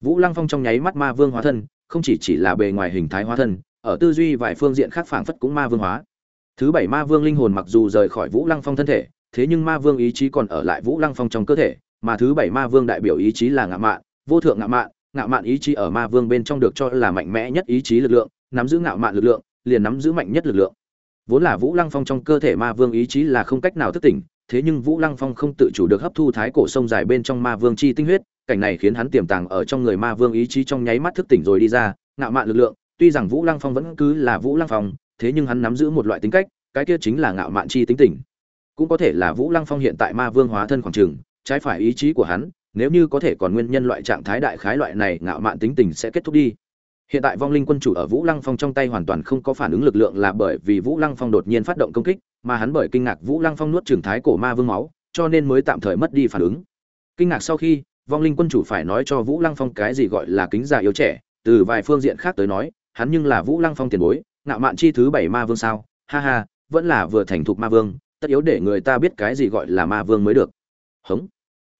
vũ lăng phong trong nháy mắt ma vương hóa thân, không chỉ chỉ là bề ngoài hình thái hóa thân, ở tư duy vài phương diện khác phảng phất cũng ma vương hóa. Thứ bảy ma vương linh hồn mặc dù rời khỏi vũ lăng phong thân thể, thế nhưng ma vương ý chí còn ở lại vũ lăng phong trong cơ thể, mà thứ bảy ma vương đại biểu ý chí là ngạ mạn, vô thượng ngạ mạn ngạ mạn ý chí ở ma vương bên trong được cho là mạnh mẽ nhất ý chí lực lượng, nắm giữ ngạo mạn lực lượng, liền nắm giữ mạnh nhất lực lượng. Vốn là vũ lăng phong trong cơ thể ma vương ý chí là không cách nào thức tỉnh thế nhưng vũ lăng phong không tự chủ được hấp thu thái cổ sông dài bên trong ma vương chi tinh huyết, cảnh này khiến hắn tiềm tàng ở trong người ma vương ý chí trong nháy mắt thức tỉnh rồi đi ra, ngạo mạn lực lượng, tuy rằng vũ lăng phong vẫn cứ là vũ lăng phong, thế nhưng hắn nắm giữ một loại tính cách, cái kia chính là ngạo mạn chi tính tỉnh cũng có thể là vũ lăng phong hiện tại ma vương hóa thân khoảng trường, trái phải ý chí của hắn, nếu như có thể còn nguyên nhân loại trạng thái đại khái loại này, ngạo mạn tính tình sẽ kết thúc đi. Hiện tại vong linh quân chủ ở vũ lăng phong trong tay hoàn toàn không có phản ứng lực lượng là bởi vì vũ lăng phong đột nhiên phát động công kích mà hắn bởi kinh ngạc vũ lăng phong nuốt trường thái cổ ma vương máu, cho nên mới tạm thời mất đi phản ứng. Kinh ngạc sau khi, vong linh quân chủ phải nói cho vũ lăng phong cái gì gọi là kính già yếu trẻ, từ vài phương diện khác tới nói, hắn nhưng là vũ lăng phong tiền bối, ngạo mạn chi thứ bảy ma vương sao? Ha ha, vẫn là vừa thành thục ma vương, tất yếu để người ta biết cái gì gọi là ma vương mới được. Hống.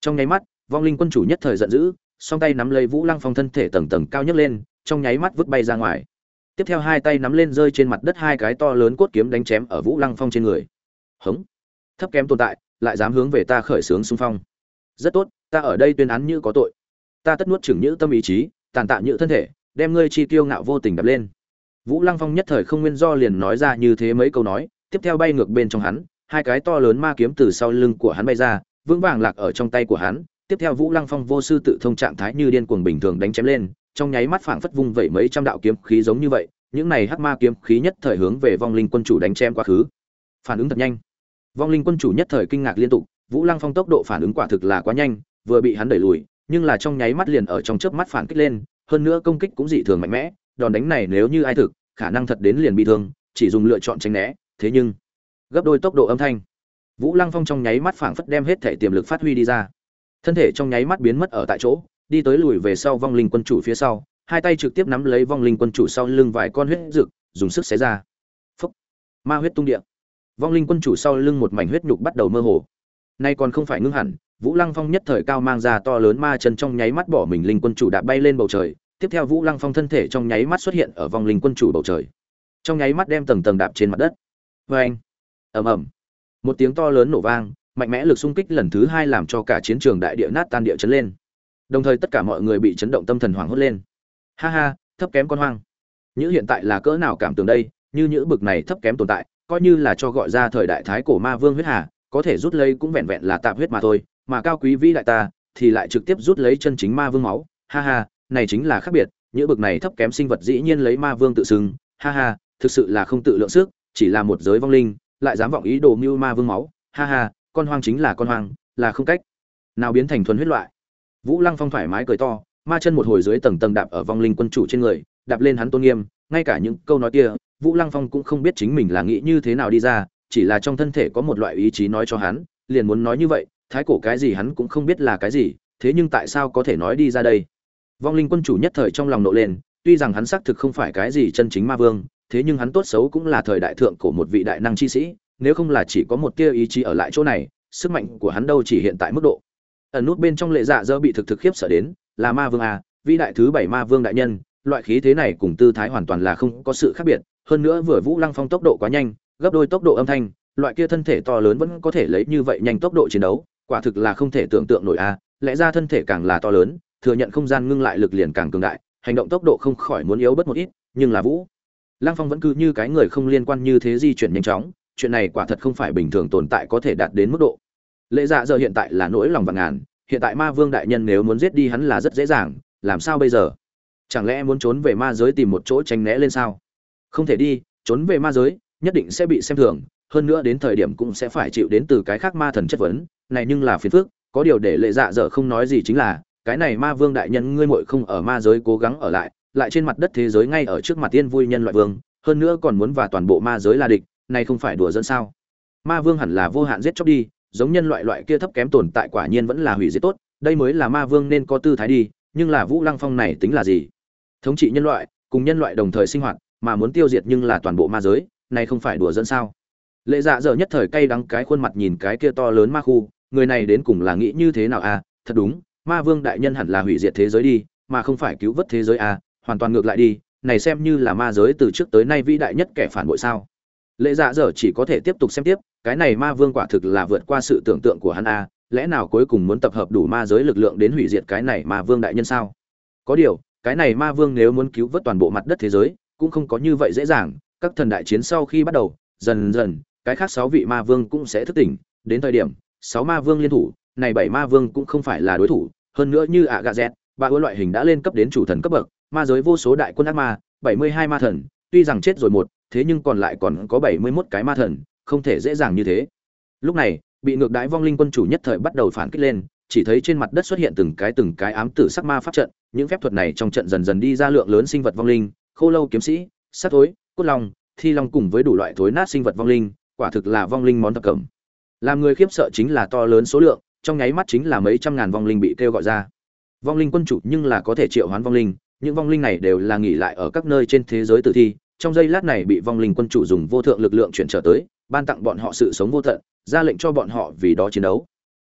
Trong nháy mắt, vong linh quân chủ nhất thời giận dữ, song tay nắm lấy vũ lăng phong thân thể tầng tầng cao nhất lên, trong nháy mắt vứt bay ra ngoài tiếp theo hai tay nắm lên rơi trên mặt đất hai cái to lớn cốt kiếm đánh chém ở vũ lăng phong trên người. Hống. Thấp kém tồn tại, lại dám hướng về ta khởi xướng xung phong. Rất tốt, ta ở đây tuyên án như có tội. Ta tất nuốt chừng như tâm ý chí, tàn tạ như thân thể, đem ngươi chi tiêu ngạo vô tình đập lên. Vũ lăng phong nhất thời không nguyên do liền nói ra như thế mấy câu nói, tiếp theo bay ngược bên trong hắn, hai cái to lớn ma kiếm từ sau lưng của hắn bay ra, vững vàng lạc ở trong tay của hắn. Tiếp theo vũ lăng phong vô sư tự thông trạng thái như điên cuồng bình thường đánh chém lên trong nháy mắt phảng phất vung vẩy mấy trăm đạo kiếm khí giống như vậy, những này hắc ma kiếm khí nhất thời hướng về vong linh quân chủ đánh chém quá khứ. Phản ứng thật nhanh. Vong linh quân chủ nhất thời kinh ngạc liên tục, vũ lăng phong tốc độ phản ứng quả thực là quá nhanh, vừa bị hắn đẩy lùi, nhưng là trong nháy mắt liền ở trong chớp mắt phản kích lên, hơn nữa công kích cũng dị thường mạnh mẽ, đòn đánh này nếu như ai thực, khả năng thật đến liền bị thương, chỉ dùng lựa chọn tránh né, thế nhưng, gấp đôi tốc độ âm thanh. Vũ lăng phong trong nháy mắt phảng phất đem hết thể tiềm lực phát huy đi ra. Thân thể trong nháy mắt biến mất ở tại chỗ đi tới lùi về sau vong linh quân chủ phía sau, hai tay trực tiếp nắm lấy vong linh quân chủ sau lưng vài con huyết rực dùng sức xé ra. Phúc! Ma huyết tung địa. Vong linh quân chủ sau lưng một mảnh huyết nhục bắt đầu mơ hồ. Nay còn không phải ngưng hẳn, vũ lăng phong nhất thời cao mang ra to lớn ma chân trong nháy mắt bỏ mình linh quân chủ đã bay lên bầu trời, tiếp theo vũ lăng phong thân thể trong nháy mắt xuất hiện ở vong linh quân chủ bầu trời. Trong nháy mắt đem tầng tầng đạp trên mặt đất. Vê anh ầm ầm. Một tiếng to lớn nổ vang, mạnh mẽ lực xung kích lần thứ hai làm cho cả chiến trường đại địa nát tan địa chấn lên đồng thời tất cả mọi người bị chấn động tâm thần hoảng hốt lên. Ha ha, thấp kém con hoang. Như hiện tại là cỡ nào cảm tưởng đây, như những bực này thấp kém tồn tại, coi như là cho gọi ra thời đại thái cổ ma vương huyết hà, có thể rút lấy cũng vẹn vẹn là tạm huyết mà thôi, mà cao quý vĩ đại ta thì lại trực tiếp rút lấy chân chính ma vương máu. Ha ha, này chính là khác biệt những bực này thấp kém sinh vật dĩ nhiên lấy ma vương tự xưng. Ha ha, thực sự là không tự lượng sức, chỉ là một giới vong linh, lại dám vọng ý đồ mưu ma vương máu. Ha ha, con hoang chính là con hoang, là không cách nào biến thành thuần huyết loại vũ lăng phong thoải mái cười to, ma chân một hồi dưới tầng tầng đạp ở vong linh quân chủ trên người, đạp lên hắn tôn nghiêm, ngay cả những câu nói kia, vũ lăng phong cũng không biết chính mình là nghĩ như thế nào đi ra, chỉ là trong thân thể có một loại ý chí nói cho hắn, liền muốn nói như vậy, thái cổ cái gì hắn cũng không biết là cái gì, thế nhưng tại sao có thể nói đi ra đây? Vong linh quân chủ nhất thời trong lòng nộ lên, tuy rằng hắn xác thực không phải cái gì chân chính ma vương, thế nhưng hắn tốt xấu cũng là thời đại thượng của một vị đại năng chi sĩ, nếu không là chỉ có một tia ý chí ở lại chỗ này, sức mạnh của hắn đâu chỉ hiện tại mức độ ẩn nút bên trong lệ dạ dơ bị thực thực khiếp sợ đến, là ma vương à vĩ đại thứ bảy ma vương đại nhân, loại khí thế này cùng tư thái hoàn toàn là không có sự khác biệt, hơn nữa vừa vũ lăng phong tốc độ quá nhanh, gấp đôi tốc độ âm thanh, loại kia thân thể to lớn vẫn có thể lấy như vậy nhanh tốc độ chiến đấu, quả thực là không thể tưởng tượng nổi a à. lẽ ra thân thể càng là to lớn, thừa nhận không gian ngưng lại lực liền càng cường đại, hành động tốc độ không khỏi muốn yếu bất một ít, nhưng là vũ lăng phong vẫn cứ như cái người không liên quan như thế di chuyển nhanh chóng, chuyện này quả thật không phải bình thường tồn tại có thể đạt đến mức độ lệ dạ giờ hiện tại là nỗi lòng vạn ngàn, hiện tại ma vương đại nhân nếu muốn giết đi hắn là rất dễ dàng, làm sao bây giờ? Chẳng lẽ muốn trốn về ma giới tìm một chỗ tránh né lên sao? Không thể đi, trốn về ma giới, nhất định sẽ bị xem thường, hơn nữa đến thời điểm cũng sẽ phải chịu đến từ cái khác ma thần chất vấn, này nhưng là phiền phức, có điều để lệ dạ dở không nói gì chính là, cái này ma vương đại nhân ngươi muội không ở ma giới cố gắng ở lại lại trên mặt đất thế giới ngay ở trước mặt tiên vui nhân loại vương, hơn nữa còn muốn và toàn bộ ma giới là địch, này không phải đùa dẫn sao? Ma vương hẳn là vô hạn giết chóc đi giống nhân loại loại kia thấp kém tồn tại quả nhiên vẫn là hủy diệt tốt, đây mới là ma vương nên có tư thái đi, nhưng là vũ lăng phong này tính là gì? Thống trị nhân loại, cùng nhân loại đồng thời sinh hoạt, mà muốn tiêu diệt nhưng là toàn bộ ma giới, này không phải đùa dẫn sao? Lệ dạ dở nhất thời cay đắng cái khuôn mặt nhìn cái kia to lớn ma khu, người này đến cùng là nghĩ như thế nào à? Thật đúng, ma vương đại nhân hẳn là hủy diệt thế giới đi, mà không phải cứu vớt thế giới à? Hoàn toàn ngược lại đi, này xem như là ma giới từ trước tới nay vĩ đại nhất kẻ phản bội sao? Lệ dạ dở chỉ có thể tiếp tục xem tiếp cái này ma vương quả thực là vượt qua sự tưởng tượng của hắn a, lẽ nào cuối cùng muốn tập hợp đủ ma giới lực lượng đến hủy diệt cái này ma vương đại nhân sao? Có điều, cái này ma vương nếu muốn cứu vớt toàn bộ mặt đất thế giới, cũng không có như vậy dễ dàng. Các thần đại chiến sau khi bắt đầu, dần dần, cái khác sáu vị ma vương cũng sẽ thức tỉnh. Đến thời điểm, sáu ma vương liên thủ, này bảy ma vương cũng không phải là đối thủ. Hơn nữa như ạ gà dẹt, ba ưa loại hình đã lên cấp đến chủ thần cấp bậc. Ma giới vô số đại quân ác ma, bảy mươi hai ma thần, tuy rằng chết rồi một, thế nhưng còn lại còn có bảy mươi 71 cái ma thần không thể dễ dàng như thế. Lúc này, bị ngược đãi vong linh quân chủ nhất thời bắt đầu phản kích lên, chỉ thấy trên mặt đất xuất hiện từng cái từng cái ám tử sắc ma pháp trận, những phép thuật này trong trận dần dần đi ra lượng lớn sinh vật vong linh, khô lâu kiếm sĩ sát thối, cốt long, thi long cùng với đủ loại thối nát sinh vật vong linh, quả thực là vong linh món thập cẩm. Làm người khiếp sợ chính là to lớn số lượng, trong nháy mắt chính là mấy trăm ngàn vong linh bị kêu gọi ra. Vong linh quân chủ nhưng là có thể triệu hoán vong linh, những vong linh này đều là nghỉ lại ở các nơi trên thế giới tử thi, trong giây lát này bị vong linh quân chủ dùng vô thượng lực lượng chuyển trở tới ban tặng bọn họ sự sống vô tận, ra lệnh cho bọn họ vì đó chiến đấu.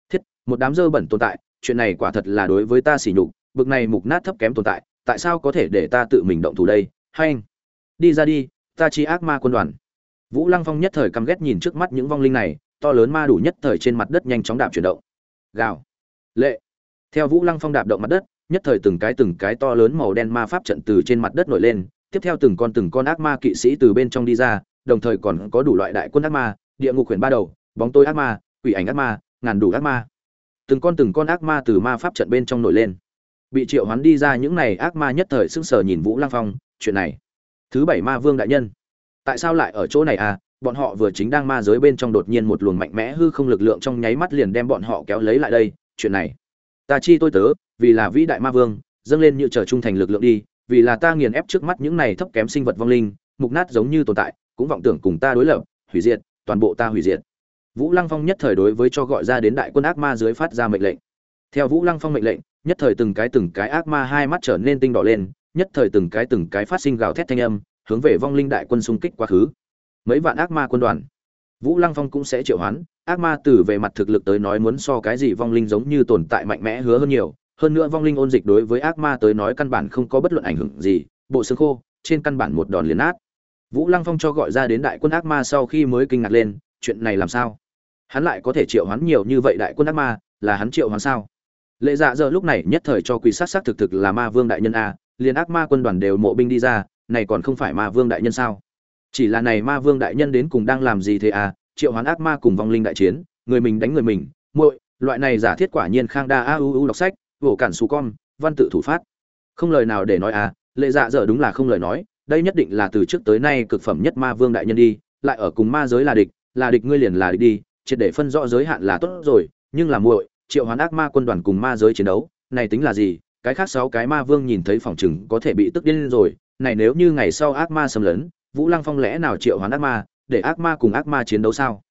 Thiết, một đám dơ bẩn tồn tại, chuyện này quả thật là đối với ta sỉ nhục, bực này mục nát thấp kém tồn tại tại sao có thể để ta tự mình động thủ đây? Hay anh, đi ra đi, ta chi ác ma quân đoàn. Vũ lăng phong nhất thời căm ghét nhìn trước mắt những vong linh này, to lớn ma đủ nhất thời trên mặt đất nhanh chóng đạp chuyển động. Gào. Lệ. Theo vũ lăng phong đạp động mặt đất, nhất thời từng cái từng cái to lớn màu đen ma pháp trận từ trên mặt đất nổi lên, tiếp theo từng con từng con ác ma kỵ sĩ từ bên trong đi ra đồng thời còn có đủ loại đại quân ác ma, địa ngục huyền ba đầu, bóng tối ác ma, quỷ ảnh ác ma, ngàn đủ ác ma. Từng con từng con ác ma từ ma pháp trận bên trong nổi lên. Bị triệu hoán đi ra những này ác ma nhất thời sững sờ nhìn vũ lăng phong, chuyện này. Thứ bảy ma vương đại nhân. Tại sao lại ở chỗ này à? Bọn họ vừa chính đang ma giới bên trong đột nhiên một luồng mạnh mẽ hư không lực lượng trong nháy mắt liền đem bọn họ kéo lấy lại đây, chuyện này. Ta chi tôi tớ, vì là vĩ đại ma vương, dâng lên như trở trung thành lực lượng đi, vì là ta nghiền ép trước mắt những này thấp kém sinh vật vong linh, mục nát giống như tồn tại cũng vọng tưởng cùng ta đối lập, hủy diệt, toàn bộ ta hủy diệt. Vũ lăng phong nhất thời đối với cho gọi ra đến đại quân ác ma dưới phát ra mệnh lệnh. Theo vũ lăng phong mệnh lệnh, nhất thời từng cái từng cái ác ma hai mắt trở nên tinh đỏ lên, nhất thời từng cái từng cái phát sinh gào thét thanh âm, hướng về vong linh đại quân xung kích quá khứ. Mấy vạn ác ma quân đoàn. Vũ lăng phong cũng sẽ triệu hoán, ác ma từ về mặt thực lực tới nói muốn so cái gì vong linh giống như tồn tại mạnh mẽ hứa hơn nhiều. Hơn nữa vong linh ôn dịch đối với ác ma tới nói căn bản không có bất luận ảnh hưởng gì, bộ xương khô, trên căn bản một đòn liền át vũ lăng phong cho gọi ra đến đại quân ác ma sau khi mới kinh ngạc lên, chuyện này làm sao? Hắn lại có thể triệu hoán nhiều như vậy đại quân ác ma, là hắn triệu hoán sao? Lệ dạ giờ lúc này nhất thời cho quỷ sát sát thực thực là ma vương đại nhân a, liền ác ma quân đoàn đều mộ binh đi ra, này còn không phải ma vương đại nhân sao? Chỉ là này ma vương đại nhân đến cùng đang làm gì thế à triệu hoán ác ma cùng vong linh đại chiến, người mình đánh người mình, muội, loại này giả thiết quả nhiên khang đa a u u đọc sách vỗ cản sù con, văn tự thủ phát. Không lời nào để nói à lệ dạ dở đúng là không lời nói đây nhất định là từ trước tới nay cực phẩm nhất ma vương đại nhân đi lại ở cùng ma giới là địch là địch ngươi liền là địch đi triệt để phân rõ giới hạn là tốt rồi nhưng là muội triệu hoán ác ma quân đoàn cùng ma giới chiến đấu này tính là gì? Cái khác sáu cái ma vương nhìn thấy phòng chừng có thể bị tức điên rồi này nếu như ngày sau ác ma xâm lấn vũ lăng phong lẽ nào triệu hoán ác ma để ác ma cùng ác ma chiến đấu sao?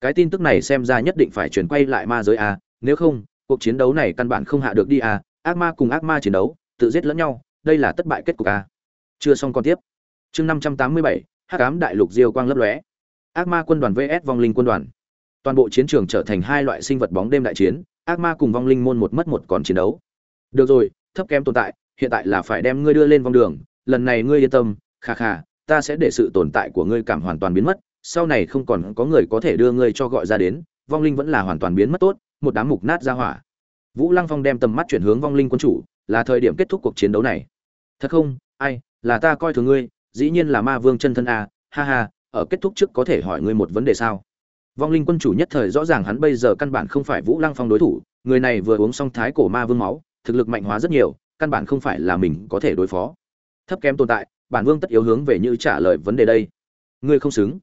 Cái tin tức này xem ra nhất định phải chuyển quay lại ma giới a à, nếu không cuộc chiến đấu này căn bản không hạ được đi à ác ma cùng ác ma chiến đấu tự giết lẫn nhau đây là thất bại kết cục à. Chưa xong còn tiếp chương năm trăm tám mươi bảy, hắc ám đại lục diêu quang lấp lóe. Ác ma quân đoàn vs vong linh quân đoàn. Toàn bộ chiến trường trở thành hai loại sinh vật bóng đêm đại chiến, ác ma cùng vong linh môn một mất một còn chiến đấu. Được rồi, thấp kém tồn tại, hiện tại là phải đem ngươi đưa lên vong đường, lần này ngươi yên tâm, kha kha, ta sẽ để sự tồn tại của ngươi cảm hoàn toàn biến mất, sau này không còn có người có thể đưa ngươi cho gọi ra đến, vong linh vẫn là hoàn toàn biến mất tốt, một đám mục nát ra hỏa. Vũ lăng phong đem tầm mắt chuyển hướng vong linh quân chủ, là thời điểm kết thúc cuộc chiến đấu này. Thật không? Ai? Là ta coi thường ngươi dĩ nhiên là ma vương chân thân a ha ha ở kết thúc trước có thể hỏi ngươi một vấn đề sao? Vong linh quân chủ nhất thời rõ ràng hắn bây giờ căn bản không phải vũ lăng phong đối thủ người này vừa uống xong thái cổ ma vương máu thực lực mạnh hóa rất nhiều căn bản không phải là mình có thể đối phó. Thấp kém tồn tại bản vương tất yếu hướng về như trả lời vấn đề đây. Ngươi không xứng.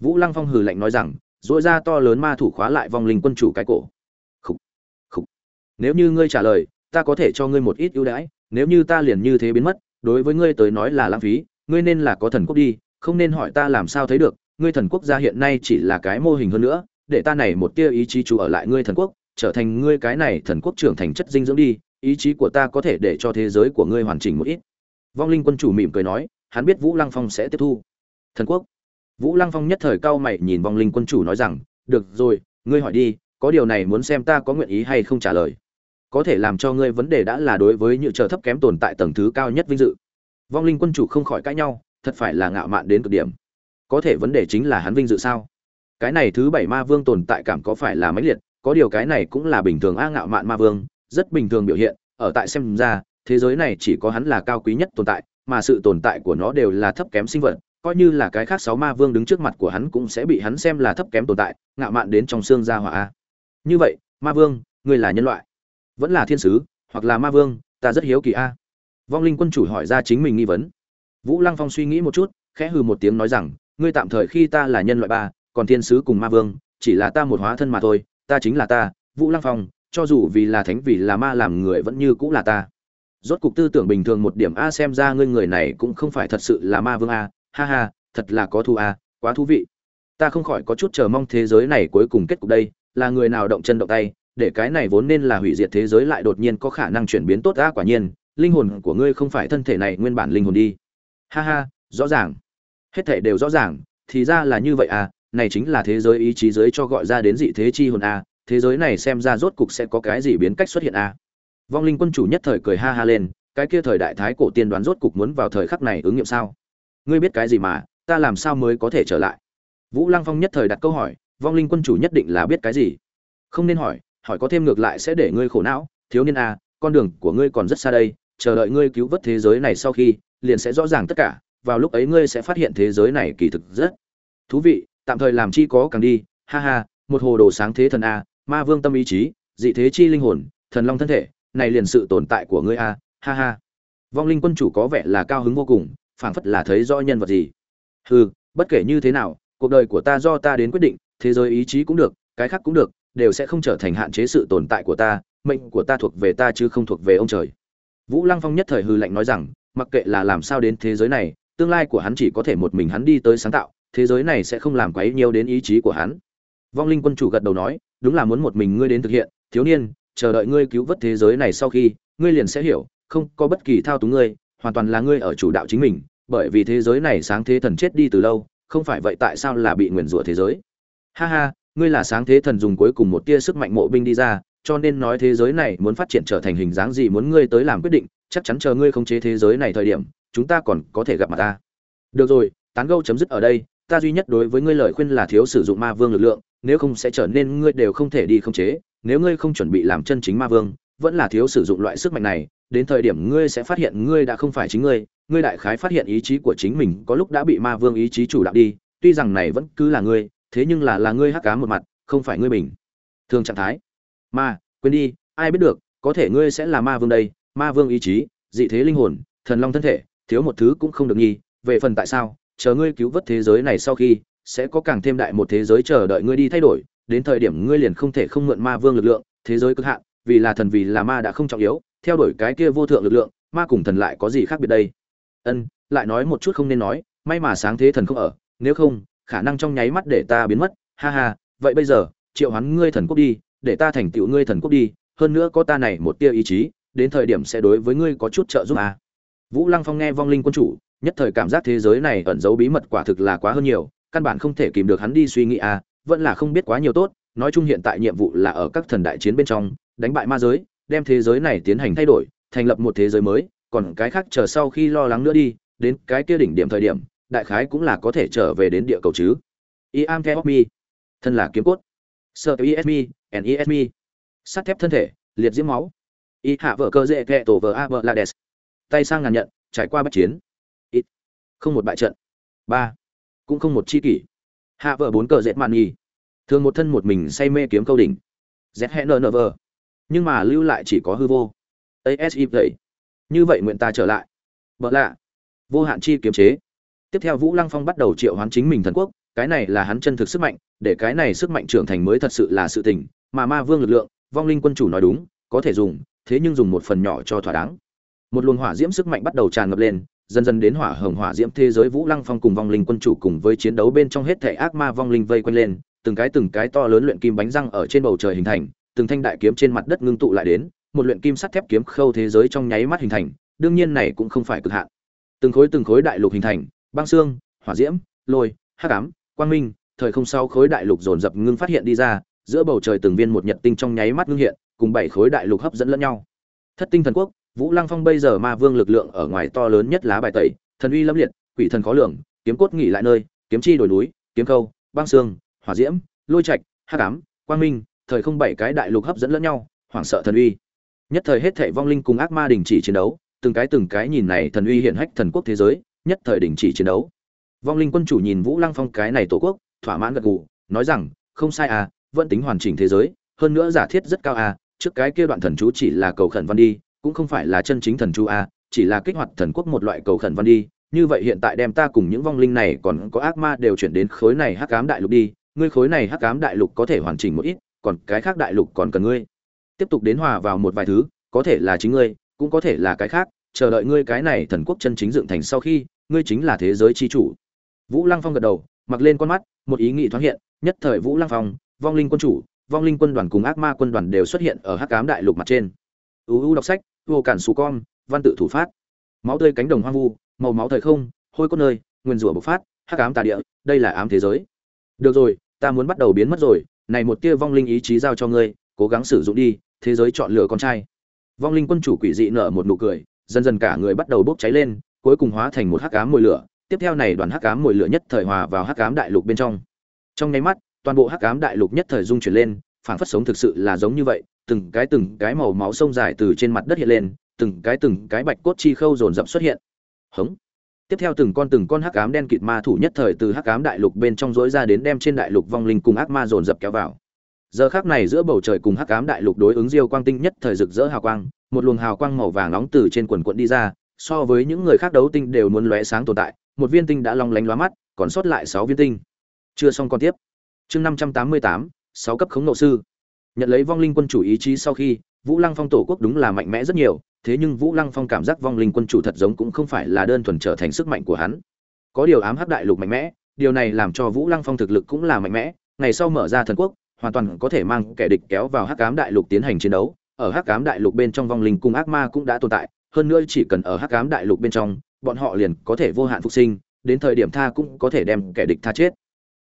Vũ lăng phong hừ lạnh nói rằng dội ra to lớn ma thủ khóa lại vong linh quân chủ cái cổ. Khúc, khúc. nếu như ngươi trả lời ta có thể cho ngươi một ít ưu đãi nếu như ta liền như thế biến mất đối với ngươi tới nói là lãng phí ngươi nên là có thần quốc đi, không nên hỏi ta làm sao thấy được, ngươi thần quốc gia hiện nay chỉ là cái mô hình hơn nữa, để ta này một tia ý chí chú ở lại ngươi thần quốc, trở thành ngươi cái này thần quốc trưởng thành chất dinh dưỡng đi, ý chí của ta có thể để cho thế giới của ngươi hoàn chỉnh một ít. Vong linh quân chủ mỉm cười nói, hắn biết vũ lăng phong sẽ tiếp thu. Thần quốc? Vũ lăng phong nhất thời cao mày nhìn vong linh quân chủ nói rằng, được rồi, ngươi hỏi đi, có điều này muốn xem ta có nguyện ý hay không trả lời. Có thể làm cho ngươi vấn đề đã là đối với những chờ thấp kém tồn tại tầng thứ cao nhất vinh dự vong linh quân chủ không khỏi cãi nhau, thật phải là ngạo mạn đến cực điểm. Có thể vấn đề chính là hắn vinh dự sao? Cái này thứ bảy ma vương tồn tại cảm có phải là mãnh liệt, có điều cái này cũng là bình thường a ngạo mạn ma vương, rất bình thường biểu hiện, ở tại xem ra, thế giới này chỉ có hắn là cao quý nhất tồn tại, mà sự tồn tại của nó đều là thấp kém sinh vật, coi như là cái khác sáu ma vương đứng trước mặt của hắn cũng sẽ bị hắn xem là thấp kém tồn tại, ngạo mạn đến trong xương gia hỏa a. Như vậy, ma vương, ngươi là nhân loại? Vẫn là thiên sứ, hoặc là ma vương, ta rất hiếu kỳ a vong linh quân chủ hỏi ra chính mình nghi vấn. Vũ lăng phong suy nghĩ một chút, khẽ hừ một tiếng nói rằng, ngươi tạm thời khi ta là nhân loại ba, còn thiên sứ cùng ma vương, chỉ là ta một hóa thân mà thôi, ta chính là ta, vũ lăng phong, cho dù vì là thánh, vì là ma làm người vẫn như cũng là ta. Rốt cục tư tưởng bình thường một điểm a xem ra ngươi người này cũng không phải thật sự là ma vương a, ha ha, thật là có thu a, quá thú vị. Ta không khỏi có chút chờ mong thế giới này cuối cùng kết cục đây, là người nào động chân động tay, để cái này vốn nên là hủy diệt thế giới lại đột nhiên có khả năng chuyển biến tốt a quả nhiên linh hồn của ngươi không phải thân thể này nguyên bản linh hồn đi ha ha rõ ràng hết thể đều rõ ràng thì ra là như vậy à này chính là thế giới ý chí giới cho gọi ra đến dị thế chi hồn à? thế giới này xem ra rốt cục sẽ có cái gì biến cách xuất hiện à? vong linh quân chủ nhất thời cười ha ha lên cái kia thời đại thái cổ tiên đoán rốt cục muốn vào thời khắc này ứng nghiệm sao ngươi biết cái gì mà ta làm sao mới có thể trở lại vũ lăng phong nhất thời đặt câu hỏi vong linh quân chủ nhất định là biết cái gì không nên hỏi hỏi có thêm ngược lại sẽ để ngươi khổ não thiếu niên à, con đường của ngươi còn rất xa đây chờ đợi ngươi cứu vớt thế giới này sau khi, liền sẽ rõ ràng tất cả, vào lúc ấy ngươi sẽ phát hiện thế giới này kỳ thực rất thú vị, tạm thời làm chi có càng đi, ha ha, một hồ đồ sáng thế thần a, ma vương tâm ý chí, dị thế chi linh hồn, thần long thân thể, này liền sự tồn tại của ngươi a, ha ha. Vong linh quân chủ có vẻ là cao hứng vô cùng, phảng phất là thấy rõ nhân vật gì. Hừ, bất kể như thế nào, cuộc đời của ta do ta đến quyết định, thế giới ý chí cũng được, cái khác cũng được, đều sẽ không trở thành hạn chế sự tồn tại của ta, mệnh của ta thuộc về ta chứ không thuộc về ông trời vũ lăng phong nhất thời hư lạnh nói rằng, mặc kệ là làm sao đến thế giới này, tương lai của hắn chỉ có thể một mình hắn đi tới sáng tạo, thế giới này sẽ không làm quấy nhiều đến ý chí của hắn. Vong linh quân chủ gật đầu nói, đúng là muốn một mình ngươi đến thực hiện, thiếu niên, chờ đợi ngươi cứu vớt thế giới này sau khi, ngươi liền sẽ hiểu, không có bất kỳ thao túng ngươi, hoàn toàn là ngươi ở chủ đạo chính mình, bởi vì thế giới này sáng thế thần chết đi từ lâu, không phải vậy tại sao là bị nguyền rủa thế giới? Ha ha, ngươi là sáng thế thần dùng cuối cùng một tia sức mạnh mộ binh đi ra cho nên nói thế giới này muốn phát triển trở thành hình dáng gì muốn ngươi tới làm quyết định, chắc chắn chờ ngươi khống chế thế giới này thời điểm, chúng ta còn có thể gặp mặt ta. Được rồi, tán gâu chấm dứt ở đây, ta duy nhất đối với ngươi lời khuyên là thiếu sử dụng ma vương lực lượng, nếu không sẽ trở nên ngươi đều không thể đi khống chế, nếu ngươi không chuẩn bị làm chân chính ma vương, vẫn là thiếu sử dụng loại sức mạnh này, đến thời điểm ngươi sẽ phát hiện ngươi đã không phải chính ngươi ngươi đại khái phát hiện ý chí của chính mình có lúc đã bị ma vương ý chí chủ đạo đi, tuy rằng này vẫn cứ là ngươi, thế nhưng là là ngươi hắc cá một mặt, không phải ngươi mình. Thường trạng thái ma, quên đi, ai biết được, có thể ngươi sẽ là ma vương đây, ma vương ý chí, dị thế linh hồn, thần long thân thể, thiếu một thứ cũng không được nghi, về phần tại sao, chờ ngươi cứu vớt thế giới này sau khi, sẽ có càng thêm đại một thế giới chờ đợi ngươi đi thay đổi, đến thời điểm ngươi liền không thể không mượn ma vương lực lượng, thế giới cực hạn, vì là thần vì là ma đã không trọng yếu, theo đuổi cái kia vô thượng lực lượng, ma cùng thần lại có gì khác biệt đây? Ân, lại nói một chút không nên nói, may mà sáng thế thần không ở, nếu không, khả năng trong nháy mắt để ta biến mất, ha ha, vậy bây giờ, triệu hoán ngươi thần quốc đi để ta thành tựu ngươi thần quốc đi, hơn nữa có ta này một tia ý chí, đến thời điểm sẽ đối với ngươi có chút trợ giúp à. vũ lăng phong nghe vong linh quân chủ, nhất thời cảm giác thế giới này ẩn giấu bí mật quả thực là quá hơn nhiều, căn bản không thể kìm được hắn đi suy nghĩ à vẫn là không biết quá nhiều tốt, nói chung hiện tại nhiệm vụ là ở các thần đại chiến bên trong, đánh bại ma giới, đem thế giới này tiến hành thay đổi, thành lập một thế giới mới, còn cái khác chờ sau khi lo lắng nữa đi, đến cái kia đỉnh điểm thời điểm, đại khái cũng là có thể trở về đến địa cầu chứ i am care me thân là kiếm cốt sơ is NESM. sắt thép thân thể, liệt diễm máu. Y hạ vợ cơ dễ kẹ tổ vợ a vợ tay sang ngàn nhận, trải qua bất chiến. Ít không một bại trận. Ba. Cũng không một chi kỷ. Hạ vợ bốn cờ dệt mạn nhì. Thường một thân một mình say mê kiếm câu đỉnh. Z hẹn nờ vờ. Nhưng mà lưu lại chỉ có hư vô. Asi vậy. Như vậy nguyện ta trở lại. Vợ lạ. Vô hạn chi kiếm chế. Tiếp theo vũ lăng phong bắt đầu triệu hoán chính mình thần quốc. Cái này là hắn chân thực sức mạnh. Để cái này sức mạnh trưởng thành mới thật sự là sự tình mà ma vương lực lượng, vong linh quân chủ nói đúng, có thể dùng, thế nhưng dùng một phần nhỏ cho thỏa đáng. Một luồng hỏa diễm sức mạnh bắt đầu tràn ngập lên, dần dần đến hỏa hồng hỏa diễm thế giới vũ lăng phong cùng vong linh quân chủ cùng với chiến đấu bên trong hết thể ác ma vong linh vây quanh lên, từng cái từng cái to lớn luyện kim bánh răng ở trên bầu trời hình thành, từng thanh đại kiếm trên mặt đất ngưng tụ lại đến, một luyện kim sắt thép kiếm khâu thế giới trong nháy mắt hình thành, đương nhiên này cũng không phải cực hạn. Từng khối từng khối đại lục hình thành, băng xương, hỏa diễm, lôi, hắc ám, quang minh, thời không sau khối đại lục dồn dập ngưng phát hiện đi ra giữa bầu trời từng viên một nhật tinh trong nháy mắt ngưng hiện, cùng bảy khối đại lục hấp dẫn lẫn nhau. Thất tinh thần quốc, vũ lăng phong bây giờ ma vương lực lượng ở ngoài to lớn nhất lá bài tẩy, thần uy lâm liệt, quỷ thần khó lường, kiếm cốt nghỉ lại nơi, kiếm chi đổi núi, kiếm câu băng xương, hỏa diễm, lôi trạch, hắc ám, quang minh, thời không bảy cái đại lục hấp dẫn lẫn nhau, hoảng sợ thần uy. Nhất thời hết thảy vong linh cùng ác ma đình chỉ chiến đấu, từng cái từng cái nhìn này thần uy hiện hách thần quốc thế giới, nhất thời đình chỉ chiến đấu. Vong linh quân chủ nhìn vũ lăng phong cái này tổ quốc, thỏa mãn gật gù, nói rằng, không sai à vẫn tính hoàn chỉnh thế giới, hơn nữa giả thiết rất cao à trước cái kia đoạn thần chú chỉ là cầu khẩn văn đi, cũng không phải là chân chính thần chú à chỉ là kích hoạt thần quốc một loại cầu khẩn văn đi, như vậy hiện tại đem ta cùng những vong linh này còn có ác ma đều chuyển đến khối này hắc ám đại lục đi, ngươi khối này hắc ám đại lục có thể hoàn chỉnh một ít, còn cái khác đại lục còn cần ngươi. Tiếp tục đến hòa vào một vài thứ, có thể là chính ngươi, cũng có thể là cái khác, chờ đợi ngươi cái này thần quốc chân chính dựng thành sau khi, ngươi chính là thế giới chi chủ. Vũ lăng phong gật đầu, mặc lên con mắt, một ý nghĩ thoáng hiện, nhất thời vũ lăng phong vong linh quân chủ, vong linh quân đoàn cùng ác ma quân đoàn đều xuất hiện ở hắc ám đại lục mặt trên. Uu đọc sách, vô cản xù con, văn tự thủ phát. Máu tươi cánh đồng hoang vu, màu máu thời không, hôi cốt nơi, nguyên rủa bộc phát, hắc ám tà địa, đây là ám thế giới. Được rồi, ta muốn bắt đầu biến mất rồi, này một tia vong linh ý chí giao cho ngươi, cố gắng sử dụng đi, thế giới chọn lựa con trai. Vong linh quân chủ quỷ dị nở một nụ cười, dần dần cả người bắt đầu bốc cháy lên, cuối cùng hóa thành một hắc ám mồi lửa. Tiếp theo này đoàn hắc ám mồi lửa nhất thời hòa vào hắc ám đại lục bên trong. Trong nháy mắt toàn bộ hắc ám đại lục nhất thời dung chuyển lên, phảng phất sống thực sự là giống như vậy, từng cái từng cái màu máu sông dài từ trên mặt đất hiện lên, từng cái từng cái bạch cốt chi khâu dồn dập xuất hiện. Hống. Tiếp theo từng con từng con hắc ám đen kịt ma thủ nhất thời từ hắc ám đại lục bên trong dối ra đến đem trên đại lục vong linh cùng ác ma dồn dập kéo vào. Giờ khác này giữa bầu trời cùng hắc ám đại lục đối ứng diêu quang tinh nhất thời rực rỡ hào quang, một luồng hào quang màu vàng nóng từ trên quần quận đi ra, so với những người khác đấu tinh đều muốn lóe sáng tồn tại, một viên tinh đã long lánh lóa mắt, còn sót lại sáu viên tinh. Chưa xong còn tiếp chương năm trăm tám mươi tám, sáu cấp khống nộ sư. Nhận lấy vong linh quân chủ ý chí sau khi, vũ lăng phong tổ quốc đúng là mạnh mẽ rất nhiều, thế nhưng vũ lăng phong cảm giác vong linh quân chủ thật giống cũng không phải là đơn thuần trở thành sức mạnh của hắn. Có điều ám hắc đại lục mạnh mẽ, điều này làm cho vũ lăng phong thực lực cũng là mạnh mẽ, ngày sau mở ra thần quốc, hoàn toàn có thể mang kẻ địch kéo vào hắc ám đại lục tiến hành chiến đấu. Ở hắc ám đại lục bên trong vong linh cung ác ma cũng đã tồn tại, hơn nữa chỉ cần ở hắc ám đại lục bên trong, bọn họ liền có thể vô hạn phục sinh, đến thời điểm tha cũng có thể đem kẻ địch tha chết.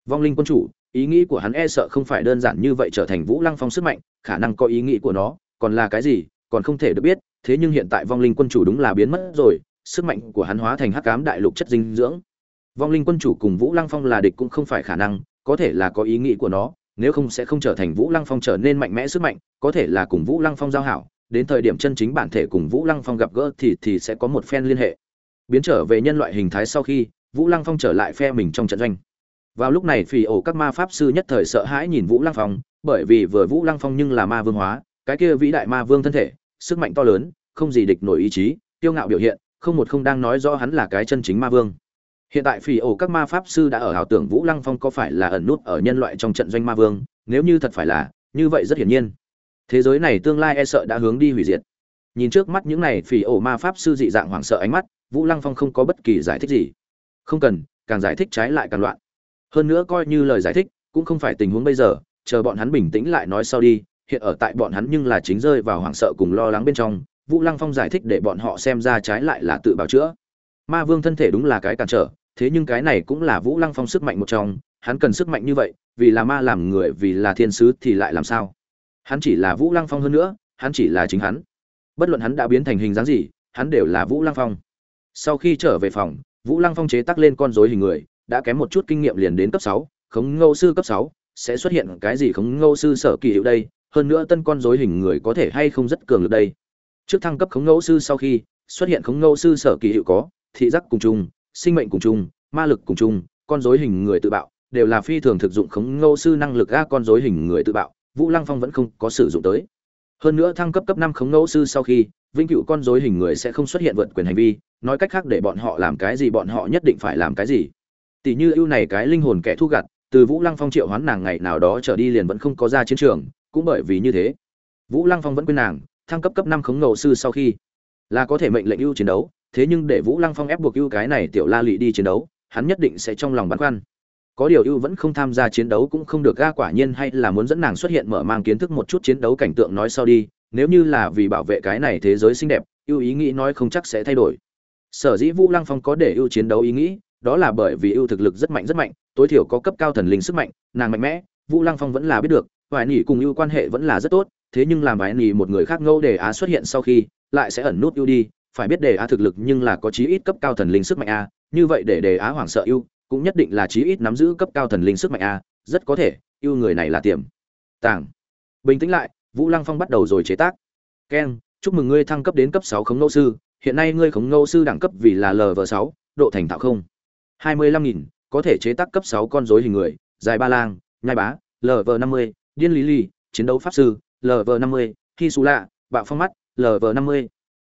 Vong linh quân chủ ý nghĩ của hắn e sợ không phải đơn giản như vậy trở thành vũ lăng phong sức mạnh, khả năng có ý nghĩ của nó, còn là cái gì, còn không thể được biết, thế nhưng hiện tại vong linh quân chủ đúng là biến mất rồi, sức mạnh của hắn hóa thành hắc ám đại lục chất dinh dưỡng. Vong linh quân chủ cùng vũ lăng phong là địch cũng không phải khả năng, có thể là có ý nghĩ của nó, nếu không sẽ không trở thành vũ lăng phong trở nên mạnh mẽ sức mạnh, có thể là cùng vũ lăng phong giao hảo, đến thời điểm chân chính bản thể cùng vũ lăng phong gặp gỡ thì thì sẽ có một phen liên hệ. Biến trở về nhân loại hình thái sau khi, vũ lăng phong trở lại phe mình trong trận doanh vào lúc này phì ổ các ma pháp sư nhất thời sợ hãi nhìn vũ lăng phong, bởi vì vừa vũ lăng phong nhưng là ma vương hóa, cái kia vĩ đại ma vương thân thể, sức mạnh to lớn, không gì địch nổi ý chí tiêu ngạo biểu hiện, không một không đang nói rõ hắn là cái chân chính ma vương. Hiện tại phỉ ổ các ma pháp sư đã ở ảo tưởng vũ lăng phong có phải là ẩn nút ở nhân loại trong trận doanh ma vương, nếu như thật phải là, như vậy rất hiển nhiên. Thế giới này tương lai e sợ đã hướng đi hủy diệt. Nhìn trước mắt những này phỉ ổ ma pháp sư dị dạng hoảng sợ ánh mắt, vũ lăng phong không có bất kỳ giải thích gì. Không cần, càng giải thích trái lại càng loạn hơn nữa coi như lời giải thích, cũng không phải tình huống bây giờ, chờ bọn hắn bình tĩnh lại nói sau đi, hiện ở tại bọn hắn nhưng là chính rơi vào hoảng sợ cùng lo lắng bên trong, vũ lăng phong giải thích để bọn họ xem ra trái lại là tự bào chữa. Ma vương thân thể đúng là cái cản trở, thế nhưng cái này cũng là vũ lăng phong sức mạnh một trong, hắn cần sức mạnh như vậy, vì là ma làm người, vì là thiên sứ thì lại làm sao? Hắn chỉ là vũ lăng phong hơn nữa, hắn chỉ là chính hắn. Bất luận hắn đã biến thành hình dáng gì, hắn đều là vũ lăng phong. Sau khi trở về phòng, vũ lăng phong chế tắc lên con dối hình người đã kém một chút kinh nghiệm liền đến cấp sáu, khống ngâu sư cấp sáu, sẽ xuất hiện cái gì khống ngâu sư sở kỳ hiệu đây? Hơn nữa tân con dối hình người có thể hay không rất cường lực đây? Trước thăng cấp khống ngẫu sư sau khi xuất hiện khống ngẫu sư sở kỳ hiệu có thị giác cùng chung, sinh mệnh cùng chung, ma lực cùng chung, con dối hình người tự bạo đều là phi thường thực dụng khống ngẫu sư năng lực ra con dối hình người tự bạo, vũ lăng phong vẫn không có sử dụng tới. Hơn nữa thăng cấp cấp năm khống ngẫu sư sau khi, vĩnh cửu con dối hình người sẽ không xuất hiện vượt quyền hành vi, nói cách khác để bọn họ làm cái gì bọn họ nhất định phải làm cái gì tỷ như ưu này cái linh hồn kẻ thu gặt, từ vũ lăng phong triệu hoán nàng ngày nào đó trở đi liền vẫn không có ra chiến trường, cũng bởi vì như thế. Vũ lăng phong vẫn quên nàng, thăng cấp cấp năm khống ngầu sư sau khi là có thể mệnh lệnh ưu chiến đấu, thế nhưng để vũ lăng phong ép buộc ưu cái này tiểu la lị đi chiến đấu, hắn nhất định sẽ trong lòng băn khoăn. Có điều ưu vẫn không tham gia chiến đấu cũng không được ga quả nhiên hay là muốn dẫn nàng xuất hiện mở mang kiến thức một chút chiến đấu cảnh tượng nói sau đi, nếu như là vì bảo vệ cái này thế giới xinh đẹp, ưu ý nghĩ nói không chắc sẽ thay đổi. Sở dĩ vũ lăng phong có để ưu chiến đấu ý nghĩ đó là bởi vì ưu thực lực rất mạnh rất mạnh, tối thiểu có cấp cao thần linh sức mạnh, nàng mạnh mẽ, vũ lăng phong vẫn là biết được, hoài nỉ cùng ưu quan hệ vẫn là rất tốt, thế nhưng làm hoài nỉ một người khác ngẫu đề á xuất hiện sau khi, lại sẽ ẩn nút ưu đi, phải biết đề á thực lực nhưng là có chí ít cấp cao thần linh sức mạnh a như vậy để đề á hoảng sợ ưu, cũng nhất định là chí ít nắm giữ cấp cao thần linh sức mạnh a rất có thể, ưu người này là tiềm. Tàng. Bình tĩnh lại, vũ lăng phong bắt đầu rồi chế tác. Keng chúc mừng ngươi thăng cấp đến cấp sáu khống ngẫu sư, hiện nay ngươi khống ngẫu sư đẳng cấp vì là lv sáu, độ thành thạo không? Hai mươi lăm nghìn, có thể chế tác cấp sáu con rối hình người, dài ba lang, nhai bá lv năm mươi, điên lý lý chiến đấu pháp sư lv năm mươi, khi xù lạ, bạo phong mắt lv năm mươi.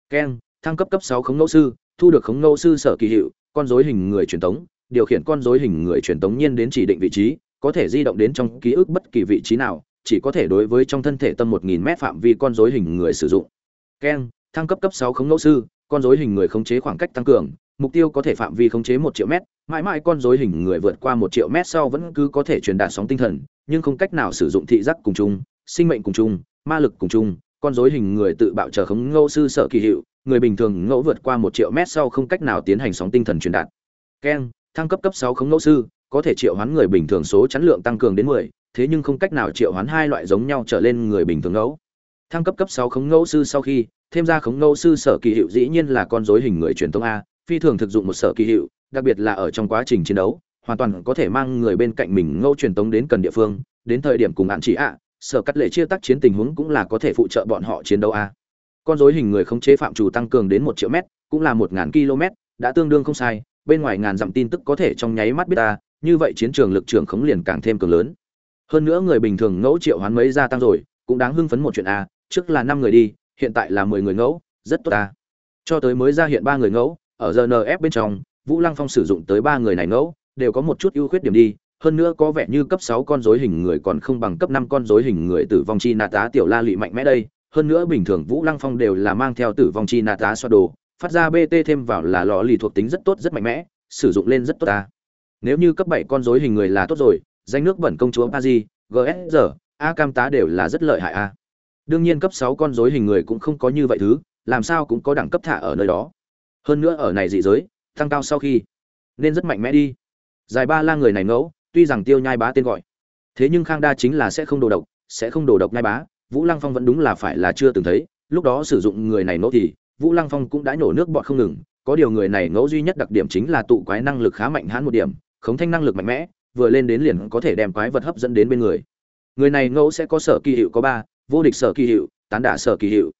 Keng, thăng cấp cấp sáu khống ngẫu sư, thu được khống ngẫu sư sở kỳ hiệu, con rối hình người truyền tống, điều khiển con rối hình người truyền tống nhiên đến chỉ định vị trí, có thể di động đến trong ký ức bất kỳ vị trí nào, chỉ có thể đối với trong thân thể tâm một nghìn mét phạm vi con rối hình người sử dụng. Keng, thăng cấp cấp sáu khống ngẫu sư, con rối hình người khống chế khoảng cách tăng cường mục tiêu có thể phạm vi khống chế một triệu mét, mãi mãi con rối hình người vượt qua một triệu mét sau vẫn cứ có thể truyền đạt sóng tinh thần, nhưng không cách nào sử dụng thị giác cùng chung, sinh mệnh cùng chung, ma lực cùng chung, con rối hình người tự bạo trở khống ngẫu sư sợ kỳ hiệu, người bình thường ngẫu vượt qua một triệu mét sau không cách nào tiến hành sóng tinh thần truyền đạt. Keng, thăng cấp cấp sáu khống ngẫu sư, có thể triệu hoán người bình thường số chắn lượng tăng cường đến mười, thế nhưng không cách nào triệu hoán hai loại giống nhau trở lên người bình thường ngẫu. Thăng cấp cấp sáu khống ngẫu sư sau khi, thêm ra khống ngẫu sư sở kỳ hiệu dĩ nhiên là con rối hình người truyền thống a phi thường thực dụng một sở kỳ hiệu đặc biệt là ở trong quá trình chiến đấu hoàn toàn có thể mang người bên cạnh mình ngẫu truyền tống đến cần địa phương đến thời điểm cùng hạn chỉ à, sở cắt lệ chia tác chiến tình huống cũng là có thể phụ trợ bọn họ chiến đấu a. Con rối hình người khống chế phạm trù tăng cường đến một triệu mét cũng là một ngàn km đã tương đương không sai bên ngoài ngàn dặm tin tức có thể trong nháy mắt biết ta như vậy chiến trường lực trường khống liền càng thêm cường lớn. Hơn nữa người bình thường ngẫu triệu hoán mấy gia tăng rồi cũng đáng hưng phấn một chuyện a trước là năm người đi hiện tại là mười người ngẫu rất tốt ta. Cho tới mới ra hiện ba người ngẫu ở rnf bên trong, vũ lăng phong sử dụng tới ba người này ngẫu, đều có một chút ưu khuyết điểm đi, hơn nữa có vẻ như cấp sáu con rối hình người còn không bằng cấp năm con rối hình người tử vong chi nà tá tiểu la lụy mạnh mẽ đây. Hơn nữa bình thường vũ lăng phong đều là mang theo tử vong chi nà tá xoa đồ, phát ra bt thêm vào là lò lì thuộc tính rất tốt, rất mạnh mẽ, sử dụng lên rất tốt ta. Nếu như cấp bảy con rối hình người là tốt rồi, danh nước bẩn công chúa pa di gsr a cam tá đều là rất lợi hại a. Đương nhiên cấp sáu con rối hình người cũng không có như vậy thứ, làm sao cũng có đẳng cấp thả ở nơi đó hơn nữa ở này dị giới, tăng cao sau khi, nên rất mạnh mẽ đi. Dài ba la người này ngẫu, tuy rằng tiêu nhai bá tên gọi, thế nhưng khang đa chính là sẽ không đồ độc, sẽ không đồ độc nhai bá, vũ lăng phong vẫn đúng là phải là chưa từng thấy, lúc đó sử dụng người này ngẫu thì, vũ lăng phong cũng đã nổ nước bọt không ngừng, có điều người này ngẫu duy nhất đặc điểm chính là tụ quái năng lực khá mạnh hãn một điểm, khống thanh năng lực mạnh mẽ, vừa lên đến liền có thể đem quái vật hấp dẫn đến bên người. Người này ngẫu sẽ có sở kỳ hiệu có ba, vô địch sở kỳ hiệu, tán đả sở kỳ hiệu.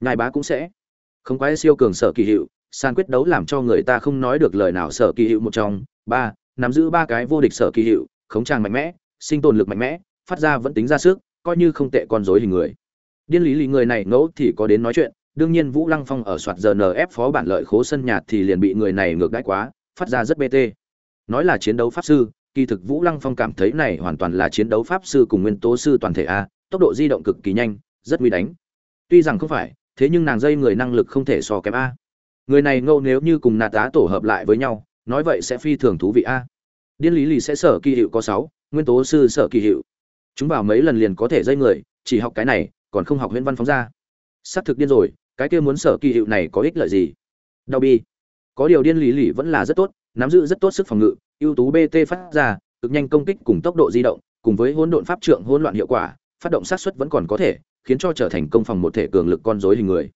Nhai bá cũng sẽ. Không quái siêu cường sở kỳ hiệu san quyết đấu làm cho người ta không nói được lời nào sở kỳ hiệu một trong. Ba, nắm giữ ba cái vô địch sở kỳ hiệu, khống tràng mạnh mẽ, sinh tồn lực mạnh mẽ, phát ra vẫn tính ra sức, coi như không tệ con dối hình người. Điên lý lý người này ngẫu thì có đến nói chuyện, đương nhiên vũ lăng phong ở soạt giờ nf phó bản lợi khố sân nhạt thì liền bị người này ngược đãi quá, phát ra rất bt nói là chiến đấu pháp sư, kỳ thực vũ lăng phong cảm thấy này hoàn toàn là chiến đấu pháp sư cùng nguyên tố sư toàn thể a, tốc độ di động cực kỳ nhanh, rất nguy đánh. Tuy rằng không phải, thế nhưng nàng dây người năng lực không thể so kém a người này ngâu nếu như cùng nạt tá tổ hợp lại với nhau, nói vậy sẽ phi thường thú vị a. Điên lý lì sẽ sở kỳ hiệu có sáu, nguyên tố sư sở kỳ hiệu. Chúng bảo mấy lần liền có thể dây người, chỉ học cái này, còn không học huyễn văn phóng ra xác thực điên rồi, cái kia muốn sở kỳ hiệu này có ích lợi gì? Đau bi. Có điều điên lý lì vẫn là rất tốt, nắm giữ rất tốt sức phòng ngự, ưu tú bt phát ra, cực nhanh công kích cùng tốc độ di động, cùng với hỗn độn pháp trượng hỗn loạn hiệu quả, phát động sát xuất vẫn còn có thể, khiến cho trở thành công phòng một thể cường lực con rối hình người.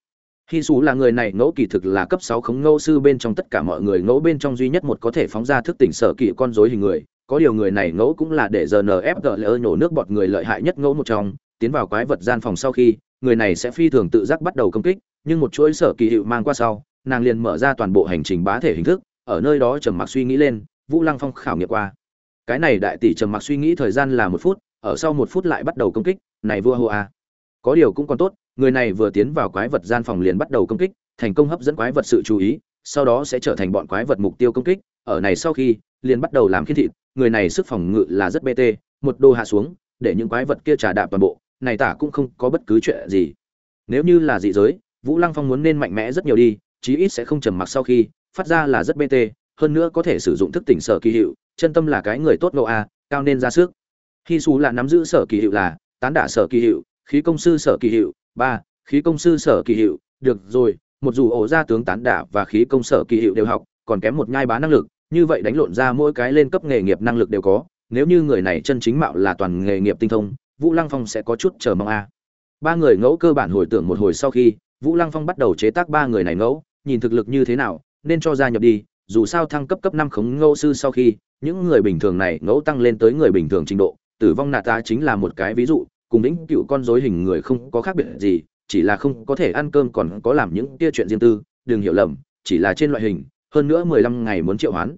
Hy Sú là người này ngẫu kỳ thực là cấp 6 khống ngẫu sư bên trong tất cả mọi người ngẫu bên trong duy nhất một có thể phóng ra thức tỉnh sở kỳ con rối hình người, có điều người này ngẫu cũng là để GNFGL nhổ nước bọt người lợi hại nhất ngẫu một trong, tiến vào quái vật gian phòng sau khi, người này sẽ phi thường tự giác bắt đầu công kích, nhưng một chuỗi sở kỳ hiệu mang qua sau, nàng liền mở ra toàn bộ hành trình bá thể hình thức, ở nơi đó trầm mặc suy nghĩ lên, Vũ Lăng Phong khảo nghiệm qua. Cái này đại tỷ trầm mặc suy nghĩ thời gian là một phút, ở sau một phút lại bắt đầu công kích, này vua Hoa. Có điều cũng còn tốt, người này vừa tiến vào quái vật gian phòng liền bắt đầu công kích, thành công hấp dẫn quái vật sự chú ý, sau đó sẽ trở thành bọn quái vật mục tiêu công kích. Ở này sau khi, liền bắt đầu làm khiết thịt, người này sức phòng ngự là rất bt một đô hạ xuống, để những quái vật kia trà đạp toàn bộ, này tả cũng không có bất cứ chuyện gì. Nếu như là dị giới, vũ lăng phong muốn nên mạnh mẽ rất nhiều đi, chí ít sẽ không trầm mặc sau khi, phát ra là rất bt hơn nữa có thể sử dụng thức tỉnh sở kỳ hiệu, chân tâm là cái người tốt nộ a, cao nên ra sức. Khi xù là nắm giữ sở kỳ hiệu là, tán đả sở kỳ hiệu, khí công sư sở kỳ hiệu ba, khí công sư sở kỳ hiệu. Được rồi, một dù ổ ra tướng tán đả và khí công sở kỳ hiệu đều học, còn kém một nhai bá năng lực, như vậy đánh lộn ra mỗi cái lên cấp nghề nghiệp năng lực đều có. Nếu như người này chân chính mạo là toàn nghề nghiệp tinh thông, vũ lăng phong sẽ có chút chờ mong a. Ba người ngẫu cơ bản hồi tưởng một hồi sau khi, vũ lăng phong bắt đầu chế tác ba người này ngẫu, nhìn thực lực như thế nào, nên cho gia nhập đi. Dù sao thăng cấp cấp năm khống ngẫu sư sau khi, những người bình thường này ngẫu tăng lên tới người bình thường trình độ, tử vong nạt ta chính là một cái ví dụ cùng lĩnh cựu con dối hình người không có khác biệt gì, chỉ là không có thể ăn cơm còn có làm những tia chuyện riêng tư, đừng hiểu lầm, chỉ là trên loại hình, hơn nữa mười lăm ngày muốn triệu hoán.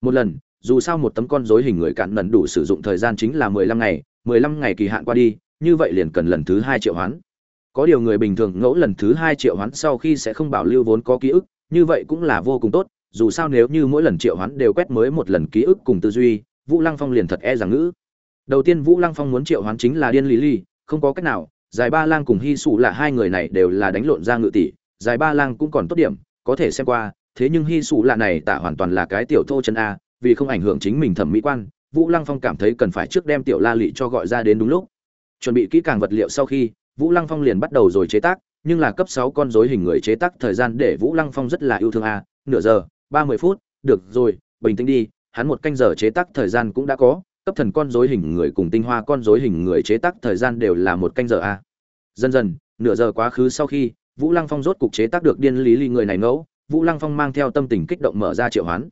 Một lần, dù sao một tấm con dối hình người cạn lần đủ sử dụng thời gian chính là mười lăm ngày, mười lăm ngày kỳ hạn qua đi, như vậy liền cần lần thứ hai triệu hoán. Có điều người bình thường ngẫu lần thứ hai triệu hoán sau khi sẽ không bảo lưu vốn có ký ức, như vậy cũng là vô cùng tốt, dù sao nếu như mỗi lần triệu hoán đều quét mới một lần ký ức cùng tư duy, vũ lăng phong liền thật e rằng ngữ đầu tiên vũ lăng phong muốn triệu hoán chính là điên lý ly không có cách nào, giải ba lang cùng hy sụ là hai người này đều là đánh lộn ra ngự tỷ, giải ba lang cũng còn tốt điểm, có thể xem qua, thế nhưng hy sụ lạ này tạ hoàn toàn là cái tiểu thô chân a, vì không ảnh hưởng chính mình thẩm mỹ quan, vũ lăng phong cảm thấy cần phải trước đem tiểu la lị cho gọi ra đến đúng lúc. Chuẩn bị kỹ càng vật liệu sau khi, vũ lăng phong liền bắt đầu rồi chế tác, nhưng là cấp sáu con dối hình người chế tác thời gian để vũ lăng phong rất là yêu thương a, nửa giờ, ba mươi phút, được rồi, bình tĩnh đi, hắn một canh giờ chế tác thời gian cũng đã có cấp thần con dối hình người cùng tinh hoa con dối hình người chế tác thời gian đều là một canh giờ a. Dần dần, nửa giờ quá khứ sau khi, vũ lăng phong rốt cục chế tác được điên lý ly người này ngẫu, vũ lăng phong mang theo tâm tình kích động mở ra triệu hoán.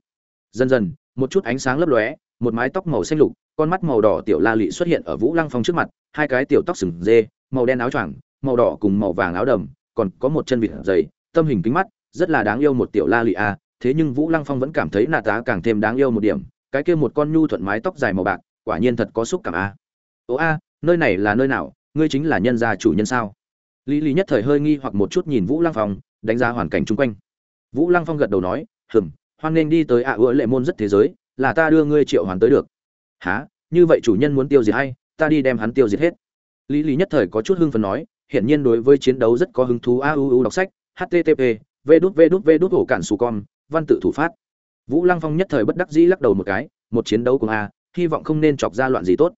Dần dần, một chút ánh sáng lấp lóe, một mái tóc màu xanh lục, con mắt màu đỏ tiểu la lị xuất hiện ở vũ lăng phong trước mặt, hai cái tiểu tóc sừng dê, màu đen áo choàng, màu đỏ cùng màu vàng áo đầm, còn có một chân vịt dày, tâm hình kính mắt, rất là đáng yêu một tiểu la lị a. Thế nhưng vũ lăng phong vẫn cảm thấy nà tá càng thêm đáng yêu một điểm cái kia một con nhu thuận mái tóc dài màu bạc, quả nhiên thật có xúc cảm a. Ố a, nơi này là nơi nào? Ngươi chính là nhân gia chủ nhân sao? Lý lý nhất thời hơi nghi hoặc một chút nhìn vũ lăng phong, đánh giá hoàn cảnh chung quanh. Vũ lăng phong gật đầu nói, hừm, hoan nên đi tới ạ à lệ môn rất thế giới, là ta đưa ngươi triệu hoàn tới được. Há như vậy chủ nhân muốn tiêu diệt hay? Ta đi đem hắn tiêu diệt hết. Lý lý nhất thời có chút hưng phấn nói, hiển nhiên đối với chiến đấu rất có hứng thú a u u đọc sách, http, v đút v đút v đút ổ cản su con văn tự thủ phát vũ lăng phong nhất thời bất đắc dĩ lắc đầu một cái, một chiến đấu cùng a, hy vọng không nên chọc ra loạn gì tốt.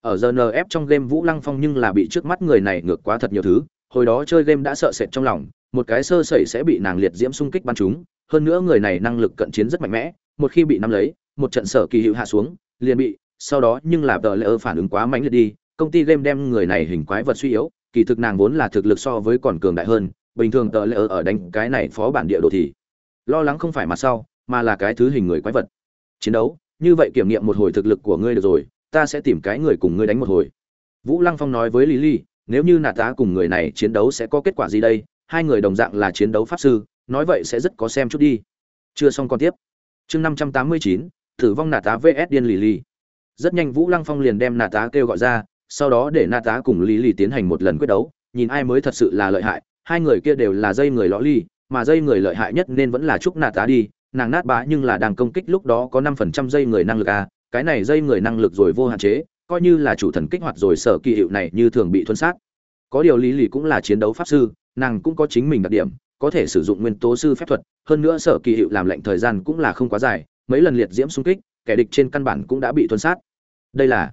Ở rnf trong game vũ lăng phong nhưng là bị trước mắt người này ngược quá thật nhiều thứ, hồi đó chơi game đã sợ sệt trong lòng, một cái sơ sẩy sẽ bị nàng liệt diễm xung kích bắn chúng hơn nữa người này năng lực cận chiến rất mạnh mẽ, một khi bị nắm lấy, một trận sở kỳ hiệu hạ xuống, liền bị, sau đó nhưng là tờ lỡ phản ứng quá mạnh liệt đi, công ty game đem người này hình quái vật suy yếu, kỳ thực nàng vốn là thực lực so với còn cường đại hơn, bình thường tờ lỡ ở đánh cái này phó bản địa đồ thì, lo lắng không phải mặt sau mà là cái thứ hình người quái vật. Chiến đấu, như vậy kiểm nghiệm một hồi thực lực của ngươi được rồi, ta sẽ tìm cái người cùng ngươi đánh một hồi. Vũ lăng phong nói với lý ly nếu như nạt tá cùng người này chiến đấu sẽ có kết quả gì đây? Hai người đồng dạng là chiến đấu pháp sư, nói vậy sẽ rất có xem chút đi. Chưa xong còn tiếp. Chương năm trăm tám mươi chín, thử vong nạt tá vs điên lì lì rất nhanh vũ lăng phong liền đem nạt tá kêu gọi ra, sau đó để nạt tá cùng lý lì tiến hành một lần quyết đấu. Nhìn ai mới thật sự là lợi hại, hai người kia đều là dây người lõ ly, mà dây người lợi hại nhất nên vẫn là trúc nạt tá đi nàng nát bá nhưng là đang công kích lúc đó có năm phần trăm dây người năng lực a cái này dây người năng lực rồi vô hạn chế, coi như là chủ thần kích hoạt rồi sở kỳ hiệu này như thường bị thuân sát. Có điều lý lì cũng là chiến đấu pháp sư, nàng cũng có chính mình đặc điểm, có thể sử dụng nguyên tố sư phép thuật, hơn nữa sở kỳ hiệu làm lệnh thời gian cũng là không quá dài, mấy lần liệt diễm xung kích, kẻ địch trên căn bản cũng đã bị thuần sát. Đây là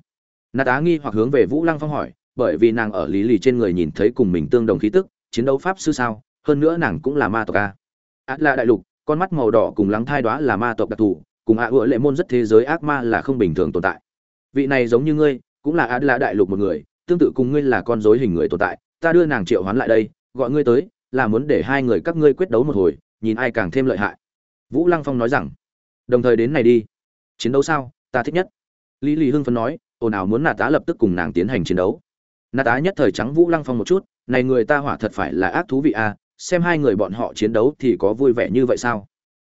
nát á nghi hoặc hướng về vũ lăng phong hỏi, bởi vì nàng ở lý lì trên người nhìn thấy cùng mình tương đồng khí tức, chiến đấu pháp sư sao, hơn nữa nàng cũng là ma tộc à. a át là đại lục con mắt màu đỏ cùng lắng thai đoá là ma tộc đặc thù, cùng ạ ựa lệ môn rất thế giới ác ma là không bình thường tồn tại. Vị này giống như ngươi, cũng là á là đại lục một người, tương tự cùng ngươi là con dối hình người tồn tại, ta đưa nàng triệu hoán lại đây, gọi ngươi tới, là muốn để hai người các ngươi quyết đấu một hồi, nhìn ai càng thêm lợi hại. Vũ lăng phong nói rằng. Đồng thời đến này đi. Chiến đấu sao? Ta thích nhất. Lý lý hưng phấn nói, ồn ào muốn nà tá lập tức cùng nàng tiến hành chiến đấu. Nà tá nhất thời trắng vũ lăng phong một chút, này người ta hỏa thật phải là ác thú vị à xem hai người bọn họ chiến đấu thì có vui vẻ như vậy sao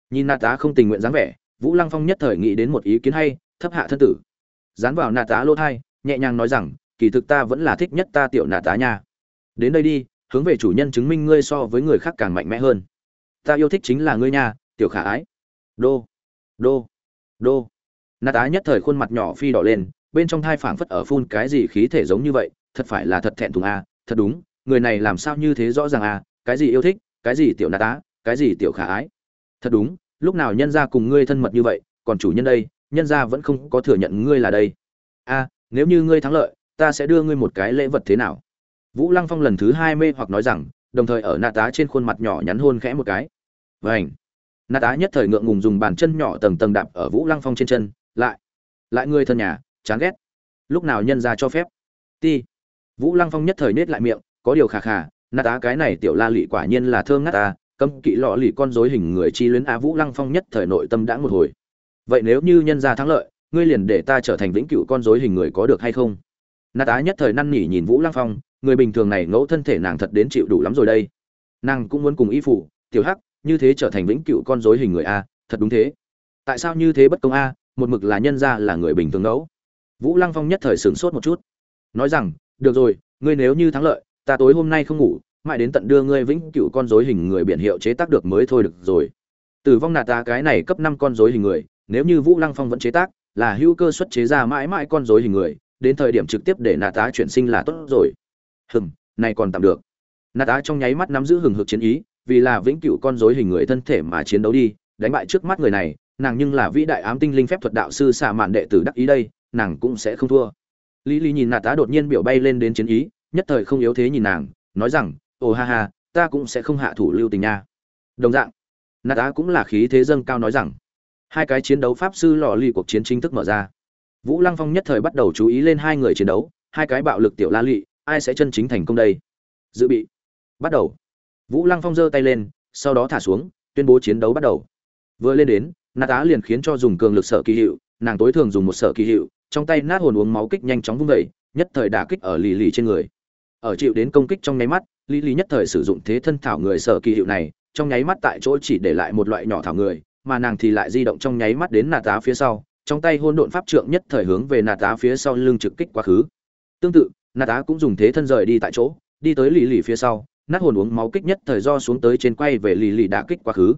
nhìn nà tá không tình nguyện dáng vẻ, vũ lăng phong nhất thời nghĩ đến một ý kiến hay, thấp hạ thân tử dán vào nà tá lỗ thai, nhẹ nhàng nói rằng, kỳ thực ta vẫn là thích nhất ta tiểu nà tá nha đến đây đi, hướng về chủ nhân chứng minh ngươi so với người khác càng mạnh mẽ hơn ta yêu thích chính là ngươi nha, tiểu khả ái đô đô đô nà tá nhất thời khuôn mặt nhỏ phi đỏ lên, bên trong thai phảng phất ở phun cái gì khí thể giống như vậy, thật phải là thật thẹn thùng à? thật đúng, người này làm sao như thế rõ ràng à? Cái gì yêu thích, cái gì tiểu nà tá, cái gì tiểu khả ái. Thật đúng, lúc nào nhân gia cùng ngươi thân mật như vậy, còn chủ nhân đây, nhân gia vẫn không có thừa nhận ngươi là đây. A, nếu như ngươi thắng lợi, ta sẽ đưa ngươi một cái lễ vật thế nào? Vũ lăng phong lần thứ hai mê hoặc nói rằng, đồng thời ở nà tá trên khuôn mặt nhỏ nhắn hôn khẽ một cái. Vảnh nà tá nhất thời ngượng ngùng dùng bàn chân nhỏ tầng tầng đạp ở vũ lăng phong trên chân, lại lại ngươi thân nhà, chán ghét. Lúc nào nhân ra cho phép? Ti. Vũ lăng phong nhất thời nết lại miệng, có điều khà khà nát á cái này tiểu la lị quả nhiên là thơm nát ta cấm kỵ lọ lì con dối hình người chi luyến á vũ lăng phong nhất thời nội tâm đã một hồi. Vậy nếu như nhân gia thắng lợi, ngươi liền để ta trở thành vĩnh cửu con dối hình người có được hay không? Nát á nhất thời năn nỉ nhìn vũ lăng phong, người bình thường này ngẫu thân thể nàng thật đến chịu đủ lắm rồi đây. Nàng cũng muốn cùng y phủ tiểu hắc, như thế trở thành vĩnh cửu con dối hình người a, thật đúng thế. Tại sao như thế bất công a, một mực là nhân gia là người bình thường ngẫu? Vũ lăng phong nhất thời sửng sốt một chút. Nói rằng, được rồi, ngươi nếu như thắng lợi ta tối hôm nay không ngủ, mãi đến tận đưa ngươi vĩnh cửu con dối hình người biển hiệu chế tác được mới thôi được rồi. Tử vong nạt ta cái này cấp năm con dối hình người, nếu như vũ lăng phong vẫn chế tác, là hữu cơ xuất chế ra mãi mãi con dối hình người, đến thời điểm trực tiếp để nạt tá chuyển sinh là tốt rồi. Hừm, này còn tạm được. Nạt tá trong nháy mắt nắm giữ hừng hực chiến ý, vì là vĩnh cửu con dối hình người thân thể mà chiến đấu đi, đánh bại trước mắt người này, nàng nhưng là vĩ đại ám tinh linh phép thuật đạo sư xạ mạn đệ tử đắc ý đây, nàng cũng sẽ không thua. Lý lý nhìn nạt tá đột nhiên biểu bay lên đến chiến ý nhất thời không yếu thế nhìn nàng, nói rằng, ồ ha ha, ta cũng sẽ không hạ thủ lưu tình nha. Đồng dạng nạt á cũng là khí thế dâng cao nói rằng, hai cái chiến đấu pháp sư lò lì cuộc chiến chính thức mở ra. Vũ lăng phong nhất thời bắt đầu chú ý lên hai người chiến đấu, hai cái bạo lực tiểu la lị, ai sẽ chân chính thành công đây? Dự bị, bắt đầu. Vũ lăng phong giơ tay lên, sau đó thả xuống, tuyên bố chiến đấu bắt đầu. Vừa lên đến nạt á liền khiến cho dùng cường lực sở kỳ hiệu, nàng tối thường dùng một sở kỳ hiệu, trong tay nát hồn uống máu kích nhanh chóng vung vẩy nhất thời đả kích ở lì lì trên người ở chịu đến công kích trong nháy mắt, Lý Lý nhất thời sử dụng thế thân thảo người sở kỳ hiệu này, trong nháy mắt tại chỗ chỉ để lại một loại nhỏ thảo người, mà nàng thì lại di động trong nháy mắt đến nà tá phía sau, trong tay hôn độn pháp trượng nhất thời hướng về nà tá phía sau lưng trực kích quá khứ. Tương tự nà tá cũng dùng thế thân rời đi tại chỗ, đi tới lì lì phía sau, nát hồn uống máu kích nhất thời do xuống tới trên quay về lì lì đã kích quá khứ.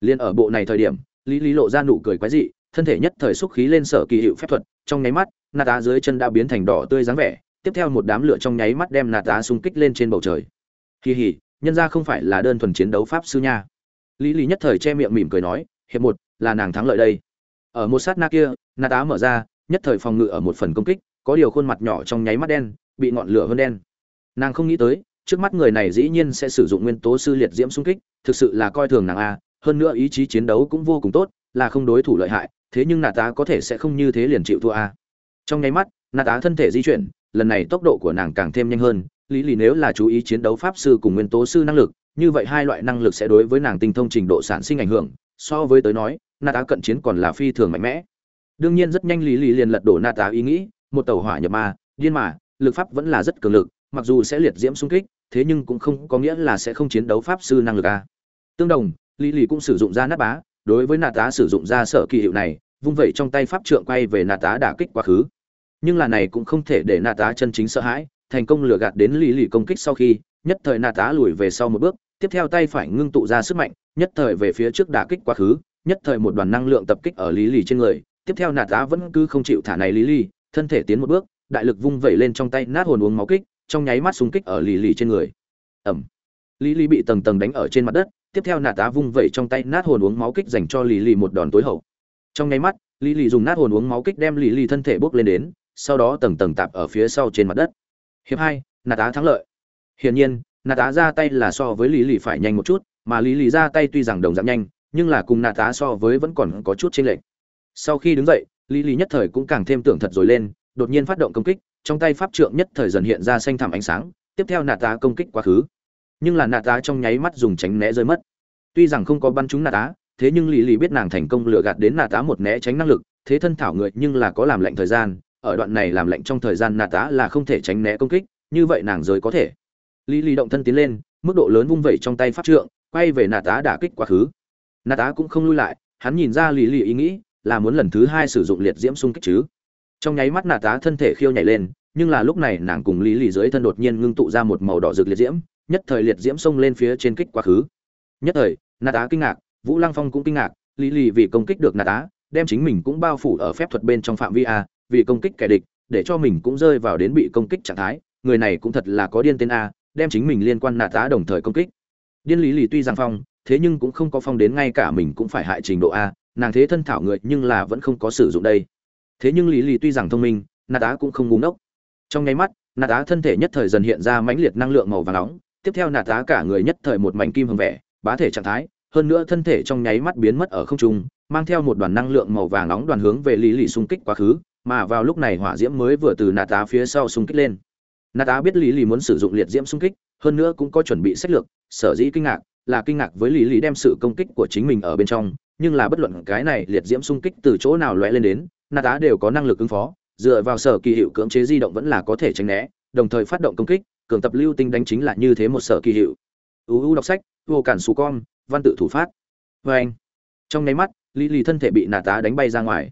Liên ở bộ này thời điểm, lý lý lộ ra nụ cười quái dị, thân thể nhất thời xúc khí lên sở kỳ hiệu phép thuật, trong nháy mắt nà tá dưới chân đã biến thành đỏ tươi dáng vẻ tiếp theo một đám lửa trong nháy mắt đem nạt tá xung kích lên trên bầu trời. Kỳ hỉ nhân ra không phải là đơn thuần chiến đấu pháp sư nha. Lý lý nhất thời che miệng mỉm cười nói, hiệp một, là nàng thắng lợi đây. Ở một sát na kia, nạt tá mở ra, nhất thời phòng ngự ở một phần công kích, có điều khuôn mặt nhỏ trong nháy mắt đen, bị ngọn lửa hơn đen. Nàng không nghĩ tới, trước mắt người này dĩ nhiên sẽ sử dụng nguyên tố sư liệt diễm xung kích, thực sự là coi thường nàng a, hơn nữa ý chí chiến đấu cũng vô cùng tốt, là không đối thủ lợi hại, thế nhưng nà tá có thể sẽ không như thế liền chịu thua a. Trong nháy mắt nà tá thân thể di chuyển lần này tốc độ của nàng càng thêm nhanh hơn. Lý lì nếu là chú ý chiến đấu pháp sư cùng nguyên tố sư năng lực, như vậy hai loại năng lực sẽ đối với nàng tinh thông trình độ sản sinh ảnh hưởng, so với tới nói Na tá cận chiến còn là phi thường mạnh mẽ. Đương nhiên rất nhanh lý lì liền lật đổ Na tá ý nghĩ, một tàu hỏa nhập ma, điên mà, lực pháp vẫn là rất cường lực, mặc dù sẽ liệt diễm xung kích, thế nhưng cũng không có nghĩa là sẽ không chiến đấu pháp sư năng lực a. Tương đồng, lý lì cũng sử dụng ra nát bá, đối với nà tá sử dụng ra sở kỳ hiệu này, vung vẩy trong tay pháp trượng quay về nà tá đả kích quá khứ nhưng là này cũng không thể để nà tá chân chính sợ hãi, thành công lừa gạt đến lý lì công kích sau khi, nhất thời nà tá lùi về sau một bước, tiếp theo tay phải ngưng tụ ra sức mạnh, nhất thời về phía trước đả kích quá khứ, nhất thời một đoàn năng lượng tập kích ở lý lì trên người, tiếp theo nà tá vẫn cứ không chịu thả này lý lì thân thể tiến một bước, đại lực vung vẩy lên trong tay nát hồn uống máu kích, trong nháy mắt xung kích ở lì lì trên người. Ẩm lý lì bị tầng tầng đánh ở trên mặt đất, tiếp theo Nà tá vung vẩy trong tay nát hồn uống máu kích dành cho lì lì một đòn tối hậu. Trong nháy mắt, lý lì dùng nát hồn uống máu kích đem lì lì thân thể bốc lên đến sau đó tầng tầng tạp ở phía sau trên mặt đất. Hiệp hai, nạt tá thắng lợi. Hiển nhiên, nạt tá ra tay là so với lý lì phải nhanh một chút, mà lý lì ra tay tuy rằng đồng giảm nhanh, nhưng là cùng nạt tá so với vẫn còn có chút chênh lệch. Sau khi đứng dậy, lý lì nhất thời cũng càng thêm tưởng thật rồi lên, đột nhiên phát động công kích, trong tay pháp trượng nhất thời dần hiện ra xanh thẳm ánh sáng, tiếp theo nạt tá công kích quá khứ. Nhưng là nạt tá trong nháy mắt dùng tránh né rơi mất. Tuy rằng không có bắn trúng nạt tá thế nhưng lì lì biết nàng thành công lừa gạt đến nạt tá một né tránh năng lực, thế thân thảo người nhưng là có làm lệnh thời gian ở đoạn này làm lệnh trong thời gian nà tá là không thể tránh né công kích, như vậy nàng giới có thể. Lý lì động thân tiến lên, mức độ lớn vung vẩy trong tay pháp trượng, quay về nà tá đả kích quá khứ. Nà tá cũng không lui lại, hắn nhìn ra lý lì ý nghĩ, là muốn lần thứ hai sử dụng liệt diễm xung kích chứ. Trong nháy mắt nà tá thân thể khiêu nhảy lên, nhưng là lúc này nàng cùng lý lì dưới thân đột nhiên ngưng tụ ra một màu đỏ rực liệt diễm, nhất thời liệt diễm xông lên phía trên kích quá khứ. Nhất thời, nà tá kinh ngạc, vũ lăng phong cũng kinh ngạc, lý lì vì công kích được nà tá, đem chính mình cũng bao phủ ở phép thuật bên trong phạm vi a vì công kích kẻ địch, để cho mình cũng rơi vào đến bị công kích trạng thái. Người này cũng thật là có điên tên a, đem chính mình liên quan nạ tá đồng thời công kích. Điên lý lì tuy rằng phong, thế nhưng cũng không có phong đến ngay cả mình cũng phải hại trình độ a, nàng thế thân thảo người nhưng là vẫn không có sử dụng đây. Thế nhưng lý lì tuy rằng thông minh nạ tá cũng không ngu ngốc. Trong nháy mắt nạ tá thân thể nhất thời dần hiện ra mãnh liệt năng lượng màu vàng nóng, tiếp theo nạ tá cả người nhất thời một mảnh kim hồng vẻ, bá thể trạng thái, hơn nữa thân thể trong nháy mắt biến mất ở không trung, mang theo một đoàn năng lượng màu vàng nóng đoàn hướng về lý lì xung kích quá khứ mà vào lúc này hỏa diễm mới vừa từ nạt tá phía sau xung kích lên. Nạt tá biết lý lý muốn sử dụng liệt diễm xung kích, hơn nữa cũng có chuẩn bị sách lược, sở dĩ kinh ngạc là kinh ngạc với lý lý đem sự công kích của chính mình ở bên trong, nhưng là bất luận cái này liệt diễm xung kích từ chỗ nào lóe lên đến, nạt tá đều có năng lực ứng phó, dựa vào sở kỳ hiệu cưỡng chế di động vẫn là có thể tránh né, đồng thời phát động công kích, cường tập lưu tinh đánh chính là như thế một sở kỳ hiệu. Uu đọc sách, vô cản xù con, văn tự thủ phát. Vê anh trong nháy mắt, lý lì thân thể bị nạt tá đánh bay ra ngoài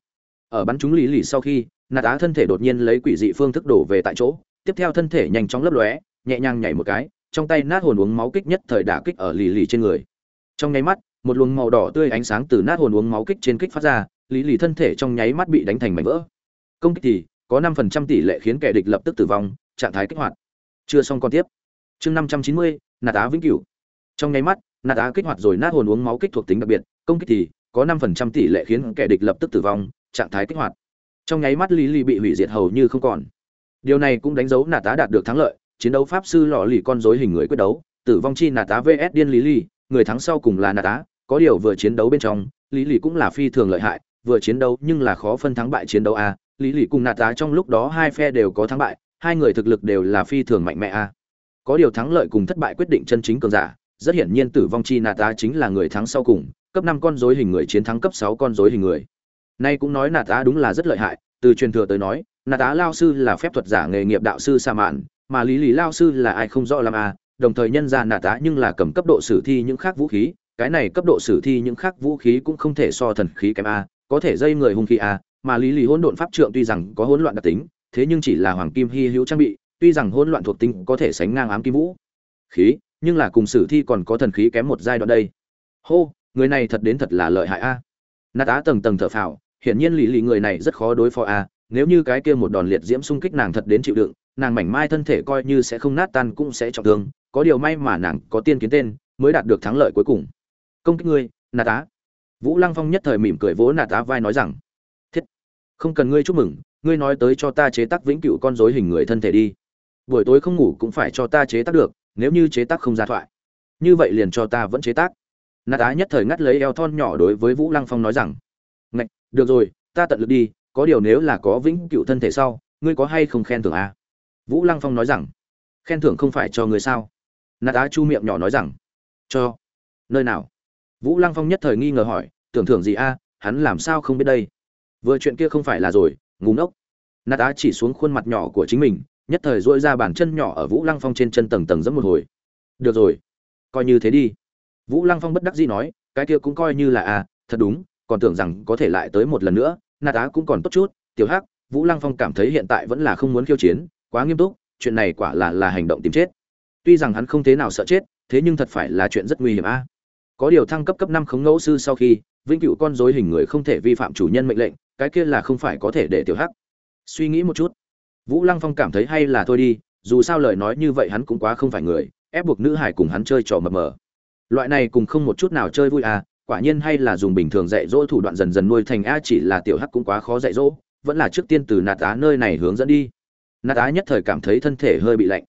ở bắn chúng lý lì sau khi, nạt á thân thể đột nhiên lấy quỷ dị phương thức đổ về tại chỗ, tiếp theo thân thể nhanh chóng lấp lóe, nhẹ nhàng nhảy một cái, trong tay nát hồn uống máu kích nhất thời đả kích ở lì lì trên người. Trong nháy mắt, một luồng màu đỏ tươi ánh sáng từ nát hồn uống máu kích trên kích phát ra lý lì thân thể trong nháy mắt bị đánh thành mảnh vỡ. Công kích thì có năm phần trăm tỷ lệ khiến kẻ địch lập tức tử vong, trạng thái kích hoạt. Chưa xong còn tiếp. Chương năm trăm chín mươi, nạt á vĩnh cửu. Trong nháy mắt, nạt á kích hoạt rồi nát hồn uống máu kích thuộc tính đặc biệt, công kích thì có năm phần trăm tỷ lệ khiến kẻ địch lập tức tử vong trạng thái kích hoạt. Trong nháy mắt lý lì bị hủy diệt hầu như không còn. Điều này cũng đánh dấu nà tá đạt được thắng lợi, chiến đấu pháp sư lò lì con rối hình người quyết đấu, tử vong chi nà tá vs điên lý lì, người thắng sau cùng là nà tá, có điều vừa chiến đấu bên trong, lý lì cũng là phi thường lợi hại, vừa chiến đấu nhưng là khó phân thắng bại chiến đấu a, lý lì cùng nà tá trong lúc đó hai phe đều có thắng bại, hai người thực lực đều là phi thường mạnh mẽ a. Có điều thắng lợi cùng thất bại quyết định chân chính cường giả, rất hiển nhiên tử vong chi nà tá chính là người thắng sau cùng, cấp năm con rối hình người chiến thắng cấp sáu con rối hình người nay cũng nói nạt tá đúng là rất lợi hại, từ truyền thừa tới nói, nạt tá lao sư là phép thuật giả nghề nghiệp đạo sư sa mạn, mà lý lý lao sư là ai không rõ làm à? đồng thời nhân ra nạt tá nhưng là cầm cấp độ sử thi những khác vũ khí, cái này cấp độ sử thi những khác vũ khí cũng không thể so thần khí kém a có thể dây người hung khí a mà lý lý hỗn độn pháp trượng tuy rằng có hỗn loạn đặc tính, thế nhưng chỉ là hoàng kim hy hữu trang bị, tuy rằng hỗn loạn thuộc tính có thể sánh ngang ám kim vũ khí, nhưng là cùng sử thi còn có thần khí kém một giai đoạn đây hô, người này thật đến thật là lợi hại a nạt tá tầng tầng thở phào hiển nhiên lì lì người này rất khó đối phó a nếu như cái kia một đòn liệt diễm xung kích nàng thật đến chịu đựng, nàng mảnh mai thân thể coi như sẽ không nát tan cũng sẽ trọng thương, có điều may mà nàng có tiên kiến tên, mới đạt được thắng lợi cuối cùng. Công kích ngươi nà tá vũ lăng phong nhất thời mỉm cười vỗ nà tá vai nói rằng, thiết, không cần ngươi chúc mừng, ngươi nói tới cho ta chế tác vĩnh cửu con rối hình người thân thể đi. Buổi tối không ngủ cũng phải cho ta chế tác được, nếu như chế tác không ra thoại. Như vậy liền cho ta vẫn chế tác. Nà tá nhất thời ngắt lấy eo thon nhỏ đối với vũ lăng phong nói rằng được rồi, ta tận lực đi, có điều nếu là có vĩnh cựu thân thể sau, ngươi có hay không khen thưởng à? vũ lăng phong nói rằng, khen thưởng không phải cho ngươi sao? Nạt á chu miệng nhỏ nói rằng, cho. Nơi nào? Vũ lăng phong nhất thời nghi ngờ hỏi, tưởng thưởng gì a? Hắn làm sao không biết đây? Vừa chuyện kia không phải là rồi ngủ ngốc. Nạt á chỉ xuống khuôn mặt nhỏ của chính mình, nhất thời dỗi ra bàn chân nhỏ ở vũ lăng phong trên chân tầng tầng dẫm một hồi. Được rồi, coi như thế đi. Vũ lăng phong bất đắc dĩ nói, cái kia cũng coi như là a, thật đúng còn tưởng rằng có thể lại tới một lần nữa nạt á cũng còn tốt chút, tiểu hắc, vũ lăng phong cảm thấy hiện tại vẫn là không muốn khiêu chiến, quá nghiêm túc, chuyện này quả là là hành động tìm chết. Tuy rằng hắn không thế nào sợ chết, thế nhưng thật phải là chuyện rất nguy hiểm a. Có điều thăng cấp cấp năm khống ngẫu sư sau khi, vĩnh cửu con dối hình người không thể vi phạm chủ nhân mệnh lệnh, cái kia là không phải có thể để tiểu hắc suy nghĩ một chút. Vũ lăng phong cảm thấy hay là thôi đi, dù sao lời nói như vậy hắn cũng quá không phải người, ép buộc nữ hải cùng hắn chơi trò mập mờ. Loại này cùng không một chút nào chơi vui à quả nhiên hay là dùng bình thường dạy dỗ thủ đoạn dần dần nuôi thành a chỉ là tiểu hắc cũng quá khó dạy dỗ, vẫn là trước tiên từ nạt á nơi này hướng dẫn đi. Nạt á nhất thời cảm thấy thân thể hơi bị lạnh.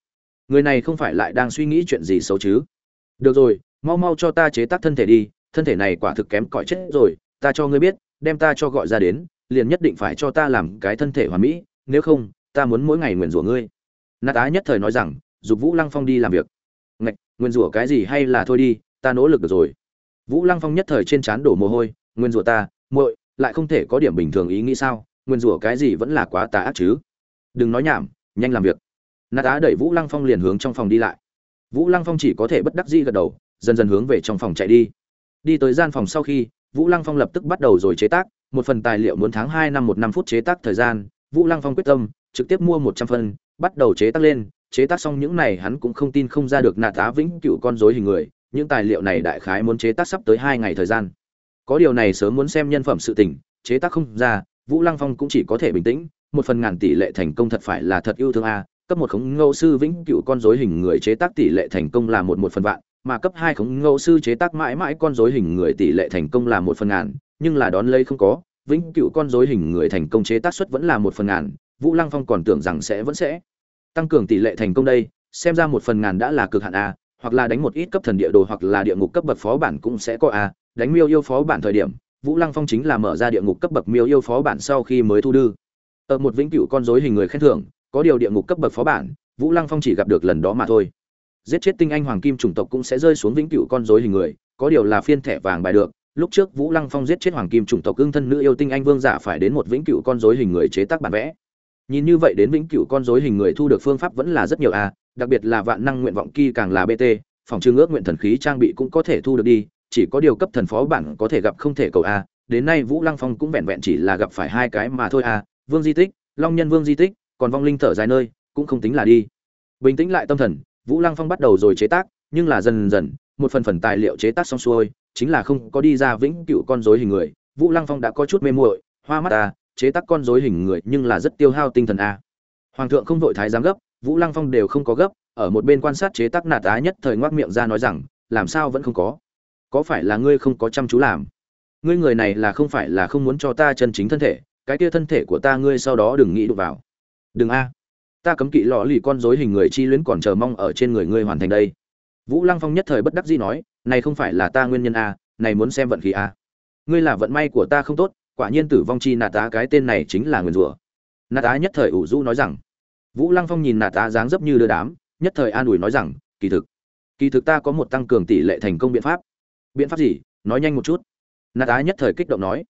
Người này không phải lại đang suy nghĩ chuyện gì xấu chứ? Được rồi, mau mau cho ta chế tác thân thể đi, thân thể này quả thực kém cỏi chết rồi, ta cho ngươi biết, đem ta cho gọi ra đến, liền nhất định phải cho ta làm cái thân thể hoàn mỹ, nếu không, ta muốn mỗi ngày nguyền rủa ngươi. Nạt á nhất thời nói rằng, dục vũ lăng phong đi làm việc. Ngạch, nguyền rủa cái gì hay là thôi đi, ta nỗ lực được rồi vũ lăng phong nhất thời trên trán đổ mồ hôi nguyên rủa ta muội lại không thể có điểm bình thường ý nghĩ sao? Nguyên rủa cái gì vẫn là quá tà ác chứ? Đừng nói nhảm nhanh làm việc. Nát á đẩy vũ lăng phong liền hướng trong phòng đi lại. Vũ lăng phong chỉ có thể bất đắc dĩ gật đầu dần dần hướng về trong phòng chạy đi. Đi tới gian phòng sau khi vũ lăng phong lập tức bắt đầu rồi chế tác một phần tài liệu muốn tháng hai năm một năm phút chế tác thời gian. Vũ lăng phong quyết tâm trực tiếp mua một trăm phần, bắt đầu chế tác lên. Chế tác xong những này hắn cũng không tin không ra được nạt tá vĩnh cửu con rối hình người những tài liệu này đại khái muốn chế tác sắp tới hai ngày thời gian. Có điều này sớm muốn xem nhân phẩm sự tình, chế tác không ra, vũ lăng phong cũng chỉ có thể bình tĩnh, một phần ngàn tỷ lệ thành công thật phải là thật yêu thương a, cấp một khống ngẫu sư vĩnh cựu con dối hình người chế tác tỷ lệ thành công là một một phần vạn, mà cấp hai khống ngẫu sư chế tác mãi mãi con dối hình người tỷ lệ thành công là một phần ngàn, nhưng là đón lấy không có, vĩnh cựu con dối hình người thành công chế tác suất vẫn là một phần ngàn, vũ lăng phong còn tưởng rằng sẽ vẫn sẽ tăng cường tỷ lệ thành công đây, xem ra một phần ngàn đã là cực hạn a hoặc là đánh một ít cấp thần địa đồ hoặc là địa ngục cấp bậc phó bản cũng sẽ có a đánh miêu yêu phó bản thời điểm, vũ lăng phong chính là mở ra địa ngục cấp bậc miêu yêu phó bản sau khi mới thu đưa ở một vĩnh cửu con rối hình người khen thưởng, có điều địa ngục cấp bậc phó bản, vũ lăng phong chỉ gặp được lần đó mà thôi. Giết chết tinh anh hoàng kim chủng tộc cũng sẽ rơi xuống vĩnh cửu con rối hình người, có điều là phiên thẻ vàng bài được. Lúc trước vũ lăng phong giết chết hoàng kim chủng tộc ưng thân nữ yêu tinh anh vương giả phải đến một vĩnh cửu con rối hình người chế tác bản vẽ. Nhìn như vậy đến vĩnh cửu con rối hình người thu được phương pháp vẫn là rất nhiều a đặc biệt là vạn năng nguyện vọng kỳ càng là bt phòng trưng ước nguyện thần khí trang bị cũng có thể thu được đi, chỉ có điều cấp thần phó bản có thể gặp không thể cầu a, đến nay vũ lăng phong cũng vẹn vẹn chỉ là gặp phải hai cái mà thôi a, vương di tích, long nhân vương di tích, còn vong linh thở dài nơi, cũng không tính là đi. Bình tĩnh lại tâm thần, vũ lăng phong bắt đầu rồi chế tác, nhưng là dần dần, một phần phần tài liệu chế tác xong xuôi, chính là không có đi ra vĩnh cựu con rối hình người, vũ lăng phong đã có chút mê muội, hoa mắt ta chế tác con rối hình người nhưng là rất tiêu hao tinh thần a. Hoàng thượng không vội thái giám gấp vũ lăng phong đều không có gấp, ở một bên quan sát chế tác nạt á nhất thời ngoác miệng ra nói rằng, làm sao vẫn không có? Có phải là ngươi không có chăm chú làm? Ngươi người này là không phải là không muốn cho ta chân chính thân thể, cái kia thân thể của ta ngươi sau đó đừng nghĩ đụng vào. Đừng a. Ta cấm kỵ lọ lì con dối hình người chi luyến còn chờ mong ở trên người ngươi hoàn thành đây. Vũ lăng phong nhất thời bất đắc dĩ nói, này không phải là ta nguyên nhân a, này muốn xem vận khí a. Ngươi là vận may của ta không tốt, quả nhiên tử vong chi nà tá cái tên này chính là nguyền rủa. Nà tá nhất thời ủ rũ nói rằng vũ lăng phong nhìn nà tá dáng dấp như đưa đám, nhất thời an ủi nói rằng, kỳ thực kỳ thực ta có một tăng cường tỷ lệ thành công biện pháp. Biện pháp gì? Nói nhanh một chút. Nà tá nhất thời kích động nói.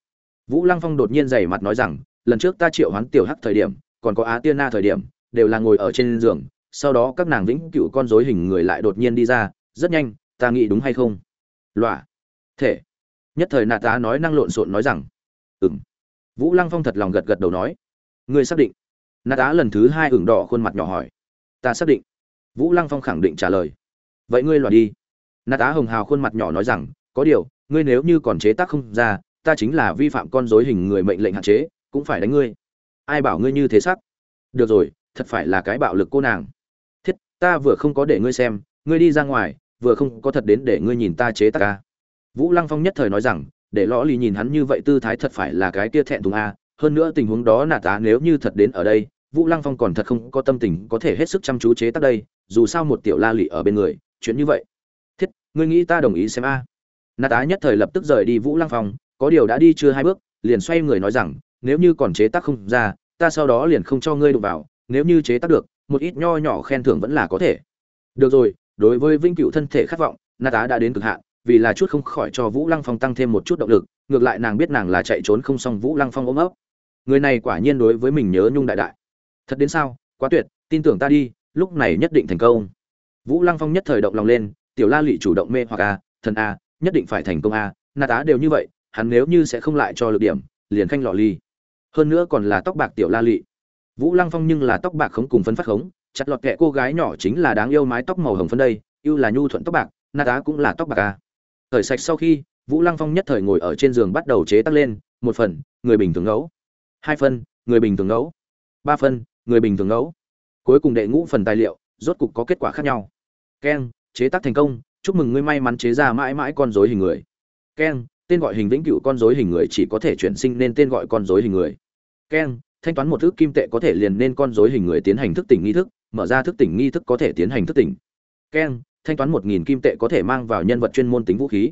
Vũ lăng phong đột nhiên dày mặt nói rằng, lần trước ta triệu hoán tiểu hắc thời điểm, còn có á tiên na thời điểm, đều là ngồi ở trên giường, sau đó các nàng vĩnh cựu con rối hình người lại đột nhiên đi ra, rất nhanh, ta nghĩ đúng hay không? Loạ, thể. Nhất thời Nà tá nói năng lộn xộn nói rằng ừng vũ lăng phong thật lòng gật gật đầu nói, ngươi xác định. Na tá lần thứ hai ửng đỏ khuôn mặt nhỏ hỏi. Ta xác định. Vũ lăng phong khẳng định trả lời. Vậy ngươi loạt đi. Na tá hồng hào khuôn mặt nhỏ nói rằng, có điều, ngươi nếu như còn chế tác không ra, ta chính là vi phạm con dối hình người mệnh lệnh hạn chế, cũng phải đánh ngươi. Ai bảo ngươi như thế sắc? Được rồi, thật phải là cái bạo lực cô nàng. Thiết, ta vừa không có để ngươi xem, ngươi đi ra ngoài, vừa không có thật đến để ngươi nhìn ta chế tác ca. Vũ lăng phong nhất thời nói rằng, để lõ lì nhìn hắn như vậy tư thái thật phải là cái kia thẹn thùng a hơn nữa tình huống đó nà tá nếu như thật đến ở đây, vũ lăng phong còn thật không có tâm tình có thể hết sức chăm chú chế tác đây, dù sao một tiểu la lị ở bên người, chuyện như vậy. Thiết, ngươi nghĩ ta đồng ý xem a? Nà tá nhất thời lập tức rời đi vũ lăng phong, có điều đã đi chưa hai bước, liền xoay người nói rằng, nếu như còn chế tác không ra, ta sau đó liền không cho ngươi đụng vào, nếu như chế tác được, một ít nho nhỏ khen thưởng vẫn là có thể. Được rồi, đối với vinh cựu thân thể khát vọng na tá đã đến cực hạn, vì là chút không khỏi cho vũ lăng phong tăng thêm một chút động lực, ngược lại nàng biết nàng là chạy trốn không xong vũ lăng phong ôm ấp người này quả nhiên đối với mình nhớ nhung đại đại. Thật đến sao? Quá tuyệt, tin tưởng ta đi, lúc này nhất định thành công. Vũ lăng phong nhất thời động lòng lên, tiểu la lụy chủ động mê hoặc a, thần a, nhất định phải thành công a na tá đều như vậy, hắn nếu như sẽ không lại cho lực điểm, liền khanh lọ ly. Hơn nữa còn là tóc bạc tiểu la lụy vũ lăng phong nhưng là tóc bạc khống cùng phấn phát khống, chặt lọt kẹ cô gái nhỏ chính là đáng yêu mái tóc màu hồng phân đây, yêu là nhu thuận tóc bạc na tá cũng là tóc bạc a. thời sạch sau khi, vũ lăng phong nhất thời ngồi ở trên giường bắt đầu chế tắc lên, một phần, người bình thường ngẫu hai phân, người bình thường ngẫu. Ba phân, người bình thường ngẫu. Cuối cùng đệ ngũ phần tài liệu, rốt cục có kết quả khác nhau. Keng, chế tác thành công, chúc mừng ngươi may mắn chế ra mãi mãi con dối hình người. Keng, tên gọi hình vĩnh cửu con dối hình người chỉ có thể chuyển sinh nên tên gọi con dối hình người. Keng, thanh toán một thước kim tệ có thể liền nên con dối hình người tiến hành thức tỉnh nghi thức, mở ra thức tỉnh nghi thức có thể tiến hành thức tỉnh. Keng, thanh toán một nghìn kim tệ có thể mang vào nhân vật chuyên môn tính vũ khí.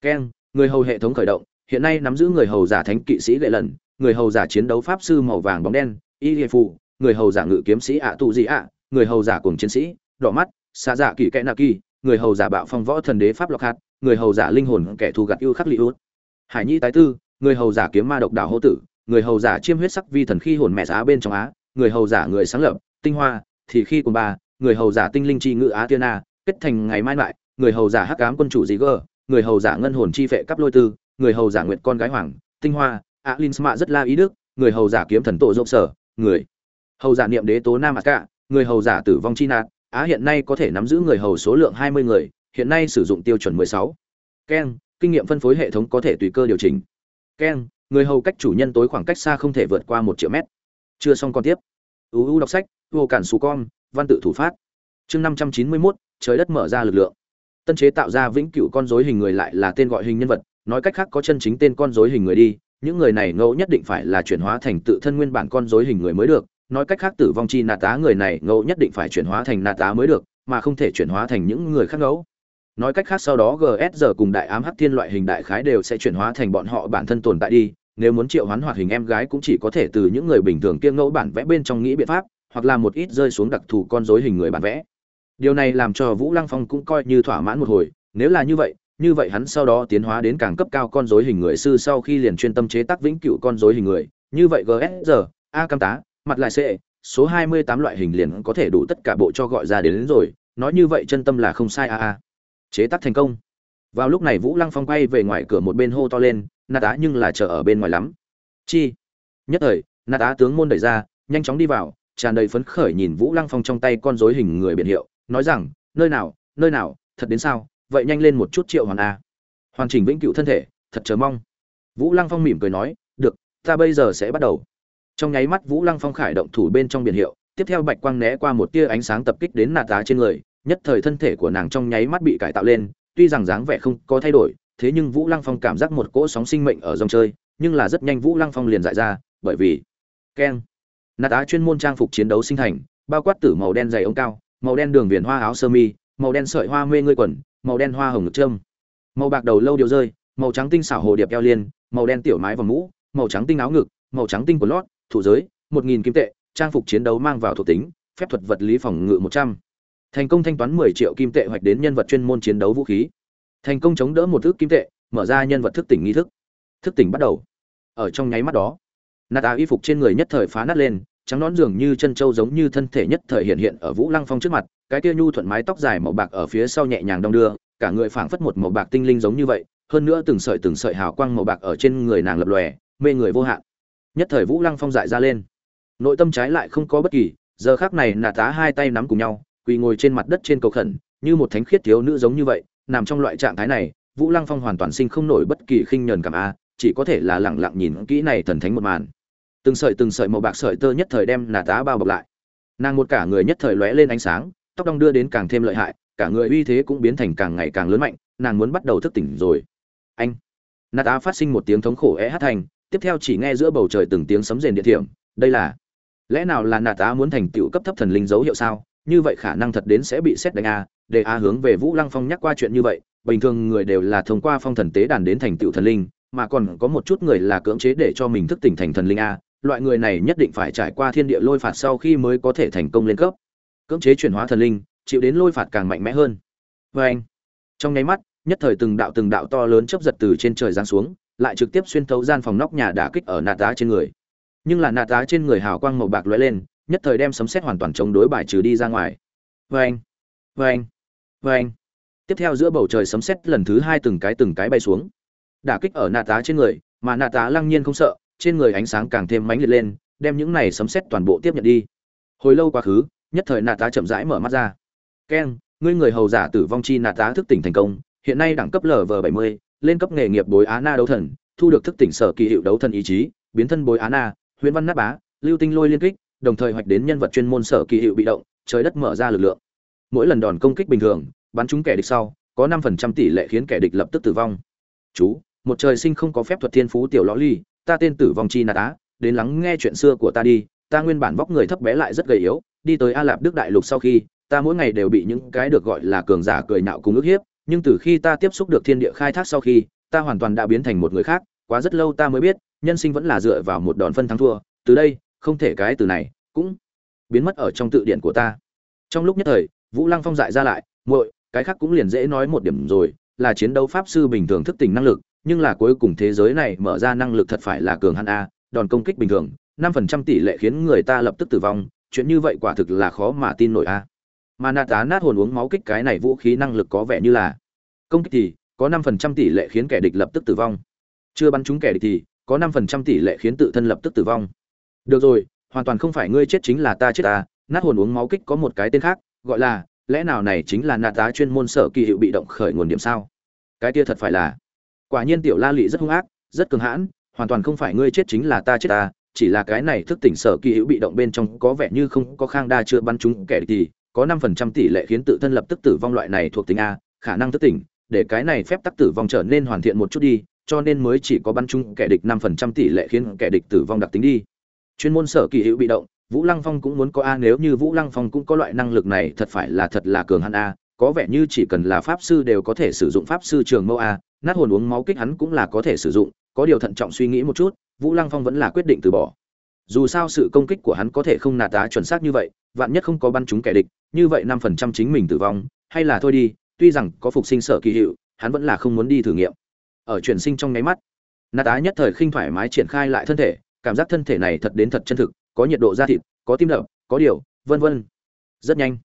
Keng, người hầu hệ thống khởi động, hiện nay nắm giữ người hầu giả thánh kỵ sĩ lệ lần người hầu giả chiến đấu pháp sư màu vàng bóng đen y hiệp phụ người hầu giả ngự kiếm sĩ ạ tụ dị ạ người hầu giả cùng chiến sĩ đỏ mắt xa giả kỳ kẽ nạ kỳ người hầu giả bạo phong võ thần đế pháp lọc hạt người hầu giả linh hồn kẻ thù gặt ưu khắc li út hải nhi tái tư người hầu giả kiếm ma độc đảo hô tử người hầu giả chiêm huyết sắc vi thần khi hồn mẹ giá bên trong á người hầu giả người sáng lập tinh hoa thì khi cùng ba người hầu giả tinh linh chi ngự á tiên a kết thành ngày mai lại người hầu giả hắc ám quân chủ dị gờ người hầu giả ngân hồn chi phệ cấp lôi tư người hầu giả nguyệt con gái hoàng tinh hoa á linh sma rất la ý đức, người hầu giả kiếm thần tổ rộng sở, người hầu giả niệm đế tố nam mạc cả người hầu giả tử vong chi nạt, á hiện nay có thể nắm giữ người hầu số lượng hai mươi người, hiện nay sử dụng tiêu chuẩn mười sáu. Keng, kinh nghiệm phân phối hệ thống có thể tùy cơ điều chỉnh. Keng, người hầu cách chủ nhân tối khoảng cách xa không thể vượt qua một triệu mét. Chưa xong còn tiếp. Uu đọc sách, vô cản xù com văn tự thủ phát. Chương năm trăm chín mươi mốt, trời đất mở ra lực lượng. Tân chế tạo ra vĩnh cửu con dối hình người lại là tên gọi hình nhân vật, nói cách khác có chân chính tên con dối hình người đi những người này ngẫu nhất định phải là chuyển hóa thành tự thân nguyên bản con dối hình người mới được, nói cách khác tử vong chi nà tá người này ngẫu nhất định phải chuyển hóa thành nà tá mới được, mà không thể chuyển hóa thành những người khác ngẫu. Nói cách khác sau đó gsr giờ cùng đại ám hắc thiên loại hình đại khái đều sẽ chuyển hóa thành bọn họ bản thân tồn tại đi, nếu muốn triệu hoán hoạt hình em gái cũng chỉ có thể từ những người bình thường kia ngẫu bản vẽ bên trong nghĩ biện pháp, hoặc là một ít rơi xuống đặc thù con rối hình người bản vẽ. Điều này làm cho vũ lăng phong cũng coi như thỏa mãn một hồi, nếu là như vậy như vậy hắn sau đó tiến hóa đến càng cấp cao con rối hình người sư sau khi liền chuyên tâm chế tác vĩnh cửu con rối hình người. Như vậy gsr a cam tá mặt lại c số 28 loại hình liền có thể đủ tất cả bộ cho gọi ra đến, đến rồi. Nói như vậy chân tâm là không sai a a. Chế tác thành công. Vào lúc này vũ lăng phong quay về ngoài cửa một bên hô to lên "Na tá nhưng là chờ ở bên ngoài lắm. Chi? Nhất thời Na tá tướng môn đẩy ra nhanh chóng đi vào tràn đầy phấn khởi nhìn vũ lăng phong trong tay con rối hình người biển hiệu nói rằng nơi nào nơi nào thật đến sao? Vậy nhanh lên một chút triệu hoàn a. Hoàn chỉnh vĩnh cửu thân thể, thật chờ mong. Vũ lăng phong mỉm cười nói, được, ta bây giờ sẽ bắt đầu. Trong nháy mắt vũ lăng phong khải động thủ bên trong biển hiệu, tiếp theo bạch quang né qua một tia ánh sáng tập kích đến nà tá trên người, nhất thời thân thể của nàng trong nháy mắt bị cải tạo lên, tuy rằng dáng vẻ không có thay đổi, thế nhưng vũ lăng phong cảm giác một cỗ sóng sinh mệnh ở dòng chơi, nhưng là rất nhanh vũ lăng phong liền dại ra, bởi vì keng. Nà tá chuyên môn trang phục chiến đấu sinh thành, bao quát tử màu đen dày ống cao, màu đen đường viền hoa áo sơ mi, màu đen sợi hoa mê ngươi quần màu đen hoa hồng ngực trâm. Màu bạc đầu lâu điều rơi, màu trắng tinh xảo hồ điệp eo liên, màu đen tiểu mái và mũ, màu trắng tinh áo ngực, màu trắng tinh của lót, thủ giới, một nghìn kim tệ, trang phục chiến đấu mang vào thuộc tính, phép thuật vật lý phòng ngự một trăm. Thành công thanh toán mười triệu kim tệ hoạch đến nhân vật chuyên môn chiến đấu vũ khí. Thành công chống đỡ một thước kim tệ, mở ra nhân vật thức tỉnh nghi thức. Thức tỉnh bắt đầu. Ở trong nháy mắt đó nạt áo y phục trên người nhất thời phá nát lên, trắng nón dường như chân trâu giống như thân thể nhất thời hiện hiện ở vũ lăng phong trước mặt cái kia nhu thuận mái tóc dài màu bạc ở phía sau nhẹ nhàng đong đưa, cả người phảng phất một màu bạc tinh linh giống như vậy, hơn nữa từng sợi từng sợi hào quang màu bạc ở trên người nàng lập lòe, mê người vô hạn. Nhất thời vũ lăng phong dại ra lên. Nội tâm trái lại không có bất kỳ, giờ khắc này nà tá hai tay nắm cùng nhau, quỳ ngồi trên mặt đất trên cầu khẩn, như một thánh khiết thiếu nữ giống như vậy, nằm trong loại trạng thái này, vũ lăng phong hoàn toàn sinh không nổi bất kỳ khinh nhẫn cảm a, chỉ có thể là lặng lặng nhìn kỹ này thần thánh một màn. Từng sợi từng sợi màu bạc sợi tơ nhất thời đem nà tá bao bọc lại. Nàng một cả người nhất thời lóe lên ánh sáng tóc đong đưa đến càng thêm lợi hại, cả người uy thế cũng biến thành càng ngày càng lớn mạnh, nàng muốn bắt đầu thức tỉnh rồi. Anh. Nà tá phát sinh một tiếng thống khổ é hát thành, tiếp theo chỉ nghe giữa bầu trời từng tiếng sấm rền địa thiểm, đây là, lẽ nào là nà tá muốn thành tựu cấp thấp thần linh dấu hiệu sao? Như vậy khả năng thật đến sẽ bị xét đánh a, để a hướng về vũ lăng phong nhắc qua chuyện như vậy, bình thường người đều là thông qua phong thần tế đàn đến thành tựu thần linh, mà còn có một chút người là cưỡng chế để cho mình thức tỉnh thành thần linh a, loại người này nhất định phải trải qua thiên địa lôi phạt sau khi mới có thể thành công lên cấp cưỡng chế chuyển hóa thần linh, chịu đến lôi phạt càng mạnh mẽ hơn. Vê anh, trong nháy mắt, nhất thời từng đạo từng đạo to lớn chấp giật từ trên trời giáng xuống, lại trực tiếp xuyên thấu gian phòng nóc nhà đả kích ở nạt đá trên người. Nhưng là nạt đá trên người hào quang màu bạc lóe lên, nhất thời đem sấm xét hoàn toàn chống đối bài trừ đi ra ngoài. Vê anh vê anh vê anh. Tiếp theo giữa bầu trời sấm xét lần thứ hai từng cái từng cái bay xuống. Đả kích ở nạt tá trên người, mà nạt tá lăng nhiên không sợ, trên người ánh sáng càng thêm mãnh liệt lên, đem những này sấm xét toàn bộ tiếp nhận đi. Hồi lâu quá khứ nhất thời nạt tá chậm rãi mở mắt ra. Keng ngươi người hầu giả tử vong chi nạt tá thức tỉnh thành công, hiện nay đẳng cấp lv bảy mươi, lên cấp nghề nghiệp bối á na đấu thần, thu được thức tỉnh sở kỳ hiệu đấu thần ý chí, biến thân bối á na, huyễn văn nát bá, lưu tinh lôi liên kích, đồng thời hoạch đến nhân vật chuyên môn sở kỳ hiệu bị động, trời đất mở ra lực lượng. Mỗi lần đòn công kích bình thường, bắn trúng kẻ địch sau, có năm phần trăm tỷ lệ khiến kẻ địch lập tức tử vong. Chú, một trời sinh không có phép thuật thiên phú tiểu lõ ly, ta tên tử vong chi nà tá, đến lắng nghe chuyện xưa của ta đi ta nguyên bản vóc người thấp bé lại rất gầy yếu, đi tới a lạp đức đại lục sau khi, ta mỗi ngày đều bị những cái được gọi là cường giả cười nạo cùng ức hiếp, nhưng từ khi ta tiếp xúc được thiên địa khai thác sau khi, ta hoàn toàn đã biến thành một người khác, quá rất lâu ta mới biết, nhân sinh vẫn là dựa vào một đòn phân thắng thua, từ đây, không thể cái từ này, cũng biến mất ở trong tự điển của ta. Trong lúc nhất thời, vũ lăng phong dại ra lại, muội, cái khác cũng liền dễ nói một điểm rồi, là chiến đấu pháp sư bình thường thức tỉnh năng lực, nhưng là cuối cùng thế giới này mở ra năng lực thật phải là cường hắn a, đòn công kích bình thường năm phần trăm tỷ lệ khiến người ta lập tức tử vong, chuyện như vậy quả thực là khó mà tin nổi a. Mà nạt tá nát hồn uống máu kích cái này vũ khí năng lực có vẻ như là công kích thì có năm phần trăm tỷ lệ khiến kẻ địch lập tức tử vong. Chưa bắn trúng kẻ địch thì có năm phần trăm tỷ lệ khiến tự thân lập tức tử vong. Được rồi, hoàn toàn không phải ngươi chết chính là ta chết ta, nát hồn uống máu kích có một cái tên khác, gọi là, lẽ nào này chính là nạt tá chuyên môn sở kỳ hiệu bị động khởi nguồn điểm sao? Cái kia thật phải là, quả nhiên tiểu la lị rất hung ác, rất cường hãn, hoàn toàn không phải ngươi chết chính là ta chết ta chỉ là cái này thức tỉnh sở kỳ hữu bị động bên trong có vẻ như không có khang đa chưa bắn chúng kẻ thì có năm phần trăm tỷ lệ khiến tự thân lập tức tử vong loại này thuộc tính a, khả năng thức tỉnh, để cái này phép tắc tử vong trở nên hoàn thiện một chút đi, cho nên mới chỉ có bắn chúng kẻ địch năm phần trăm tỷ lệ khiến kẻ địch tử vong đặc tính đi. Chuyên môn sở kỳ hữu bị động, vũ lăng phong cũng muốn có a, nếu như vũ lăng phong cũng có loại năng lực này, thật phải là thật là cường hắn a, có vẻ như chỉ cần là pháp sư đều có thể sử dụng pháp sư trường mâu a, nát hồn uống máu kích hắn cũng là có thể sử dụng, có điều thận trọng suy nghĩ một chút vũ lăng phong vẫn là quyết định từ bỏ. Dù sao sự công kích của hắn có thể không nạt tá chuẩn xác như vậy, vạn nhất không có bắn trúng kẻ địch, như vậy năm phần trăm chính mình tử vong, hay là thôi đi, tuy rằng có phục sinh sở kỳ hiệu, hắn vẫn là không muốn đi thử nghiệm. Ở chuyển sinh trong nháy mắt nạt tá nhất thời khinh thoải mái triển khai lại thân thể, cảm giác thân thể này thật đến thật chân thực, có nhiệt độ da thịt, có tim đập, có điều, vân vân, rất nhanh.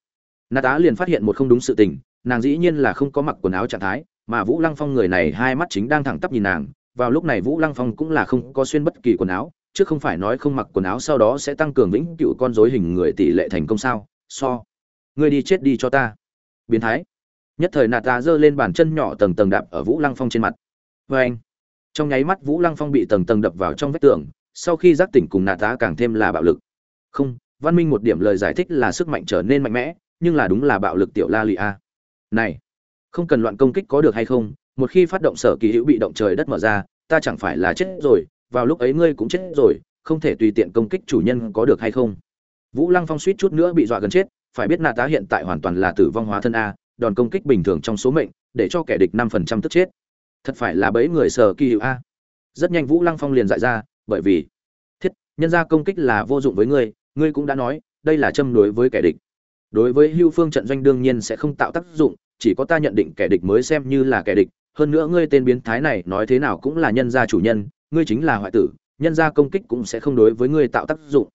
Nạt tá liền phát hiện một không đúng sự tình, nàng dĩ nhiên là không có mặc quần áo trạng thái, mà vũ lăng phong người này hai mắt chính đang thẳng tắp nhìn nàng vào lúc này vũ lăng phong cũng là không có xuyên bất kỳ quần áo, chứ không phải nói không mặc quần áo sau đó sẽ tăng cường vĩnh cựu con dối hình người tỷ lệ thành công sao? So, ngươi đi chết đi cho ta. Biến thái. Nhất thời nạt ta giơ lên bàn chân nhỏ tầng tầng đạp ở vũ lăng phong trên mặt. Vê anh, trong nháy mắt vũ lăng phong bị tầng tầng đập vào trong vách tường, sau khi giác tỉnh cùng nạt tá càng thêm là bạo lực. Không, văn minh một điểm lời giải thích là sức mạnh trở nên mạnh mẽ, nhưng là đúng là bạo lực tiểu la lị a. Này, không cần loạn công kích có được hay không một khi phát động sở kỳ hữu bị động trời đất mở ra, ta chẳng phải là chết rồi, vào lúc ấy ngươi cũng chết rồi, không thể tùy tiện công kích chủ nhân có được hay không? Vũ lăng phong suýt chút nữa bị dọa gần chết, phải biết nà tá hiện tại hoàn toàn là tử vong hóa thân a, đòn công kích bình thường trong số mệnh, để cho kẻ địch năm phần trăm tức chết. Thật phải là bấy người sở kỳ hữu a. Rất nhanh vũ lăng phong liền dại ra, bởi vì, thiết, nhân ra công kích là vô dụng với ngươi ngươi cũng đã nói, đây là châm đối với kẻ địch. Đối với hưu phương trận doanh đương nhiên sẽ không tạo tác dụng, chỉ có ta nhận định kẻ địch mới xem như là kẻ địch hơn nữa ngươi tên biến thái này nói thế nào cũng là nhân gia chủ nhân, ngươi chính là hoại tử, nhân gia công kích cũng sẽ không đối với ngươi tạo tác dụng.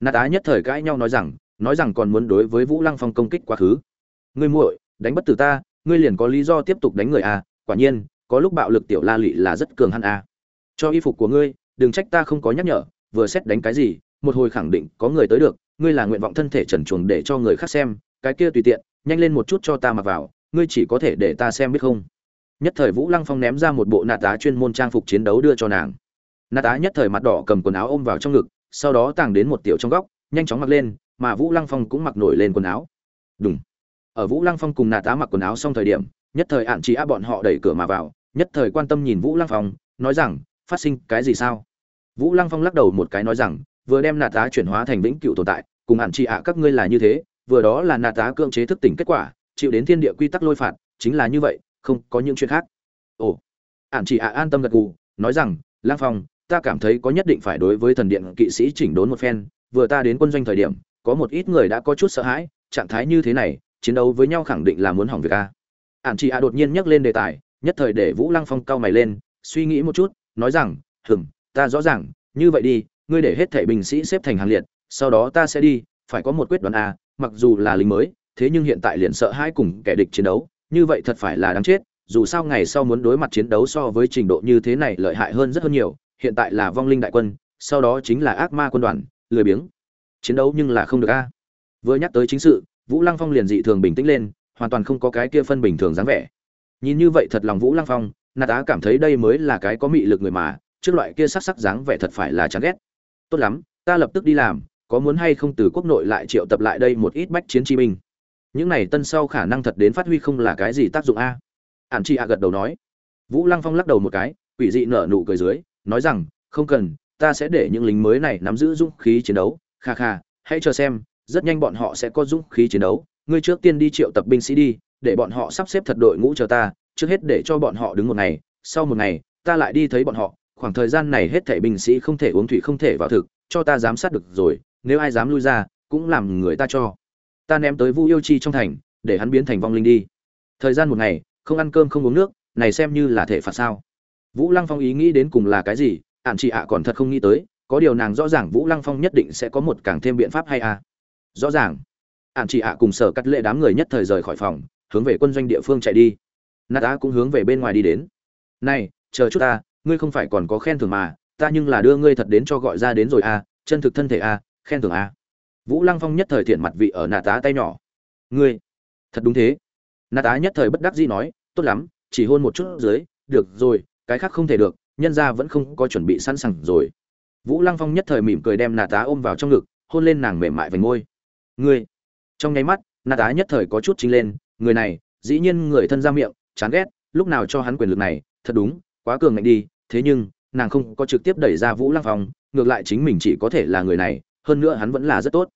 Nạt á nhất thời cãi nhau nói rằng nói rằng còn muốn đối với vũ lăng phong công kích quá khứ. Ngươi muội, đánh bất tử ta, ngươi liền có lý do tiếp tục đánh người à quả nhiên, có lúc bạo lực tiểu la lị là rất cường hăn à cho y phục của ngươi, đừng trách ta không có nhắc nhở, vừa xét đánh cái gì, một hồi khẳng định có người tới được, ngươi là nguyện vọng thân thể trần chuồng để cho người khác xem, cái kia tùy tiện, nhanh lên một chút cho ta mặc vào, ngươi chỉ có thể để ta xem biết không? Nhất thời vũ lăng phong ném ra một bộ nạt tá chuyên môn trang phục chiến đấu đưa cho nàng. Nạt tá nhất thời mặt đỏ cầm quần áo ôm vào trong ngực, sau đó tàng đến một tiểu trong góc, nhanh chóng mặc lên, mà vũ lăng phong cũng mặc nổi lên quần áo. Đúng ở vũ lăng phong cùng nạt tá mặc quần áo xong thời điểm, nhất thời ạn chị á bọn họ đẩy cửa mà vào, nhất thời quan tâm nhìn vũ lăng phong, nói rằng, phát sinh cái gì sao? Vũ lăng phong lắc đầu một cái nói rằng, vừa đem nạt tá chuyển hóa thành vĩnh cựu tồn tại, cùng ạn chị ạ các ngươi là như thế, vừa đó là nạt tá cưỡng chế thức tỉnh kết quả, chịu đến thiên địa quy tắc lôi phạt, chính là như vậy không có những chuyện khác. Ồ ạn chỉ ạ an tâm gật gù, nói rằng, lang phong, ta cảm thấy có nhất định phải đối với thần điện kỵ sĩ chỉnh đốn một phen, vừa ta đến quân doanh thời điểm, có một ít người đã có chút sợ hãi, trạng thái như thế này, chiến đấu với nhau khẳng định là muốn hỏng việc a. Ạn chị ạ đột nhiên nhắc lên đề tài, nhất thời để vũ lăng phong cau mày lên, suy nghĩ một chút, nói rằng hừng ta rõ ràng, như vậy đi, ngươi để hết thảy binh sĩ xếp thành hàng liệt, sau đó ta sẽ đi, phải có một quyết đoán a, mặc dù là lính mới, thế nhưng hiện tại liền sợ hãi cùng kẻ địch chiến đấu như vậy thật phải là đáng chết, dù sao ngày sau muốn đối mặt chiến đấu so với trình độ như thế này lợi hại hơn rất hơn nhiều, hiện tại là vong linh đại quân, sau đó chính là ác ma quân đoàn, lười biếng. Chiến đấu nhưng là không được a. Vừa nhắc tới chính sự, vũ lăng phong liền dị thường bình tĩnh lên, hoàn toàn không có cái kia phân bình thường dáng vẻ. Nhìn như vậy thật lòng vũ lăng phong nà tá cảm thấy đây mới là cái có mị lực người mà, trước loại kia sắc sắc dáng vẻ thật phải là chán ghét. Tốt lắm, ta lập tức đi làm, có muốn hay không từ quốc nội lại triệu tập lại đây một ít bách chiến chi binh những này tân sau khả năng thật đến phát huy không là cái gì tác dụng a. Ản chị a gật đầu nói. Vũ lăng phong lắc đầu một cái, quỷ dị nở nụ cười dưới, nói rằng, không cần, ta sẽ để những lính mới này nắm giữ dũng khí chiến đấu. Kha kha, hãy chờ xem, rất nhanh bọn họ sẽ có dũng khí chiến đấu. Ngươi trước tiên đi triệu tập binh sĩ đi, để bọn họ sắp xếp thật đội ngũ chờ ta, trước hết để cho bọn họ đứng một ngày, sau một ngày, ta lại đi thấy bọn họ. Khoảng thời gian này hết thảy binh sĩ không thể uống thủy không thể vào thực, cho ta giám sát được rồi, nếu ai dám lui ra, cũng làm người ta cho ta ném tới vu yêu chi trong thành, để hắn biến thành vong linh đi. Thời gian một ngày, không ăn cơm không uống nước, này xem như là thể phạt sao? Vũ lăng phong ý nghĩ đến cùng là cái gì? Ạn chị ạ còn thật không nghĩ tới, có điều nàng rõ ràng vũ lăng phong nhất định sẽ có một càng thêm biện pháp hay à? Rõ ràng. Ạn chị ạ cùng sở cắt lệ đám người nhất thời rời khỏi phòng, hướng về quân doanh địa phương chạy đi. Nát á cũng hướng về bên ngoài đi đến. Này, chờ chút ta, ngươi không phải còn có khen thưởng mà, ta nhưng là đưa ngươi thật đến cho gọi ra đến rồi à chân thực thân thể à khen thưởng à vũ lăng phong nhất thời thiện mặt vị ở nà tá tay nhỏ. Ngươi, thật đúng thế. Nà tá nhất thời bất đắc dĩ nói, tốt lắm, chỉ hôn một chút dưới, được rồi, cái khác không thể được, nhân ra vẫn không có chuẩn bị sẵn sàng rồi. Vũ lăng phong nhất thời mỉm cười đem nà tá ôm vào trong ngực, hôn lên nàng mềm mại vành ngôi. ngươi. Trong nháy mắt, nà tá nhất thời có chút chính lên, người này, dĩ nhiên người thân ra miệng, chán ghét, lúc nào cho hắn quyền lực này, thật đúng, quá cường ngạnh đi, thế nhưng, nàng không có trực tiếp đẩy ra vũ lăng phong, ngược lại chính mình chỉ có thể là người này hơn nữa hắn vẫn là rất tốt.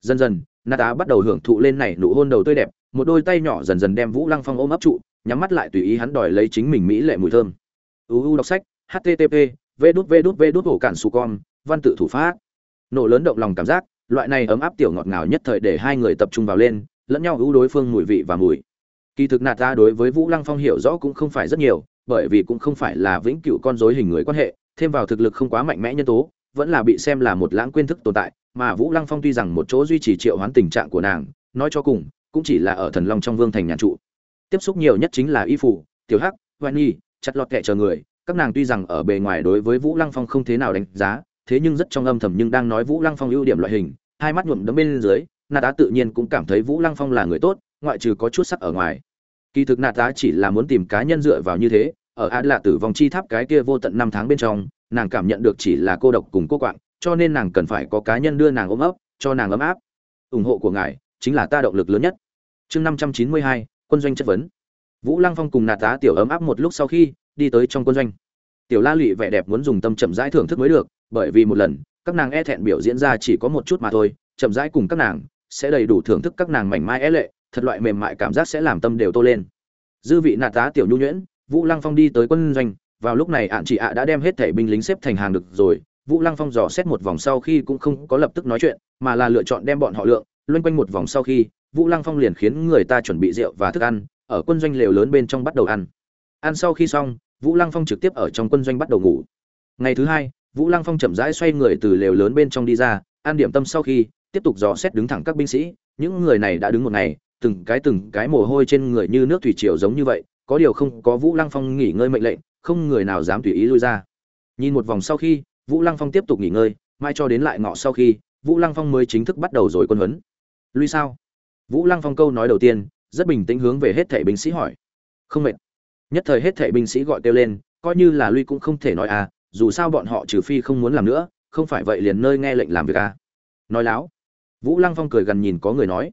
Dần dần na tá bắt đầu hưởng thụ lên này nụ hôn đầu tươi đẹp, một đôi tay nhỏ dần dần đem vũ lăng phong ôm ấp trụ, nhắm mắt lại tùy ý hắn đòi lấy chính mình mỹ lệ mùi thơm. Uu đọc sách http v đút v đút v đút hổ cản su con, văn tự thủ pháp. Nổ lớn động lòng cảm giác, loại này ấm áp tiểu ngọt ngào nhất thời để hai người tập trung vào lên, lẫn nhau ưu đối phương mùi vị và mùi. Kỳ thực nạt ta đối với vũ lăng phong hiểu rõ cũng không phải rất nhiều, bởi vì cũng không phải là vĩnh cửu con dối hình người quan hệ, thêm vào thực lực không quá mạnh mẽ nhân tố vẫn là bị xem là một lãng quên thức tồn tại, mà vũ lăng phong tuy rằng một chỗ duy trì triệu hoán tình trạng của nàng, nói cho cùng, cũng chỉ là ở thần long trong vương thành nhà trụ. Tiếp xúc nhiều nhất chính là y phủ tiểu hắc, hoan nhi, chặt lọt kệ chờ người, các nàng tuy rằng ở bề ngoài đối với vũ lăng phong không thế nào đánh giá, thế nhưng rất trong âm thầm nhưng đang nói vũ lăng phong ưu điểm loại hình, hai mắt nhuộm đấm bên dưới nà tá tự nhiên cũng cảm thấy vũ lăng phong là người tốt, ngoại trừ có chút sắc ở ngoài. Kỳ thực nà tá chỉ là muốn tìm cá nhân dựa vào như thế, ở ad lạ tử vong chi tháp cái kia vô tận năm tháng bên trong nàng cảm nhận được chỉ là cô độc cùng cô quạng, cho nên nàng cần phải có cá nhân đưa nàng ôm ấp, cho nàng ấm áp. Ủng hộ của ngài chính là ta động lực lớn nhất. Chương năm trăm chín mươi hai, quân doanh chất vấn. Vũ lăng phong cùng nạt tá tiểu ấm áp một lúc sau khi đi tới trong quân doanh. Tiểu la lụy vẻ đẹp muốn dùng tâm chậm rãi thưởng thức mới được, bởi vì một lần, các nàng e thẹn biểu diễn ra chỉ có một chút mà thôi, chậm rãi cùng các nàng sẽ đầy đủ thưởng thức các nàng mảnh mai é e lệ, thật loại mềm mại cảm giác sẽ làm tâm đều tô lên. Dư vị nạt tá tiểu nhu nhuyễn, vũ lăng phong đi tới quân doanh vào lúc này ạn chị ạ đã đem hết thẻ binh lính xếp thành hàng được rồi, vũ lăng phong dò xét một vòng sau khi cũng không có lập tức nói chuyện, mà là lựa chọn đem bọn họ lượng, loanh quanh một vòng sau khi, vũ lăng phong liền khiến người ta chuẩn bị rượu và thức ăn, ở quân doanh lều lớn bên trong bắt đầu ăn. Ăn sau khi xong, vũ lăng phong trực tiếp ở trong quân doanh bắt đầu ngủ. Ngày thứ hai, vũ lăng phong chậm rãi xoay người từ lều lớn bên trong đi ra, ăn điểm tâm sau khi, tiếp tục dò xét đứng thẳng các binh sĩ, những người này đã đứng một ngày, từng cái từng cái mồ hôi trên người như nước thủy triều giống như vậy, có điều không có vũ lăng phong nghỉ ngơi mệnh lệnh không người nào dám tùy ý lui ra. Nhìn một vòng sau khi, vũ lăng phong tiếp tục nghỉ ngơi, mai cho đến lại ngọ sau khi, vũ lăng phong mới chính thức bắt đầu rồi quân huấn. Lui sao? Vũ lăng phong câu nói đầu tiên, rất bình tĩnh hướng về hết thảy binh sĩ hỏi. Không mệt. Nhất thời hết thảy binh sĩ gọi kêu lên, coi như là lui cũng không thể nói à dù sao bọn họ trừ phi không muốn làm nữa, không phải vậy liền nơi nghe lệnh làm việc à. Nói láo. Vũ lăng phong cười gần nhìn có người nói.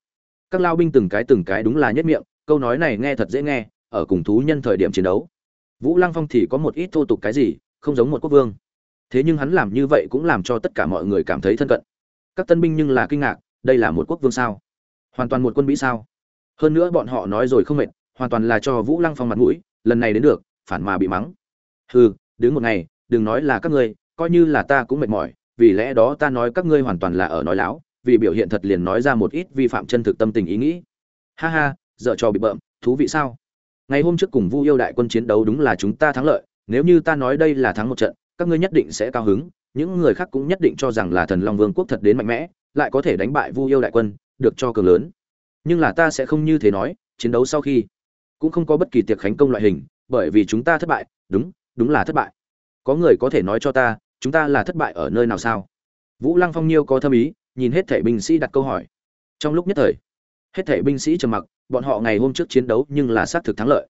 Các lao binh từng cái từng cái đúng là nhất miệng, câu nói này nghe thật dễ nghe, ở cùng thú nhân thời điểm chiến đấu vũ lăng phong thì có một ít thô tục cái gì, không giống một quốc vương. Thế nhưng hắn làm như vậy cũng làm cho tất cả mọi người cảm thấy thân cận. Các tân binh nhưng là kinh ngạc, đây là một quốc vương sao? Hoàn toàn một quân mỹ sao? Hơn nữa bọn họ nói rồi không mệt, hoàn toàn là cho vũ lăng phong mặt mũi, lần này đến được, phản mà bị mắng. Hừ, đứng một ngày, đừng nói là các ngươi, coi như là ta cũng mệt mỏi, vì lẽ đó ta nói các ngươi hoàn toàn là ở nói láo, vì biểu hiện thật liền nói ra một ít vi phạm chân thực tâm tình ý nghĩ. Ha ha dợ trò bị bợm, thú vị sao? Ngày hôm trước cùng vu yêu đại quân chiến đấu đúng là chúng ta thắng lợi, nếu như ta nói đây là thắng một trận, các ngươi nhất định sẽ cao hứng, những người khác cũng nhất định cho rằng là thần long vương quốc thật đến mạnh mẽ, lại có thể đánh bại vu yêu đại quân, được cho cường lớn. Nhưng là ta sẽ không như thế nói, chiến đấu sau khi, cũng không có bất kỳ tiệc khánh công loại hình, bởi vì chúng ta thất bại, đúng đúng là thất bại. Có người có thể nói cho ta, chúng ta là thất bại ở nơi nào sao? Vũ lăng phong nhiêu có thâm ý, nhìn hết thể binh sĩ đặt câu hỏi. Trong lúc nhất thời hết thể binh sĩ trầm mặc, bọn họ ngày hôm trước chiến đấu nhưng là xác thực thắng lợi.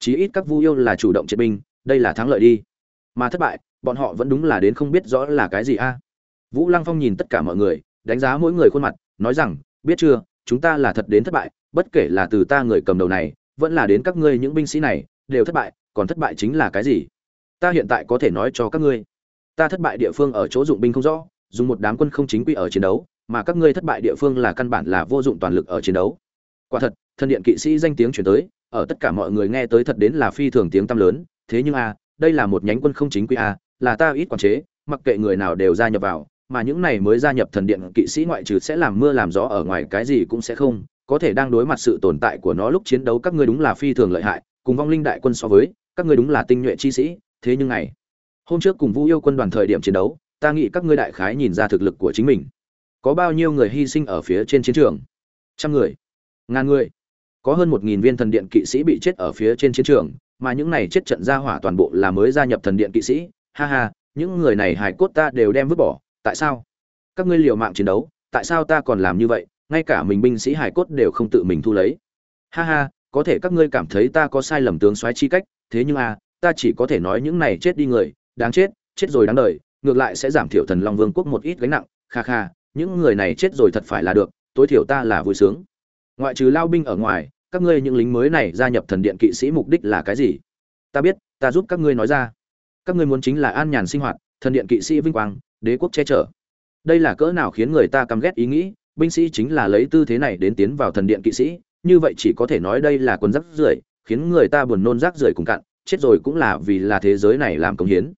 Chí ít các vu yêu là chủ động triệt binh, đây là thắng lợi đi. Mà thất bại, bọn họ vẫn đúng là đến không biết rõ là cái gì a. Vũ lăng phong nhìn tất cả mọi người, đánh giá mỗi người khuôn mặt, nói rằng, biết chưa, chúng ta là thật đến thất bại, bất kể là từ ta người cầm đầu này, vẫn là đến các ngươi những binh sĩ này, đều thất bại, còn thất bại chính là cái gì? Ta hiện tại có thể nói cho các ngươi, ta thất bại địa phương ở chỗ dụng binh không rõ, dùng một đám quân không chính quy ở chiến đấu mà các ngươi thất bại địa phương là căn bản là vô dụng toàn lực ở chiến đấu. Quả thật, thần điện kỵ sĩ danh tiếng chuyển tới, ở tất cả mọi người nghe tới thật đến là phi thường tiếng tăm lớn, thế nhưng a, đây là một nhánh quân không chính quy a, là ta ít quản chế, mặc kệ người nào đều gia nhập vào, mà những này mới gia nhập thần điện kỵ sĩ ngoại trừ sẽ làm mưa làm gió ở ngoài cái gì cũng sẽ không, có thể đang đối mặt sự tồn tại của nó lúc chiến đấu các ngươi đúng là phi thường lợi hại, cùng vong linh đại quân so với, các ngươi đúng là tinh nhuệ chi sĩ, thế nhưng này hôm trước cùng vu yêu quân đoàn thời điểm chiến đấu, ta nghĩ các ngươi đại khái nhìn ra thực lực của chính mình có bao nhiêu người hy sinh ở phía trên chiến trường? Trăm người? Ngàn người? Có hơn một nghìn viên thần điện kỵ sĩ bị chết ở phía trên chiến trường, mà những này chết trận ra hỏa toàn bộ là mới gia nhập thần điện kỵ sĩ. Ha ha, những người này hài cốt ta đều đem vứt bỏ, tại sao? Các ngươi liều mạng chiến đấu, tại sao ta còn làm như vậy? Ngay cả mình binh sĩ hài cốt đều không tự mình thu lấy. Ha ha, có thể các ngươi cảm thấy ta có sai lầm tướng soái chi cách, thế nhưng a ta chỉ có thể nói những này chết đi người, đáng chết chết rồi đáng đời, ngược lại sẽ giảm thiểu thần long vương quốc một ít gánh nặng, kha kha những người này chết rồi thật phải là được, tối thiểu ta là vui sướng. Ngoại trừ lao binh ở ngoài, các ngươi những lính mới này gia nhập thần điện kỵ sĩ mục đích là cái gì? Ta biết, ta giúp các ngươi nói ra. Các ngươi muốn chính là an nhàn sinh hoạt, thần điện kỵ sĩ vinh quang, đế quốc che chở. Đây là cỡ nào khiến người ta căm ghét ý nghĩ, binh sĩ chính là lấy tư thế này đến tiến vào thần điện kỵ sĩ, như vậy chỉ có thể nói đây là quân rắc rưởi, khiến người ta buồn nôn rác rưởi cùng cạn, chết rồi cũng là vì là thế giới này làm công hiến.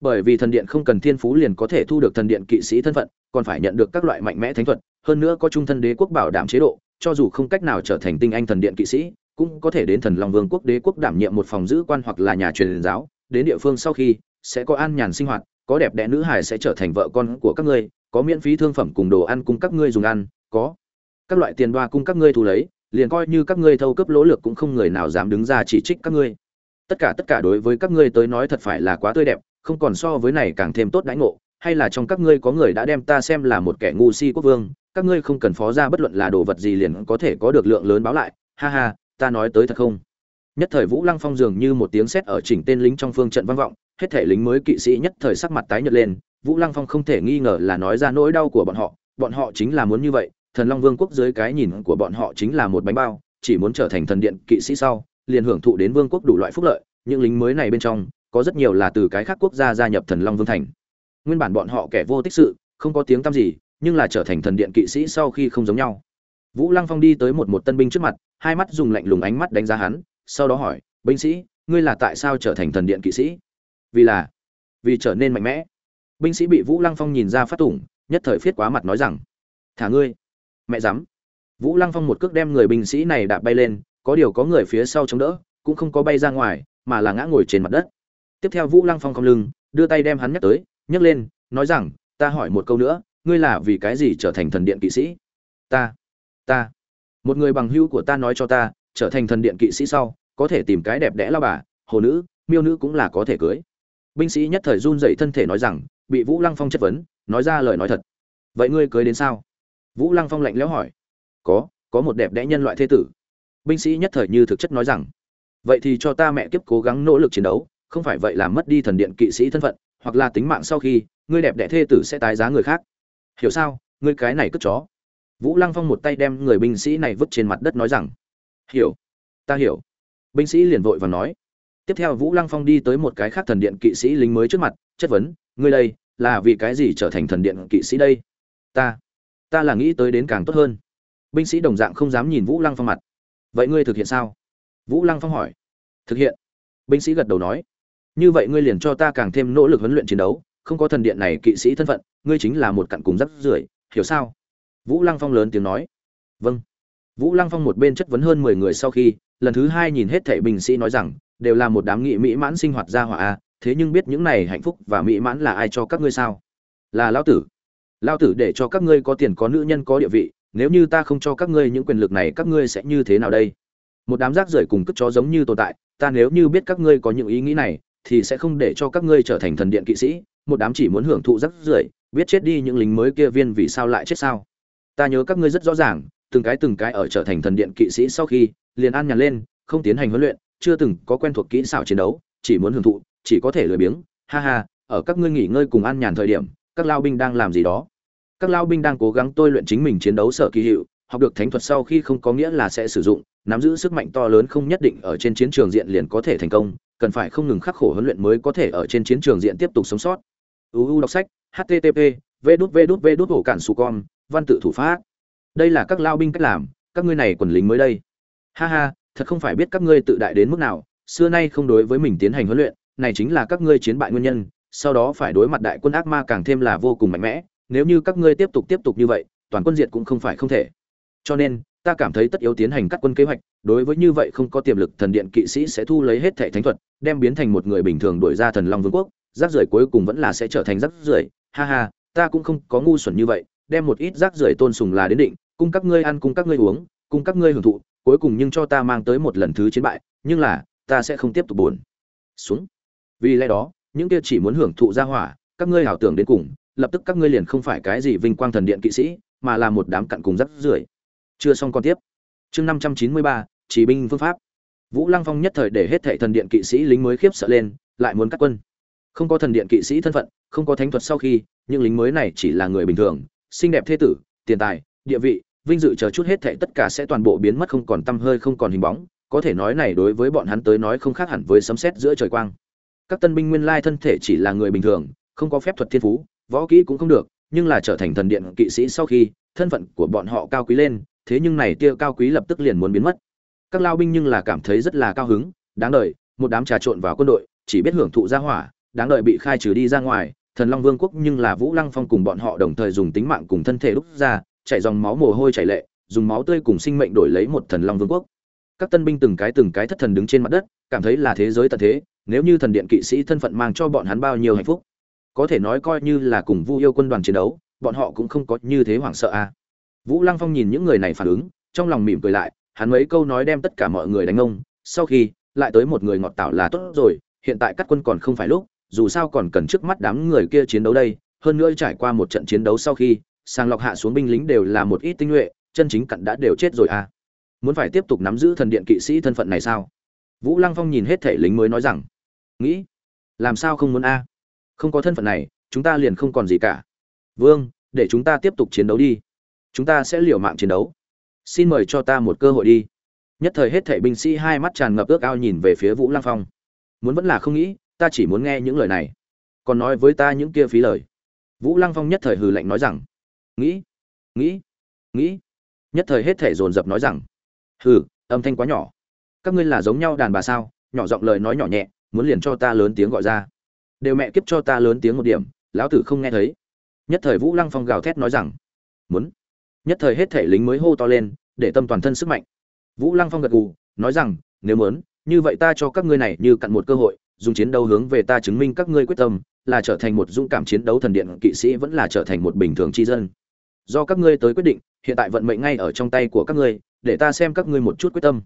Bởi vì thần điện không cần thiên phú liền có thể thu được thần điện kỵ sĩ thân phận còn phải nhận được các loại mạnh mẽ thánh thuật, hơn nữa có trung thân đế quốc bảo đảm chế độ, cho dù không cách nào trở thành tinh anh thần điện kỵ sĩ, cũng có thể đến thần long vương quốc đế quốc đảm nhiệm một phòng giữ quan hoặc là nhà truyền giáo, đến địa phương sau khi, sẽ có an nhàn sinh hoạt, có đẹp đẽ nữ hài sẽ trở thành vợ con của các ngươi, có miễn phí thương phẩm cùng đồ ăn cung các ngươi dùng ăn, có các loại tiền đoa cung các ngươi thu lấy, liền coi như các ngươi thâu cấp lỗ lực cũng không người nào dám đứng ra chỉ trích các ngươi. Tất cả tất cả đối với các ngươi tới nói thật phải là quá tươi đẹp, không còn so với này càng thêm tốt đãi ngộ hay là trong các ngươi có người đã đem ta xem là một kẻ ngu si quốc vương, các ngươi không cần phó ra bất luận là đồ vật gì liền có thể có được lượng lớn báo lại, ha ha, ta nói tới thật không? Nhất thời vũ lăng phong dường như một tiếng sét ở chỉnh tên lính trong phương trận vang vọng, hết thể lính mới kỵ sĩ nhất thời sắc mặt tái nhợt lên, vũ lăng phong không thể nghi ngờ là nói ra nỗi đau của bọn họ bọn họ chính là muốn như vậy, thần long vương quốc dưới cái nhìn của bọn họ chính là một bánh bao, chỉ muốn trở thành thần điện kỵ sĩ sau, liền hưởng thụ đến vương quốc đủ loại phúc lợi, những lính mới này bên trong, có rất nhiều là từ cái khác quốc gia gia nhập thần long vương thành nguyên bản bọn họ kẻ vô tích sự, không có tiếng tăm gì, nhưng là trở thành thần điện kỵ sĩ sau khi không giống nhau. Vũ lăng phong đi tới một một tân binh trước mặt, hai mắt dùng lạnh lùng ánh mắt đánh giá hắn, sau đó hỏi, binh sĩ, ngươi là tại sao trở thành thần điện kỵ sĩ? Vì là, vì trở nên mạnh mẽ. Binh sĩ bị vũ lăng phong nhìn ra phát tủng, nhất thời phiết quá mặt nói rằng, thả ngươi, mẹ dám vũ lăng phong một cước đem người binh sĩ này đạp bay lên, có điều có người phía sau chống đỡ, cũng không có bay ra ngoài, mà là ngã ngồi trên mặt đất. Tiếp theo vũ lăng phong cong lưng, đưa tay đem hắn nhắc tới nhấc lên, nói rằng, ta hỏi một câu nữa, ngươi là vì cái gì trở thành thần điện kỵ sĩ? Ta ta. Một người bằng hữu của ta nói cho ta, trở thành thần điện kỵ sĩ sau, có thể tìm cái đẹp đẽ lao bà, hồ nữ, miêu nữ cũng là có thể cưới. Binh sĩ nhất thời run dậy thân thể nói rằng, bị vũ lăng phong chất vấn, nói ra lời nói thật. Vậy ngươi cưới đến sao? Vũ lăng phong lạnh lẽo hỏi. Có có một đẹp đẽ nhân loại thế tử. Binh sĩ nhất thời như thực chất nói rằng, vậy thì cho ta mẹ kiếp cố gắng nỗ lực chiến đấu, không phải vậy làm mất đi thần điện kỵ sĩ thân phận hoặc là tính mạng sau khi, ngươi đẹp đẽ thê tử sẽ tái giá người khác. Hiểu sao? Ngươi cái này cất chó. Vũ lăng phong một tay đem người binh sĩ này vứt trên mặt đất nói rằng, hiểu, ta hiểu. Binh sĩ liền vội và nói. Tiếp theo vũ lăng phong đi tới một cái khác thần điện kỵ sĩ lính mới trước mặt, chất vấn, ngươi đây là vì cái gì trở thành thần điện kỵ sĩ đây? Ta ta là nghĩ tới đến càng tốt hơn. Binh sĩ đồng dạng không dám nhìn vũ lăng phong mặt. Vậy ngươi thực hiện sao? Vũ lăng phong hỏi. Thực hiện. Binh sĩ gật đầu nói như vậy ngươi liền cho ta càng thêm nỗ lực huấn luyện chiến đấu, không có thần điện này kỵ sĩ thân phận, ngươi chính là một cặn cùng rắp rưởi, hiểu sao? Vũ lăng phong lớn tiếng nói. Vâng. Vũ lăng phong một bên chất vấn hơn mười người sau khi, lần thứ hai nhìn hết thảy binh sĩ nói rằng, đều là một đám nghị mỹ mãn sinh hoạt gia hỏa a, thế nhưng biết những này hạnh phúc và mỹ mãn là ai cho các ngươi sao? Là lão tử. Lão tử để cho các ngươi có tiền, có nữ nhân, có địa vị, nếu như ta không cho các ngươi những quyền lực này, các ngươi sẽ như thế nào đây? Một đám rác rưởi cùng cất chó giống như tồn tại, ta nếu như biết các ngươi có những ý nghĩ này thì sẽ không để cho các ngươi trở thành thần điện kỵ sĩ, một đám chỉ muốn hưởng thụ rắc rưởi, biết chết đi những lính mới kia viên vì sao lại chết sao? Ta nhớ các ngươi rất rõ ràng, từng cái từng cái ở trở thành thần điện kỵ sĩ sau khi, liền an nhàn lên, không tiến hành huấn luyện, chưa từng có quen thuộc kỹ xảo chiến đấu, chỉ muốn hưởng thụ, chỉ có thể lười biếng. Ha ha, ở các ngươi nghỉ ngơi cùng an nhàn thời điểm, các lao binh đang làm gì đó? Các lao binh đang cố gắng tôi luyện chính mình chiến đấu sở kỳ hiệu, học được thánh thuật sau khi không có nghĩa là sẽ sử dụng, nắm giữ sức mạnh to lớn không nhất định ở trên chiến trường diện liền có thể thành công cần phải không ngừng khắc khổ huấn luyện mới có thể ở trên chiến trường diện tiếp tục sống sót. Uu đọc sách http v đút v đút v đút hổ cản su con, văn tự thủ pháp. Đây là các lao binh cách làm, các ngươi này quần lính mới đây. Ha ha, thật không phải biết các ngươi tự đại đến mức nào, xưa nay không đối với mình tiến hành huấn luyện, này chính là các ngươi chiến bại nguyên nhân, sau đó phải đối mặt đại quân ác ma càng thêm là vô cùng mạnh mẽ, nếu như các ngươi tiếp tục tiếp tục như vậy, toàn quân diệt cũng không phải không thể. Cho nên ta cảm thấy tất yếu tiến hành cắt quân kế hoạch, đối với như vậy không có tiềm lực, thần điện kỵ sĩ sẽ thu lấy hết thệ thánh thuật, đem biến thành một người bình thường đổi ra thần long vương quốc, rác rưởi cuối cùng vẫn là sẽ trở thành rác rưởi. Ha ha, ta cũng không có ngu xuẩn như vậy, đem một ít rác rưởi tôn sùng là đến định, cung các ngươi ăn, cung các ngươi uống, cung các ngươi hưởng thụ, cuối cùng nhưng cho ta mang tới một lần thứ chiến bại, nhưng là, ta sẽ không tiếp tục buồn. Xuống. Vì lẽ đó, những kia chỉ muốn hưởng thụ gia hỏa, các ngươi hảo tưởng đến cùng, lập tức các ngươi liền không phải cái gì vinh quang thần điện kỵ sĩ, mà là một đám cặn cùng rác rưởi chưa xong còn tiếp. Chương năm trăm chín mươi ba, chỉ binh phương pháp. Vũ lăng phong nhất thời để hết thệ thần điện kỵ sĩ lính mới khiếp sợ lên, lại muốn cắt quân. Không có thần điện kỵ sĩ thân phận, không có thánh thuật sau khi, những lính mới này chỉ là người bình thường, xinh đẹp thế tử, tiền tài, địa vị, vinh dự chờ chút hết thệ tất cả sẽ toàn bộ biến mất không còn tăm hơi, không còn hình bóng. Có thể nói này đối với bọn hắn tới nói không khác hẳn với sấm sét giữa trời quang. Các tân binh nguyên lai thân thể chỉ là người bình thường, không có phép thuật thiên phú, võ kỹ cũng không được, nhưng là trở thành thần điện kỵ sĩ sau khi, thân phận của bọn họ cao quý lên thế nhưng này tia cao quý lập tức liền muốn biến mất. Các lao binh nhưng là cảm thấy rất là cao hứng, đáng đợi, một đám trà trộn vào quân đội, chỉ biết hưởng thụ ra hỏa, đáng đợi bị khai trừ đi ra ngoài, thần long vương quốc nhưng là vũ lăng phong cùng bọn họ đồng thời dùng tính mạng cùng thân thể đúc ra chạy dòng máu mồ hôi chảy lệ, dùng máu tươi cùng sinh mệnh đổi lấy một thần long vương quốc. Các tân binh từng cái từng cái thất thần đứng trên mặt đất, cảm thấy là thế giới tận thế, nếu như thần điện kỵ sĩ thân phận mang cho bọn hắn bao nhiêu hạnh phúc. Có thể nói coi như là cùng vu yêu quân đoàn chiến đấu, bọn họ cũng không có như thế hoảng sợ à vũ lăng phong nhìn những người này phản ứng, trong lòng mỉm cười lại, hắn mấy câu nói đem tất cả mọi người đánh ngông. sau khi, lại tới một người ngọt tạo là tốt rồi, hiện tại cắt quân còn không phải lúc, dù sao còn cần trước mắt đám người kia chiến đấu đây, hơn nữa trải qua một trận chiến đấu sau khi, sàng lọc hạ xuống binh lính đều là một ít tinh nhuệ, chân chính cặn đã đều chết rồi à. Muốn phải tiếp tục nắm giữ thần điện kỵ sĩ thân phận này sao? Vũ lăng phong nhìn hết thể lính mới nói rằng, nghĩ, làm sao không muốn a? Không có thân phận này, chúng ta liền không còn gì cả. Vương, để chúng ta tiếp tục chiến đấu đi chúng ta sẽ liều mạng chiến đấu. Xin mời cho ta một cơ hội đi. Nhất thời hết thảy binh sĩ hai mắt tràn ngập ước ao nhìn về phía vũ lăng phong. Muốn vẫn là không nghĩ, ta chỉ muốn nghe những lời này. Còn nói với ta những kia phí lời. Vũ lăng phong nhất thời hừ lạnh nói rằng, nghĩ nghĩ nghĩ. Nhất thời hết thể dồn dập nói rằng, hừ, âm thanh quá nhỏ. Các ngươi là giống nhau đàn bà sao? Nhỏ giọng lời nói nhỏ nhẹ, muốn liền cho ta lớn tiếng gọi ra. Đều mẹ kiếp cho ta lớn tiếng một điểm, lão tử không nghe thấy. Nhất thời vũ lăng phong gào thét nói rằng, muốn nhất thời hết thể lính mới hô to lên, để tâm toàn thân sức mạnh. Vũ lăng phong gật gù, nói rằng, nếu muốn, như vậy ta cho các ngươi này như cặn một cơ hội, dùng chiến đấu hướng về ta chứng minh các ngươi quyết tâm, là trở thành một dũng cảm chiến đấu thần điện kỵ sĩ vẫn là trở thành một bình thường tri dân. Do các ngươi tới quyết định, hiện tại vận mệnh ngay ở trong tay của các ngươi, để ta xem các ngươi một chút quyết tâm.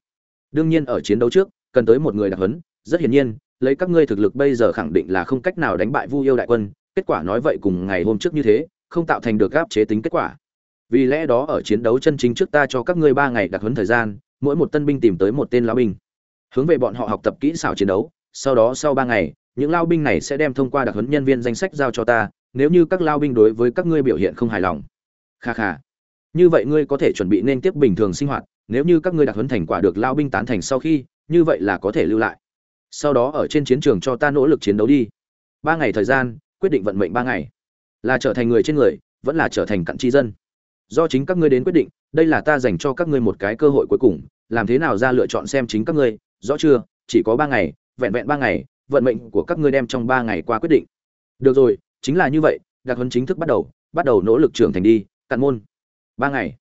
Đương nhiên ở chiến đấu trước, cần tới một người đặc hấn rất hiển nhiên, lấy các ngươi thực lực bây giờ khẳng định là không cách nào đánh bại vu yêu đại quân, kết quả nói vậy cùng ngày hôm trước như thế, không tạo thành được gáp chế tính kết quả vì lẽ đó ở chiến đấu chân chính trước ta cho các ngươi ba ngày đặc huấn thời gian, mỗi một tân binh tìm tới một tên lao binh. Hướng về bọn họ học tập kỹ xảo chiến đấu, sau đó sau ba ngày, những lao binh này sẽ đem thông qua đặc huấn nhân viên danh sách giao cho ta, nếu như các lao binh đối với các ngươi biểu hiện không hài lòng. Kha kha. Như vậy ngươi có thể chuẩn bị nên tiếp bình thường sinh hoạt, nếu như các ngươi đặc huấn thành quả được lao binh tán thành sau khi, như vậy là có thể lưu lại. Sau đó ở trên chiến trường cho ta nỗ lực chiến đấu đi. Ba ngày thời gian, quyết định vận mệnh ba ngày. Là trở thành người trên người, vẫn là trở thành cặn tri dân do chính các ngươi đến quyết định, đây là ta dành cho các ngươi một cái cơ hội cuối cùng, làm thế nào ra lựa chọn xem chính các ngươi, rõ chưa? Chỉ có ba ngày, vẹn vẹn ba ngày, vận mệnh của các ngươi đem trong ba ngày qua quyết định. Được rồi, chính là như vậy đặc huấn chính thức bắt đầu bắt đầu nỗ lực trưởng thành đi, cạn môn. Ba ngày.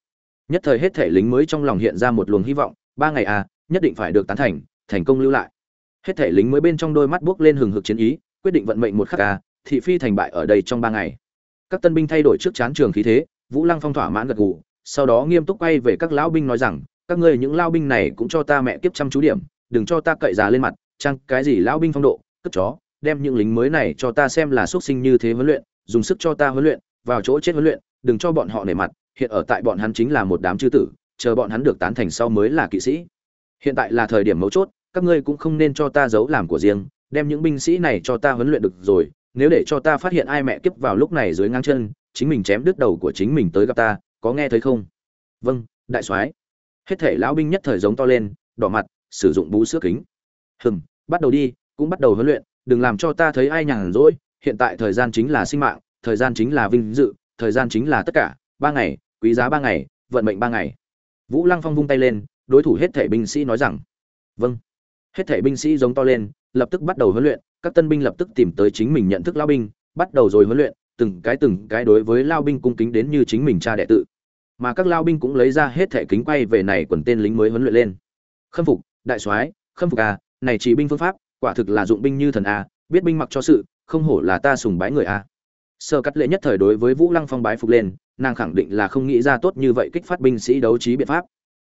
Nhất thời hết thể lính mới trong lòng hiện ra một luồng hy vọng, ba ngày à nhất định phải được tán thành thành công lưu lại. Hết thể lính mới bên trong đôi mắt buốc lên hừng hực chiến ý, quyết định vận mệnh một khắc à thị phi thành bại ở đây trong ba ngày. Các tân binh thay đổi trước chán trường khí thế vũ lăng phong thỏa mãn gật gù, sau đó nghiêm túc quay về các lão binh nói rằng, các ngươi những lao binh này cũng cho ta mẹ kiếp chăm chú điểm, đừng cho ta cậy già lên mặt, chăng cái gì lão binh phong độ, cất chó, đem những lính mới này cho ta xem là xuất sinh như thế huấn luyện, dùng sức cho ta huấn luyện, vào chỗ chết huấn luyện, đừng cho bọn họ nể mặt, hiện ở tại bọn hắn chính là một đám chư tử, chờ bọn hắn được tán thành sau mới là kỵ sĩ. Hiện tại là thời điểm mấu chốt, các ngươi cũng không nên cho ta giấu làm của riêng, đem những binh sĩ này cho ta huấn luyện được rồi, nếu để cho ta phát hiện ai mẹ kiếp vào lúc này dưới ngang chân chính mình chém đứt đầu của chính mình tới gặp ta, có nghe thấy không? Vâng đại soái. Hết thể lão binh nhất thời giống to lên, đỏ mặt, sử dụng bú sữa kính. Hừm, bắt đầu đi, cũng bắt đầu huấn luyện, đừng làm cho ta thấy ai nhàn rỗi, hiện tại thời gian chính là sinh mạng, thời gian chính là vinh dự, thời gian chính là tất cả, ba ngày, quý giá ba ngày, vận mệnh ba ngày. Vũ lăng phong vung tay lên, đối thủ hết thể binh sĩ nói rằng vâng. Hết thể binh sĩ giống to lên, lập tức bắt đầu huấn luyện, các tân binh lập tức tìm tới chính mình nhận thức lao binh, bắt đầu rồi huấn luyện từng cái từng cái đối với lao binh cung kính đến như chính mình cha đệ tự mà các lao binh cũng lấy ra hết thể kính quay về này quần tên lính mới huấn luyện lên. Khâm phục, đại soái, khâm phục à này chỉ binh phương pháp, quả thực là dụng binh như thần à biết binh mặc cho sự, không hổ là ta sùng bái người à. Sơ cắt lệ nhất thời đối với vũ lăng phong bái phục lên, nàng khẳng định là không nghĩ ra tốt như vậy kích phát binh sĩ đấu trí biện pháp.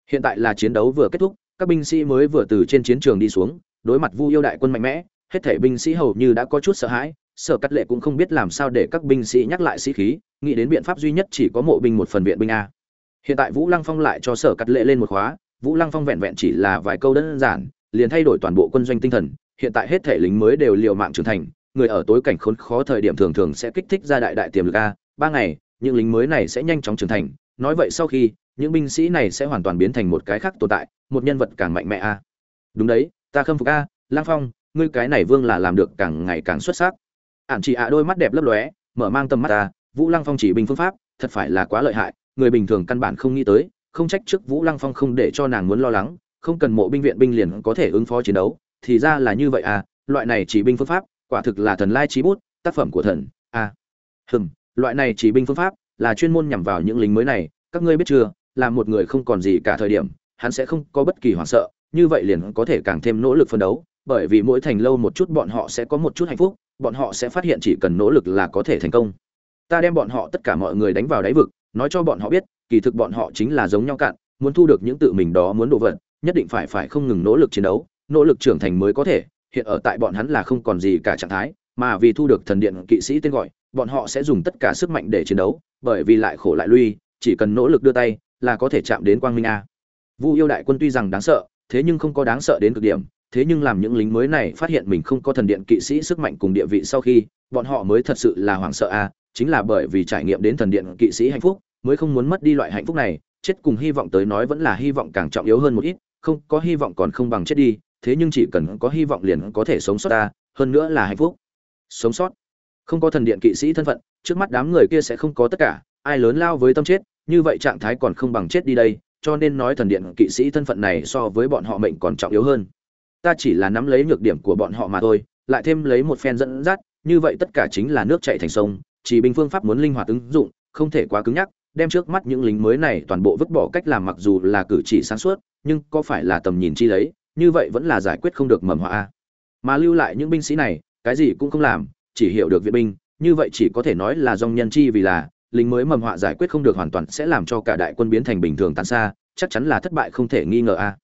Hiện tại là chiến đấu vừa kết thúc, các binh sĩ mới vừa từ trên chiến trường đi xuống, đối mặt vu yêu đại quân mạnh mẽ, hết thể binh sĩ hầu như đã có chút sợ hãi sở cắt lệ cũng không biết làm sao để các binh sĩ nhắc lại sĩ khí, nghĩ đến biện pháp duy nhất chỉ có mộ binh một phần viện binh a. Hiện tại vũ lăng phong lại cho sở cắt lệ lên một khóa, vũ lăng phong vẹn vẹn chỉ là vài câu đơn giản, liền thay đổi toàn bộ quân doanh tinh thần, hiện tại hết thể lính mới đều liều mạng trưởng thành, người ở tối cảnh khốn khó thời điểm thường thường sẽ kích thích ra đại đại tiềm lực a. Ba ngày, những lính mới này sẽ nhanh chóng trưởng thành, nói vậy sau khi, những binh sĩ này sẽ hoàn toàn biến thành một cái khác tồn tại, một nhân vật càng mạnh mẽ a. Đúng đấy, ta khâm phục a lang phong, ngươi cái này vương là làm được càng ngày càng xuất sắc ản chị ạ đôi mắt đẹp lấp lóe, mở mang tầm mắt ta vũ lăng phong chỉ Bình phương pháp, thật phải là quá lợi hại, người bình thường căn bản không nghĩ tới, không trách trước vũ lăng phong không để cho nàng muốn lo lắng, không cần mộ binh viện binh liền có thể ứng phó chiến đấu, thì ra là như vậy à loại này chỉ binh phương pháp, quả thực là thần lai trí bút, tác phẩm của thần à hừm, loại này chỉ binh phương pháp là chuyên môn nhằm vào những lính mới này, các ngươi biết chưa, là một người không còn gì cả thời điểm, hắn sẽ không có bất kỳ hoảng sợ, như vậy liền có thể càng thêm nỗ lực phấn đấu, bởi vì mỗi thành lâu một chút bọn họ sẽ có một chút hạnh phúc bọn họ sẽ phát hiện chỉ cần nỗ lực là có thể thành công. Ta đem bọn họ tất cả mọi người đánh vào đáy vực, nói cho bọn họ biết, kỳ thực bọn họ chính là giống nhau cạn, muốn thu được những tự mình đó muốn đồ vật, nhất định phải phải không ngừng nỗ lực chiến đấu, nỗ lực trưởng thành mới có thể, hiện ở tại bọn hắn là không còn gì cả trạng thái, mà vì thu được thần điện kỵ sĩ tên gọi, bọn họ sẽ dùng tất cả sức mạnh để chiến đấu, bởi vì lại khổ lại lui, chỉ cần nỗ lực đưa tay, là có thể chạm đến quang minh a. Vu yêu đại quân tuy rằng đáng sợ, thế nhưng không có đáng sợ đến cực điểm thế nhưng làm những lính mới này phát hiện mình không có thần điện kỵ sĩ sức mạnh cùng địa vị sau khi, bọn họ mới thật sự là hoảng sợ a chính là bởi vì trải nghiệm đến thần điện kỵ sĩ hạnh phúc, mới không muốn mất đi loại hạnh phúc này, chết cùng hy vọng tới nói vẫn là hy vọng càng trọng yếu hơn một ít, không có hy vọng còn không bằng chết đi, thế nhưng chỉ cần có hy vọng liền có thể sống sót ta hơn nữa là hạnh phúc. Sống sót. Không có thần điện kỵ sĩ thân phận, trước mắt đám người kia sẽ không có tất cả, ai lớn lao với tâm chết, như vậy trạng thái còn không bằng chết đi đây, cho nên nói thần điện kỵ sĩ thân phận này so với bọn họ mệnh còn trọng yếu hơn ta chỉ là nắm lấy nhược điểm của bọn họ mà thôi, lại thêm lấy một phen dẫn dắt, như vậy tất cả chính là nước chảy thành sông, chỉ binh phương pháp muốn linh hoạt ứng dụng, không thể quá cứng nhắc, đem trước mắt những lính mới này toàn bộ vứt bỏ cách làm mặc dù là cử chỉ sáng suốt, nhưng có phải là tầm nhìn chi lấy, như vậy vẫn là giải quyết không được mầm họa mà lưu lại những binh sĩ này, cái gì cũng không làm, chỉ hiểu được viện binh, như vậy chỉ có thể nói là dòng nhân chi vì là, lính mới mầm họa giải quyết không được hoàn toàn sẽ làm cho cả đại quân biến thành bình thường tan xa, chắc chắn là thất bại không thể nghi ngờ a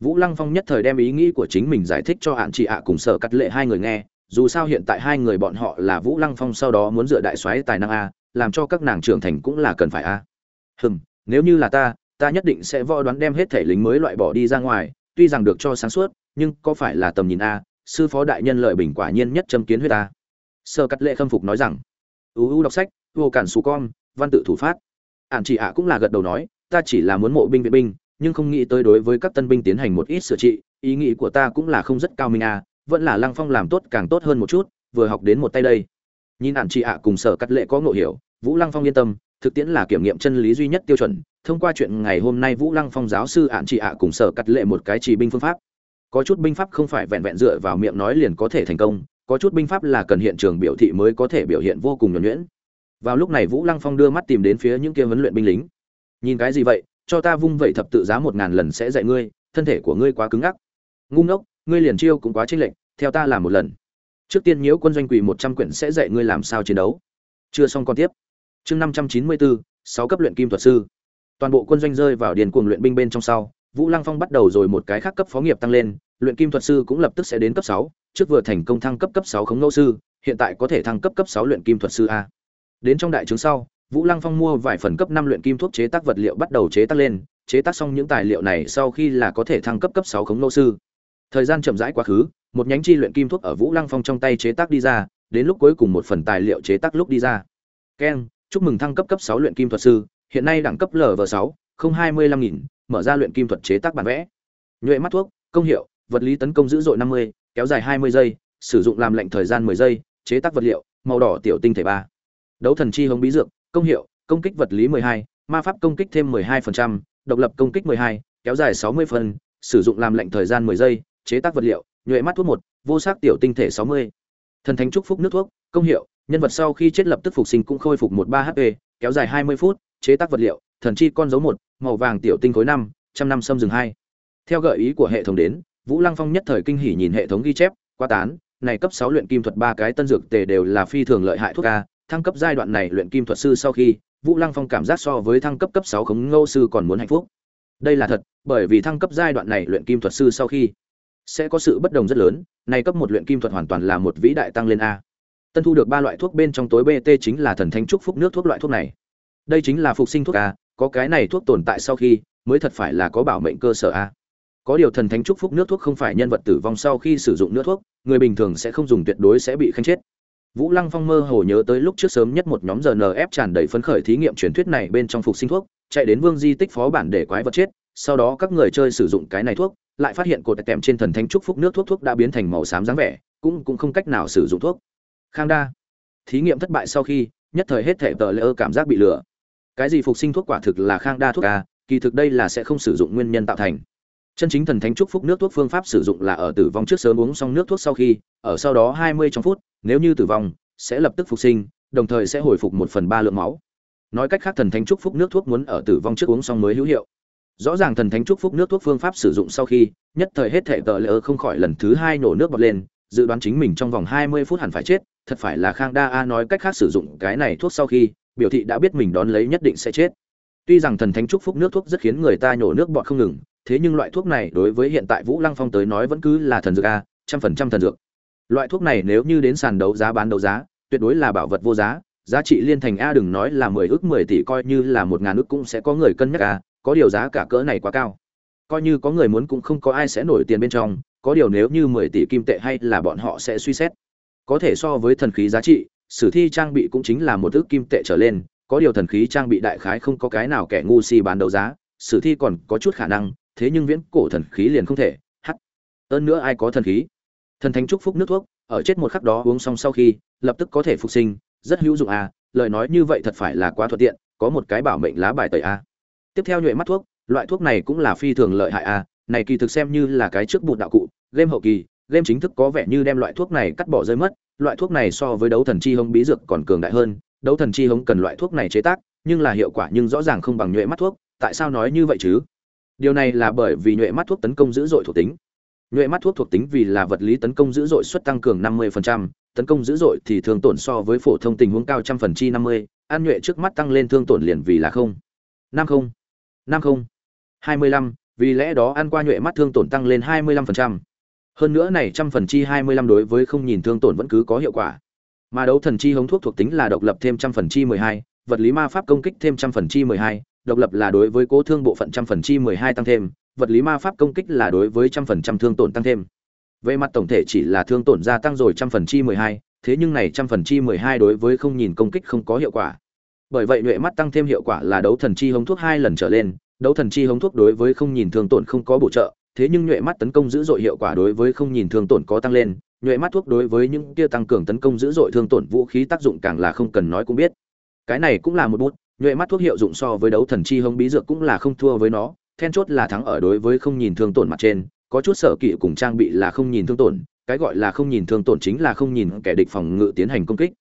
vũ lăng phong nhất thời đem ý nghĩ của chính mình giải thích cho hạn chị ạ cùng sở cắt lệ hai người nghe, dù sao hiện tại hai người bọn họ là vũ lăng phong sau đó muốn dựa đại soái tài năng a, làm cho các nàng trưởng thành cũng là cần phải a. Hừm, nếu như là ta ta nhất định sẽ võ đoán đem hết thể lính mới loại bỏ đi ra ngoài, tuy rằng được cho sáng suốt, nhưng có phải là tầm nhìn a, sư phó đại nhân lợi bình quả nhiên nhất châm kiến huyết ta sơ cắt lệ khâm phục nói rằng uu đọc sách, vô cản xù con, văn tự thủ phát. Ản chị ạ cũng là gật đầu nói, ta chỉ là muốn mộ binh viện binh nhưng không nghĩ tới đối với các tân binh tiến hành một ít sửa trị, ý nghĩ của ta cũng là không rất cao minh à vẫn là lăng phong làm tốt càng tốt hơn một chút, vừa học đến một tay đây. Nhìn ạn chị ạ cùng sở cắt lệ có ngộ hiểu, vũ lăng phong yên tâm, thực tiễn là kiểm nghiệm chân lý duy nhất tiêu chuẩn, thông qua chuyện ngày hôm nay vũ lăng phong giáo sư ạn chị ạ cùng sở cắt lệ một cái chỉ binh phương pháp. Có chút binh pháp không phải vẹn vẹn dựa vào miệng nói liền có thể thành công, có chút binh pháp là cần hiện trường biểu thị mới có thể biểu hiện vô cùng nhuẩn nhuyễn. Vào lúc này vũ lăng phong đưa mắt tìm đến phía những kia huấn luyện binh lính. Nhìn cái gì vậy? Cho ta vung vậy thập tự giá một ngàn lần sẽ dạy ngươi, thân thể của ngươi quá cứng ngắc. Ngu ngốc, ngươi liền chiêu cũng quá chênh lệch, theo ta làm một lần. Trước tiên nhiễu quân doanh quỳ một trăm quyển sẽ dạy ngươi làm sao chiến đấu. Chưa xong còn tiếp. Chương năm trăm chín mươi bốn sáu cấp luyện kim thuật sư. Toàn bộ quân doanh rơi vào điền cuồng luyện binh bên trong sau, vũ lăng phong bắt đầu rồi một cái khác cấp phó nghiệp tăng lên, luyện kim thuật sư cũng lập tức sẽ đến cấp sáu, trước vừa thành công thăng cấp cấp sáu khống ngẫu sư, hiện tại có thể thăng cấp cấp sáu luyện kim thuật sư a. Đến trong đại trướng sau vũ lăng phong mua vài phần cấp năm luyện kim thuốc chế tác vật liệu bắt đầu chế tác lên chế tác xong những tài liệu này sau khi là có thể thăng cấp cấp sáu khống nô sư thời gian chậm rãi quá khứ một nhánh chi luyện kim thuốc ở Vũ Lăng Phong trong tay chế tác đi ra, đến lúc cuối cùng một phần tài liệu chế tác lúc đi ra. Ken, chúc mừng thăng cấp cấp 6 luyện kim thuật sư, hiện nay đẳng cấp LV6, không 25000, mở ra luyện kim thuật chế tác bản vẽ. Nhuệ mắt thuốc, công hiệu, vật lý tấn công dữ dội 50, kéo dài 20 giây, sử dụng làm lệnh thời gian 10 giây, chế tác vật liệu, màu đỏ tiểu tinh thể 3. Đấu thần chi hồng bí dược, công hiệu, công kích vật lý 12, ma pháp công kích thêm 12%, độc lập công kích 12, kéo dài 60 phần, sử dụng làm lệnh thời gian 10 giây, chế tác vật liệu, nhuệ mắt thuốc một vô sắc tiểu tinh thể sáu mươi. Thần thánh chúc phúc nước thuốc công hiệu nhân vật sau khi chết lập tức phục sinh cũng khôi phục một ba hp kéo dài hai mươi phút chế tác vật liệu thần chi con dấu một màu vàng tiểu tinh khối năm trăm năm xâm rừng hai. Theo gợi ý của hệ thống đến vũ lăng phong nhất thời kinh hỉ nhìn hệ thống ghi chép quá tán này cấp sáu luyện kim thuật ba cái tân dược tề đều là phi thường lợi hại thuốc a thăng cấp giai đoạn này luyện kim thuật sư sau khi, vũ lăng phong cảm giác so với thăng cấp cấp sáu khống ngô sư còn muốn hạnh phúc. Đây là thật, bởi vì thăng cấp giai đoạn này luyện kim thuật sư sau khi sẽ có sự bất đồng rất lớn nay cấp một luyện kim thuật hoàn toàn là một vĩ đại tăng lên a. Tân thu được ba loại thuốc bên trong tối bt chính là thần thanh trúc phúc nước thuốc loại thuốc này. Đây chính là phục sinh thuốc a, có cái này thuốc tồn tại sau khi, mới thật phải là có bảo mệnh cơ sở a. Có điều thần thánh trúc phúc nước thuốc không phải nhân vật tử vong sau khi sử dụng nước thuốc, người bình thường sẽ không dùng tuyệt đối sẽ bị khanh chết vũ lăng phong mơ hồ nhớ tới lúc trước sớm nhất một nhóm rnf tràn đầy phấn khởi thí nghiệm truyền thuyết này bên trong phục sinh thuốc, chạy đến vương di tích phó bản để quái vật chết, sau đó các người chơi sử dụng cái này thuốc, lại phát hiện cột tèm trên thần thánh trúc phúc nước thuốc thuốc đã biến thành màu xám dáng vẻ, cũng cũng không cách nào sử dụng thuốc. Khang đa, thí nghiệm thất bại sau khi, nhất thời hết thể tờ lệ cảm giác bị lừa. Cái gì phục sinh thuốc quả thực là khang đa thuốc a kỳ thực đây là sẽ không sử dụng nguyên nhân tạo thành chân chính thần thánh trúc phúc nước thuốc phương pháp sử dụng là ở tử vong trước sớm uống xong nước thuốc sau khi, ở sau đó hai mươi trong phút, nếu như tử vong, sẽ lập tức phục sinh, đồng thời sẽ hồi phục một phần ba lượng máu. Nói cách khác, thần thánh trúc phúc nước thuốc muốn ở tử vong trước uống xong mới hữu hiệu. Rõ ràng thần thánh trúc phúc nước thuốc phương pháp sử dụng sau khi, nhất thời hết thể tờ lỡ không khỏi lần thứ hai nổ nước bọt lên, dự đoán chính mình trong vòng hai mươi phút hẳn phải chết, thật phải là khang đa a nói cách khác sử dụng cái này thuốc sau khi, biểu thị đã biết mình đón lấy nhất định sẽ chết. Tuy rằng thần thánh trúc phúc nước thuốc rất khiến người ta nhổ nước bọt không ngừng thế nhưng loại thuốc này đối với hiện tại vũ lăng phong tới nói vẫn cứ là thần dược a, trăm phần trăm thần dược. Loại thuốc này nếu như đến sàn đấu giá bán đấu giá, tuyệt đối là bảo vật vô giá giá trị liên thành a đừng nói là mười ước, mười tỷ coi như là một ngàn ước cũng sẽ có người cân nhắc a, có điều giá cả cỡ này quá cao. Coi như có người muốn cũng không có ai sẽ nổi tiền bên trong, có điều nếu như mười tỷ kim tệ hay là bọn họ sẽ suy xét. Có thể so với thần khí giá trị, sử thi trang bị cũng chính là một ước kim tệ trở lên, có điều thần khí trang bị đại khái không có cái nào kẻ ngu si bán đấu giá, sử thi còn có chút khả năng thế nhưng viễn cổ thần khí liền không thể hắt ơn nữa ai có thần khí? Thần thánh chúc phúc nước thuốc, ở chết một khắc đó uống xong sau khi, lập tức có thể phục sinh, rất hữu dụng à lời nói như vậy thật phải là quá thuận tiện, có một cái bảo mệnh lá bài tẩy a tiếp theo nhuệ mắt thuốc, loại thuốc này cũng là phi thường lợi hại a này kỳ thực xem như là cái trước bụt đạo cụ, game hậu kỳ, game chính thức có vẻ như đem loại thuốc này cắt bỏ rơi mất, loại thuốc này so với đấu thần chi hống bí dược còn cường đại hơn, đấu thần chi hống cần loại thuốc này chế tác, nhưng là hiệu quả nhưng rõ ràng không bằng nhuệ mắt thuốc, tại sao nói như vậy chứ? Điều này là bởi vì nhuệ mắt thuốc tấn công dữ dội thuộc tính nhuệ mắt thuốc thuộc tính vì là vật lý tấn công dữ dội suất tăng cường 50%, tấn công dữ dội thì thường tổn so với phổ thông tình huống cao trăm phần chi 50, an nhuệ trước mắt tăng lên thương tổn liền vì là không. 50, 50, 25, vì lẽ đó ăn qua nhuệ mắt thương tổn tăng lên 25%. Hơn nữa này trăm phần chi 25 đối với không nhìn thương tổn vẫn cứ có hiệu quả. Mà đấu thần chi hống thuốc thuộc tính là độc lập thêm trăm phần chi 12, vật lý ma pháp công kích thêm trăm phần chi 12, độc lập là đối với cố thương bộ phận trăm phần chi 12 tăng thêm, vật lý ma pháp công kích là đối với trăm phần trăm thương tổn tăng thêm. Về mặt tổng thể chỉ là thương tổn gia tăng rồi trăm phần chi mười hai thế nhưng này trăm phần chi mười hai đối với không nhìn công kích không có hiệu quả. Bởi vậy nhuệ mắt tăng thêm hiệu quả là đấu thần chi hống thuốc hai lần trở lên đấu thần chi hống thuốc đối với không nhìn thương tổn không có bổ trợ thế nhưng nhuệ mắt tấn công dữ dội hiệu quả đối với không nhìn thương tổn có tăng lên nhuệ mắt thuốc đối với những kia tăng cường tấn công dữ dội thương tổn vũ khí tác dụng càng là không cần nói cũng biết. Cái này cũng là một bút nhuệ mắt thuốc hiệu dụng so với đấu thần chi hống bí dược cũng là không thua với nó, then chốt là thắng ở đối với không nhìn thương tổn mặt trên, có chút sở kỵ cùng trang bị là không nhìn thương tổn, cái gọi là không nhìn thương tổn chính là không nhìn kẻ địch phòng ngự tiến hành công kích.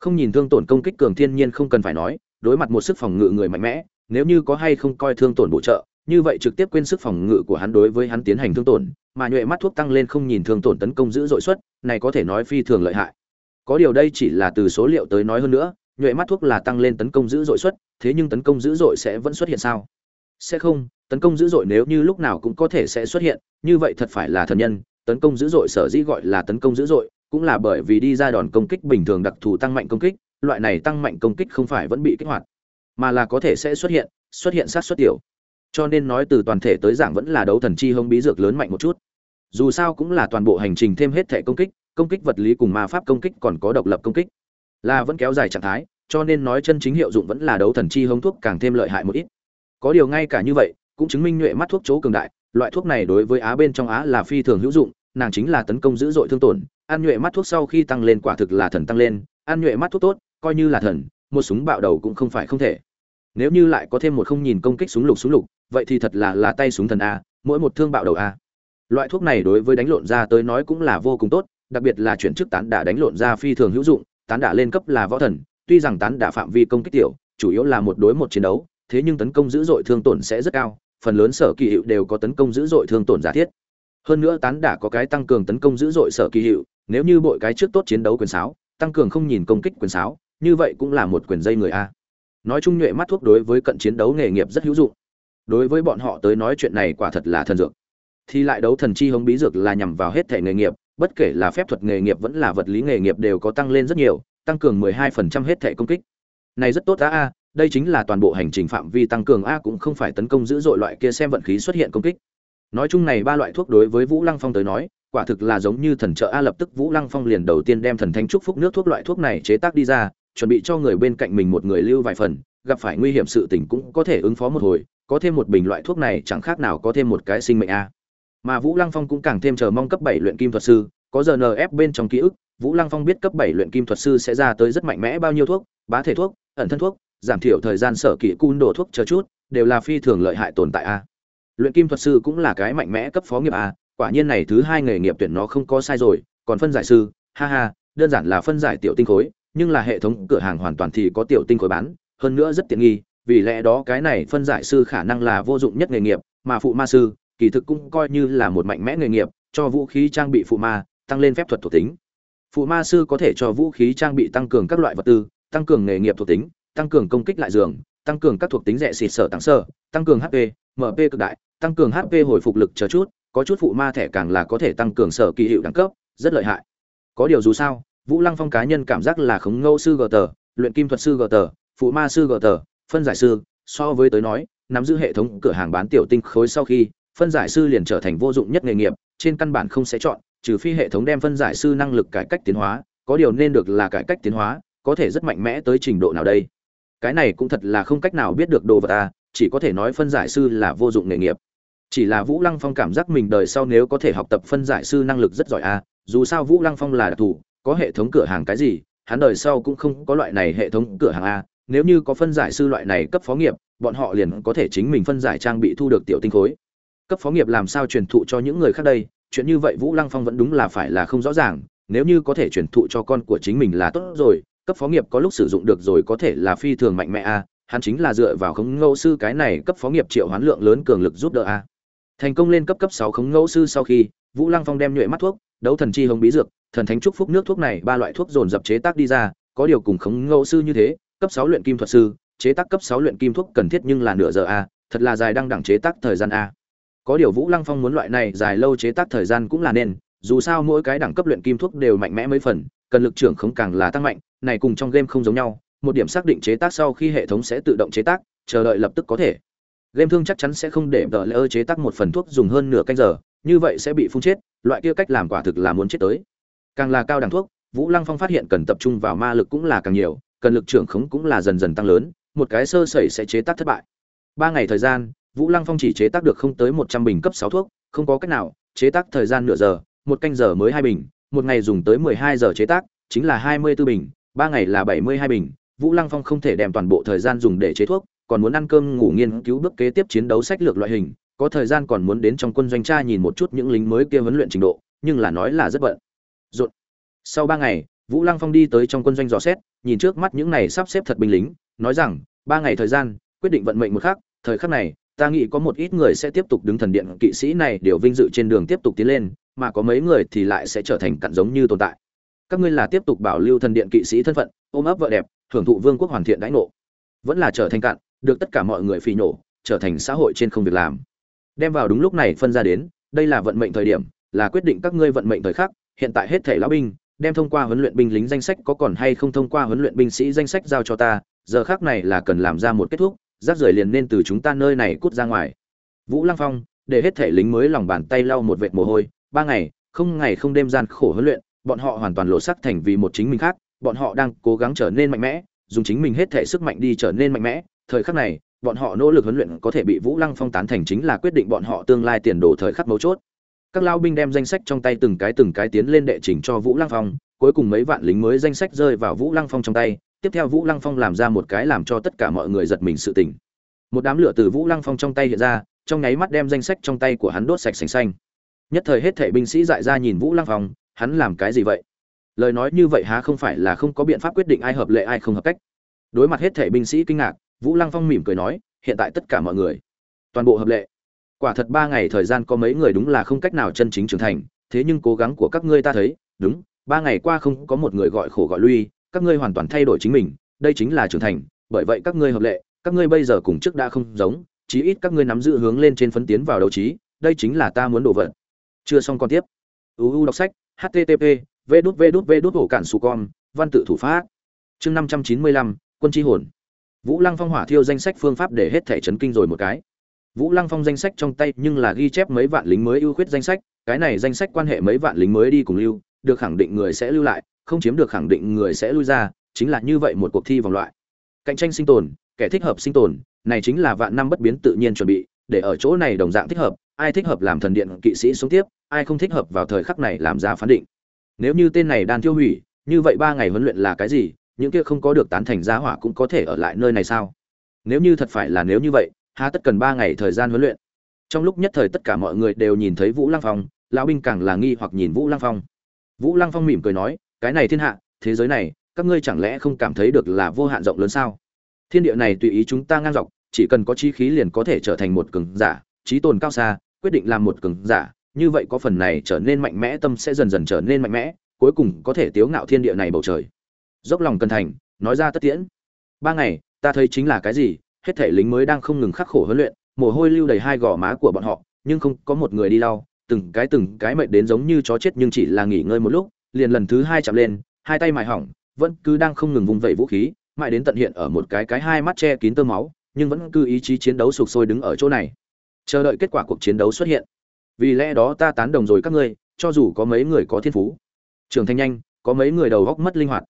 Không nhìn thương tổn công kích cường thiên nhiên không cần phải nói, đối mặt một sức phòng ngự người mạnh mẽ, nếu như có hay không coi thương tổn bổ trợ, như vậy trực tiếp quên sức phòng ngự của hắn đối với hắn tiến hành thương tổn, mà nhuệ mắt thuốc tăng lên không nhìn thương tổn tấn công giữ dội suất, này có thể nói phi thường lợi hại. Có điều đây chỉ là từ số liệu tới nói hơn nữa nhuệ mắt thuốc là tăng lên tấn công dữ dội suất thế nhưng tấn công dữ dội sẽ vẫn xuất hiện sao? Sẽ không, tấn công dữ dội nếu như lúc nào cũng có thể sẽ xuất hiện, như vậy thật phải là thần nhân, tấn công dữ dội sở dĩ gọi là tấn công dữ dội, cũng là bởi vì đi ra đòn công kích bình thường đặc thù tăng mạnh công kích, loại này tăng mạnh công kích không phải vẫn bị kích hoạt, mà là có thể sẽ xuất hiện xuất hiện sát xuất tiểu. Cho nên nói từ toàn thể tới giảng vẫn là đấu thần chi hông bí dược lớn mạnh một chút. Dù sao cũng là toàn bộ hành trình thêm hết thể công kích công kích vật lý cùng ma pháp công kích còn có độc lập công kích là vẫn kéo dài trạng thái, cho nên nói chân chính hiệu dụng vẫn là đấu thần chi hống thuốc càng thêm lợi hại một ít. Có điều ngay cả như vậy, cũng chứng minh nhuệ mắt thuốc chỗ cường đại, loại thuốc này đối với á bên trong á là phi thường hữu dụng, nàng chính là tấn công dữ dội thương tổn, ăn nhuệ mắt thuốc sau khi tăng lên quả thực là thần tăng lên, ăn nhuệ mắt thuốc tốt, coi như là thần, một súng bạo đầu cũng không phải không thể. Nếu như lại có thêm một không nhìn công kích súng lục súng lục, vậy thì thật là là tay súng thần a, mỗi một thương bạo đầu a. Loại thuốc này đối với đánh lộn ra tới nói cũng là vô cùng tốt, đặc biệt là chuyển chức tán đả đánh lộn ra phi thường hữu dụng tán đả lên cấp là võ thần tuy rằng tán đả phạm vi công kích tiểu chủ yếu là một đối một chiến đấu thế nhưng tấn công dữ dội thương tổn sẽ rất cao, phần lớn sở kỳ hiệu đều có tấn công dữ dội thương tổn giả thiết. Hơn nữa tán đả có cái tăng cường tấn công dữ dội sở kỳ hiệu, nếu như bội cái trước tốt chiến đấu quyền sáo, tăng cường không nhìn công kích quyền sáo, như vậy cũng là một quyền dây người a. Nói chung nhuệ mắt thuốc đối với cận chiến đấu nghề nghiệp rất hữu dụng. Đối với bọn họ tới nói chuyện này quả thật là thần dược. Thì lại đấu thần chi hống bí dược là nhằm vào hết thể nghề nghiệp, bất kể là phép thuật nghề nghiệp vẫn là vật lý nghề nghiệp đều có tăng lên rất nhiều, tăng cường 12% hết thể công kích. Này rất tốt á a, đây chính là toàn bộ hành trình phạm vi tăng cường a cũng không phải tấn công dữ dội loại kia xem vận khí xuất hiện công kích nói chung này ba loại thuốc đối với vũ lăng phong tới nói quả thực là giống như thần trợ a lập tức vũ lăng phong liền đầu tiên đem thần thánh trúc phúc nước thuốc loại thuốc này chế tác đi ra chuẩn bị cho người bên cạnh mình một người lưu vài phần gặp phải nguy hiểm sự tình cũng có thể ứng phó một hồi có thêm một bình loại thuốc này chẳng khác nào có thêm một cái sinh mệnh a mà vũ lăng phong cũng càng thêm chờ mong cấp bảy luyện kim thuật sư, có giờ nf bên trong ký ức, vũ lăng phong biết cấp bảy luyện kim thuật sư sẽ ra tới rất mạnh mẽ bao nhiêu thuốc, bá thể thuốc, ẩn thân thuốc, giảm thiểu thời gian sở kỹ cun đổ thuốc chờ chút, đều là phi thường lợi hại tồn tại a. Luyện kim thuật sư cũng là cái mạnh mẽ cấp phó nghiệp a, quả nhiên này thứ hai nghề nghiệp tuyển nó không có sai rồi, còn phân giải sư, ha ha, đơn giản là phân giải tiểu tinh khối, nhưng là hệ thống cửa hàng hoàn toàn thì có tiểu tinh khối bán, hơn nữa rất tiện nghi, vì lẽ đó cái này phân giải sư khả năng là vô dụng nhất nghề nghiệp, mà phụ ma sư kỳ thực cũng coi như là một mạnh mẽ nghề nghiệp cho vũ khí trang bị phụ ma tăng lên phép thuật thuộc tính. Phụ ma sư có thể cho vũ khí trang bị tăng cường các loại vật tư tăng cường nghề nghiệp thuộc tính tăng cường công kích lại giường tăng cường các thuộc tính rẻ xịt sở tăng sở, tăng cường hp mp cực đại tăng cường hp hồi phục lực chờ chút có chút phụ ma thẻ càng là có thể tăng cường sở kỳ hiệu đẳng cấp rất lợi hại. Có điều dù sao vũ lăng phong cá nhân cảm giác là khống ngẫu sư gờ tờ luyện kim thuật sư gờ tờ phụ ma sư gờ tờ phân giải sư so với tới nói nắm giữ hệ thống cửa hàng bán tiểu tinh khối sau khi phân giải sư liền trở thành vô dụng nhất nghề nghiệp, trên căn bản không sẽ chọn, trừ phi hệ thống đem phân giải sư năng lực cải cách tiến hóa, có điều nên được là cải cách tiến hóa, có thể rất mạnh mẽ tới trình độ nào đây? Cái này cũng thật là không cách nào biết được đồ vật ta chỉ có thể nói phân giải sư là vô dụng nghề nghiệp. Chỉ là vũ lăng phong cảm giác mình đời sau nếu có thể học tập phân giải sư năng lực rất giỏi a dù sao vũ lăng phong là đặc thù, có hệ thống cửa hàng cái gì, hắn đời sau cũng không có loại này hệ thống cửa hàng a nếu như có phân giải sư loại này cấp phó nghiệp, bọn họ liền có thể chính mình phân giải trang bị thu được tiểu tinh khối cấp phó nghiệp làm sao truyền thụ cho những người khác đây? Chuyện như vậy vũ lăng phong vẫn đúng là phải là không rõ ràng. Nếu như có thể truyền thụ cho con của chính mình là tốt rồi, cấp phó nghiệp có lúc sử dụng được rồi có thể là phi thường mạnh mẽ a. Hắn chính là dựa vào khống ngẫu sư cái này cấp phó nghiệp triệu hoán lượng lớn cường lực giúp đỡ a. Thành công lên cấp cấp sáu khống ngẫu sư sau khi, vũ lăng phong đem nhuệ mắt thuốc, đấu thần chi hồng bí dược, thần thánh trúc phúc nước thuốc này ba loại thuốc dồn dập chế tác đi ra, có điều cùng khống ngẫu sư như thế, cấp sáu luyện kim thuật sư, chế tác cấp sáu luyện kim thuốc cần thiết nhưng là nửa giờ a, thật là dài đang đẳng chế tác thời gian a có điều vũ lăng phong muốn loại này dài lâu chế tác thời gian cũng là nên, dù sao mỗi cái đẳng cấp luyện kim thuốc đều mạnh mẽ mấy phần, cần lực trưởng không càng là tăng mạnh, này cùng trong game không giống nhau, một điểm xác định chế tác sau khi hệ thống sẽ tự động chế tác, chờ đợi lập tức có thể. Game thương chắc chắn sẽ không để tờ lỡ chế tác một phần thuốc dùng hơn nửa canh giờ, như vậy sẽ bị phun chết, loại kia cách làm quả thực là muốn chết tới. Càng là cao đẳng thuốc, vũ lăng phong phát hiện cần tập trung vào ma lực cũng là càng nhiều, cần lực trưởng khống cũng là dần dần tăng lớn, một cái sơ sẩy sẽ chế tác thất bại. Ba ngày thời gian vũ lăng phong chỉ chế tác được không tới một trăm bình cấp sáu thuốc, không có cách nào, chế tác thời gian nửa giờ, một canh giờ mới hai bình, một ngày dùng tới mười hai giờ chế tác, chính là hai mươi 24 bình, ba ngày là bảy mươi hai bình. Vũ lăng phong không thể đem toàn bộ thời gian dùng để chế thuốc, còn muốn ăn cơm ngủ nghiên cứu bước kế tiếp chiến đấu sách lược loại hình, có thời gian còn muốn đến trong quân doanh tra nhìn một chút những lính mới kia huấn luyện trình độ, nhưng là nói là rất bận. Rộn. Sau ba ngày, vũ lăng phong đi tới trong quân doanh dò xét, nhìn trước mắt những này sắp xếp thật binh lính, nói rằng, ba ngày thời gian, quyết định vận mệnh một khắc, thời khắc này ta nghĩ có một ít người sẽ tiếp tục đứng thần điện, kỵ sĩ này điều vinh dự trên đường tiếp tục tiến lên, mà có mấy người thì lại sẽ trở thành cặn giống như tồn tại. Các ngươi là tiếp tục bảo lưu thần điện kỵ sĩ thân phận, ôm ấp vợ đẹp hưởng thụ vương quốc hoàn thiện đãi ngộ. Vẫn là trở thành cặn, được tất cả mọi người phỉ nổ trở thành xã hội trên không việc làm. Đem vào đúng lúc này phân ra đến, đây là vận mệnh thời điểm, là quyết định các ngươi vận mệnh thời khắc, hiện tại hết thể lão binh, đem thông qua huấn luyện binh lính danh sách có còn hay không thông qua huấn luyện binh sĩ danh sách giao cho ta, giờ khác này là cần làm ra một kết thúc rác rưởi liền nên từ chúng ta nơi này cút ra ngoài. Vũ lăng phong, để hết thể lính mới lòng bàn tay lau một vệt mồ hôi, ba ngày, không ngày không đêm gian khổ huấn luyện, bọn họ hoàn toàn lộ sắc thành vì một chính mình khác, bọn họ đang cố gắng trở nên mạnh mẽ, dùng chính mình hết thể sức mạnh đi trở nên mạnh mẽ. Thời khắc này, bọn họ nỗ lực huấn luyện có thể bị vũ lăng phong tán thành chính là quyết định bọn họ tương lai tiền đồ thời khắc mấu chốt. Các lao binh đem danh sách trong tay từng cái từng cái tiến lên đệ trình cho vũ lăng phong, cuối cùng mấy vạn lính mới danh sách rơi vào vũ lăng phong trong tay tiếp theo vũ lăng phong làm ra một cái làm cho tất cả mọi người giật mình sự tỉnh một đám lửa từ vũ lăng phong trong tay hiện ra, trong nháy mắt đem danh sách trong tay của hắn đốt sạch sành xanh. Nhất thời hết thảy binh sĩ dại ra nhìn vũ lăng phong, hắn làm cái gì vậy? Lời nói như vậy há không phải là không có biện pháp quyết định ai hợp lệ ai không hợp cách. Đối mặt hết thảy binh sĩ kinh ngạc, vũ lăng phong mỉm cười nói, hiện tại tất cả mọi người, toàn bộ hợp lệ. Quả thật ba ngày thời gian có mấy người đúng là không cách nào chân chính trưởng thành, thế nhưng cố gắng của các ngươi ta thấy, đúng, ba ngày qua không có một người gọi khổ gọi lui các ngươi hoàn toàn thay đổi chính mình, đây chính là trưởng thành, bởi vậy các ngươi hợp lệ, các ngươi bây giờ cùng trước đã không giống, chí ít các ngươi nắm giữ hướng lên trên phấn tiến vào đấu trí, đây chính là ta muốn đổ vật chưa xong còn tiếp. Uu đọc sách http v đút v đút v đút hổ cản su con văn tự thủ pháp. Chương năm trăm chín mươi lăm, quân tri hồn. Vũ lăng phong hỏa thiêu danh sách phương pháp để hết thể chấn kinh rồi một cái. Vũ lăng phong danh sách trong tay nhưng là ghi chép mấy vạn lính mới ưu khuyết danh sách, cái này danh sách quan hệ mấy vạn lính mới đi cùng lưu, được khẳng định người sẽ lưu lại không chiếm được khẳng định người sẽ lui ra, chính là như vậy một cuộc thi vòng loại. Cạnh tranh sinh tồn, kẻ thích hợp sinh tồn, này chính là vạn năm bất biến tự nhiên chuẩn bị, để ở chỗ này đồng dạng thích hợp, ai thích hợp làm thần điện kỵ sĩ sống tiếp, ai không thích hợp vào thời khắc này làm ra phán định. Nếu như tên này đan tiêu hủy, như vậy ba ngày huấn luyện là cái gì, những kia không có được tán thành giá hỏa cũng có thể ở lại nơi này sao? Nếu như thật phải là nếu như vậy há tất cần ba ngày thời gian huấn luyện. Trong lúc nhất thời tất cả mọi người đều nhìn thấy vũ lăng phong, lão binh càng là nghi hoặc nhìn vũ lăng phong. Vũ lăng phong mỉm cười nói cái này thiên hạ, thế giới này, các ngươi chẳng lẽ không cảm thấy được là vô hạn rộng lớn sao? Thiên địa này tùy ý chúng ta ngang dọc, chỉ cần có trí khí liền có thể trở thành một cường giả, trí tồn cao xa, quyết định làm một cường giả, như vậy có phần này trở nên mạnh mẽ, tâm sẽ dần dần trở nên mạnh mẽ, cuối cùng có thể tiếu ngạo thiên địa này bầu trời. Dốc lòng cân thành, nói ra tất tiễn. Ba ngày, ta thấy chính là cái gì, hết thể lính mới đang không ngừng khắc khổ huấn luyện, mồ hôi lưu đầy hai gò má của bọn họ, nhưng không có một người đi lau, từng cái từng cái mệt đến giống như chó chết nhưng chỉ là nghỉ ngơi một lúc liền lần thứ hai chạm lên, hai tay mài hỏng, vẫn cứ đang không ngừng vùng vẩy vũ khí, mãi đến tận hiện ở một cái cái hai mắt che kín tơ máu, nhưng vẫn cứ ý chí chiến đấu sục sôi đứng ở chỗ này. Chờ đợi kết quả cuộc chiến đấu xuất hiện. Vì lẽ đó ta tán đồng rồi các ngươi, cho dù có mấy người có thiên phú. Trưởng thành nhanh, có mấy người đầu góc mất linh hoạt.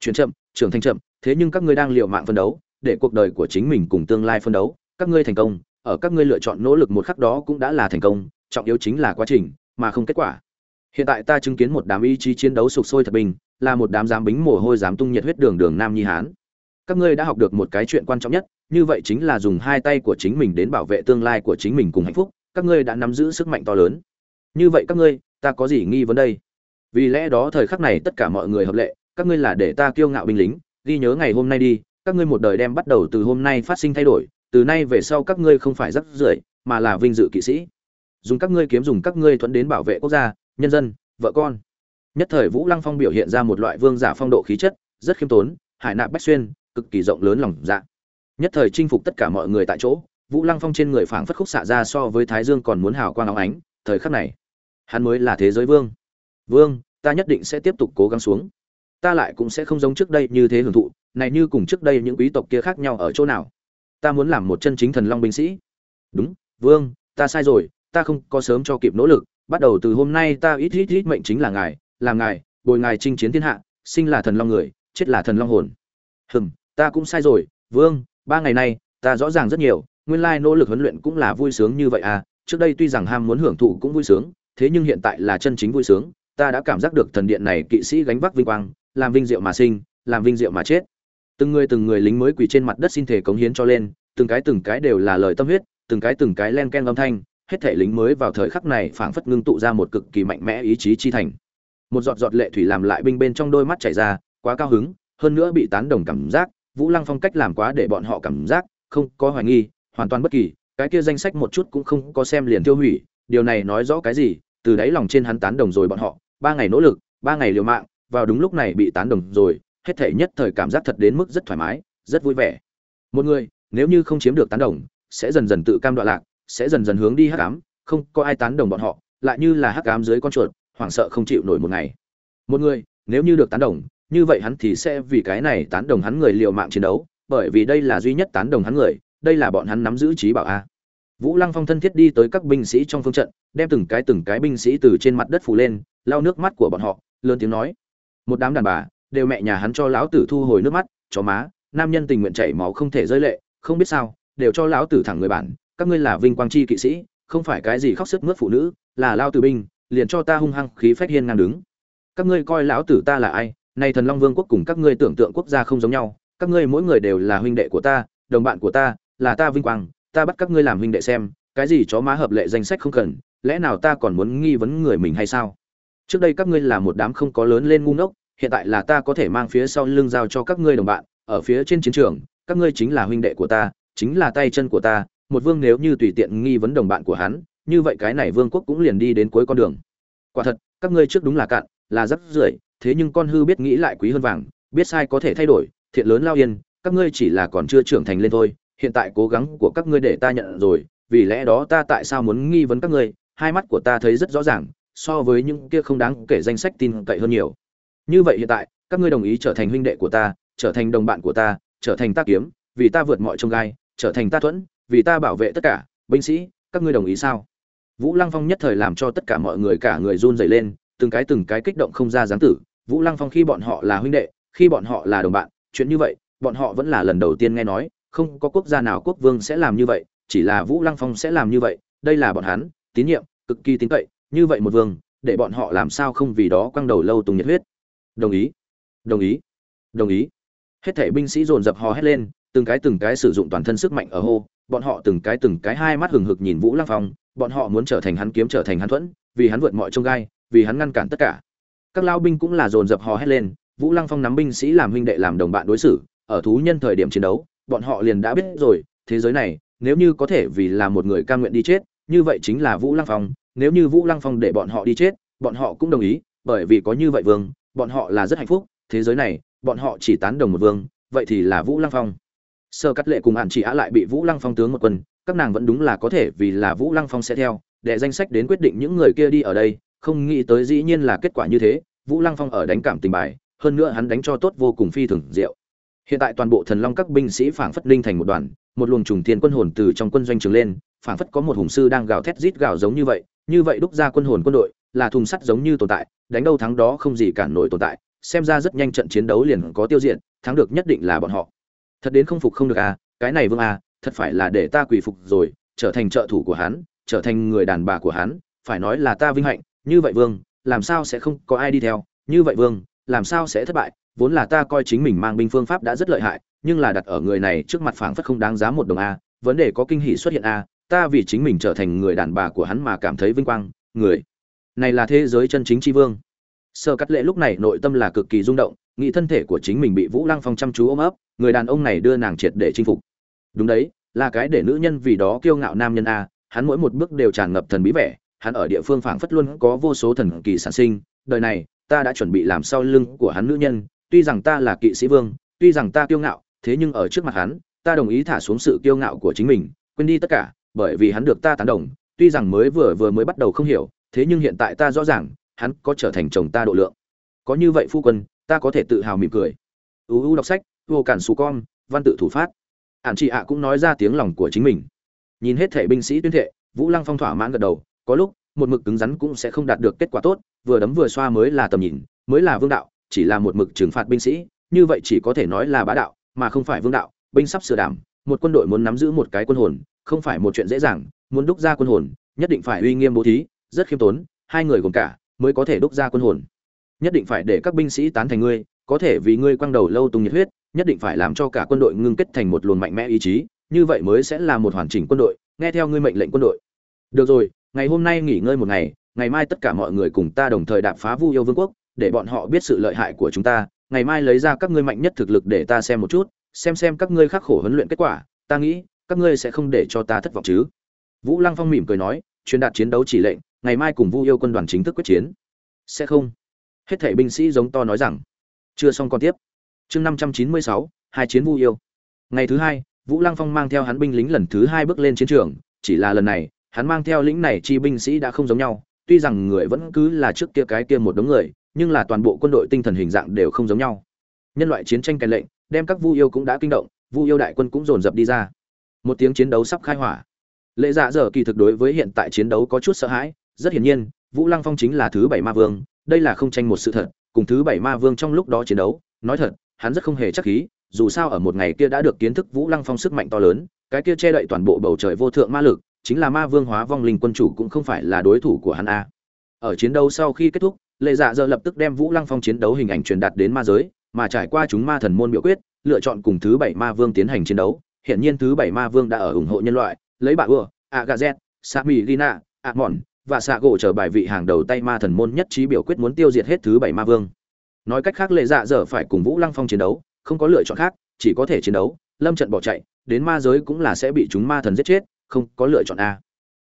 Chuyển chậm, trưởng thành chậm, thế nhưng các ngươi đang liều mạng phân đấu, để cuộc đời của chính mình cùng tương lai phân đấu, các ngươi thành công, ở các ngươi lựa chọn nỗ lực một khắc đó cũng đã là thành công, trọng yếu chính là quá trình, mà không kết quả hiện tại ta chứng kiến một đám ý chí chiến đấu sục sôi thật bình, là một đám dám bính mồ hôi dám tung nhiệt huyết đường đường nam nhi hán. Các ngươi đã học được một cái chuyện quan trọng nhất, như vậy chính là dùng hai tay của chính mình đến bảo vệ tương lai của chính mình cùng hạnh phúc, các ngươi đã nắm giữ sức mạnh to lớn. Như vậy các ngươi, ta có gì nghi vấn đây? Vì lẽ đó thời khắc này tất cả mọi người hợp lệ, các ngươi là để ta kiêu ngạo binh lính, ghi nhớ ngày hôm nay đi, các ngươi một đời đem bắt đầu từ hôm nay phát sinh thay đổi, từ nay về sau các ngươi không phải rắc rưởi, mà là vinh dự kỵ sĩ. Dùng các ngươi kiếm dùng các ngươi thuẫn đến bảo vệ quốc gia nhân dân, vợ con. Nhất thời vũ lăng phong biểu hiện ra một loại vương giả phong độ khí chất, rất khiêm tốn, hải nạp bách xuyên, cực kỳ rộng lớn lòng dạ. Nhất thời chinh phục tất cả mọi người tại chỗ, vũ lăng phong trên người phảng phất khúc xạ ra so với thái dương còn muốn hào quang óng ánh, thời khắc này, hắn mới là thế giới vương. Vương, ta nhất định sẽ tiếp tục cố gắng xuống. Ta lại cũng sẽ không giống trước đây như thế hưởng thụ, này như cùng trước đây những quý tộc kia khác nhau ở chỗ nào. Ta muốn làm một chân chính thần long binh sĩ. Đúng, vương, ta sai rồi, ta không có sớm cho kịp nỗ lực bắt đầu từ hôm nay ta ít ít ít mệnh chính là ngài, làm ngài, bồi ngài chinh chiến thiên hạ, sinh là thần long người, chết là thần long hồn. Hừm, ta cũng sai rồi, vương, ba ngày nay, ta rõ ràng rất nhiều, nguyên lai nỗ lực huấn luyện cũng là vui sướng như vậy à trước đây tuy rằng ham muốn hưởng thụ cũng vui sướng, thế nhưng hiện tại là chân chính vui sướng, ta đã cảm giác được thần điện này kỵ sĩ gánh vác vinh quang, làm vinh diệu mà sinh, làm vinh diệu mà chết. Từng người từng người lính mới quỳ trên mặt đất xin thể cống hiến cho lên, từng cái từng cái đều là lời tâm huyết, từng cái từng cái len ken âm thanh hết thể lính mới vào thời khắc này phảng phất ngưng tụ ra một cực kỳ mạnh mẽ ý chí chi thành. Một giọt giọt lệ thủy làm lại binh bên trong đôi mắt chảy ra, quá cao hứng, hơn nữa bị tán đồng cảm giác, vũ lăng phong cách làm quá để bọn họ cảm giác không có hoài nghi, hoàn toàn bất kỳ, cái kia danh sách một chút cũng không có xem liền tiêu hủy, điều này nói rõ cái gì? Từ đáy lòng trên hắn tán đồng rồi bọn họ, ba ngày nỗ lực, ba ngày liều mạng, vào đúng lúc này bị tán đồng rồi, hết thể nhất thời cảm giác thật đến mức rất thoải mái, rất vui vẻ. Một người, nếu như không chiếm được tán đồng, sẽ dần dần tự cam đoạn lạc sẽ dần dần hướng đi hắc ám, không có ai tán đồng bọn họ, lại như là hắc ám dưới con chuột, hoảng sợ không chịu nổi một ngày. Một người, nếu như được tán đồng, như vậy hắn thì sẽ vì cái này tán đồng hắn người liều mạng chiến đấu, bởi vì đây là duy nhất tán đồng hắn người, đây là bọn hắn nắm giữ trí bảo a. Vũ lăng phong thân thiết đi tới các binh sĩ trong phương trận, đem từng cái từng cái binh sĩ từ trên mặt đất phủ lên, lau nước mắt của bọn họ, lớn tiếng nói. Một đám đàn bà, đều mẹ nhà hắn cho lão tử thu hồi nước mắt, chó má, nam nhân tình nguyện chảy máu không thể rơi lệ, không biết sao, đều cho lão tử thẳng người bản các ngươi là vinh quang chi kỵ sĩ, không phải cái gì khóc sức mướt phụ nữ, là lao tử binh, liền cho ta hung hăng khí phách hiên ngang đứng. Các ngươi coi lão tử ta là ai, nay thần long vương quốc cùng các ngươi tưởng tượng quốc gia không giống nhau, các ngươi mỗi người đều là huynh đệ của ta, đồng bạn của ta, là ta vinh quang, ta bắt các ngươi làm huynh đệ xem, cái gì chó má hợp lệ danh sách không cần, lẽ nào ta còn muốn nghi vấn người mình hay sao? Trước đây các ngươi là một đám không có lớn lên ngu ngốc, hiện tại là ta có thể mang phía sau lưng giao cho các ngươi đồng bạn, ở phía trên chiến trường, các ngươi chính là huynh đệ của ta, chính là tay chân của ta một vương nếu như tùy tiện nghi vấn đồng bạn của hắn, như vậy cái này vương quốc cũng liền đi đến cuối con đường. Quả thật, các ngươi trước đúng là cạn, là rất rưởi, thế nhưng con hư biết nghĩ lại quý hơn vàng, biết sai có thể thay đổi, thiện lớn lao yên, các ngươi chỉ là còn chưa trưởng thành lên thôi, hiện tại cố gắng của các ngươi để ta nhận rồi, vì lẽ đó ta tại sao muốn nghi vấn các ngươi, hai mắt của ta thấy rất rõ ràng, so với những kia không đáng kể danh sách tin cậy hơn nhiều. Như vậy hiện tại, các ngươi đồng ý trở thành huynh đệ của ta, trở thành đồng bạn của ta, trở thành ta kiếm, vì ta vượt mọi trông gai, trở thành ta thuẫn vì ta bảo vệ tất cả, binh sĩ, các ngươi đồng ý sao? Vũ lăng phong nhất thời làm cho tất cả mọi người cả người run rẩy lên, từng cái từng cái kích động không ra dáng tử. Vũ lăng phong khi bọn họ là huynh đệ, khi bọn họ là đồng bạn, chuyện như vậy, bọn họ vẫn là lần đầu tiên nghe nói, không có quốc gia nào quốc vương sẽ làm như vậy, chỉ là vũ lăng phong sẽ làm như vậy, đây là bọn hắn, tín nhiệm, cực kỳ tín cậy, như vậy một vương, để bọn họ làm sao không vì đó quăng đầu lâu tùng nhiệt huyết. Đồng ý đồng ý đồng ý. Hết thảy binh sĩ dồn dập hò hét lên, từng cái từng cái sử dụng toàn thân sức mạnh ở hô bọn họ từng cái từng cái hai mắt hừng hực nhìn vũ lăng phong, bọn họ muốn trở thành hắn kiếm trở thành hắn thuẫn, vì hắn vượt mọi trông gai, vì hắn ngăn cản tất cả. Các lao binh cũng là dồn dập hò hét lên, vũ lăng phong nắm binh sĩ làm huynh đệ làm đồng bạn đối xử, ở thú nhân thời điểm chiến đấu, bọn họ liền đã biết rồi, thế giới này, nếu như có thể vì là một người cam nguyện đi chết, như vậy chính là vũ lăng phong, nếu như vũ lăng phong để bọn họ đi chết, bọn họ cũng đồng ý, bởi vì có như vậy vương, bọn họ là rất hạnh phúc, thế giới này, bọn họ chỉ tán đồng một vương, vậy thì là vũ lăng phong sơ cắt lệ cùng hạn chỉ á lại bị vũ lăng phong tướng một quân, các nàng vẫn đúng là có thể vì là vũ lăng phong sẽ theo, để danh sách đến quyết định những người kia đi ở đây, không nghĩ tới dĩ nhiên là kết quả như thế, vũ lăng phong ở đánh cảm tình bài, hơn nữa hắn đánh cho tốt vô cùng phi thường diệu. Hiện tại toàn bộ thần long các binh sĩ phảng phất linh thành một đoàn, một luồng trùng thiên quân hồn từ trong quân doanh trường lên, phảng phất có một hùng sư đang gào thét rít gào giống như vậy như vậy đúc ra quân hồn quân đội, là thùng sắt giống như tồn tại, đánh đâu thắng đó không gì cản nổi tồn tại, xem ra rất nhanh trận chiến đấu liền có tiêu diện thắng được nhất định là bọn họ thật đến không phục không được à cái này vương à thật phải là để ta quỳ phục rồi, trở thành trợ thủ của hắn, trở thành người đàn bà của hắn, phải nói là ta vinh hạnh, như vậy vương, làm sao sẽ không có ai đi theo, như vậy vương, làm sao sẽ thất bại, vốn là ta coi chính mình mang binh phương pháp đã rất lợi hại, nhưng là đặt ở người này trước mặt phảng phất không đáng giá một đồng a vấn đề có kinh hỉ xuất hiện a ta vì chính mình trở thành người đàn bà của hắn mà cảm thấy vinh quang, người, này là thế giới chân chính tri vương. Sơ cắt lệ lúc này nội tâm là cực kỳ rung động nghĩ thân thể của chính mình bị vũ lăng phong chăm chú ôm ấp, người đàn ông này đưa nàng triệt để chinh phục. Đúng đấy, là cái để nữ nhân vì đó kiêu ngạo nam nhân a, hắn mỗi một bước đều tràn ngập thần bí vẻ, hắn ở địa phương phảng phất luôn có vô số thần kỳ sản sinh, đời này, ta đã chuẩn bị làm sau lưng của hắn nữ nhân, tuy rằng ta là kỵ sĩ vương, tuy rằng ta kiêu ngạo, thế nhưng ở trước mặt hắn, ta đồng ý thả xuống sự kiêu ngạo của chính mình, quên đi tất cả, bởi vì hắn được ta tán đồng, tuy rằng mới vừa vừa mới bắt đầu không hiểu, thế nhưng hiện tại ta rõ ràng, hắn có trở thành chồng ta độ lượng. Có như vậy phu quân ta có thể tự hào mỉm cười. Uu đọc sách, vô cản xù con, văn tự thủ phát. Ản chị ạ cũng nói ra tiếng lòng của chính mình. Nhìn hết thể binh sĩ tuyên thệ, vũ lăng phong thỏa mãn gật đầu, có lúc, một mực cứng rắn cũng sẽ không đạt được kết quả tốt, vừa đấm vừa xoa mới là tầm nhìn, mới là vương đạo, chỉ là một mực trừng phạt binh sĩ, như vậy chỉ có thể nói là bá đạo, mà không phải vương đạo, binh sắp sửa đảm, một quân đội muốn nắm giữ một cái quân hồn, không phải một chuyện dễ dàng, muốn đúc ra quân hồn, nhất định phải uy nghiêm bố thí, rất khiêm tốn, hai người gồm cả, mới có thể đúc ra quân hồn nhất định phải để các binh sĩ tán thành ngươi, có thể vì ngươi quăng đầu lâu tung nhiệt huyết, nhất định phải làm cho cả quân đội ngưng kết thành một luồng mạnh mẽ ý chí, như vậy mới sẽ là một hoàn chỉnh quân đội, nghe theo ngươi mệnh lệnh quân đội. Được rồi, ngày hôm nay nghỉ ngơi một ngày ngày mai tất cả mọi người cùng ta đồng thời đạp phá vu yêu vương quốc, để bọn họ biết sự lợi hại của chúng ta, ngày mai lấy ra các ngươi mạnh nhất thực lực để ta xem một chút, xem xem các ngươi khắc khổ huấn luyện kết quả, ta nghĩ, các ngươi sẽ không để cho ta thất vọng chứ. Vũ lăng phong mỉm cười nói, truyền đạt chiến đấu chỉ lệnh, ngày mai cùng vu yêu quân đoàn chính thức quyết chiến. Sẽ không hết thảy binh sĩ giống to nói rằng, chưa xong còn tiếp. Chương năm trăm chín mươi sáu, hai chiến vu yêu. Ngày thứ hai, vũ lăng phong mang theo hắn binh lính lần thứ hai bước lên chiến trường. Chỉ là lần này, hắn mang theo lĩnh này chi binh sĩ đã không giống nhau. Tuy rằng người vẫn cứ là trước kia cái kia một đống người, nhưng là toàn bộ quân đội tinh thần hình dạng đều không giống nhau. Nhân loại chiến tranh cai lệnh, đem các vu yêu cũng đã kinh động, vu yêu đại quân cũng dồn dập đi ra. Một tiếng chiến đấu sắp khai hỏa. Lệ dạ dở kỳ thực đối với hiện tại chiến đấu có chút sợ hãi. Rất hiển nhiên, vũ lăng phong chính là thứ bảy ma vương đây là không tranh một sự thật, cùng thứ bảy ma vương trong lúc đó chiến đấu, nói thật, hắn rất không hề chắc khí, dù sao ở một ngày kia đã được kiến thức vũ lăng phong sức mạnh to lớn, cái kia che đậy toàn bộ bầu trời vô thượng ma lực, chính là ma vương hóa vong linh quân chủ cũng không phải là đối thủ của hắn a. Ở chiến đấu sau khi kết thúc, lệ dạ dơ lập tức đem vũ lăng phong chiến đấu hình ảnh truyền đạt đến ma giới, mà trải qua chúng ma thần môn biểu quyết, lựa chọn cùng thứ bảy ma vương tiến hành chiến đấu. Hiện nhiên thứ bảy ma vương đã ở ủng hộ nhân loại, lấy bà ưa agazet sami lina amon và xạ gỗ chờ bài vị hàng đầu tay ma thần môn nhất trí biểu quyết muốn tiêu diệt hết thứ bảy ma vương. Nói cách khác, lệ dạ dở phải cùng vũ lăng phong chiến đấu, không có lựa chọn khác, chỉ có thể chiến đấu, lâm trận bỏ chạy, đến ma giới cũng là sẽ bị chúng ma thần giết chết, không có lựa chọn a.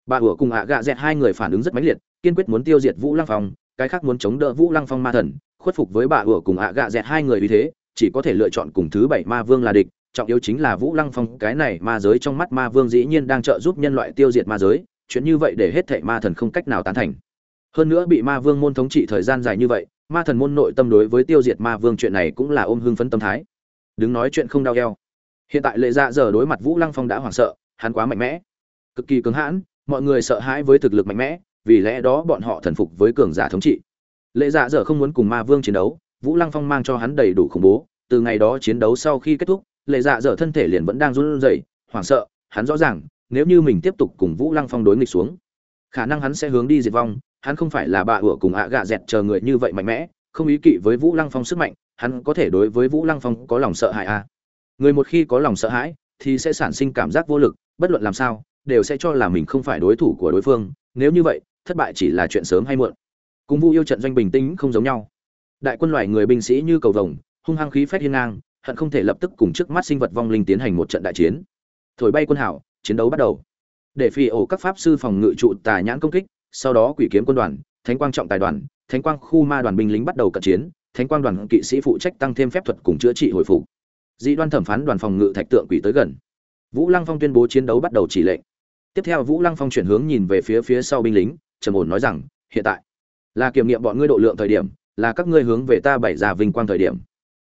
Bà ủa cùng ạ gạ dẹt hai người phản ứng rất mãnh liệt, kiên quyết muốn tiêu diệt vũ lăng phong, cái khác muốn chống đỡ vũ lăng phong ma thần, khuất phục với bà ủa cùng ạ gạ dẹt hai người vì thế, chỉ có thể lựa chọn cùng thứ bảy ma vương là địch, trọng yếu chính là vũ lăng phong, cái này ma giới trong mắt ma vương dĩ nhiên đang trợ giúp nhân loại tiêu diệt ma giới chuyện như vậy để hết thảy ma thần không cách nào tán thành. Hơn nữa bị ma vương môn thống trị thời gian dài như vậy, ma thần môn nội tâm đối với tiêu diệt ma vương chuyện này cũng là ôm hưng phấn tâm thái. Đứng nói chuyện không đau eo. Hiện tại lệ dạ giờ đối mặt vũ lăng phong đã hoảng sợ, hắn quá mạnh mẽ. Cực kỳ cứng hãn, mọi người sợ hãi với thực lực mạnh mẽ, vì lẽ đó bọn họ thần phục với cường giả thống trị. Lệ dạ giờ không muốn cùng ma vương chiến đấu, vũ lăng phong mang cho hắn đầy đủ khủng bố. Từ ngày đó chiến đấu sau khi kết thúc, lệ dạ giờ thân thể liền vẫn đang run rẩy, hoảng sợ, hắn rõ ràng nếu như mình tiếp tục cùng vũ lăng phong đối nghịch xuống, khả năng hắn sẽ hướng đi diệt vong, hắn không phải là bà ủa cùng ạ gạ dẹt chờ người như vậy mạnh mẽ, không ý kỵ với vũ lăng phong sức mạnh, hắn có thể đối với vũ lăng phong có lòng sợ hãi à. người một khi có lòng sợ hãi, thì sẽ sản sinh cảm giác vô lực, bất luận làm sao, đều sẽ cho là mình không phải đối thủ của đối phương, nếu như vậy, thất bại chỉ là chuyện sớm hay muộn. Cùng vu yêu trận doanh bình tĩnh không giống nhau. Đại quân loài người binh sĩ như cầu vồng, hung hăng khí phách hiên ngang, hận không thể lập tức cùng trước mắt sinh vật vong linh tiến hành một trận đại chiến. Thổi bay quân hảo chiến đấu bắt đầu. Để phi ổ các pháp sư phòng ngự trụ tà nhãn công kích, sau đó quỷ kiếm quân đoàn, thánh quang trọng tài đoàn, thánh quang khu ma đoàn binh lính bắt đầu cận chiến, thánh quang đoàn kỵ sĩ phụ trách tăng thêm phép thuật cùng chữa trị hồi phục. Dị đoan thẩm phán đoàn phòng ngự thạch tượng quỷ tới gần. Vũ lăng phong tuyên bố chiến đấu bắt đầu chỉ lệnh. Tiếp theo vũ lăng phong chuyển hướng nhìn về phía phía sau binh lính, trầm ổn nói rằng, hiện tại, là kiểm nghiệm bọn ngươi độ lượng thời điểm, là các ngươi hướng về ta bảy ra vinh quang thời điểm.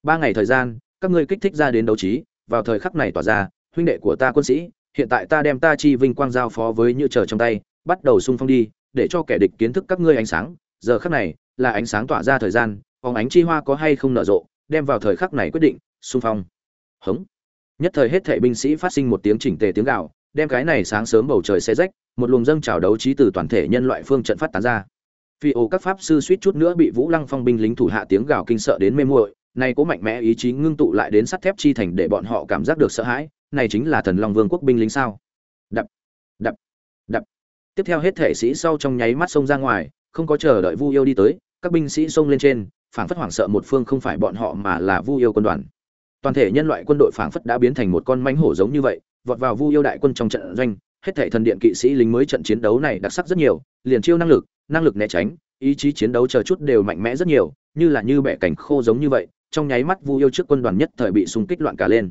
Ba ngày thời gian, các ngươi kích thích ra đến đấu trí, vào thời khắc này tỏa ra, huynh đệ của ta quân sĩ hiện tại ta đem ta chi vinh quang giao phó với như chờ trong tay, bắt đầu xung phong đi, để cho kẻ địch kiến thức các ngươi ánh sáng. Giờ khắc này, là ánh sáng tỏa ra thời gian, phóng ánh chi hoa có hay không nở rộ, đem vào thời khắc này quyết định, xung phong. Hống. Nhất thời hết thệ binh sĩ phát sinh một tiếng chỉnh tề tiếng gạo đem cái này sáng sớm bầu trời xe rách, một luồng dâng trào đấu trí từ toàn thể nhân loại phương trận phát tán ra. Phi ô các pháp sư suýt chút nữa bị vũ lăng phong binh lính thủ hạ tiếng gào kinh sợ đến mê muội này cố mạnh mẽ ý chí ngưng tụ lại đến sắt thép chi thành để bọn họ cảm giác được sợ hãi, này chính là thần long vương quốc binh lính sao? Đập đập đập. Tiếp theo hết thể sĩ sau trong nháy mắt xông ra ngoài, không có chờ đợi vu yêu đi tới, các binh sĩ xông lên trên, phảng phất hoảng sợ một phương không phải bọn họ mà là vu yêu quân đoàn. Toàn thể nhân loại quân đội phảng phất đã biến thành một con mãnh hổ giống như vậy, vọt vào vu yêu đại quân trong trận doanh, hết thể thần điện kỵ sĩ lính mới trận chiến đấu này đặc sắc rất nhiều, liền chiêu năng lực năng lực né tránh, ý chí chiến đấu chờ chút đều mạnh mẽ rất nhiều, như là như bẻ cảnh khô giống như vậy trong nháy mắt vu yêu trước quân đoàn nhất thời bị xung kích loạn cả lên.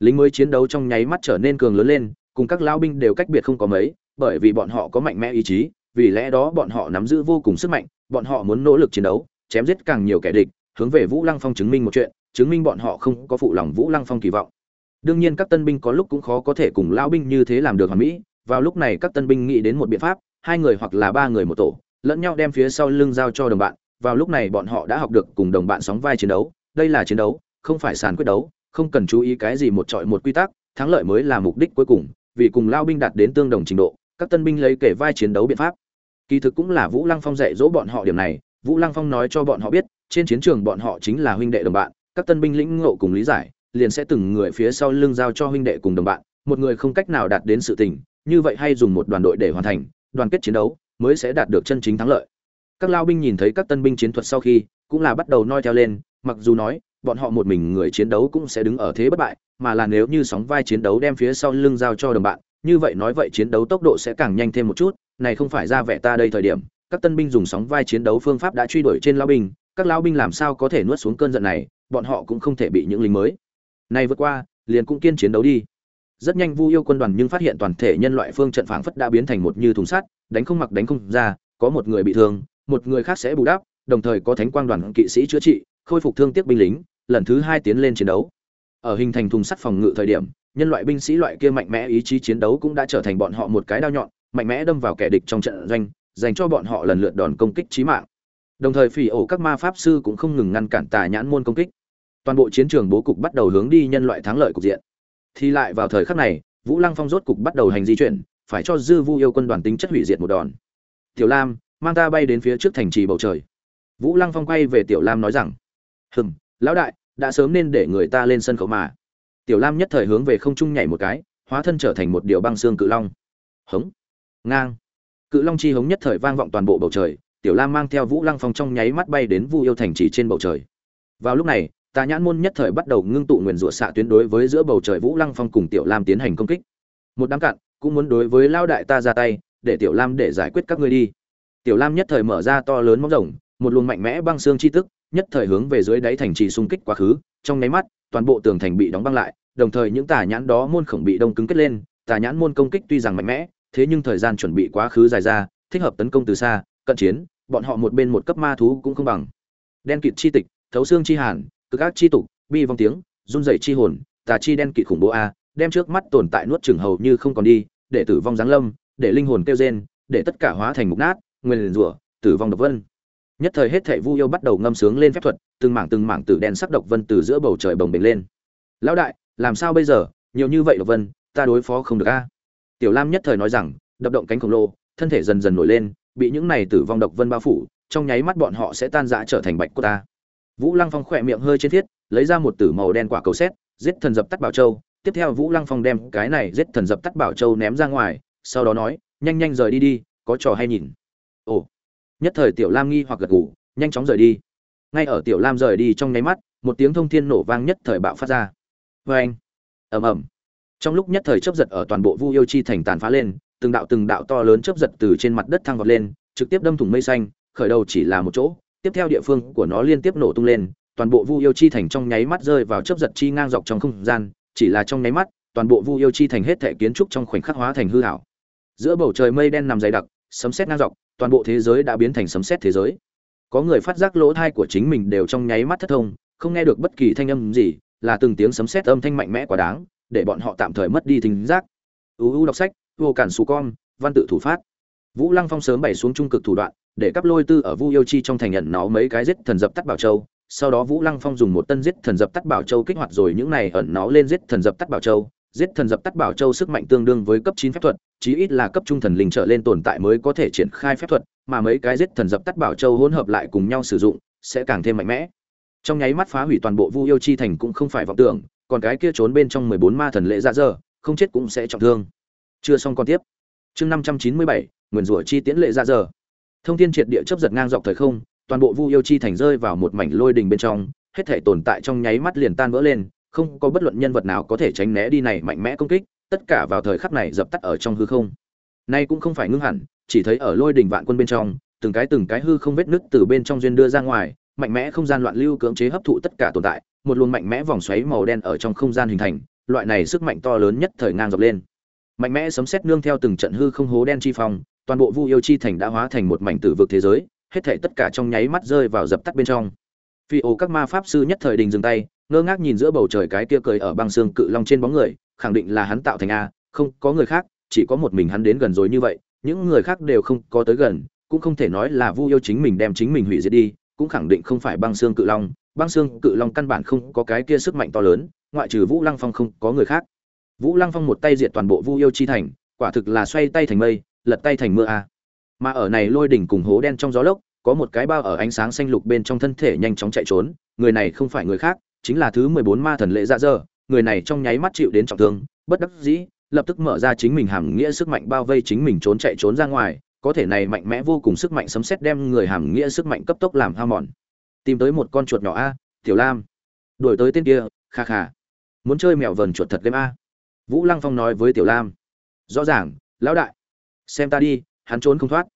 Lính mới chiến đấu trong nháy mắt trở nên cường lớn lên, cùng các lao binh đều cách biệt không có mấy, bởi vì bọn họ có mạnh mẽ ý chí, vì lẽ đó bọn họ nắm giữ vô cùng sức mạnh, bọn họ muốn nỗ lực chiến đấu, chém giết càng nhiều kẻ địch, hướng về vũ lăng phong chứng minh một chuyện, chứng minh bọn họ không có phụ lòng vũ lăng phong kỳ vọng. Đương nhiên các tân binh có lúc cũng khó có thể cùng lao binh như thế làm được hoàn mỹ, vào lúc này các tân binh nghĩ đến một biện pháp, hai người hoặc là ba người một tổ, lẫn nhau đem phía sau lưng giao cho đồng bạn, vào lúc này bọn họ đã học được cùng đồng bạn sóng vai chiến đấu đây là chiến đấu, không phải sàn quyết đấu, không cần chú ý cái gì một trọi một quy tắc, thắng lợi mới là mục đích cuối cùng, vì cùng lao binh đạt đến tương đồng trình độ, các tân binh lấy kể vai chiến đấu biện pháp. Kỳ thực cũng là vũ lăng phong dạy dỗ bọn họ điểm này, vũ lăng phong nói cho bọn họ biết, trên chiến trường bọn họ chính là huynh đệ đồng bạn, các tân binh lĩnh ngộ cùng lý giải, liền sẽ từng người phía sau lưng giao cho huynh đệ cùng đồng bạn, một người không cách nào đạt đến sự tình, như vậy hay dùng một đoàn đội để hoàn thành, đoàn kết chiến đấu, mới sẽ đạt được chân chính thắng lợi. Các lao binh nhìn thấy các tân binh chiến thuật sau khi, cũng là bắt đầu noi theo lên mặc dù nói, bọn họ một mình người chiến đấu cũng sẽ đứng ở thế bất bại, mà là nếu như sóng vai chiến đấu đem phía sau lưng giao cho đồng bạn, như vậy nói vậy chiến đấu tốc độ sẽ càng nhanh thêm một chút, này không phải ra vẻ ta đây thời điểm, các tân binh dùng sóng vai chiến đấu phương pháp đã truy đuổi trên lao binh, các lao binh làm sao có thể nuốt xuống cơn giận này, bọn họ cũng không thể bị những lính mới. Này vượt qua, liền cũng kiên chiến đấu đi. Rất nhanh vu yêu quân đoàn nhưng phát hiện toàn thể nhân loại phương trận phảng phất đã biến thành một như thùng sắt, đánh không mặc đánh không ra, có một người bị thương, một người khác sẽ bù đắp, đồng thời có thánh quang đoàn kỵ sĩ chữa trị khôi phục thương tiếc binh lính, lần thứ hai tiến lên chiến đấu. Ở hình thành thùng sắt phòng ngự thời điểm, nhân loại binh sĩ loại kia mạnh mẽ ý chí chiến đấu cũng đã trở thành bọn họ một cái đao nhọn, mạnh mẽ đâm vào kẻ địch trong trận doanh, dành cho bọn họ lần lượt đòn công kích chí mạng. Đồng thời phỉ ổ các ma pháp sư cũng không ngừng ngăn cản tà nhãn môn công kích. Toàn bộ chiến trường bố cục bắt đầu hướng đi nhân loại thắng lợi cục diện. Thì lại vào thời khắc này, vũ lăng phong rốt cục bắt đầu hành di chuyển, phải cho dư vu yêu quân đoàn tính chất hủy diệt một đòn. Tiểu lam, mang ta bay đến phía trước thành trì bầu trời. Vũ lăng phong quay về tiểu lam nói rằng hừm, lão đại, đã sớm nên để người ta lên sân khấu mà. Tiểu lam nhất thời hướng về không trung nhảy một cái, hóa thân trở thành một điều băng xương cự long. Hống. Ngang. Cự long chi hống nhất thời vang vọng toàn bộ bầu trời, tiểu lam mang theo vũ lăng phong trong nháy mắt bay đến vu yêu thành trì trên bầu trời. Vào lúc này, tà nhãn môn nhất thời bắt đầu ngưng tụ nguyền rủa xạ tuyến đối với giữa bầu trời vũ lăng phong cùng tiểu lam tiến hành công kích. Một đám cạn, cũng muốn đối với lao đại ta ra tay, để tiểu lam để giải quyết các ngươi đi. Tiểu lam nhất thời mở ra to lớn móng rồng, một luồng mạnh mẽ băng xương chi tức nhất thời hướng về dưới đáy thành trì xung kích quá khứ, trong nháy mắt, toàn bộ tường thành bị đóng băng lại, đồng thời những tà nhãn đó môn khổng bị đông cứng kết lên, tà nhãn môn công kích tuy rằng mạnh mẽ, thế nhưng thời gian chuẩn bị quá khứ dài ra, thích hợp tấn công từ xa, cận chiến, bọn họ một bên một cấp ma thú cũng không bằng. Đen kịt chi tịch, thấu xương chi hàn, cực ác chi tục, bi vong tiếng, run rẩy chi hồn, tà chi đen kịt khủng bố a, đem trước mắt tồn tại nuốt chửng hầu như không còn đi, để tử vong giáng lâm, để linh hồn kêu rên, để tất cả hóa thành mục nát, nguyên rủa, tử vong độc vân nhất thời hết thảy vu yêu bắt đầu ngâm sướng lên phép thuật, từng mảng từng mảng tử đen sắc độc vân từ giữa bầu trời bồng bềnh lên. Lão đại, làm sao bây giờ? Nhiều như vậy độc vân, ta đối phó không được a. Tiểu lam nhất thời nói rằng, đập động cánh khổng lồ, thân thể dần dần nổi lên, bị những này tử vong độc vân bao phủ, trong nháy mắt bọn họ sẽ tan rã trở thành bạch của ta. Vũ lăng phong khỏe miệng hơi trên thiết, lấy ra một tử màu đen quả cầu xét, giết thần dập tắt bảo châu. Tiếp theo vũ lăng phong đem cái này giết thần dập tắt bảo châu ném ra ngoài, sau đó nói, nhanh nhanh rời đi đi, có trò hay nhìn. Ồ nhất thời tiểu lam nghi hoặc gật gù, nhanh chóng rời đi. Ngay ở tiểu lam rời đi trong nháy mắt, một tiếng thông thiên nổ vang nhất thời bạo phát ra. Vê anh ầm ầm! Trong lúc nhất thời chớp giật ở toàn bộ vu yêu chi thành tàn phá lên, từng đạo từng đạo to lớn chớp giật từ trên mặt đất thăng vọt lên, trực tiếp đâm thủng mây xanh, khởi đầu chỉ là một chỗ, tiếp theo địa phương của nó liên tiếp nổ tung lên, toàn bộ vu yêu chi thành trong nháy mắt rơi vào chớp giật chi ngang dọc trong không gian, chỉ là trong nháy mắt, toàn bộ vu yêu chi thành hết thể kiến trúc trong khoảnh khắc hóa thành hư hảo giữa bầu trời mây đen nằm dày đặc, sấm sét ngang dọc toàn bộ thế giới đã biến thành sấm sét thế giới. Có người phát giác lỗ thai của chính mình đều trong nháy mắt thất thông, không nghe được bất kỳ thanh âm gì, là từng tiếng sấm sét âm thanh mạnh mẽ quá đáng, để bọn họ tạm thời mất đi thính giác. Uu đọc sách, vô cản xù con, văn tự thủ phát. Vũ lăng phong sớm bày xuống trung cực thủ đoạn, để cắp lôi tư ở vu yêu chi trong thành nhận nó mấy cái giết thần dập tắt bảo châu. Sau đó vũ lăng phong dùng một tân giết thần dập tắt bảo châu kích hoạt rồi những này ẩn nó lên giết thần dập tắt bảo châu giết thần dập tắt bảo châu sức mạnh tương đương với cấp chín phép thuật chí ít là cấp trung thần linh trở lên tồn tại mới có thể triển khai phép thuật mà mấy cái giết thần dập tắt bảo châu hỗn hợp lại cùng nhau sử dụng sẽ càng thêm mạnh mẽ. Trong nháy mắt phá hủy toàn bộ vu yêu chi thành cũng không phải vọng tưởng còn cái kia trốn bên trong mười bốn ma thần lễ ra giờ, không chết cũng sẽ trọng thương. Chưa xong con tiếp. Chương năm trăm chín mươi bảy nguyền rủa chi tiễn lệ dạ ra giờ. thông thiên triệt địa chớp giật ngang dọc thời không toàn bộ vu yêu chi thành rơi vào một mảnh lôi đình bên trong hết thảy tồn tại trong nháy mắt liền tan vỡ lên không có bất luận nhân vật nào có thể tránh né đi này mạnh mẽ công kích, tất cả vào thời khắc này dập tắt ở trong hư không. Nay cũng không phải ngưng hẳn, chỉ thấy ở lôi đình vạn quân bên trong, từng cái từng cái hư không vết nứt từ bên trong duyên đưa ra ngoài, mạnh mẽ không gian loạn lưu cưỡng chế hấp thụ tất cả tồn tại, một luồng mạnh mẽ vòng xoáy màu đen ở trong không gian hình thành, loại này sức mạnh to lớn nhất thời ngang dọc lên. Mạnh mẽ sấm sét nương theo từng trận hư không hố đen chi phong, toàn bộ vu yêu chi thành đã hóa thành một mảnh tử vực thế giới, hết thảy tất cả trong nháy mắt rơi vào dập tắt bên trong. Phi ô các ma pháp sư nhất thời đình dừng tay ngơ ngác nhìn giữa bầu trời cái kia cười ở băng xương cự long trên bóng người, khẳng định là hắn tạo thành a, không có người khác, chỉ có một mình hắn đến gần rồi như vậy, những người khác đều không có tới gần, cũng không thể nói là vu yêu chính mình đem chính mình hủy diệt đi, cũng khẳng định không phải băng xương cự long, băng xương cự long căn bản không có cái kia sức mạnh to lớn, ngoại trừ vũ lăng phong không có người khác. Vũ lăng phong một tay diệt toàn bộ vu yêu chi thành, quả thực là xoay tay thành mây, lật tay thành mưa a. Mà ở này lôi đỉnh cùng hố đen trong gió lốc, có một cái bao ở ánh sáng xanh lục bên trong thân thể nhanh chóng chạy trốn, người này không phải người khác chính là thứ mười bốn ma thần lệ dạ dơ, người này trong nháy mắt chịu đến trọng thương, bất đắc dĩ, lập tức mở ra chính mình hàm nghĩa sức mạnh bao vây chính mình trốn chạy trốn ra ngoài, có thể này mạnh mẽ vô cùng sức mạnh sấm xét đem người hàm nghĩa sức mạnh cấp tốc làm hao mòn. Tìm tới một con chuột nhỏ a, tiểu lam. Đuổi tới tên kia, kha kha. Muốn chơi mèo vờn chuột thật game a. Vũ lăng phong nói với tiểu lam. Rõ ràng, lão đại. Xem ta đi, hắn trốn không thoát.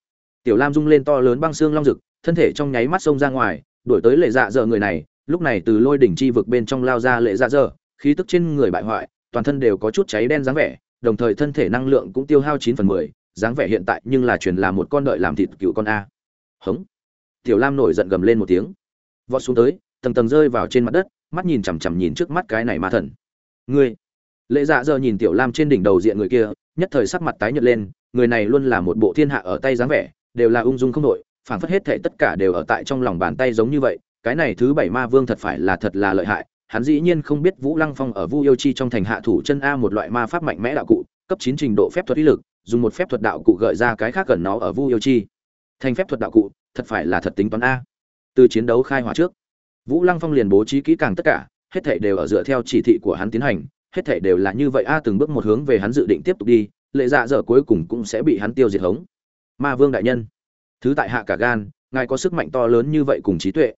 Tiểu lam rung lên to lớn băng xương long rực, thân thể trong nháy mắt xông ra ngoài, đuổi tới lệ dạ dở người này lúc này từ lôi đỉnh chi vực bên trong lao ra lệ dạ dở, khí tức trên người bại hoại, toàn thân đều có chút cháy đen dáng vẻ, đồng thời thân thể năng lượng cũng tiêu hao chín phần mười, dáng vẻ hiện tại nhưng là truyền là một con đợi làm thịt cựu con a. Hống. Tiểu lam nổi giận gầm lên một tiếng. Vọt xuống tới, tầng tầng rơi vào trên mặt đất, mắt nhìn chằm chằm nhìn trước mắt cái này ma thần. Ngươi. Lệ dạ giờ nhìn tiểu lam trên đỉnh đầu diện người kia, nhất thời sắc mặt tái nhợt lên, người này luôn là một bộ thiên hạ ở tay dáng vẻ, đều là ung dung không đội phảng phất hết thảy tất cả đều ở tại trong lòng bàn tay giống như vậy cái này thứ bảy ma vương thật phải là thật là lợi hại, hắn dĩ nhiên không biết vũ lăng phong ở vu yêu chi trong thành hạ thủ chân a một loại ma pháp mạnh mẽ đạo cụ, cấp chín trình độ phép thuật ý lực, dùng một phép thuật đạo cụ gợi ra cái khác gần nó ở vu yêu chi. Thành phép thuật đạo cụ, thật phải là thật tính toán a. Từ chiến đấu khai hỏa trước, vũ lăng phong liền bố trí kỹ càng tất cả, hết thảy đều ở dựa theo chỉ thị của hắn tiến hành, hết thảy đều là như vậy a từng bước một hướng về hắn dự định tiếp tục đi, lệ dạ dở cuối cùng cũng sẽ bị hắn tiêu diệt hống. Ma vương đại nhân, thứ tại hạ cả gan, ngài có sức mạnh to lớn như vậy cùng trí tuệ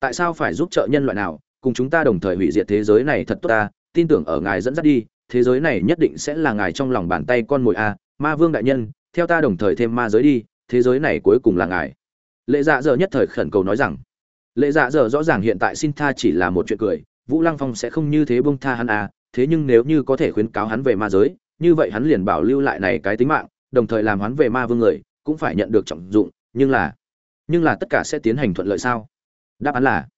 tại sao phải giúp trợ nhân loại nào, cùng chúng ta đồng thời hủy diệt thế giới này thật tốt ta, tin tưởng ở ngài dẫn dắt đi, thế giới này nhất định sẽ là ngài trong lòng bàn tay con mồi a, ma vương đại nhân, theo ta đồng thời thêm ma giới đi, thế giới này cuối cùng là ngài. Lệ dạ dở nhất thời khẩn cầu nói rằng, lệ dạ dở rõ ràng hiện tại xin tha chỉ là một chuyện cười, vũ lăng phong sẽ không như thế bông tha hắn à thế nhưng nếu như có thể khuyến cáo hắn về ma giới, như vậy hắn liền bảo lưu lại này cái tính mạng, đồng thời làm hắn về ma vương người, cũng phải nhận được trọng dụng, nhưng là nhưng là tất cả sẽ tiến hành thuận lợi sao? Đáp án là,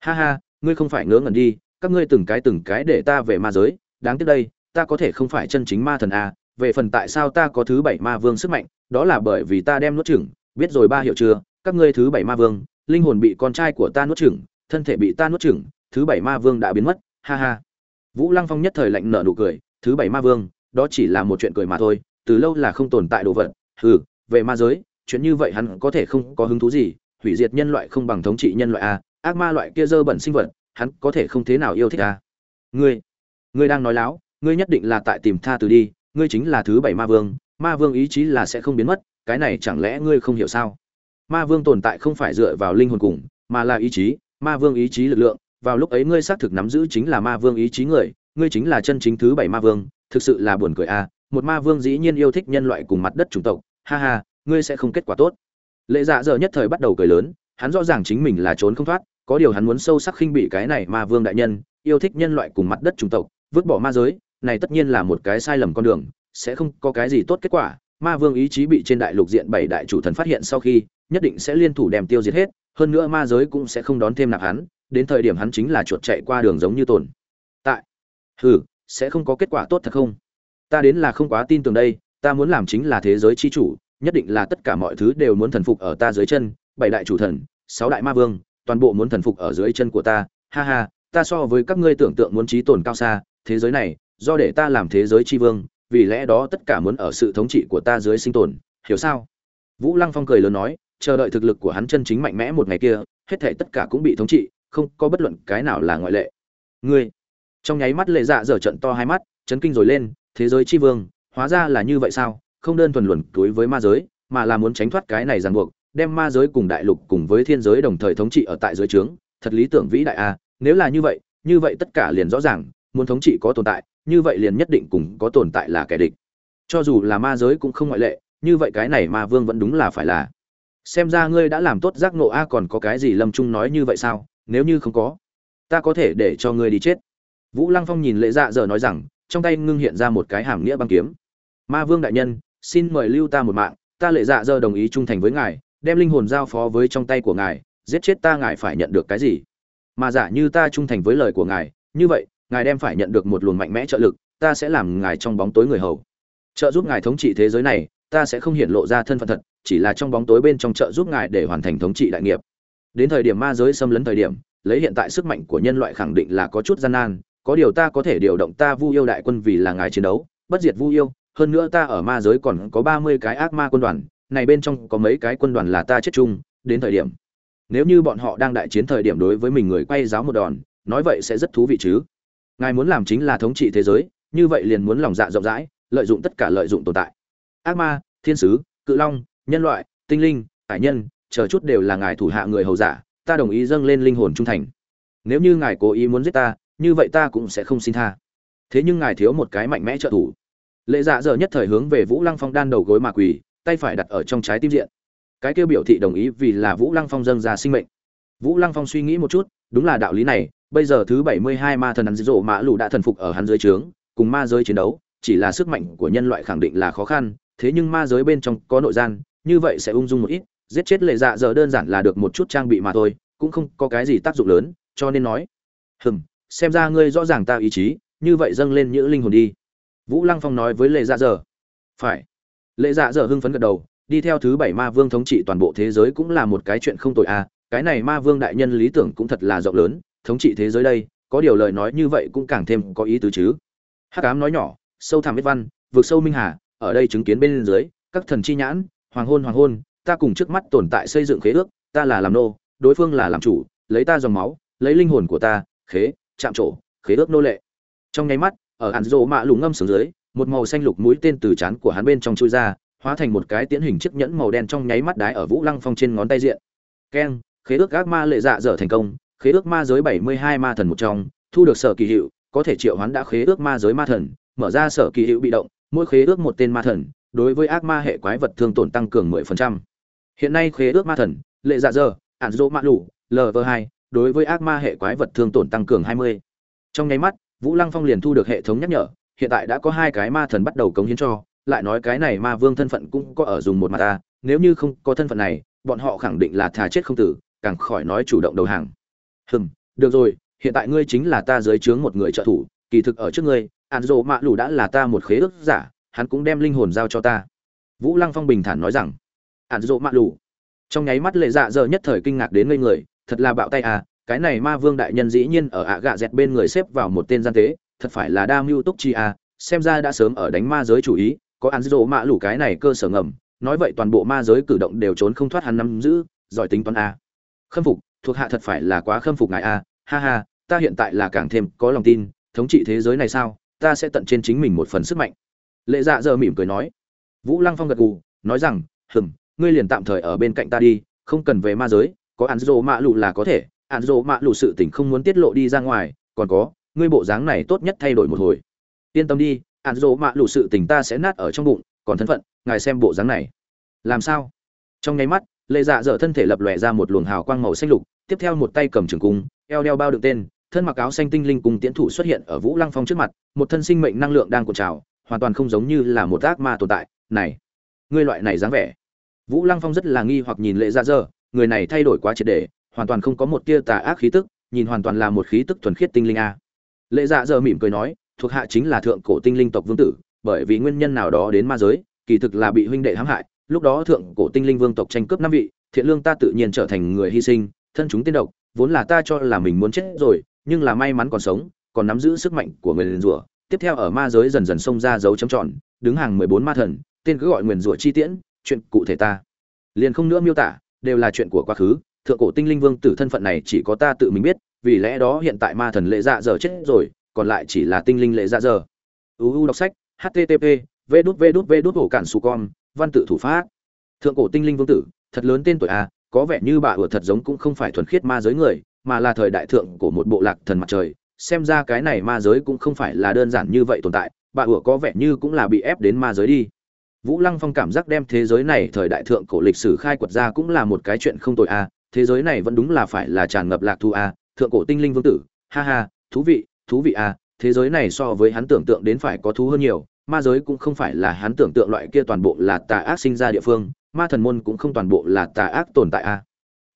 ha ha, ngươi không phải ngớ ngẩn đi, các ngươi từng cái từng cái để ta về ma giới, đáng tiếc đây, ta có thể không phải chân chính ma thần à. về phần tại sao ta có thứ bảy ma vương sức mạnh, đó là bởi vì ta đem nuốt chửng, biết rồi ba hiệu chưa, các ngươi thứ bảy ma vương, linh hồn bị con trai của ta nuốt chửng, thân thể bị ta nuốt chửng, thứ bảy ma vương đã biến mất, ha ha vũ lăng phong nhất thời lạnh nở nụ cười, thứ bảy ma vương, đó chỉ là một chuyện cười mà thôi, từ lâu là không tồn tại đồ vật ừ về ma giới, chuyện như vậy hắn có thể không có hứng thú gì hủy diệt nhân loại không bằng thống trị nhân loại a, ác ma loại kia dơ bẩn sinh vật, hắn có thể không thế nào yêu thích a. Ngươi ngươi đang nói láo, ngươi nhất định là tại tìm tha từ đi, ngươi chính là thứ bảy ma vương ma vương ý chí là sẽ không biến mất, cái này chẳng lẽ ngươi không hiểu sao? Ma vương tồn tại không phải dựa vào linh hồn cùng, mà là ý chí, ma vương ý chí lực lượng, vào lúc ấy ngươi xác thực nắm giữ chính là ma vương ý chí người, ngươi chính là chân chính thứ bảy ma vương, thực sự là buồn cười a, một ma vương dĩ nhiên yêu thích nhân loại cùng mặt đất chủng tộc, ha ha, ngươi sẽ không kết quả tốt lệ dạ giờ nhất thời bắt đầu cười lớn, hắn rõ ràng chính mình là trốn không thoát, có điều hắn muốn sâu sắc khinh bị cái này ma vương đại nhân, yêu thích nhân loại cùng mặt đất chủng tộc, vứt bỏ ma giới, này tất nhiên là một cái sai lầm con đường, sẽ không có cái gì tốt kết quả. Ma vương ý chí bị trên đại lục diện bảy đại chủ thần phát hiện sau khi, nhất định sẽ liên thủ đem tiêu diệt hết, hơn nữa ma giới cũng sẽ không đón thêm nạp hắn, đến thời điểm hắn chính là chuột chạy qua đường giống như tồn tại. Hừ, sẽ không có kết quả tốt thật không? Ta đến là không quá tin tưởng đây, ta muốn làm chính là thế giới chi chủ nhất định là tất cả mọi thứ đều muốn thần phục ở ta dưới chân, bảy đại chủ thần, sáu đại ma vương, toàn bộ muốn thần phục ở dưới chân của ta. Ha ha, ta so với các ngươi tưởng tượng muốn trí tồn cao xa, thế giới này, do để ta làm thế giới tri vương, vì lẽ đó tất cả muốn ở sự thống trị của ta dưới sinh tồn, hiểu sao? Vũ lăng phong cười lớn nói, chờ đợi thực lực của hắn chân chính mạnh mẽ một ngày kia, hết thể tất cả cũng bị thống trị, không có bất luận cái nào là ngoại lệ. Ngươi, trong nháy mắt lệ dạ dở trận to hai mắt, chấn kinh rồi lên, thế giới tri vương, hóa ra là như vậy sao? Không đơn thuần luận túi với ma giới, mà là muốn tránh thoát cái này ràng buộc, đem ma giới cùng đại lục cùng với thiên giới đồng thời thống trị ở tại dưới trướng. Thật lý tưởng vĩ đại a, nếu là như vậy như vậy tất cả liền rõ ràng, muốn thống trị có tồn tại, như vậy liền nhất định cùng có tồn tại là kẻ địch. Cho dù là ma giới cũng không ngoại lệ, như vậy cái này ma vương vẫn đúng là phải là. Xem ra ngươi đã làm tốt giác nộ a, còn có cái gì lâm trung nói như vậy sao? Nếu như không có, ta có thể để cho ngươi đi chết. Vũ lăng phong nhìn lệ dạ giờ nói rằng, trong tay ngưng hiện ra một cái hàm nghĩa băng kiếm. Ma vương đại nhân xin mời lưu ta một mạng, ta lệ dạ giờ đồng ý trung thành với ngài, đem linh hồn giao phó với trong tay của ngài, giết chết ta ngài phải nhận được cái gì? Mà giả như ta trung thành với lời của ngài, như vậy, ngài đem phải nhận được một luồng mạnh mẽ trợ lực, ta sẽ làm ngài trong bóng tối người hầu. Trợ giúp ngài thống trị thế giới này, ta sẽ không hiện lộ ra thân phận thật, chỉ là trong bóng tối bên trong trợ giúp ngài để hoàn thành thống trị đại nghiệp. Đến thời điểm ma giới xâm lấn thời điểm, lấy hiện tại sức mạnh của nhân loại khẳng định là có chút gian nan, có điều ta có thể điều động ta vu yêu đại quân vì là ngài chiến đấu, bất diệt vu yêu hơn nữa ta ở ma giới còn có ba mươi cái ác ma quân đoàn, này bên trong có mấy cái quân đoàn là ta chết chung, đến thời điểm. Nếu như bọn họ đang đại chiến thời điểm đối với mình người quay giáo một đòn, nói vậy sẽ rất thú vị chứ. Ngài muốn làm chính là thống trị thế giới, như vậy liền muốn lòng dạ rộng rãi, lợi dụng tất cả lợi dụng tồn tại. Ác ma, thiên sứ, cự long, nhân loại, tinh linh, hải nhân, chờ chút đều là ngài thủ hạ người hầu giả, ta đồng ý dâng lên linh hồn trung thành. Nếu như ngài cố ý muốn giết ta, như vậy ta cũng sẽ không xin tha. Thế nhưng ngài thiếu một cái mạnh mẽ trợ thủ lệ dạ giờ nhất thời hướng về vũ lăng phong đan đầu gối mà quỳ, tay phải đặt ở trong trái tim diện. Cái kêu biểu thị đồng ý vì là vũ lăng phong dâng ra sinh mệnh. Vũ lăng phong suy nghĩ một chút, đúng là đạo lý này, bây giờ thứ bảy mươi hai ma thần hắn rộ mã lù đã thần phục ở hắn dưới trướng, cùng ma giới chiến đấu, chỉ là sức mạnh của nhân loại khẳng định là khó khăn, thế nhưng ma giới bên trong có nội gian, như vậy sẽ ung dung một ít, giết chết lệ dạ giờ đơn giản là được một chút trang bị mà thôi, cũng không có cái gì tác dụng lớn, cho nên nói, hừm, xem ra ngươi rõ ràng ta ý chí, như vậy dâng lên những linh hồn đi vũ lăng phong nói với lệ dạ dở. Phải. Lệ dạ dở hưng phấn gật đầu, đi theo thứ bảy ma vương thống trị toàn bộ thế giới cũng là một cái chuyện không tội à cái này ma vương đại nhân lý tưởng cũng thật là rộng lớn, thống trị thế giới đây, có điều lời nói như vậy cũng càng thêm có ý tứ chứ. Hắc ám nói nhỏ, sâu thẳm viết văn, vượt sâu minh hà, ở đây chứng kiến bên dưới, các thần chi nhãn, hoàng hôn hoàng hôn, ta cùng trước mắt tồn tại xây dựng khế ước, ta là làm nô, đối phương là làm chủ, lấy ta dòng máu, lấy linh hồn của ta, khế, chạm trổ, khế ước nô lệ. Trong nháy mắt ở hàn rộ mạ lùng ngâm xuống dưới một màu xanh lục mũi tên từ chán của hắn bên trong chui ra hóa thành một cái tiễn hình chiếc nhẫn màu đen trong nháy mắt đái ở vũ lăng phong trên ngón tay diện keng khế ước gác ma lệ dạ dở thành công khế ước ma giới bảy mươi hai ma thần một trong thu được sở kỳ hiệu có thể triệu hoán đã khế ước ma giới ma thần mở ra sở kỳ hiệu bị động mỗi khế ước một tên ma thần đối với ác ma hệ quái vật thương tổn tăng cường mười phần trăm hiện nay khế ước ma thần lệ dạ dở ạn dỗ mạ lủ lv hai đối với ác ma hệ quái vật thương tổn tăng cường 20. Trong nháy mắt, Vũ Lăng Phong liền thu được hệ thống nhắc nhở, hiện tại đã có hai cái ma thần bắt đầu cống hiến cho, lại nói cái này ma vương thân phận cũng có ở dùng một mặt ta, nếu như không có thân phận này, bọn họ khẳng định là thà chết không tử, càng khỏi nói chủ động đầu hàng. Hừm, được rồi, hiện tại ngươi chính là ta dưới trướng một người trợ thủ, kỳ thực ở trước ngươi, Anzo Mạ Lũ đã là ta một khế ước giả, hắn cũng đem linh hồn giao cho ta. Vũ Lăng Phong bình thản nói rằng, Anzo Mạ Lũ. Trong nháy mắt lệ dạ giờ nhất thời kinh ngạc đến ngây người, thật là bạo tay à cái này ma vương đại nhân dĩ nhiên ở ạ gạ dẹt bên người xếp vào một tên gian tế, thật phải là đa mưu túc chi à xem ra đã sớm ở đánh ma giới chủ ý, có ăn dỗ mạ lủ cái này cơ sở ngầm, nói vậy toàn bộ ma giới cử động đều trốn không thoát hắn nắm giữ, giỏi tính toán a khâm phục, thuộc hạ thật phải là quá khâm phục ngài a ha ha, ta hiện tại là càng thêm có lòng tin, thống trị thế giới này sao, ta sẽ tận trên chính mình một phần sức mạnh. Lệ dạ giờ mỉm cười nói. Vũ lăng phong gật gù, nói rằng, hừm, ngươi liền tạm thời ở bên cạnh ta đi, không cần về ma giới, có ăn dỗ mạ lụ là có thể ạn dỗ mạ lù sự tình không muốn tiết lộ đi ra ngoài, còn có, ngươi bộ dáng này tốt nhất thay đổi một hồi. Yên tâm đi ạn dỗ mạ lù sự tình ta sẽ nát ở trong bụng, còn thân phận, ngài xem bộ dáng này. Làm sao? Trong nháy mắt, lệ dạ dở thân thể lập lòe ra một luồng hào quang màu xanh lục, tiếp theo một tay cầm trường cung, eo đeo bao đựng tên, thân mặc áo xanh tinh linh cùng tiến thủ xuất hiện ở vũ lăng phong trước mặt, một thân sinh mệnh năng lượng đang cột trào, hoàn toàn không giống như là một ác ma tồn tại. Này, ngươi loại này dáng vẻ. Vũ lăng phong rất là nghi hoặc nhìn lệ dạ dở, người này thay đổi quá triệt để hoàn toàn không có một tia tà ác khí tức, nhìn hoàn toàn là một khí tức thuần khiết tinh linh a. Lệ dạ giờ mỉm cười nói, thuộc hạ chính là thượng cổ tinh linh tộc vương tử, bởi vì nguyên nhân nào đó đến ma giới, kỳ thực là bị huynh đệ hãm hại, lúc đó thượng cổ tinh linh vương tộc tranh cướp năm vị, thiện lương ta tự nhiên trở thành người hy sinh, thân chúng tiên độc, vốn là ta cho là mình muốn chết rồi, nhưng là may mắn còn sống, còn nắm giữ sức mạnh của người liền rủa. Tiếp theo ở ma giới dần dần xông ra dấu chấm tròn, đứng hàng mười bốn ma thần, tên cứ gọi nguyền rủa chi tiễn, chuyện cụ thể ta. Liền không nữa miêu tả, đều là chuyện của quá khứ thượng cổ tinh linh vương tử thân phận này chỉ có ta tự mình biết, vì lẽ đó hiện tại ma thần lệ dạ giờ chết rồi, còn lại chỉ là tinh linh lệ dạ giờ. Uu đọc sách http v đút v đút v đút hổ cản su con, văn tự thủ pháp. Thượng cổ tinh linh vương tử, thật lớn tên tuổi a có vẻ như bà ủa thật giống cũng không phải thuần khiết ma giới người, mà là thời đại thượng của một bộ lạc thần mặt trời. Xem ra cái này ma giới cũng không phải là đơn giản như vậy tồn tại, bà ủa có vẻ như cũng là bị ép đến ma giới đi. Vũ lăng phong cảm giác đem thế giới này thời đại thượng cổ lịch sử khai quật ra cũng là một cái chuyện không tội a à, thế giới này vẫn đúng là phải là tràn ngập lạc thu a à, thượng cổ tinh linh vương tử, ha ha, thú vị thú vị a thế giới này so với hắn tưởng tượng đến phải có thú hơn nhiều, ma giới cũng không phải là hắn tưởng tượng loại kia toàn bộ là tà ác sinh ra địa phương, ma thần môn cũng không toàn bộ là tà ác tồn tại a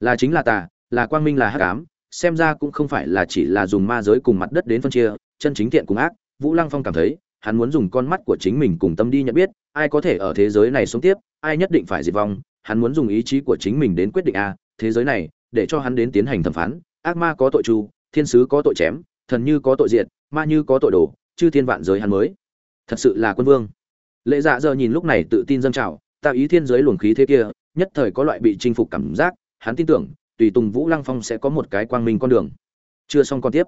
là chính là tà, là quang minh, là hắc ám, xem ra cũng không phải là chỉ là dùng ma giới cùng mặt đất đến phân chia, chân chính thiện cùng ác, vũ lăng phong cảm thấy, hắn muốn dùng con mắt của chính mình cùng tâm đi nhận biết, ai có thể ở thế giới này sống tiếp, ai nhất định phải diệt vong, hắn muốn dùng ý chí của chính mình đến quyết định a thế giới này, để cho hắn đến tiến hành thẩm phán. Ác ma có tội chu, thiên sứ có tội chém, thần như có tội diệt, ma như có tội đồ chư thiên vạn giới hắn mới. Thật sự là quân vương. Lệ dạ giờ nhìn lúc này tự tin dâng trào tạo ý thiên giới luồng khí thế kia, nhất thời có loại bị chinh phục cảm giác, hắn tin tưởng, tùy tùng vũ lăng phong sẽ có một cái quang minh con đường. Chưa xong con tiếp.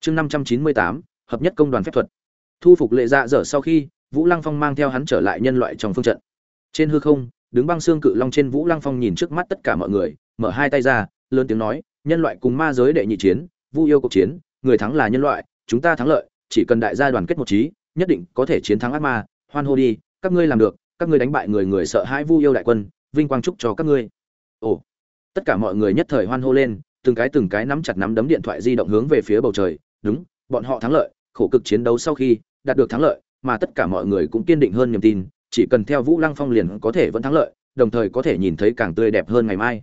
Chương năm trăm chín mươi tám, hợp nhất công đoàn phép thuật. Thu phục lệ dạ dở sau khi, vũ lăng phong mang theo hắn trở lại nhân loại trong phương trận. Trên hư không đứng băng xương cự long trên vũ lăng phong nhìn trước mắt tất cả mọi người, mở hai tay ra, lớn tiếng nói, nhân loại cùng ma giới đệ nhị chiến, vu yêu cuộc chiến, người thắng là nhân loại, chúng ta thắng lợi, chỉ cần đại gia đoàn kết một trí, nhất định có thể chiến thắng ác ma, hoan hô đi, các ngươi làm được, các ngươi đánh bại người người sợ hãi vu yêu đại quân, vinh quang chúc cho các ngươi. Ồ. Tất cả mọi người nhất thời hoan hô lên, từng cái từng cái nắm chặt nắm đấm điện thoại di động hướng về phía bầu trời, đúng, bọn họ thắng lợi, khổ cực chiến đấu sau khi đạt được thắng lợi, mà tất cả mọi người cũng kiên định hơn niềm tin chỉ cần theo vũ lăng phong liền có thể vẫn thắng lợi đồng thời có thể nhìn thấy càng tươi đẹp hơn ngày mai.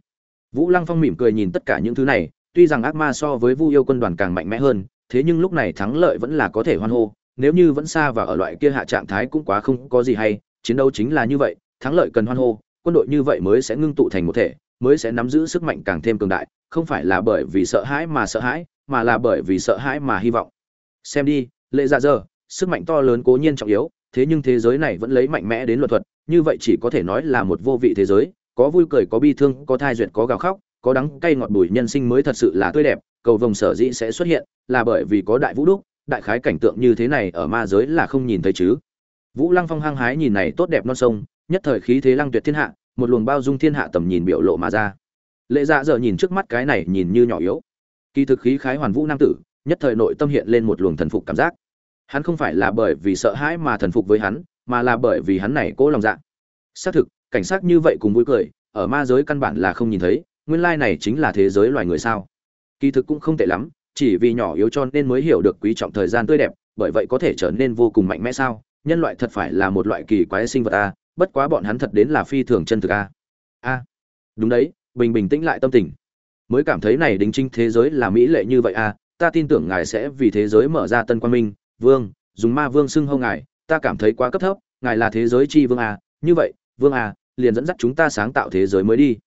Vũ lăng phong mỉm cười nhìn tất cả những thứ này tuy rằng ác ma so với vu yêu quân đoàn càng mạnh mẽ hơn thế nhưng lúc này thắng lợi vẫn là có thể hoan hô nếu như vẫn xa và ở loại kia hạ trạng thái cũng quá không có gì hay chiến đấu chính là như vậy thắng lợi cần hoan hô quân đội như vậy mới sẽ ngưng tụ thành một thể mới sẽ nắm giữ sức mạnh càng thêm cường đại không phải là bởi vì sợ hãi mà sợ hãi mà là bởi vì sợ hãi mà hy vọng. Xem đi lệ dạ giờ, sức mạnh to lớn cố nhiên trọng yếu thế nhưng thế giới này vẫn lấy mạnh mẽ đến luật thuật, như vậy chỉ có thể nói là một vô vị thế giới, có vui cười, có bi thương, có thai duyệt, có gào khóc, có đắng cay ngọt bùi, nhân sinh mới thật sự là tươi đẹp, cầu vồng sở dĩ sẽ xuất hiện, là bởi vì có đại vũ đúc, đại khái cảnh tượng như thế này ở ma giới là không nhìn thấy chứ. Vũ lăng phong hăng hái nhìn này tốt đẹp non sông, nhất thời khí thế lăng tuyệt thiên hạ, một luồng bao dung thiên hạ tầm nhìn biểu lộ mà ra. Lệ dạ dở nhìn trước mắt cái này nhìn như nhỏ yếu. Kỳ thực khí khái hoàn vũ nam tử, nhất thời nội tâm hiện lên một luồng thần phục cảm giác hắn không phải là bởi vì sợ hãi mà thần phục với hắn, mà là bởi vì hắn này cố lòng dạ. Xác thực, cảnh sát như vậy cùng vui cười, ở ma giới căn bản là không nhìn thấy, nguyên lai này chính là thế giới loài người sao. Kỳ thực cũng không tệ lắm, chỉ vì nhỏ yếu cho nên mới hiểu được quý trọng thời gian tươi đẹp, bởi vậy có thể trở nên vô cùng mạnh mẽ sao? Nhân loại thật phải là một loại kỳ quái sinh vật a, bất quá bọn hắn thật đến là phi thường chân thực a. A, đúng đấy, bình bình tĩnh lại tâm tình. Mới cảm thấy này đính chính thế giới là mỹ lệ như vậy a, ta tin tưởng ngài sẽ vì thế giới mở ra tân quan minh vương dùng ma vương xưng hâu ngài ta cảm thấy quá cấp thấp ngài là thế giới chi vương à? như vậy vương à, liền dẫn dắt chúng ta sáng tạo thế giới mới đi.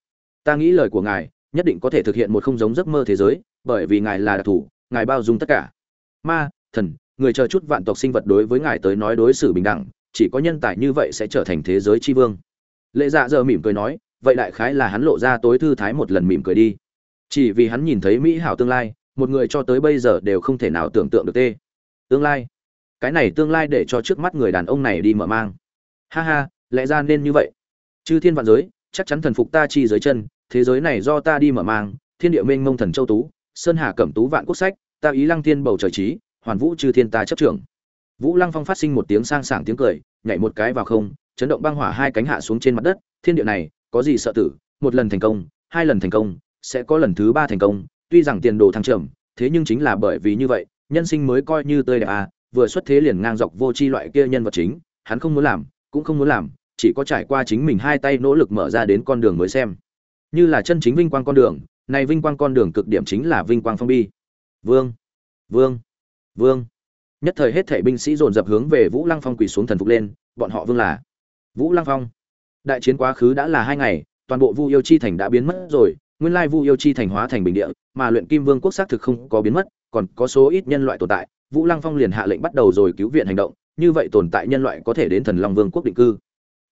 Ta nghĩ lời của ngài nhất định có thể thực hiện một không giống giấc mơ thế giới bởi vì ngài là đặc thù ngài bao dung tất cả. Ma thần người chờ chút vạn tộc sinh vật đối với ngài tới nói đối xử bình đẳng chỉ có nhân tài như vậy sẽ trở thành thế giới tri vương. Lệ dạ giờ mỉm cười nói vậy đại khái là hắn lộ ra tối thư thái một lần mỉm cười đi. Chỉ vì hắn nhìn thấy mỹ hảo tương lai một người cho tới bây giờ đều không thể nào tưởng tượng được tê tương lai. Cái này tương lai để cho trước mắt người đàn ông này đi mở mang. Ha ha lẽ ra nên như vậy. Chư thiên vạn giới chắc chắn thần phục ta chi dưới chân thế giới này do ta đi mở mang thiên địa minh mông thần châu tú sơn hà cẩm tú vạn quốc sách ta ý lăng thiên bầu trời trí hoàn vũ chư thiên ta chấp trưởng. Vũ lăng phong phát sinh một tiếng sang sảng tiếng cười nhảy một cái vào không chấn động băng hỏa hai cánh hạ xuống trên mặt đất thiên địa này có gì sợ tử một lần thành công hai lần thành công sẽ có lần thứ ba thành công tuy rằng tiền đồ thăng trưởng, thế nhưng chính là bởi vì như vậy nhân sinh mới coi như tươi đẹp à vừa xuất thế liền ngang dọc vô tri loại kia nhân vật chính, hắn không muốn làm, cũng không muốn làm, chỉ có trải qua chính mình hai tay nỗ lực mở ra đến con đường mới xem. Như là chân chính vinh quang con đường, này vinh quang con đường cực điểm chính là vinh quang phong bi. Vương vương vương. Nhất thời hết thảy binh sĩ dồn dập hướng về vũ lăng phong quỳ xuống thần phục lên, bọn họ vương là vũ lăng phong. Đại chiến quá khứ đã là hai ngày, toàn bộ vu yêu chi thành đã biến mất rồi, nguyên lai vu yêu chi thành hóa thành bình địa, mà luyện kim vương quốc xác thực không có biến mất còn có số ít nhân loại tồn tại, vũ lăng phong liền hạ lệnh bắt đầu rồi cứu viện hành động, như vậy tồn tại nhân loại có thể đến thần long vương quốc định cư.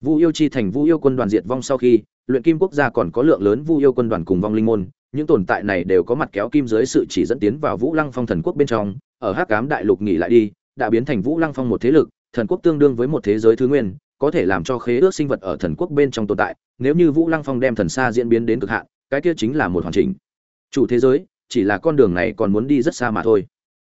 Vu yêu chi thành vu yêu quân đoàn diệt vong sau khi, luyện kim quốc gia còn có lượng lớn vu yêu quân đoàn cùng vong linh môn, những tồn tại này đều có mặt kéo kim dưới sự chỉ dẫn tiến vào vũ lăng phong thần quốc bên trong, ở hắc cám đại lục nghỉ lại đi, đã biến thành vũ lăng phong một thế lực, thần quốc tương đương với một thế giới thứ nguyên, có thể làm cho khế ước sinh vật ở thần quốc bên trong tồn tại, nếu như vũ lăng phong đem thần xa diễn biến đến cực hạn, cái kia chính là một hoàn chỉnh. Chủ thế giới chỉ là con đường này còn muốn đi rất xa mà thôi.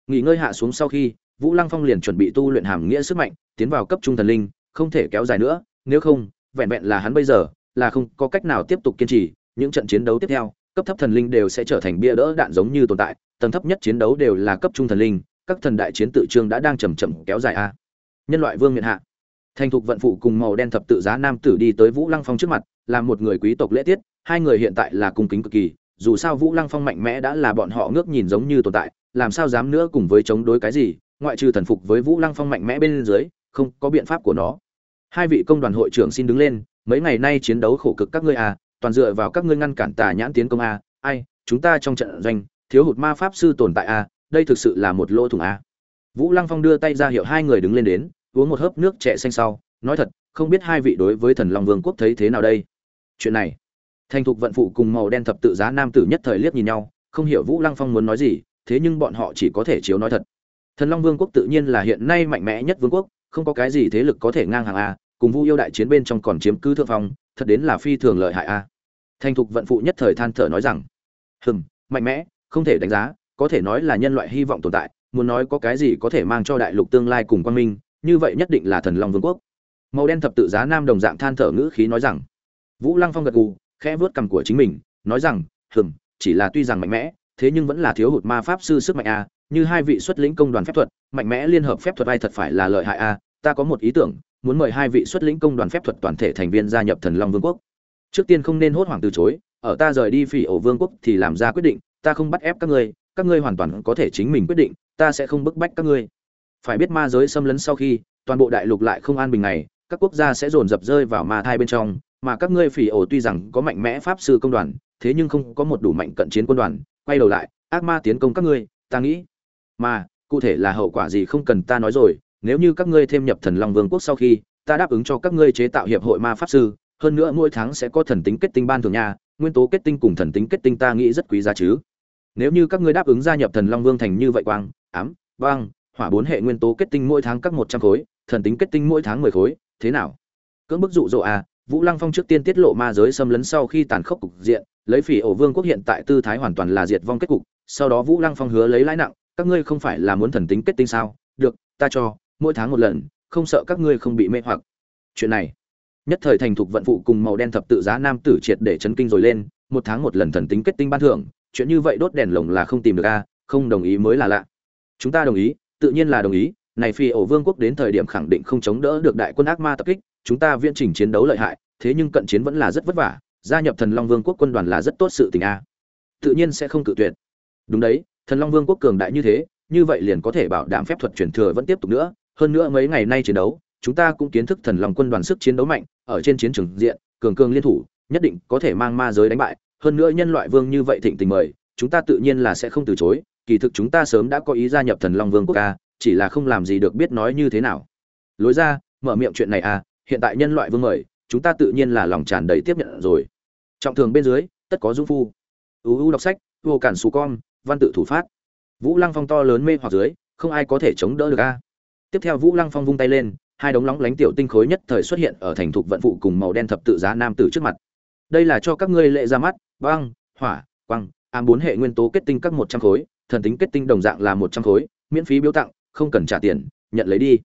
Nghỉ ngơi hạ xuống sau khi, vũ lăng phong liền chuẩn bị tu luyện hàm nghĩa sức mạnh, tiến vào cấp trung thần linh, không thể kéo dài nữa, nếu không, vẹn vẹn là hắn bây giờ, là không có cách nào tiếp tục kiên trì, những trận chiến đấu tiếp theo, cấp thấp thần linh đều sẽ trở thành bia đỡ đạn giống như tồn tại, tầng thấp nhất chiến đấu đều là cấp trung thần linh, các thần đại chiến tự trương đã đang chầm chậm kéo dài a. Nhân loại vương miện hạ. Thành thục vận phụ cùng màu đen thập tự giá nam tử đi tới vũ lăng phong trước mặt làm một người quý tộc lễ tiết, hai người hiện tại là cung kính cực kỳ dù sao vũ lăng phong mạnh mẽ đã là bọn họ ngước nhìn giống như tồn tại, làm sao dám nữa cùng với chống đối cái gì, ngoại trừ thần phục với vũ lăng phong mạnh mẽ bên dưới, không có biện pháp của nó hai vị công đoàn hội trưởng xin đứng lên, mấy ngày nay chiến đấu khổ cực các ngươi à toàn dựa vào các ngươi ngăn cản tà nhãn tiến công à? ai, chúng ta trong trận doanh, thiếu hụt ma pháp sư tồn tại à? đây thực sự là một lỗ thủng à? vũ lăng phong đưa tay ra hiệu hai người đứng lên đến, uống một hớp nước trẻ xanh sau, nói thật, không biết hai vị đối với thần long vương quốc thấy thế nào đây chuyện này thành thục vận phụ cùng màu đen thập tự giá nam tử nhất thời liếc nhìn nhau, không hiểu vũ lăng phong muốn nói gì, thế nhưng bọn họ chỉ có thể chiếu nói thật. Thần long vương quốc tự nhiên là hiện nay mạnh mẽ nhất vương quốc, không có cái gì thế lực có thể ngang hàng a, cùng vu yêu đại chiến bên trong còn chiếm cứ thượng phong, thật đến là phi thường lợi hại a. Thành thục vận phụ nhất thời than thở nói rằng, hừm, mạnh mẽ, không thể đánh giá, có thể nói là nhân loại hy vọng tồn tại, muốn nói có cái gì có thể mang cho đại lục tương lai cùng quang minh, như vậy nhất định là thần long vương quốc. Màu đen thập tự giá nam đồng dạng than thở ngữ khí nói rằng, vũ lăng phong gật gù khẽ vớt cằm của chính mình, nói rằng, hừm, chỉ là tuy rằng mạnh mẽ, thế nhưng vẫn là thiếu hụt ma pháp sư sức mạnh a, như hai vị xuất lĩnh công đoàn phép thuật, mạnh mẽ liên hợp phép thuật ai thật phải là lợi hại a, ta có một ý tưởng, muốn mời hai vị xuất lĩnh công đoàn phép thuật toàn thể thành viên gia nhập thần long vương quốc. Trước tiên không nên hốt hoảng từ chối, ở ta rời đi phỉ ổ vương quốc thì làm ra quyết định, ta không bắt ép các ngươi các ngươi hoàn toàn có thể chính mình quyết định, ta sẽ không bức bách các ngươi. Phải biết ma giới xâm lấn sau khi, toàn bộ đại lục lại không an bình này, các quốc gia sẽ dồn dập rơi vào ma thai bên trong mà các ngươi phỉ ổ tuy rằng có mạnh mẽ pháp sư công đoàn, thế nhưng không có một đủ mạnh cận chiến quân đoàn, quay đầu lại, ác ma tiến công các ngươi, ta nghĩ. Mà, cụ thể là hậu quả gì không cần ta nói rồi, nếu như các ngươi thêm nhập thần long vương quốc sau khi, ta đáp ứng cho các ngươi chế tạo hiệp hội ma pháp sư, hơn nữa mỗi tháng sẽ có thần tính kết tinh ban thường nha, nguyên tố kết tinh cùng thần tính kết tinh ta nghĩ rất quý giá chứ. Nếu như các ngươi đáp ứng gia nhập thần long vương thành như vậy quang, ám băng hỏa bốn hệ nguyên tố kết tinh mỗi tháng các một trăm khối, thần tính kết tinh mỗi tháng mười khối, thế nào? Cưỡng bức dụ dỗ à vũ lăng phong trước tiên tiết lộ ma giới xâm lấn sau khi tàn khốc cục diện, lấy phỉ ổ vương quốc hiện tại tư thái hoàn toàn là diệt vong kết cục, sau đó vũ lăng phong hứa lấy lãi nặng, các ngươi không phải là muốn thần tính kết tinh sao? Được, ta cho, mỗi tháng một lần, không sợ các ngươi không bị mê hoặc. Chuyện này, nhất thời thành thục vận phụ cùng màu đen thập tự giá nam tử triệt để chấn kinh rồi lên, một tháng một lần thần tính kết tinh ban thưởng, chuyện như vậy đốt đèn lồng là không tìm được a, không đồng ý mới là lạ. Chúng ta đồng ý, tự nhiên là đồng ý, này phi ổ vương quốc đến thời điểm khẳng định không chống đỡ được đại quân ác ma tập kích chúng ta viễn trình chiến đấu lợi hại, thế nhưng cận chiến vẫn là rất vất vả, gia nhập thần long vương quốc quân đoàn là rất tốt sự tình a. Tự nhiên sẽ không cự tuyệt. Đúng đấy, thần long vương quốc cường đại như thế, như vậy liền có thể bảo đảm phép thuật truyền thừa vẫn tiếp tục nữa. Hơn nữa mấy ngày nay chiến đấu, chúng ta cũng kiến thức thần long quân đoàn sức chiến đấu mạnh, ở trên chiến trường diện, cường cường liên thủ, nhất định có thể mang ma giới đánh bại. Hơn nữa nhân loại vương như vậy thịnh tình mời, chúng ta tự nhiên là sẽ không từ chối. Kỳ thực chúng ta sớm đã có ý gia nhập thần long vương quốc ca chỉ là không làm gì được biết nói như thế nào. Lối ra, mở miệng chuyện này à hiện tại nhân loại vương mời, chúng ta tự nhiên là lòng tràn đầy tiếp nhận rồi. Trọng thường bên dưới, tất có dung phu. Uu đọc sách, vô cản xù con, văn tự thủ phát. Vũ lăng phong to lớn mê hoặc dưới, không ai có thể chống đỡ được a. Tiếp theo vũ lăng phong vung tay lên, hai đống lóng lánh tiểu tinh khối nhất thời xuất hiện ở thành thục vận phụ cùng màu đen thập tự giá nam tử trước mặt. Đây là cho các ngươi lệ ra mắt, băng, hỏa, quăng, ám bốn hệ nguyên tố kết tinh các một trăm khối, thần tính kết tinh đồng dạng là một trăm khối, miễn phí biếu tặng, không cần trả tiền, nhận lấy đi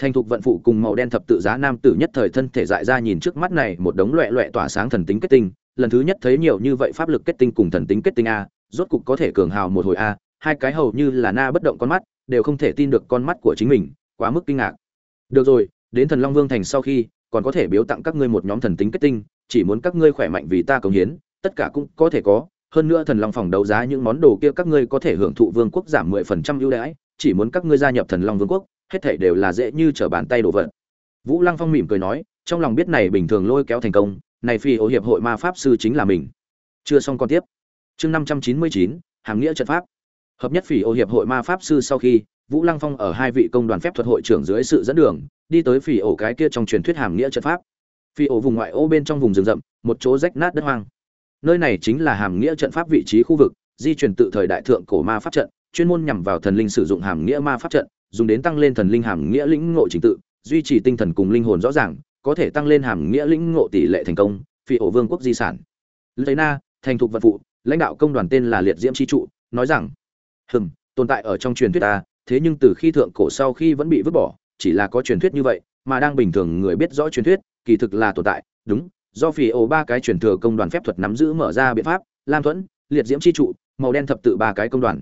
thành thục vận phụ cùng màu đen thập tự giá nam tử nhất thời thân thể dại ra nhìn trước mắt này một đống loẹ loẹ tỏa sáng thần tính kết tinh. Lần thứ nhất thấy nhiều như vậy pháp lực kết tinh cùng thần tính kết tinh a, rốt cục có thể cường hào một hồi a, hai cái hầu như là na bất động con mắt, đều không thể tin được con mắt của chính mình, quá mức kinh ngạc. Được rồi, đến thần long vương thành sau khi, còn có thể biếu tặng các ngươi một nhóm thần tính kết tinh, chỉ muốn các ngươi khỏe mạnh vì ta cống hiến, tất cả cũng có thể có. Hơn nữa thần long phòng đấu giá những món đồ kia các ngươi có thể hưởng thụ vương quốc giảm mười phần trăm ưu đãi, chỉ muốn các ngươi gia nhập thần long vương quốc hết thảy đều là dễ như trở bàn tay đổ vật. Vũ lăng phong mỉm cười nói, trong lòng biết này bình thường lôi kéo thành công, này phi ô hiệp hội ma pháp sư chính là mình. Chưa xong con tiếp. Chương năm trăm chín mươi chín nghĩa trận pháp. Hợp nhất phỉ ô hiệp hội ma pháp sư sau khi, vũ lăng phong ở hai vị công đoàn phép thuật hội trưởng dưới sự dẫn đường, đi tới phỉ ổ cái kia trong truyền thuyết hàm nghĩa trận pháp. Phỉ ổ vùng ngoại ô bên trong vùng rừng rậm, một chỗ rách nát đất hoang. Nơi này chính là hàm nghĩa trận pháp vị trí khu vực, di chuyển tự thời đại thượng cổ ma pháp trận, chuyên môn nhằm vào thần linh sử dụng hàm nghĩa ma pháp trận dùng đến tăng lên thần linh hàm nghĩa lĩnh ngộ trình tự, duy trì tinh thần cùng linh hồn rõ ràng, có thể tăng lên hàm nghĩa lĩnh ngộ tỷ lệ thành công, phi ổ vương quốc di sản. Lấy na, thành thục vật phụ, lãnh đạo công đoàn tên là liệt diễm chi trụ, nói rằng, hừm, tồn tại ở trong truyền thuyết ta, thế nhưng từ khi thượng cổ sau khi vẫn bị vứt bỏ, chỉ là có truyền thuyết như vậy, mà đang bình thường người biết rõ truyền thuyết, kỳ thực là tồn tại, đúng, do phi ổ ba cái truyền thừa công đoàn phép thuật nắm giữ mở ra biện pháp, lam thuẫn, liệt diễm chi trụ, màu đen thập tự ba cái công đoàn.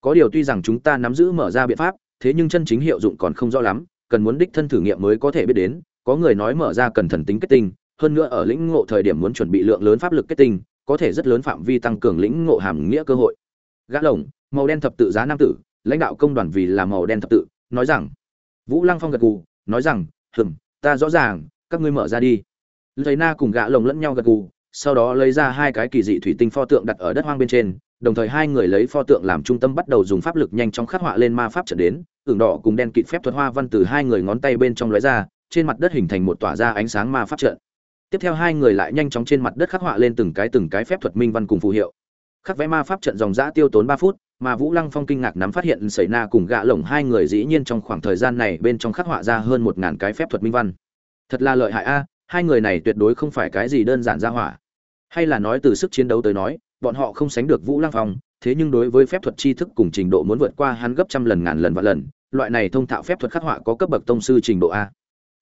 Có điều tuy rằng chúng ta nắm giữ mở ra biện pháp thế nhưng chân chính hiệu dụng còn không rõ lắm cần muốn đích thân thử nghiệm mới có thể biết đến có người nói mở ra cần thần tính kết tinh hơn nữa ở lĩnh ngộ thời điểm muốn chuẩn bị lượng lớn pháp lực kết tinh có thể rất lớn phạm vi tăng cường lĩnh ngộ hàm nghĩa cơ hội. Gã lồng màu đen thập tự giá nam tử lãnh đạo công đoàn vì là màu đen thập tự nói rằng vũ lăng phong gật gù nói rằng "Ừm, ta rõ ràng các ngươi mở ra đi. Lấy na cùng gã lồng lẫn nhau gật gù sau đó lấy ra hai cái kỳ dị thủy tinh pho tượng đặt ở đất hoang bên trên, đồng thời hai người lấy pho tượng làm trung tâm bắt đầu dùng pháp lực nhanh chóng khắc họa lên ma pháp trận đến, ửng đỏ cùng đen kịt phép thuật hoa văn từ hai người ngón tay bên trong lóe ra, trên mặt đất hình thành một tỏa ra ánh sáng ma pháp trận. Tiếp theo hai người lại nhanh chóng trên mặt đất khắc họa lên từng cái từng cái phép thuật minh văn cùng phù hiệu. Khắc vẽ ma pháp trận dòng giã tiêu tốn ba phút, mà vũ lăng phong kinh ngạc nắm phát hiện xảy na cùng gạ lồng hai người dĩ nhiên trong khoảng thời gian này bên trong khắc họa ra hơn một ngàn cái phép thuật minh văn. Thật là lợi hại a hai người này tuyệt đối không phải cái gì đơn giản ra hỏa. Hay là nói từ sức chiến đấu tới nói, bọn họ không sánh được vũ lăng phong, thế nhưng đối với phép thuật tri thức cùng trình độ muốn vượt qua hắn gấp trăm lần ngàn lần và lần, loại này thông thạo phép thuật khắc họa có cấp bậc tông sư trình độ a.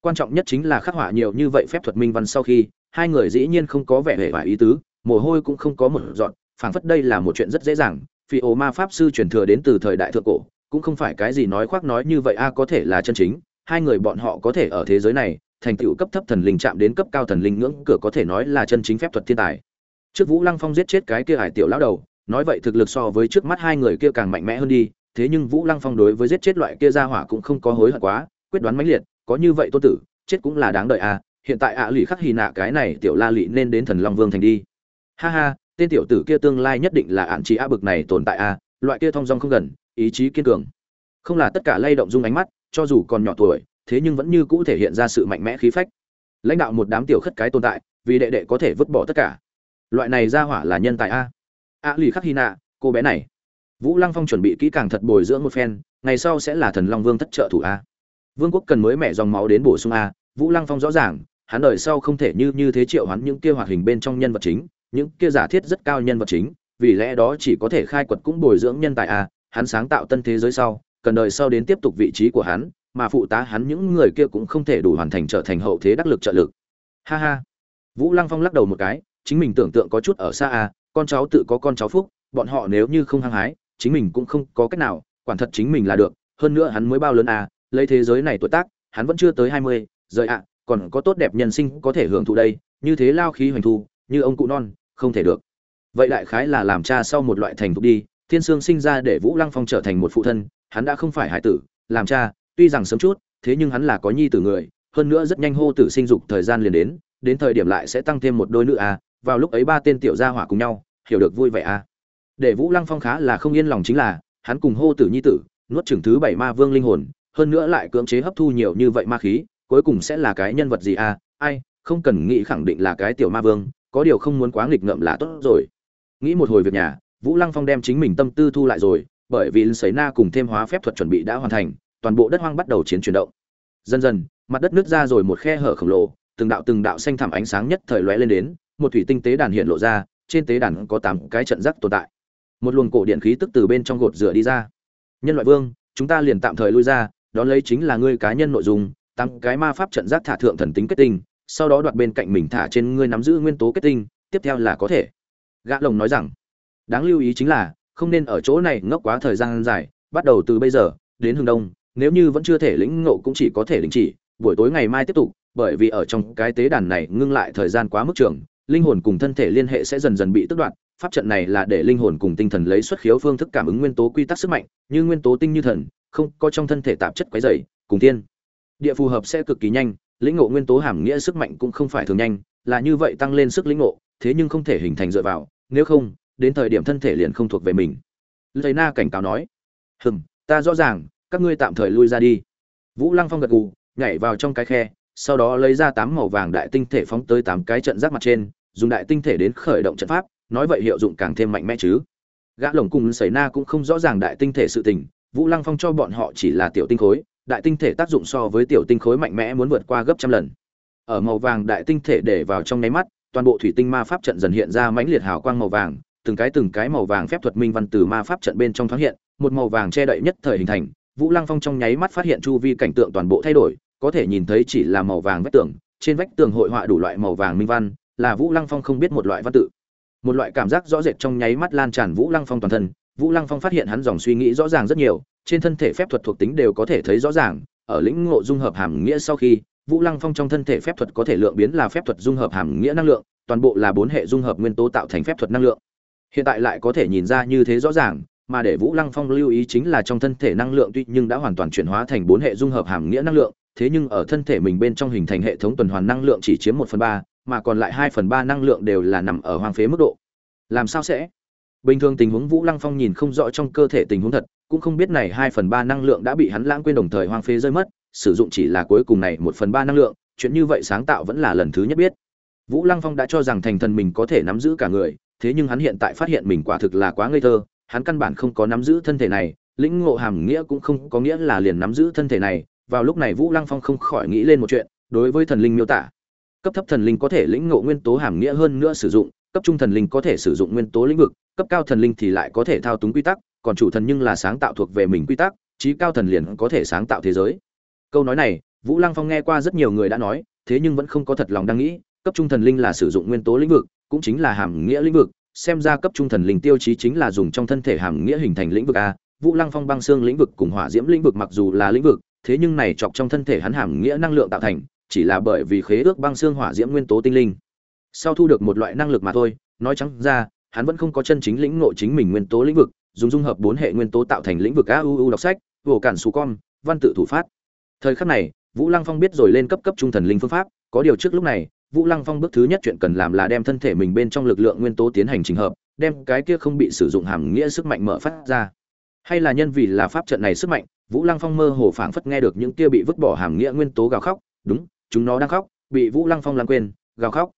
Quan trọng nhất chính là khắc họa nhiều như vậy phép thuật minh văn sau khi, hai người dĩ nhiên không có vẻ hề và ý tứ, mồ hôi cũng không có một dọn phảng phất đây là một chuyện rất dễ dàng, phi ồ ma pháp sư truyền thừa đến từ thời đại thượng cổ, cũng không phải cái gì nói khoác nói như vậy a có thể là chân chính, hai người bọn họ có thể ở thế giới này thành tựu cấp thấp thần linh chạm đến cấp cao thần linh ngưỡng cửa có thể nói là chân chính phép thuật thiên tài. Trước vũ lăng phong giết chết cái kia hải tiểu lão đầu, nói vậy thực lực so với trước mắt hai người kia càng mạnh mẽ hơn đi, thế nhưng vũ lăng phong đối với giết chết loại kia ra hỏa cũng không có hối hận quá, quyết đoán mãnh liệt, có như vậy tôn tử, chết cũng là đáng đợi à hiện tại ạ à lì khắc hì nạ cái này tiểu la lị nên đến thần long vương thành đi. Ha ha, tên tiểu tử kia tương lai nhất định là ạn trì á bực này tồn tại a loại kia thông dong không gần, ý chí kiên cường. Không là tất cả lay động dung ánh mắt, cho dù còn nhỏ tuổi thế nhưng vẫn như cũ thể hiện ra sự mạnh mẽ khí phách. Lãnh đạo một đám tiểu khất cái tồn tại, vì đệ đệ có thể vứt bỏ tất cả. Loại này ra hỏa là nhân tài a. A lì khắc hy nạ cô bé này. Vũ lăng phong chuẩn bị kỹ càng thật bồi dưỡng một phen, ngày sau sẽ là thần long vương thất trợ thủ a. Vương quốc cần mới mẻ dòng máu đến bổ sung a, vũ lăng phong rõ ràng, hắn đời sau không thể như như thế triệu hắn những kia hoạt hình bên trong nhân vật chính, những kia giả thiết rất cao nhân vật chính, vì lẽ đó chỉ có thể khai quật cũng bồi dưỡng nhân tài a, hắn sáng tạo tân thế giới sau, cần đời sau đến tiếp tục vị trí của hắn mà phụ tá hắn những người kia cũng không thể đủ hoàn thành trở thành hậu thế đắc lực trợ lực. Ha ha. Vũ lăng phong lắc đầu một cái chính mình tưởng tượng có chút ở xa à, con cháu tự có con cháu phúc bọn họ nếu như không hăng hái chính mình cũng không có cách nào quản thật chính mình là được hơn nữa hắn mới bao lớn à lấy thế giới này tuổi tác hắn vẫn chưa tới hai mươi rời ạ còn có tốt đẹp nhân sinh có thể hưởng thụ đây như thế lao khí hoành thu như ông cụ non không thể được. Vậy đại khái là làm cha sau một loại thành thục đi thiên sương sinh ra để vũ lăng phong trở thành một phụ thân hắn đã không phải hải tử làm cha tuy rằng sớm chút, thế nhưng hắn là có nhi tử người, hơn nữa rất nhanh hô tử sinh dục thời gian liền đến đến thời điểm lại sẽ tăng thêm một đôi nữ à vào lúc ấy ba tên tiểu gia hỏa cùng nhau, hiểu được vui vẻ à để vũ lăng phong khá là không yên lòng chính là, hắn cùng hô tử nhi tử, nuốt chừng thứ bảy ma vương linh hồn, hơn nữa lại cưỡng chế hấp thu nhiều như vậy ma khí, cuối cùng sẽ là cái nhân vật gì à ai, không cần nghĩ khẳng định là cái tiểu ma vương, có điều không muốn quá nghịch ngợm là tốt rồi. Nghĩ một hồi việc nhà, vũ lăng phong đem chính mình tâm tư thu lại rồi, bởi vì sấy na cùng thêm hóa phép thuật chuẩn bị đã hoàn thành toàn bộ đất hoang bắt đầu chiến chuyển động. Dần dần, mặt đất nứt ra rồi một khe hở khổng lồ, từng đạo từng đạo xanh thẳm ánh sáng nhất thời lóe lên đến, một thủy tinh tế đàn hiện lộ ra, trên tế đàn có tám cái trận giác tồn tại. Một luồng cổ điện khí tức từ bên trong gột rửa đi ra. Nhân loại vương, chúng ta liền tạm thời lui ra, đón lấy chính là ngươi cá nhân nội dung tăng cái ma pháp trận giác thả thượng thần tính kết tinh, sau đó đoạt bên cạnh mình thả trên ngươi nắm giữ nguyên tố kết tinh, tiếp theo là có thể. Gã lồng nói rằng. Đáng lưu ý chính là, không nên ở chỗ này ngốc quá thời gian dài, bắt đầu từ bây giờ, đến hướng đông nếu như vẫn chưa thể lĩnh ngộ cũng chỉ có thể đình chỉ, buổi tối ngày mai tiếp tục, bởi vì ở trong cái tế đàn này ngưng lại thời gian quá mức trường, linh hồn cùng thân thể liên hệ sẽ dần dần bị tước đoạt. Pháp trận này là để linh hồn cùng tinh thần lấy xuất khiếu phương thức cảm ứng nguyên tố quy tắc sức mạnh, như nguyên tố tinh như thần, không có trong thân thể tạp chất quấy dày cùng tiên địa phù hợp sẽ cực kỳ nhanh, lĩnh ngộ nguyên tố hàm nghĩa sức mạnh cũng không phải thường nhanh, là như vậy tăng lên sức lĩnh ngộ, thế nhưng không thể hình thành dựa vào, nếu không, đến thời điểm thân thể liền không thuộc về mình. Lê na cảnh cáo nói, hừm, ta rõ ràng các ngươi tạm thời lui ra đi. Vũ lăng phong gật gù, nhảy vào trong cái khe, sau đó lấy ra tám màu vàng đại tinh thể phóng tới tám cái trận giác mặt trên, dùng đại tinh thể đến khởi động trận pháp, nói vậy hiệu dụng càng thêm mạnh mẽ chứ. Gã lồng cùng xảy na cũng không rõ ràng đại tinh thể sự tình, vũ lăng phong cho bọn họ chỉ là tiểu tinh khối, đại tinh thể tác dụng so với tiểu tinh khối mạnh mẽ muốn vượt qua gấp trăm lần. Ở màu vàng đại tinh thể để vào trong nháy mắt, toàn bộ thủy tinh ma pháp trận dần hiện ra mãnh liệt hào quang màu vàng, từng cái từng cái màu vàng phép thuật minh văn từ ma pháp trận bên trong thoáng hiện, một màu vàng che đậy nhất thời hình thành vũ lăng phong trong nháy mắt phát hiện chu vi cảnh tượng toàn bộ thay đổi, có thể nhìn thấy chỉ là màu vàng vách tường, trên vách tường hội họa đủ loại màu vàng minh văn, là vũ lăng phong không biết một loại văn tự. Một loại cảm giác rõ rệt trong nháy mắt lan tràn vũ lăng phong toàn thân, vũ lăng phong phát hiện hắn dòng suy nghĩ rõ ràng rất nhiều, trên thân thể phép thuật thuộc tính đều có thể thấy rõ ràng, ở lĩnh ngộ dung hợp hàm nghĩa sau khi, vũ lăng phong trong thân thể phép thuật có thể lượng biến là phép thuật dung hợp hàm nghĩa năng lượng, toàn bộ là bốn hệ dung hợp nguyên tố tạo thành phép thuật năng lượng. Hiện tại lại có thể nhìn ra như thế rõ ràng mà để vũ lăng phong lưu ý chính là trong thân thể năng lượng tuy nhưng đã hoàn toàn chuyển hóa thành bốn hệ dung hợp hàm nghĩa năng lượng, thế nhưng ở thân thể mình bên trong hình thành hệ thống tuần hoàn năng lượng chỉ chiếm một phần ba, mà còn lại hai phần ba năng lượng đều là nằm ở hoang phế mức độ. Làm sao sẽ? Bình thường tình huống vũ lăng phong nhìn không rõ trong cơ thể tình huống thật, cũng không biết này hai phần ba năng lượng đã bị hắn lãng quên đồng thời hoang phế rơi mất, sử dụng chỉ là cuối cùng này một phần ba năng lượng, chuyện như vậy sáng tạo vẫn là lần thứ nhất biết. Vũ lăng phong đã cho rằng thành thần mình có thể nắm giữ cả người, thế nhưng hắn hiện tại phát hiện mình quả thực là quá ngây thơ hắn căn bản không có nắm giữ thân thể này, lĩnh ngộ hàm nghĩa cũng không có nghĩa là liền nắm giữ thân thể này. Vào lúc này vũ lăng phong không khỏi nghĩ lên một chuyện, đối với thần linh miêu tả, cấp thấp thần linh có thể lĩnh ngộ nguyên tố hàm nghĩa hơn nữa sử dụng, cấp trung thần linh có thể sử dụng nguyên tố lĩnh vực, cấp cao thần linh thì lại có thể thao túng quy tắc, còn chủ thần nhưng là sáng tạo thuộc về mình quy tắc trí cao thần liền có thể sáng tạo thế giới. Câu nói này, vũ lăng phong nghe qua rất nhiều người đã nói, thế nhưng vẫn không có thật lòng đang nghĩ, cấp trung thần linh là sử dụng nguyên tố lĩnh vực, cũng chính là hàm nghĩa lĩnh vực xem ra cấp trung thần linh tiêu chí chính là dùng trong thân thể hàm nghĩa hình thành lĩnh vực a, vũ lăng phong băng xương lĩnh vực cùng hỏa diễm lĩnh vực mặc dù là lĩnh vực, thế nhưng này chọc trong thân thể hắn hàm nghĩa năng lượng tạo thành, chỉ là bởi vì khế ước băng xương hỏa diễm nguyên tố tinh linh. Sau thu được một loại năng lực mà thôi, nói trắng ra, hắn vẫn không có chân chính lĩnh ngộ chính mình nguyên tố lĩnh vực, dùng dung hợp bốn hệ nguyên tố tạo thành lĩnh vực a u u đọc sách vồ cản xù con, văn tự thủ phát. Thời khắc này, vũ lăng phong biết rồi lên cấp cấp trung thần linh phương pháp, có điều trước lúc này vũ lăng phong bước thứ nhất chuyện cần làm là đem thân thể mình bên trong lực lượng nguyên tố tiến hành trình hợp, đem cái kia không bị sử dụng hàm nghĩa sức mạnh mở phát ra. Hay là nhân vì là pháp trận này sức mạnh, vũ lăng phong mơ hồ phảng phất nghe được những kia bị vứt bỏ hàm nghĩa nguyên tố gào khóc, đúng, chúng nó đang khóc, bị vũ lăng phong lãng quên, gào khóc.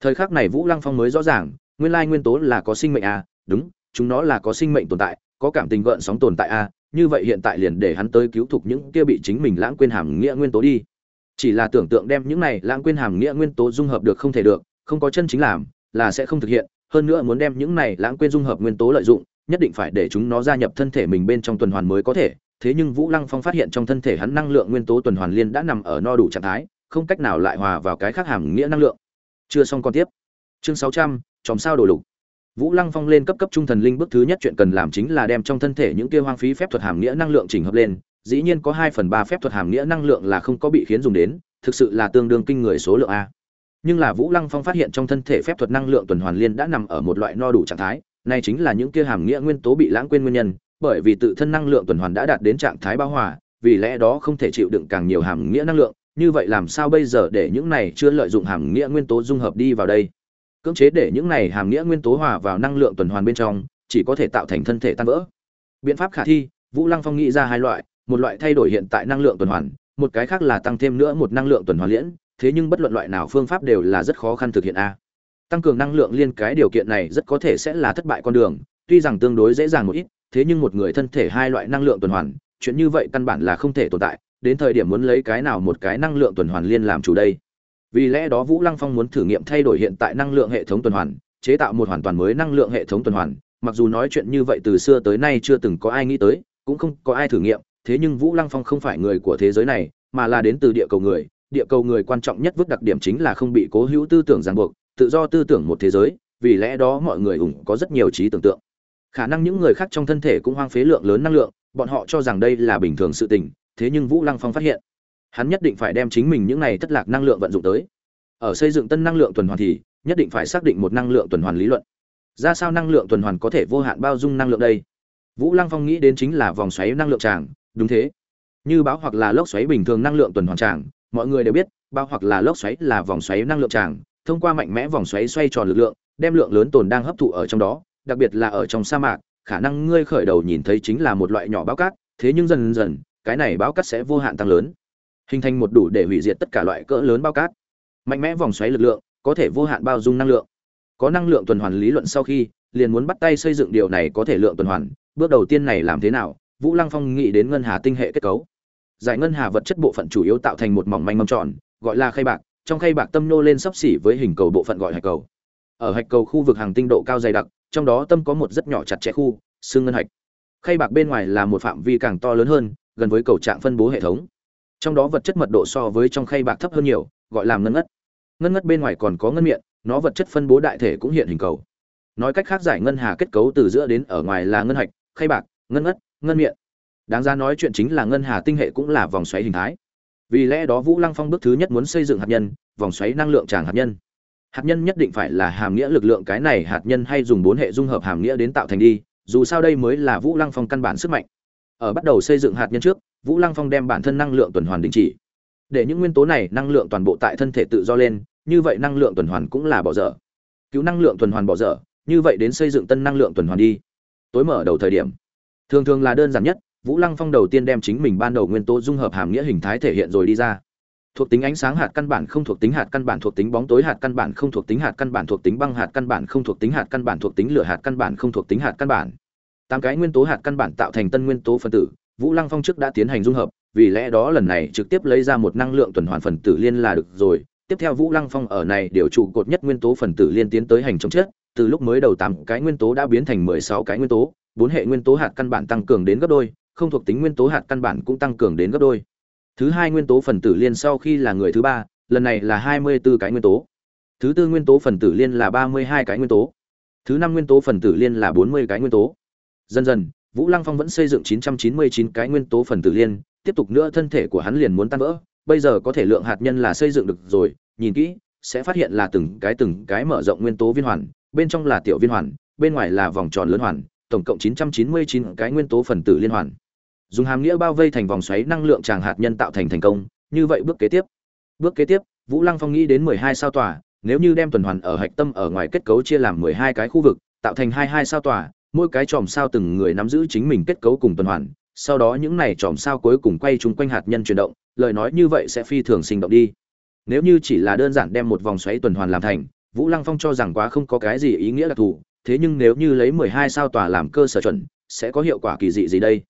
Thời khắc này vũ lăng phong mới rõ ràng, nguyên lai nguyên tố là có sinh mệnh à đúng, chúng nó là có sinh mệnh tồn tại, có cảm tình gợn sóng tồn tại à như vậy hiện tại liền để hắn tới cứu thục những kia bị chính mình lãng quên hàm nghĩa nguyên tố đi chỉ là tưởng tượng đem những này lãng quên hàm nghĩa nguyên tố dung hợp được không thể được, không có chân chính làm, là sẽ không thực hiện. Hơn nữa muốn đem những này lãng quên dung hợp nguyên tố lợi dụng, nhất định phải để chúng nó gia nhập thân thể mình bên trong tuần hoàn mới có thể. Thế nhưng vũ lăng phong phát hiện trong thân thể hắn năng lượng nguyên tố tuần hoàn liên đã nằm ở no đủ trạng thái, không cách nào lại hòa vào cái khác hàm nghĩa năng lượng. Chưa xong còn tiếp. Chương sáu trăm, chòm sao đổ lục. Vũ lăng phong lên cấp cấp trung thần linh bước thứ nhất chuyện cần làm chính là đem trong thân thể những kia hoang phí phép thuật hàm nghĩa năng lượng chỉnh hợp lên dĩ nhiên có hai phần ba phép thuật hàm nghĩa năng lượng là không có bị khiến dùng đến, thực sự là tương đương kinh người số lượng a. Nhưng là vũ lăng phong phát hiện trong thân thể phép thuật năng lượng tuần hoàn liên đã nằm ở một loại no đủ trạng thái, này chính là những kia hàm nghĩa nguyên tố bị lãng quên nguyên nhân, bởi vì tự thân năng lượng tuần hoàn đã đạt đến trạng thái bão hòa, vì lẽ đó không thể chịu đựng càng nhiều hàm nghĩa năng lượng, như vậy làm sao bây giờ để những này chưa lợi dụng hàm nghĩa nguyên tố dung hợp đi vào đây? Cưỡng chế để những này hàm nghĩa nguyên tố hòa vào năng lượng tuần hoàn bên trong, chỉ có thể tạo thành thân thể tan vỡ. Biện pháp khả thi, vũ lăng phong nghĩ ra hai loại một loại thay đổi hiện tại năng lượng tuần hoàn, một cái khác là tăng thêm nữa một năng lượng tuần hoàn liễn, thế nhưng bất luận loại nào phương pháp đều là rất khó khăn thực hiện a. Tăng cường năng lượng liên cái điều kiện này rất có thể sẽ là thất bại con đường, tuy rằng tương đối dễ dàng một ít, thế nhưng một người thân thể hai loại năng lượng tuần hoàn, chuyện như vậy căn bản là không thể tồn tại, đến thời điểm muốn lấy cái nào một cái năng lượng tuần hoàn liên làm chủ đây. Vì lẽ đó vũ lăng phong muốn thử nghiệm thay đổi hiện tại năng lượng hệ thống tuần hoàn, chế tạo một hoàn toàn mới năng lượng hệ thống tuần hoàn, mặc dù nói chuyện như vậy từ xưa tới nay chưa từng có ai nghĩ tới, cũng không có ai thử nghiệm thế nhưng vũ lăng phong không phải người của thế giới này, mà là đến từ địa cầu người. Địa cầu người quan trọng nhất vứt đặc điểm chính là không bị cố hữu tư tưởng ràng buộc, tự do tư tưởng một thế giới, vì lẽ đó mọi người ủng có rất nhiều trí tưởng tượng. Khả năng những người khác trong thân thể cũng hoang phế lượng lớn năng lượng, bọn họ cho rằng đây là bình thường sự tình, thế nhưng vũ lăng phong phát hiện, hắn nhất định phải đem chính mình những này thất lạc năng lượng vận dụng tới. Ở xây dựng tân năng lượng tuần hoàn thì, nhất định phải xác định một năng lượng tuần hoàn lý luận. Ra sao năng lượng tuần hoàn có thể vô hạn bao dung năng lượng đây? Vũ lăng phong nghĩ đến chính là vòng xoáy năng lượng tràng đúng thế. Như bão hoặc là lốc xoáy bình thường năng lượng tuần hoàn tràng, mọi người đều biết bão hoặc là lốc xoáy là vòng xoáy năng lượng tràng, thông qua mạnh mẽ vòng xoáy xoay tròn lực lượng, đem lượng lớn tồn đang hấp thụ ở trong đó, đặc biệt là ở trong sa mạc, khả năng ngươi khởi đầu nhìn thấy chính là một loại nhỏ bão cát, thế nhưng dần dần, cái này bão cát sẽ vô hạn tăng lớn. Hình thành một đủ để hủy diệt tất cả loại cỡ lớn bão cát. Mạnh mẽ vòng xoáy lực lượng có thể vô hạn bao dung năng lượng. Có năng lượng tuần hoàn lý luận sau khi, liền muốn bắt tay xây dựng điều này có thể lượng tuần hoàn, bước đầu tiên này làm thế nào vũ lăng phong nghĩ đến ngân hà tinh hệ kết cấu. Giải ngân hà vật chất bộ phận chủ yếu tạo thành một mỏng manh mâm tròn, gọi là khay bạc, trong khay bạc tâm nô lên sấp xỉ với hình cầu bộ phận gọi hạch cầu. Ở hạch cầu khu vực hàng tinh độ cao dày đặc, trong đó tâm có một rất nhỏ chặt chẽ khu, xương ngân hạch. Khay bạc bên ngoài là một phạm vi càng to lớn hơn, gần với cầu trạng phân bố hệ thống. Trong đó vật chất mật độ so với trong khay bạc thấp hơn nhiều, gọi là ngân ngất. Ngân ngất bên ngoài còn có ngân miệng, nó vật chất phân bố đại thể cũng hiện hình cầu. Nói cách khác giải ngân hà kết cấu từ giữa đến ở ngoài là ngân hạch, khay bạc, ngân ngất ngân miệng. Đáng ra nói chuyện chính là ngân hà tinh hệ cũng là vòng xoáy hình thái. Vì lẽ đó vũ lăng phong bước thứ nhất muốn xây dựng hạt nhân, vòng xoáy năng lượng tràng hạt nhân. Hạt nhân nhất định phải là hàm nghĩa lực lượng cái này hạt nhân hay dùng bốn hệ dung hợp hàm nghĩa đến tạo thành đi, dù sao đây mới là vũ lăng phong căn bản sức mạnh. Ở bắt đầu xây dựng hạt nhân trước, vũ lăng phong đem bản thân năng lượng tuần hoàn đình chỉ. Để những nguyên tố này năng lượng toàn bộ tại thân thể tự do lên, như vậy năng lượng tuần hoàn cũng là bỏ dở. Cứu năng lượng tuần hoàn bỏ dở, như vậy đến xây dựng tân năng lượng tuần hoàn đi. Tối mở đầu thời điểm thường thường là đơn giản nhất, vũ lăng phong đầu tiên đem chính mình ban đầu nguyên tố dung hợp hàm nghĩa hình thái thể hiện rồi đi ra. Thuộc tính ánh sáng hạt căn bản không thuộc tính hạt căn bản thuộc tính bóng tối hạt căn bản không thuộc tính hạt căn bản thuộc tính băng hạt căn bản không thuộc tính hạt căn bản thuộc tính lửa hạt căn bản không thuộc tính hạt căn bản. Tám cái nguyên tố hạt căn bản tạo thành tân nguyên tố phân tử, vũ lăng phong trước đã tiến hành dung hợp, vì lẽ đó lần này trực tiếp lấy ra một năng lượng tuần hoàn phần tử liên là được rồi. Tiếp theo vũ lăng phong ở này điều trụ cột nhất nguyên tố phần tử liên tiến tới hành chống chết từ lúc mới đầu tám cái nguyên tố đã biến thành mười sáu cái nguyên tố bốn hệ nguyên tố hạt căn bản tăng cường đến gấp đôi, không thuộc tính nguyên tố hạt căn bản cũng tăng cường đến gấp đôi. Thứ hai nguyên tố phần tử liên sau khi là người thứ ba, lần này là hai mươi 24 cái nguyên tố. Thứ tư nguyên tố phần tử liên là ba mươi hai cái nguyên tố. Thứ năm nguyên tố phần tử liên là bốn mươi cái nguyên tố. Dần dần, vũ lăng phong vẫn xây dựng chín trăm chín mươi chín cái nguyên tố phần tử liên, tiếp tục nữa thân thể của hắn liền muốn tan vỡ. Bây giờ có thể lượng hạt nhân là xây dựng được rồi, nhìn kỹ, sẽ phát hiện là từng cái từng cái mở rộng nguyên tố viên hoàn, bên trong là tiểu viên hoàn, bên ngoài là vòng tròn lớn hoàn tổng cộng 999 cái nguyên tố phần tử liên hoàn. Dùng hàm nghĩa bao vây thành vòng xoáy năng lượng tràng hạt nhân tạo thành thành công, như vậy bước kế tiếp. Bước kế tiếp, vũ lăng phong nghĩ đến 12 sao tòa nếu như đem tuần hoàn ở hạch tâm ở ngoài kết cấu chia làm 12 cái khu vực, tạo thành 22 sao tòa mỗi cái chòm sao từng người nắm giữ chính mình kết cấu cùng tuần hoàn, sau đó những này chòm sao cuối cùng quay chung quanh hạt nhân chuyển động, lời nói như vậy sẽ phi thường sinh động đi. Nếu như chỉ là đơn giản đem một vòng xoáy tuần hoàn làm thành, vũ lăng phong cho rằng quá không có cái gì ý nghĩa đặc thù thế nhưng nếu như lấy 12 sao tòa làm cơ sở chuẩn sẽ có hiệu quả kỳ dị gì đây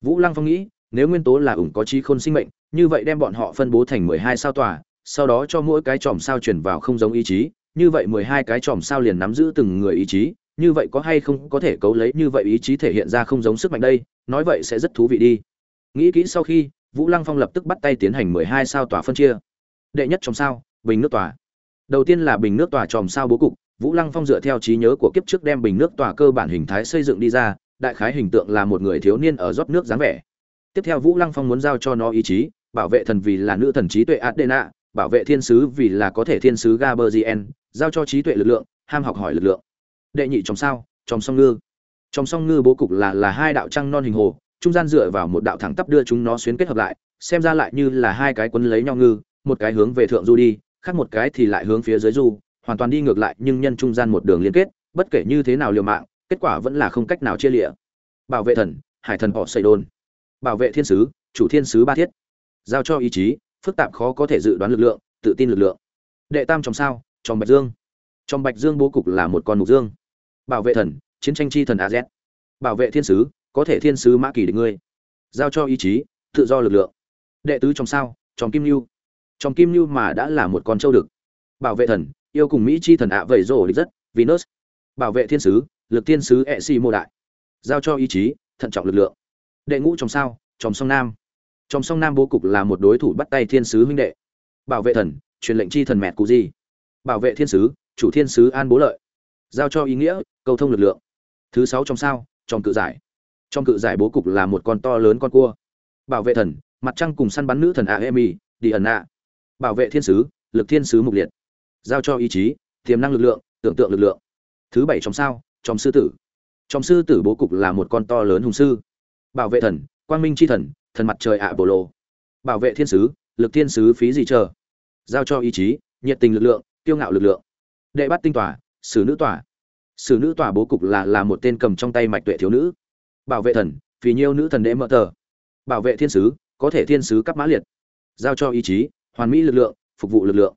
Vũ Lăng Phong nghĩ, nếu nguyên tố là ủng có trí khôn sinh mệnh, như vậy đem bọn họ phân bố thành 12 sao tòa, sau đó cho mỗi cái chòm sao truyền vào không giống ý chí, như vậy 12 cái chòm sao liền nắm giữ từng người ý chí, như vậy có hay không có thể cấu lấy như vậy ý chí thể hiện ra không giống sức mạnh đây, nói vậy sẽ rất thú vị đi. Nghĩ kỹ sau khi, Vũ Lăng Phong lập tức bắt tay tiến hành 12 sao tòa phân chia. Đệ nhất chòm sao, bình nước tòa. Đầu tiên là bình nước tòa chòm sao bố cục, Vũ Lăng Phong dựa theo trí nhớ của kiếp trước đem bình nước tòa cơ bản hình thái xây dựng đi ra, đại khái hình tượng là một người thiếu niên ở rót nước dáng vẻ. Tiếp theo vũ lăng phong muốn giao cho nó ý chí bảo vệ thần vì là nữ thần trí tuệ adena bảo vệ thiên sứ vì là có thể thiên sứ gaberzien giao cho trí tuệ lực lượng ham học hỏi lực lượng. Đệ nhị trong sao? Trong song ngư. Trong song ngư bố cục là là hai đạo trăng non hình hồ trung gian dựa vào một đạo thẳng tắp đưa chúng nó xuyến kết hợp lại xem ra lại như là hai cái quấn lấy nhau ngư một cái hướng về thượng du đi khác một cái thì lại hướng phía dưới du hoàn toàn đi ngược lại, nhưng nhân trung gian một đường liên kết, bất kể như thế nào liều mạng, kết quả vẫn là không cách nào chia lịa. Bảo vệ thần, hải thần họ xây đôn bảo vệ thiên sứ, chủ thiên sứ ba thiết. Giao cho ý chí, phức tạp khó có thể dự đoán lực lượng, tự tin lực lượng. Đệ tam trong sao trong bạch dương. Trong bạch dương bố cục là một con mục dương. Bảo vệ thần, chiến tranh chi thần az bảo vệ thiên sứ, có thể thiên sứ mã kỳ địch ngươi. Giao cho ý chí, tự do lực lượng. Đệ tứ trong sao trong kim lưu trong kim lưu mà đã là một con trâu đực. Bảo vệ thần yêu cùng mỹ chi thần ạ à vẩy rổ địch rất venus. Bảo vệ thiên sứ lực thiên sứ e si mô đại. Giao cho ý chí thận trọng lực lượng. Đệ ngũ trong sao trong song nam. Trong song nam bố cục là một đối thủ bắt tay thiên sứ huynh đệ. Bảo vệ thần truyền lệnh chi thần mẹ cụ gì. Bảo vệ thiên sứ chủ thiên sứ an bố lợi. Giao cho ý nghĩa cầu thông lực lượng. Thứ sáu trong sao trong cự giải. Trong cự giải bố cục là một con to lớn con cua. Bảo vệ thần mặt trăng cùng săn bắn nữ thần aemi đi ẩn ạ, bảo vệ thiên sứ lực thiên sứ mục liệt giao cho ý chí, tiềm năng lực lượng, tưởng tượng lực lượng. Thứ bảy trong sao trong sư tử. Trong sư tử bố cục là một con to lớn hùng sư. Bảo vệ thần, quang minh c h i thần thần mặt trời ạ bồ lô bảo vệ thiên sứ, lực thiên sứ phí gì chờ. Giao cho ý chí, nhiệt tình lực lượng, kiêu ngạo lực lượng. Đệ bắt tinh tỏa sử nữ tỏa sử nữ tỏa bố cục là là một tên cầm trong tay mạch tuệ thiếu nữ. Bảo vệ thần, vì nhiêu nữ thần đệ mỡ tờ. Bảo vệ thiên sứ, có thể thiên sứ cấp mã liệt. Giao cho ý chí, hoàn mỹ lực lượng, phục vụ lực lượng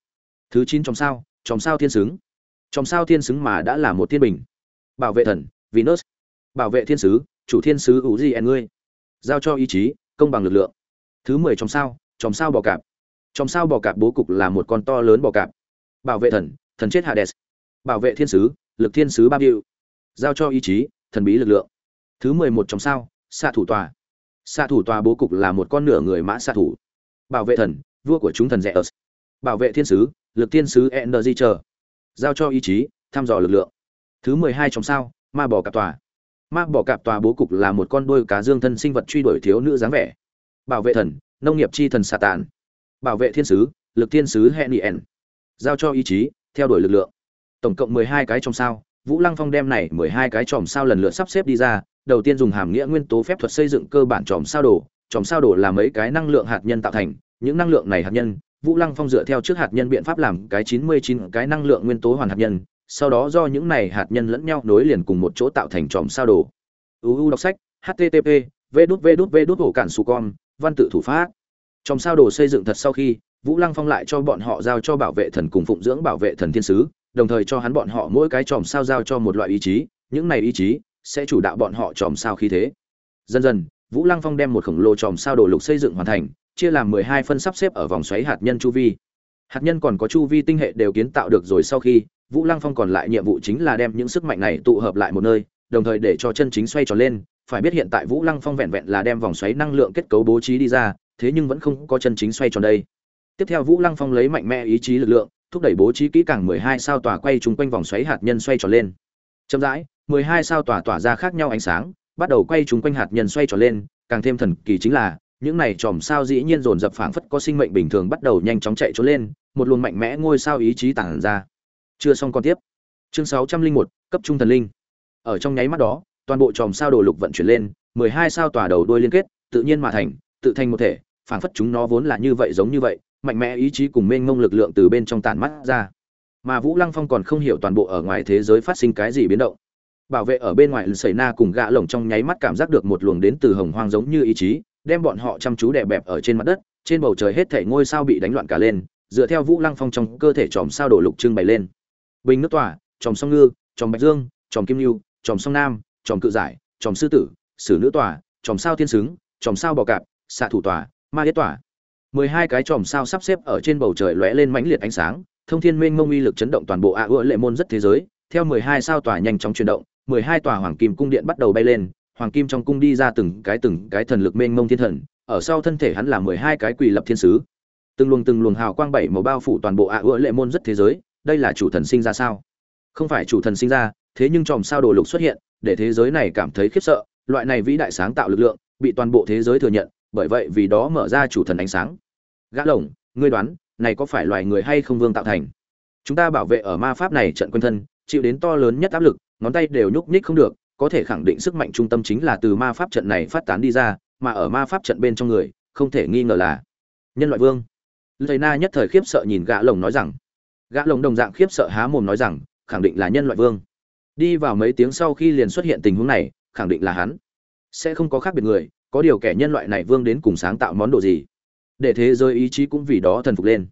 thứ chín trong sao trong sao thiên xứng trong sao thiên xứng mà đã là một thiên bình. Bảo vệ thần, venus. Bảo vệ thiên sứ, chủ thiên sứ ủ gì en ngươi. Giao cho ý chí, công bằng lực lượng. Thứ mười trong sao trong sao bò cạp. Trong sao bò cạp bố cục là một con to lớn bò cạp. Bảo vệ thần thần chết hades. Bảo vệ thiên sứ, lực thiên sứ ba biêu giao cho ý chí, thần bí lực lượng. Thứ mười một trong sao, xạ thủ tòa. Xạ thủ tòa bố cục là một con nửa người mã xạ thủ. Bảo vệ thần, vua của chúng thần rẻ ớt bảo vệ thiên sứ lực thiên sứ energy chờ. Giao cho ý chí, thăm dò lực lượng. Thứ mười hai trong sao, ma bò cạp tòa. Ma bò cạp tòa bố cục là một con đôi cá dương thân sinh vật truy đuổi thiếu nữ dáng vẻ. Bảo vệ thần, nông nghiệp chi thần xà tàn bảo vệ thiên sứ, lực thiên sứ henien giao cho ý chí, theo đuổi lực lượng. Tổng cộng mười hai cái trong sao, vũ lăng phong đem này mười hai cái chòm sao lần lượt sắp xếp đi ra, đầu tiên dùng hàm nghĩa nguyên tố phép thuật xây dựng cơ bản chòm sao đồ. Chòm sao đồ là mấy cái năng lượng hạt nhân tạo thành, những năng lượng này hạt nhân vũ lăng phong dựa theo trước hạt nhân biện pháp làm cái chín mươi chín cái năng lượng nguyên tố hoàn hạt nhân, sau đó do những này hạt nhân lẫn nhau nối liền cùng một chỗ tạo thành tròm sao đồ. Uu đọc sách http v đút văn tự thủ pháp. Tròm sao đồ xây dựng thật sau khi, vũ lăng phong lại cho bọn họ giao cho bảo vệ thần cùng phụng dưỡng bảo vệ thần thiên sứ, đồng thời cho hắn bọn họ mỗi cái tròm sao giao cho một loại ý chí, những này ý chí sẽ chủ đạo bọn họ tròm sao khí thế. Dần dần, vũ lăng phong đem một khổng lồ tròm sao đồ lục xây dựng hoàn thành chia làm mười hai phân sắp xếp ở vòng xoáy hạt nhân chu vi. Hạt nhân còn có chu vi tinh hệ đều kiến tạo được rồi sau khi, vũ lăng phong còn lại nhiệm vụ chính là đem những sức mạnh này tụ hợp lại một nơi, đồng thời để cho chân chính xoay tròn lên. Phải biết hiện tại vũ lăng phong vẹn vẹn là đem vòng xoáy năng lượng kết cấu bố trí đi ra, thế nhưng vẫn không có chân chính xoay tròn đây. Tiếp theo vũ lăng phong lấy mạnh mẽ ý chí lực lượng, thúc đẩy bố trí kỹ càng mười hai sao tỏa quay chung quanh vòng xoáy hạt nhân xoay tròn lên. Chậm rãi, mười hai sao tỏa tỏa ra khác nhau ánh sáng, bắt đầu quay chung quanh hạt nhân xoay tròn lên, càng thêm thần kỳ chính là những này chòm sao dĩ nhiên dồn dập phảng phất có sinh mệnh bình thường bắt đầu nhanh chóng chạy trốn lên, một luồng mạnh mẽ ngôi sao ý chí tản ra. Chưa xong con tiếp. Chương sáu trăm linh một, cấp trung thần linh. Ở trong nháy mắt đó, toàn bộ chòm sao đồ lục vận chuyển lên, mười hai sao tỏa đầu đuôi liên kết, tự nhiên mà thành, tự thành một thể, phảng phất chúng nó vốn là như vậy giống như vậy, mạnh mẽ ý chí cùng mênh mông lực lượng từ bên trong tản mắt ra. Mà vũ lăng phong còn không hiểu toàn bộ ở ngoài thế giới phát sinh cái gì biến động. Bảo vệ ở bên ngoài sẩy na cùng gã lồng trong nháy mắt cảm giác được một luồng đến từ hồng hoang giống như ý chí đem bọn họ chăm chú đè bẹp ở trên mặt đất, trên bầu trời hết thảy ngôi sao bị đánh loạn cả lên, dựa theo vũ lăng phong trong cơ thể tròm sao đổ lục trưng bày lên. Bình nước tỏa, tròm sông ngư, tròm bạch dương, tròm kim lưu, tròm sông nam, tròm cự giải, tròm sư tử, sử nữ tỏa, tròm sao thiên xứng, tròm sao bò cạp, xạ thủ tỏa, ma yết tỏa. Mười hai cái chòm sao sắp xếp ở trên bầu trời lóe lên mãnh liệt ánh sáng, thông thiên mênh mông uy lực chấn động toàn bộ ạ ưa lệ môn rất thế giới. Theo mười hai sao tỏa nhanh chóng chuyển động, mười hai tòa hoàng kim cung điện bắt đầu bay lên hoàng kim trong cung đi ra từng cái từng cái thần lực mênh mông thiên thần, ở sau thân thể hắn là mười hai cái quỳ lập thiên sứ. Từng luồng từng luồng hào quang bảy màu bao phủ toàn bộ ạ ưa lệ môn rất thế giới, đây là chủ thần sinh ra sao? Không phải chủ thần sinh ra, thế nhưng chòm sao đồ lục xuất hiện, để thế giới này cảm thấy khiếp sợ, loại này vĩ đại sáng tạo lực lượng, bị toàn bộ thế giới thừa nhận, bởi vậy vì đó mở ra chủ thần ánh sáng. Gã lồng, ngươi đoán, này có phải loài người hay không vương tạo thành? Chúng ta bảo vệ ở ma pháp này trận quân thân, chịu đến to lớn nhất áp lực, ngón tay đều nhúc nhích không được có thể khẳng định sức mạnh trung tâm chính là từ ma pháp trận này phát tán đi ra, mà ở ma pháp trận bên trong người, không thể nghi ngờ là nhân loại vương. Lầy na nhất thời khiếp sợ nhìn gã lồng nói rằng, gã lồng đồng dạng khiếp sợ há mồm nói rằng, khẳng định là nhân loại vương. Đi vào mấy tiếng sau khi liền xuất hiện tình huống này, khẳng định là hắn. Sẽ không có khác biệt người, có điều kẻ nhân loại này vương đến cùng sáng tạo món đồ gì? Để thế giới ý chí cũng vì đó thần phục lên.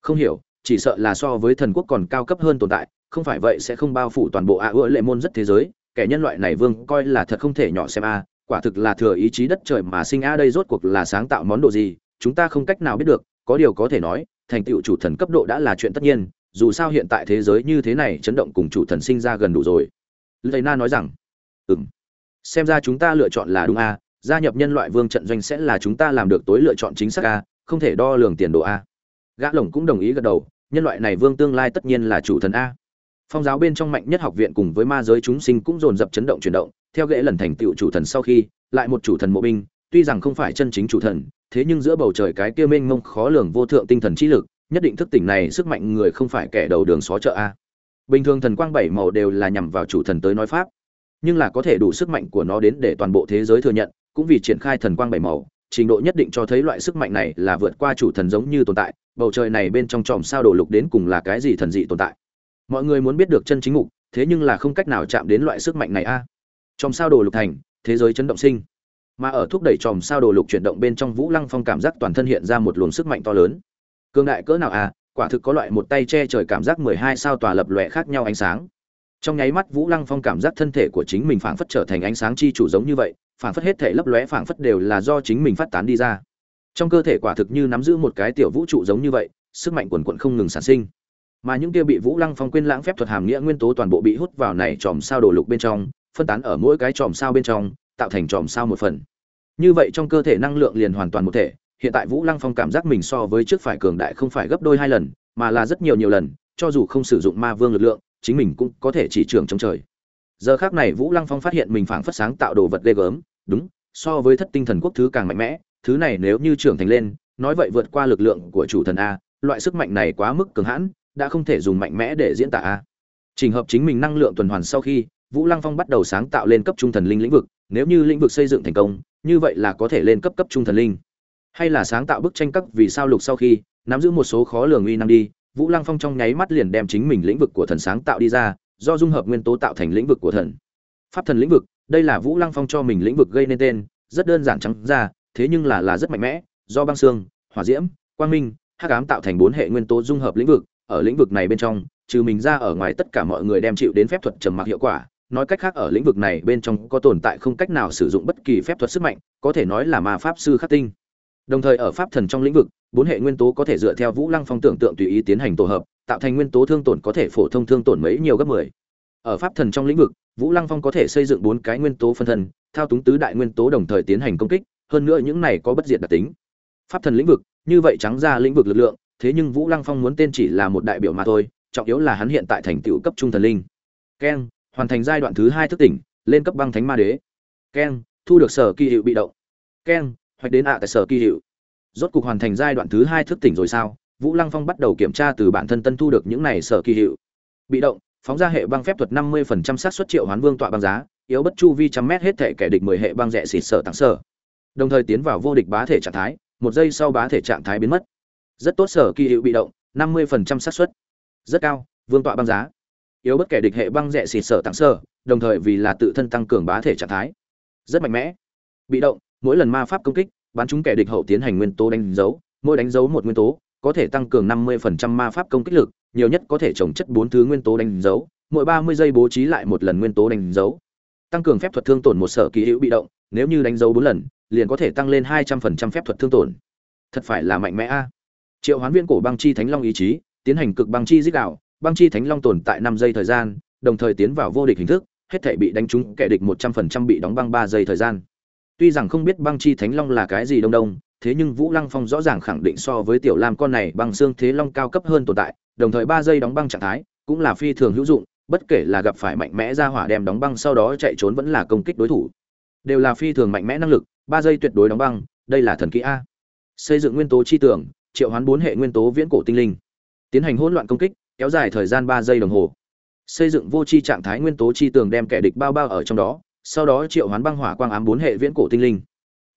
Không hiểu, chỉ sợ là so với thần quốc còn cao cấp hơn tồn tại, không phải vậy sẽ không bao phủ toàn bộ ạ à ưa lệ môn rất thế giới kẻ nhân loại này vương coi là thật không thể nhỏ xem a, quả thực là thừa ý chí đất trời mà sinh a, đây rốt cuộc là sáng tạo món đồ gì, chúng ta không cách nào biết được, có điều có thể nói, thành tựu chủ thần cấp độ đã là chuyện tất nhiên, dù sao hiện tại thế giới như thế này chấn động cùng chủ thần sinh ra gần đủ rồi. Lê na nói rằng, ừm. Xem ra chúng ta lựa chọn là đúng a, gia nhập nhân loại vương trận doanh sẽ là chúng ta làm được tối lựa chọn chính xác a, không thể đo lường tiền đồ a. Gã lồng cũng đồng ý gật đầu, nhân loại này vương tương lai tất nhiên là chủ thần a phong giáo bên trong mạnh nhất học viện cùng với ma giới chúng sinh cũng dồn dập chấn động chuyển động, theo ghế lần thành tựu chủ thần sau khi, lại một chủ thần mộ binh, tuy rằng không phải chân chính chủ thần, thế nhưng giữa bầu trời cái kia mênh mông khó lường vô thượng tinh thần trí lực, nhất định thức tỉnh này sức mạnh người không phải kẻ đầu đường xó chợ a. Bình thường thần quang bảy màu đều là nhằm vào chủ thần tới nói pháp, nhưng là có thể đủ sức mạnh của nó đến để toàn bộ thế giới thừa nhận, cũng vì triển khai thần quang bảy màu, trình độ nhất định cho thấy loại sức mạnh này là vượt qua chủ thần giống như tồn tại, bầu trời này bên trong tròm sao đổ lục đến cùng là cái gì thần dị tồn tại mọi người muốn biết được chân chính mục, thế nhưng là không cách nào chạm đến loại sức mạnh này a. Trong sao đồ lục thành, thế giới chấn động sinh. Mà ở thúc đẩy tròm sao đồ lục chuyển động bên trong vũ lăng phong cảm giác toàn thân hiện ra một luồng sức mạnh to lớn. Cương đại cỡ nào à quả thực có loại một tay che trời cảm giác mười hai sao tòa lập lòe khác nhau ánh sáng. Trong nháy mắt vũ lăng phong cảm giác thân thể của chính mình phảng phất trở thành ánh sáng chi chủ giống như vậy, phảng phất hết thể lấp lóe phảng phất đều là do chính mình phát tán đi ra. Trong cơ thể quả thực như nắm giữ một cái tiểu vũ trụ giống như vậy, sức mạnh quần quận không ngừng sản sinh mà những kia bị vũ lăng phong quên lãng phép thuật hàm nghĩa nguyên tố toàn bộ bị hút vào này chòm sao đổ lục bên trong, phân tán ở mỗi cái chòm sao bên trong, tạo thành chòm sao một phần. Như vậy trong cơ thể năng lượng liền hoàn toàn một thể, hiện tại vũ lăng phong cảm giác mình so với trước phải cường đại không phải gấp đôi hai lần, mà là rất nhiều nhiều lần, cho dù không sử dụng ma vương lực lượng, chính mình cũng có thể chỉ trường trong trời. Giờ khác này vũ lăng phong phát hiện mình phảng phất sáng tạo đồ vật ghê gớm, đúng, so với thất tinh thần quốc thứ càng mạnh mẽ, thứ này nếu như trưởng thành lên, nói vậy vượt qua lực lượng của chủ thần a, loại sức mạnh này quá mức cường hãn đã không thể dùng mạnh mẽ để diễn tả a. Trình hợp chính mình năng lượng tuần hoàn sau khi, vũ lăng phong bắt đầu sáng tạo lên cấp trung thần linh lĩnh vực, nếu như lĩnh vực xây dựng thành công, như vậy là có thể lên cấp cấp trung thần linh. Hay là sáng tạo bức tranh cấp vì sao lục sau khi, nắm giữ một số khó lường uy năng đi, vũ lăng phong trong nháy mắt liền đem chính mình lĩnh vực của thần sáng tạo đi ra, do dung hợp nguyên tố tạo thành lĩnh vực của thần. Pháp thần lĩnh vực, đây là vũ lăng phong cho mình lĩnh vực gây nên tên, rất đơn giản trắng ra, thế nhưng là là rất mạnh mẽ, do băng xương, hỏa diễm, quang minh, hắc ám tạo thành bốn hệ nguyên tố dung hợp lĩnh vực ở lĩnh vực này bên trong, trừ mình ra ở ngoài tất cả mọi người đem chịu đến phép thuật trầm mặc hiệu quả. Nói cách khác ở lĩnh vực này bên trong có tồn tại không cách nào sử dụng bất kỳ phép thuật sức mạnh, có thể nói là ma pháp sư khắc tinh. Đồng thời ở pháp thần trong lĩnh vực, bốn hệ nguyên tố có thể dựa theo vũ lăng phong tưởng tượng tùy ý tiến hành tổ hợp, tạo thành nguyên tố thương tổn có thể phổ thông thương tổn mấy nhiều gấp mười. Ở pháp thần trong lĩnh vực, vũ lăng phong có thể xây dựng bốn cái nguyên tố phân thân, thao túng tứ đại nguyên tố đồng thời tiến hành công kích, hơn nữa những này có bất diệt đặc tính. Pháp thần lĩnh vực, như vậy trắng ra lĩnh vực lực lượng thế nhưng vũ lăng phong muốn tên chỉ là một đại biểu mà thôi, trọng yếu là hắn hiện tại thành tựu cấp trung thần linh. Keng, hoàn thành giai đoạn thứ hai thức tỉnh, lên cấp băng thánh ma đế. Keng, thu được sở kỳ hiệu bị động. Keng, hoạch đến ạ tại sở kỳ hiệu. Rốt cục hoàn thành giai đoạn thứ hai thức tỉnh rồi sao? Vũ lăng phong bắt đầu kiểm tra từ bản thân tân thu được những này sở kỳ hiệu. Bị động, phóng ra hệ băng phép thuật năm mươi phần trăm suất triệu hoán vương tọa băng giá, yếu bất chu vi trăm mét hết thể kẻ địch mười hệ băng rẻ xịt sở tặng sở. Đồng thời tiến vào vô địch bá thể trạng thái, một giây sau bá thể trạng thái biến mất rất tốt sở kỳ hiệu bị động, năm mươi phần trăm xác suất. Rất cao, vương tọa băng giá. Yếu bất kể địch hệ băng rẻ xịt sở tặng sở, đồng thời vì là tự thân tăng cường bá thể trạng thái. Rất mạnh mẽ. Bị động, mỗi lần ma pháp công kích, bắn chúng kẻ địch hậu tiến hành nguyên tố đánh dấu, mỗi đánh dấu một nguyên tố, có thể tăng cường 50% ma pháp công kích lực, nhiều nhất có thể trồng chất bốn thứ nguyên tố đánh dấu, mỗi 30 giây bố trí lại một lần nguyên tố đánh dấu. Tăng cường phép thuật thương tổn một sở kỳ hữu bị động, nếu như đánh dấu bốn lần, liền có thể tăng lên 200% phép thuật thương tổn. Thật phải là mạnh mẽ a triệu hoán viên cổ băng chi thánh long ý chí, tiến hành cực băng chi dích đạo, băng chi thánh long tồn tại năm giây thời gian, đồng thời tiến vào vô địch hình thức, hết thể bị đánh trúng, kẻ địch 100% bị đóng băng ba giây thời gian. Tuy rằng không biết băng chi thánh long là cái gì đông đông, thế nhưng vũ lăng phong rõ ràng khẳng định so với tiểu lam con này băng xương thế long cao cấp hơn tồn tại, đồng thời ba giây đóng băng trạng thái cũng là phi thường hữu dụng, bất kể là gặp phải mạnh mẽ ra hỏa đem đóng băng sau đó chạy trốn vẫn là công kích đối thủ. Đều là phi thường mạnh mẽ năng lực, ba giây tuyệt đối đóng băng, đây là thần kỹ a. Xây dựng nguyên tố chi tưởng triệu hoán bốn hệ nguyên tố viễn cổ tinh linh, tiến hành hỗn loạn công kích, kéo dài thời gian ba giây đồng hồ. Xây dựng vô tri trạng thái nguyên tố chi tường đem kẻ địch bao bao ở trong đó, sau đó triệu hoán băng hỏa quang ám bốn hệ viễn cổ tinh linh.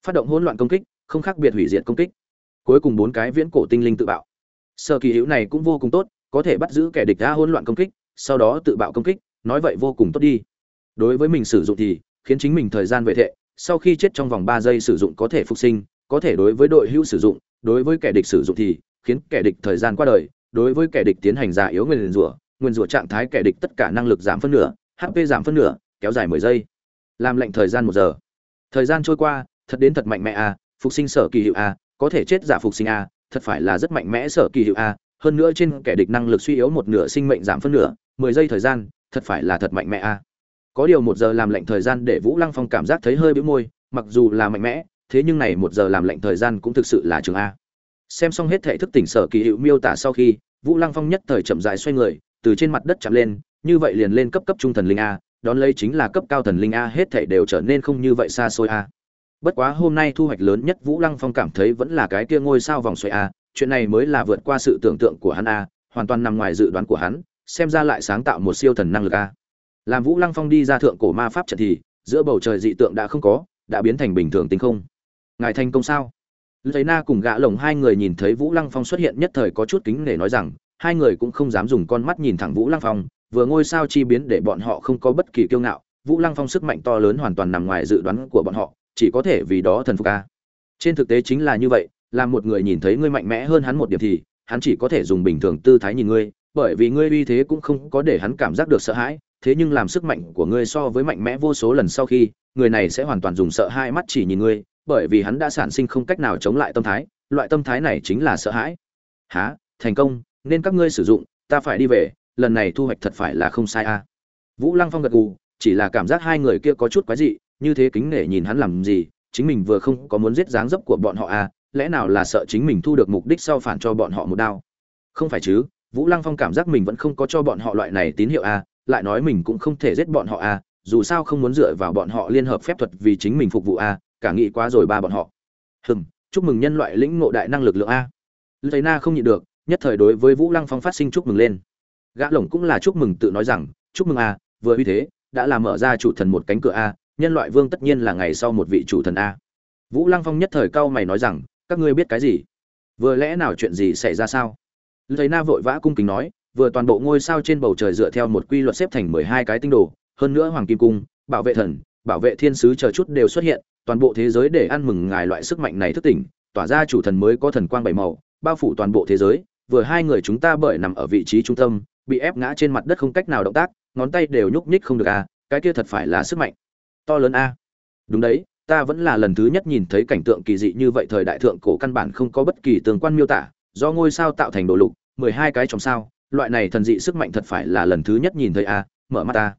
Phát động hỗn loạn công kích, không khác biệt hủy diệt công kích. Cuối cùng bốn cái viễn cổ tinh linh tự bạo. Sơ kỳ hữu này cũng vô cùng tốt, có thể bắt giữ kẻ địch đã hỗn loạn công kích, sau đó tự bạo công kích, nói vậy vô cùng tốt đi. Đối với mình sử dụng thì khiến chính mình thời gian vệ thệ, sau khi chết trong vòng ba giây sử dụng có thể phục sinh có thể đối với đội hữu sử dụng, đối với kẻ địch sử dụng thì khiến kẻ địch thời gian qua đời, đối với kẻ địch tiến hành giả yếu nguyên rủa nguyên rủa trạng thái kẻ địch tất cả năng lực giảm phân nửa hp giảm phân nửa, kéo dài mười giây. Làm lệnh thời gian một giờ. Thời gian trôi qua, thật đến thật mạnh mẽ a, phục sinh sở kỳ hiệu a, có thể chết giả phục sinh a, thật phải là rất mạnh mẽ sở kỳ hiệu a, hơn nữa trên kẻ địch năng lực suy yếu một nửa sinh mệnh giảm phân nửa, mười giây thời gian, thật phải là thật mạnh mẽ a. Có điều một giờ làm lệnh thời gian để vũ lăng phong cảm giác thấy hơi bĩu môi, mặc dù là mạnh mẽ thế nhưng này một giờ làm lệnh thời gian cũng thực sự là trường a. Xem xong hết thể thức tỉnh sở kỳ hiệu miêu tả sau khi, vũ lăng phong nhất thời chậm dài xoay người, từ trên mặt đất chạm lên, như vậy liền lên cấp cấp trung thần linh a, đón lấy chính là cấp cao thần linh a, hết thể đều trở nên không như vậy xa xôi a. Bất quá hôm nay thu hoạch lớn nhất vũ lăng phong cảm thấy vẫn là cái kia ngôi sao vòng xoay a, chuyện này mới là vượt qua sự tưởng tượng của hắn a, hoàn toàn nằm ngoài dự đoán của hắn, xem ra lại sáng tạo một siêu thần năng lực a. Làm vũ lăng phong đi ra thượng cổ ma pháp trận thì, giữa bầu trời dị tượng đã không có, đã biến thành bình thường tính không ngài thành công sao? Lấy na cùng gã lồng hai người nhìn thấy vũ lăng phong xuất hiện nhất thời có chút kính để nói rằng, hai người cũng không dám dùng con mắt nhìn thẳng vũ lăng phong, vừa ngôi sao chi biến để bọn họ không có bất kỳ kiêu ngạo, vũ lăng phong sức mạnh to lớn hoàn toàn nằm ngoài dự đoán của bọn họ, chỉ có thể vì đó thần phục a. Trên thực tế chính là như vậy là một người nhìn thấy ngươi mạnh mẽ hơn hắn một điểm thì, hắn chỉ có thể dùng bình thường tư thái nhìn ngươi, bởi vì ngươi uy thế cũng không có để hắn cảm giác được sợ hãi, thế nhưng làm sức mạnh của ngươi so với mạnh mẽ vô số lần sau khi, người này sẽ hoàn toàn dùng sợ hai mắt chỉ nhìn ngươi bởi vì hắn đã sản sinh không cách nào chống lại tâm thái, loại tâm thái này chính là sợ hãi. Há thành công, nên các ngươi sử dụng, ta phải đi về, lần này thu hoạch thật phải là không sai a. Vũ lăng phong gật gù, chỉ là cảm giác hai người kia có chút quái dị, như thế kính nể nhìn hắn làm gì, chính mình vừa không có muốn giết dáng dấp của bọn họ a lẽ nào là sợ chính mình thu được mục đích sau phản cho bọn họ một đao? Không phải chứ, vũ lăng phong cảm giác mình vẫn không có cho bọn họ loại này tín hiệu a lại nói mình cũng không thể giết bọn họ a dù sao không muốn dựa vào bọn họ liên hợp phép thuật vì chính mình phục vụ a cả nghĩ quá rồi ba bọn họ. Hừm, chúc mừng nhân loại lĩnh ngộ đại năng lực lượng a. Lấy na không nhịn được, nhất thời đối với vũ lăng phong phát sinh chúc mừng lên. Gã lồng cũng là chúc mừng tự nói rằng, chúc mừng a, vừa uy thế, đã làm mở ra chủ thần một cánh cửa a, nhân loại vương tất nhiên là ngày sau một vị chủ thần a. Vũ lăng phong nhất thời cau mày nói rằng, các ngươi biết cái gì? Vừa lẽ nào chuyện gì xảy ra sao? Lấy na vội vã cung kính nói, vừa toàn bộ ngôi sao trên bầu trời dựa theo một quy luật xếp thành mười hai cái tinh đồ, hơn nữa hoàng kim cung, bảo vệ thần bảo vệ thiên sứ chờ chút đều xuất hiện toàn bộ thế giới để ăn mừng ngài loại sức mạnh này thức tỉnh tỏa ra chủ thần mới có thần quang bảy màu bao phủ toàn bộ thế giới vừa hai người chúng ta bởi nằm ở vị trí trung tâm bị ép ngã trên mặt đất không cách nào động tác ngón tay đều nhúc nhích không được a à, cái kia thật phải là sức mạnh to lớn a à. đúng đấy ta vẫn là lần thứ nhất nhìn thấy cảnh tượng kỳ dị như vậy thời đại thượng cổ căn bản không có bất kỳ tương quan miêu tả do ngôi sao tạo thành đồ lục mười hai cái trong sao loại này thần dị sức mạnh thật phải là lần thứ nhất nhìn thấy a à, mở mắt ta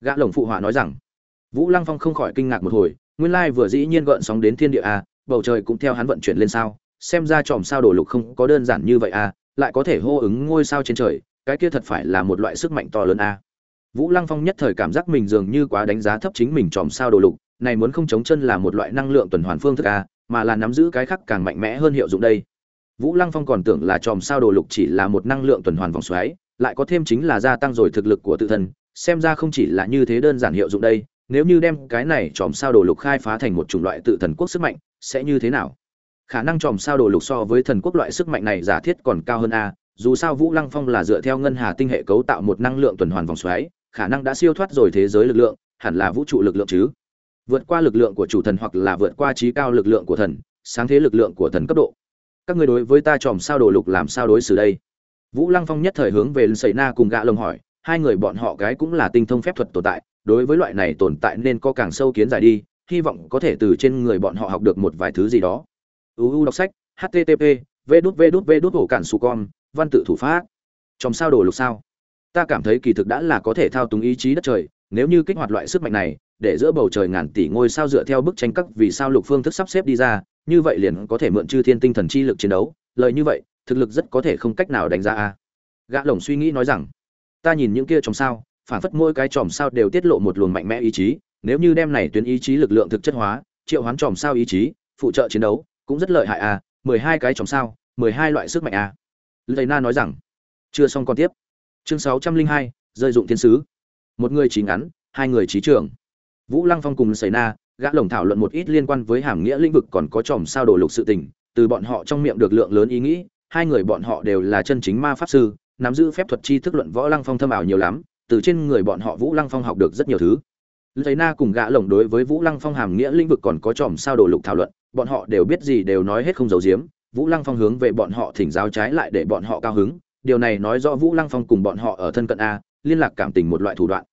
gã lồng phụ họa nói rằng vũ lăng phong không khỏi kinh ngạc một hồi, nguyên lai vừa dĩ nhiên gợn sóng đến thiên địa a bầu trời cũng theo hắn vận chuyển lên sao, xem ra chòm sao đổ lục không có đơn giản như vậy a lại có thể hô ứng ngôi sao trên trời, cái kia thật phải là một loại sức mạnh to lớn a vũ lăng phong nhất thời cảm giác mình dường như quá đánh giá thấp chính mình chòm sao đồ lục, này muốn không chống chân là một loại năng lượng tuần hoàn phương thức a mà là nắm giữ cái khác càng mạnh mẽ hơn hiệu dụng đây. Vũ lăng phong còn tưởng là chòm sao đồ lục chỉ là một năng lượng tuần hoàn vòng xoáy, lại có thêm chính là gia tăng rồi thực lực của tự thân, xem ra không chỉ là như thế đơn giản hiệu dụng đây nếu như đem cái này chòm sao đồ lục khai phá thành một chủng loại tự thần quốc sức mạnh, sẽ như thế nào? Khả năng chòm sao đồ lục so với thần quốc loại sức mạnh này giả thiết còn cao hơn a, dù sao vũ lăng phong là dựa theo ngân hà tinh hệ cấu tạo một năng lượng tuần hoàn vòng xoáy, khả năng đã siêu thoát rồi thế giới lực lượng, hẳn là vũ trụ lực lượng chứ. Vượt qua lực lượng của chủ thần hoặc là vượt qua trí cao lực lượng của thần, sáng thế lực lượng của thần cấp độ. Các người đối với ta chòm sao đồ lục làm sao đối xử đây? Vũ lăng phong nhất thời hướng về sầy na cùng gạ lông hỏi, hai người bọn họ cái cũng là tinh thông phép thuật tồn tại đối với loại này tồn tại nên có càng sâu kiến giải đi, hy vọng có thể từ trên người bọn họ học được một vài thứ gì đó. Uu đọc sách http v đút v đút v đút hổ cản su con văn tự thủ pháp. Trong sao đồ lục sao? Ta cảm thấy kỳ thực đã là có thể thao túng ý chí đất trời, nếu như kích hoạt loại sức mạnh này, để giữa bầu trời ngàn tỷ ngôi sao dựa theo bức tranh các vì sao lục phương thức sắp xếp đi ra, như vậy liền có thể mượn chư thiên tinh thần chi lực chiến đấu, lợi như vậy, thực lực rất có thể không cách nào đánh giá a. Gã lồng suy nghĩ nói rằng, ta nhìn những kia trong sao phản phất mỗi cái chòm sao đều tiết lộ một luồng mạnh mẽ ý chí, nếu như đem này tuyến ý chí lực lượng thực chất hóa, triệu hoán chòm sao ý chí, phụ trợ chiến đấu, cũng rất lợi hại a mười hai cái chòm sao, mười hai loại sức mạnh à. a lầy na nói rằng, chưa xong còn tiếp. Chương sáu trăm linh hai, rơi dụng thiên sứ. Một người trí ngắn, hai người trí trưởng. Vũ lăng phong cùng sầy na, gã lồng thảo luận một ít liên quan với hàm nghĩa lĩnh vực còn có chòm sao đồ lục sự tình, từ bọn họ trong miệng được lượng lớn ý nghĩ, hai người bọn họ đều là chân chính ma pháp sư, nắm giữ phép thuật chi thức luận võ lăng phong thâm ảo nhiều lắm từ trên người bọn họ vũ lăng phong học được rất nhiều thứ. Lấy na cùng gã lồng đối với vũ lăng phong hàm nghĩa lĩnh vực còn có chòm sao đồ lục thảo luận, bọn họ đều biết gì đều nói hết không giấu giếm, vũ lăng phong hướng về bọn họ thỉnh giáo trái lại để bọn họ cao hứng. Điều này nói rõ vũ lăng phong cùng bọn họ ở thân cận a, liên lạc cảm tình một loại thủ đoạn.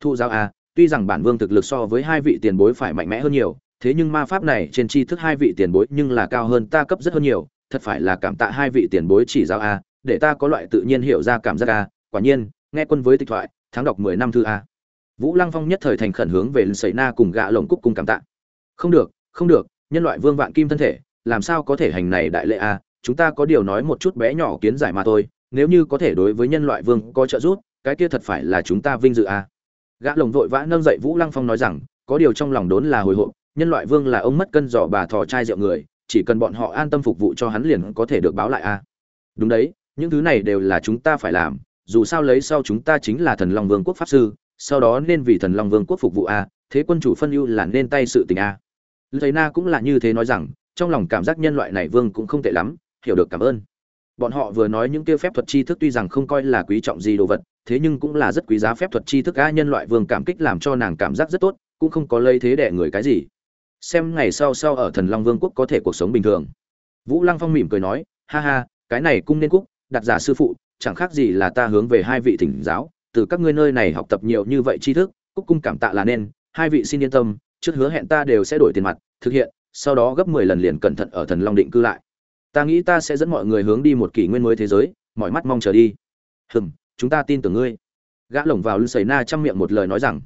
Thu giáo a, tuy rằng bản vương thực lực so với hai vị tiền bối phải mạnh mẽ hơn nhiều, thế nhưng ma pháp này trên tri thức hai vị tiền bối nhưng là cao hơn ta cấp rất hơn nhiều, thật phải là cảm tạ hai vị tiền bối chỉ giáo a, để ta có loại tự nhiên hiểu ra cảm giác a. Quả nhiên, nghe quân với tịch thoại tháng đọc mười năm thư a. Vũ lăng phong nhất thời thành khẩn hướng về sẩy na cùng gạ lồng cúc cùng cảm tạ. Không được không được, nhân loại vương vạn kim thân thể, làm sao có thể hành này đại lệ a? Chúng ta có điều nói một chút bé nhỏ kiến giải mà thôi, nếu như có thể đối với nhân loại vương có trợ giúp, cái kia thật phải là chúng ta vinh dự a. Gã lồng vội vã nâng dậy vũ lăng phong nói rằng, có điều trong lòng đốn là hồi hộp, nhân loại vương là ông mất cân giỏ bà thò chai rượu người, chỉ cần bọn họ an tâm phục vụ cho hắn liền có thể được báo lại a. Đúng đấy, những thứ này đều là chúng ta phải làm dù sao lấy sau chúng ta chính là thần long vương quốc pháp sư sau đó nên vì thần long vương quốc phục vụ a thế quân chủ phân ưu là nên tay sự tình a Thầy Na cũng là như thế nói rằng, trong lòng cảm giác nhân loại này vương cũng không tệ lắm, hiểu được cảm ơn. Bọn họ vừa nói những kia phép thuật tri thức tuy rằng không coi là quý trọng gì đồ vật, thế nhưng cũng là rất quý giá phép thuật tri thức a nhân loại vương cảm kích làm cho nàng cảm giác rất tốt, cũng không có lấy thế đẻ người cái gì. Xem ngày sau sau ở Thần Long Vương quốc có thể cuộc sống bình thường. Vũ Lăng Phong mỉm cười nói, ha ha, cái này cung nên cúc, đặt giả sư phụ, chẳng khác gì là ta hướng về hai vị thỉnh giáo, từ các ngươi nơi này học tập nhiều như vậy tri thức, cúc cung cảm tạ là nên, hai vị xin yên tâm, trước hứa hẹn ta đều sẽ đổi tiền mặt, thực hiện, sau đó gấp 10 lần liền cẩn thận ở Thần Long định cư lại. Ta nghĩ ta sẽ dẫn mọi người hướng đi một kỷ nguyên mới thế giới, mọi mắt mong chờ đi. Hừm, chúng ta tin tưởng ngươi. Gã lồng vào lưng sẩy na trong miệng một lời nói rằng.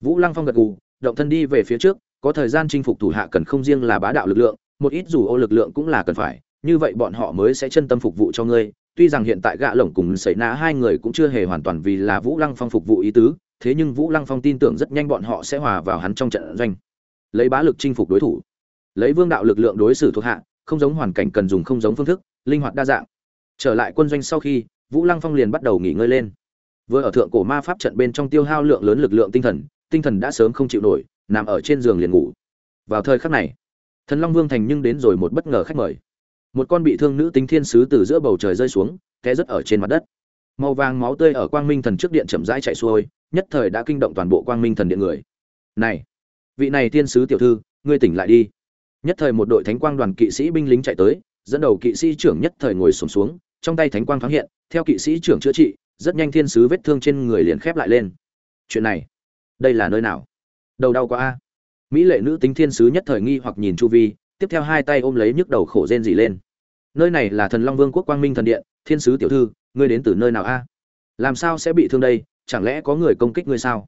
Vũ Lăng Phong gật gù, động thân đi về phía trước, có thời gian chinh phục thủ hạ cần không riêng là bá đạo lực lượng, một ít dù ô lực lượng cũng là cần phải, như vậy bọn họ mới sẽ chân tâm phục vụ cho ngươi. Tuy rằng hiện tại gạ lổng cùng xảy nã hai người cũng chưa hề hoàn toàn vì là Vũ Lăng Phong phục vụ ý tứ, thế nhưng Vũ Lăng Phong tin tưởng rất nhanh bọn họ sẽ hòa vào hắn trong trận doanh. Lấy bá lực chinh phục đối thủ, lấy vương đạo lực lượng đối xử thuộc hạ, không giống hoàn cảnh cần dùng không giống phương thức, linh hoạt đa dạng. Trở lại quân doanh sau khi, Vũ Lăng Phong liền bắt đầu nghỉ ngơi lên. Vừa ở thượng cổ ma pháp trận bên trong tiêu hao lượng lớn lực lượng tinh thần, tinh thần đã sớm không chịu nổi, nằm ở trên giường liền ngủ. Vào thời khắc này, Thần Long Vương thành nhưng đến rồi một bất ngờ khách mời. Một con bị thương nữ tính thiên sứ từ giữa bầu trời rơi xuống, té rất ở trên mặt đất. Màu vàng máu tươi ở Quang Minh Thần trước điện chậm rãi chạy xuôi, nhất thời đã kinh động toàn bộ quang minh thần điện người. Này vị này thiên sứ tiểu thư ngươi tỉnh lại đi. Nhất thời một đội thánh quang đoàn kỵ sĩ binh lính chạy tới dẫn đầu kỵ sĩ trưởng nhất thời ngồi sổm xuống, xuống trong tay thánh quang thoáng hiện theo kỵ sĩ trưởng chữa trị rất nhanh thiên sứ vết thương trên người liền khép lại lên. Chuyện này đây là nơi nào? Đầu đau quá a. Mỹ lệ nữ tính thiên sứ nhất thời nghi hoặc nhìn chu vi tiếp theo hai tay ôm lấy nhức đầu khổ rên rỉ lên. Nơi này là thần long vương quốc quang minh thần điện, thiên sứ tiểu thư, ngươi đến từ nơi nào a? Làm sao sẽ bị thương đây, chẳng lẽ có người công kích ngươi sao?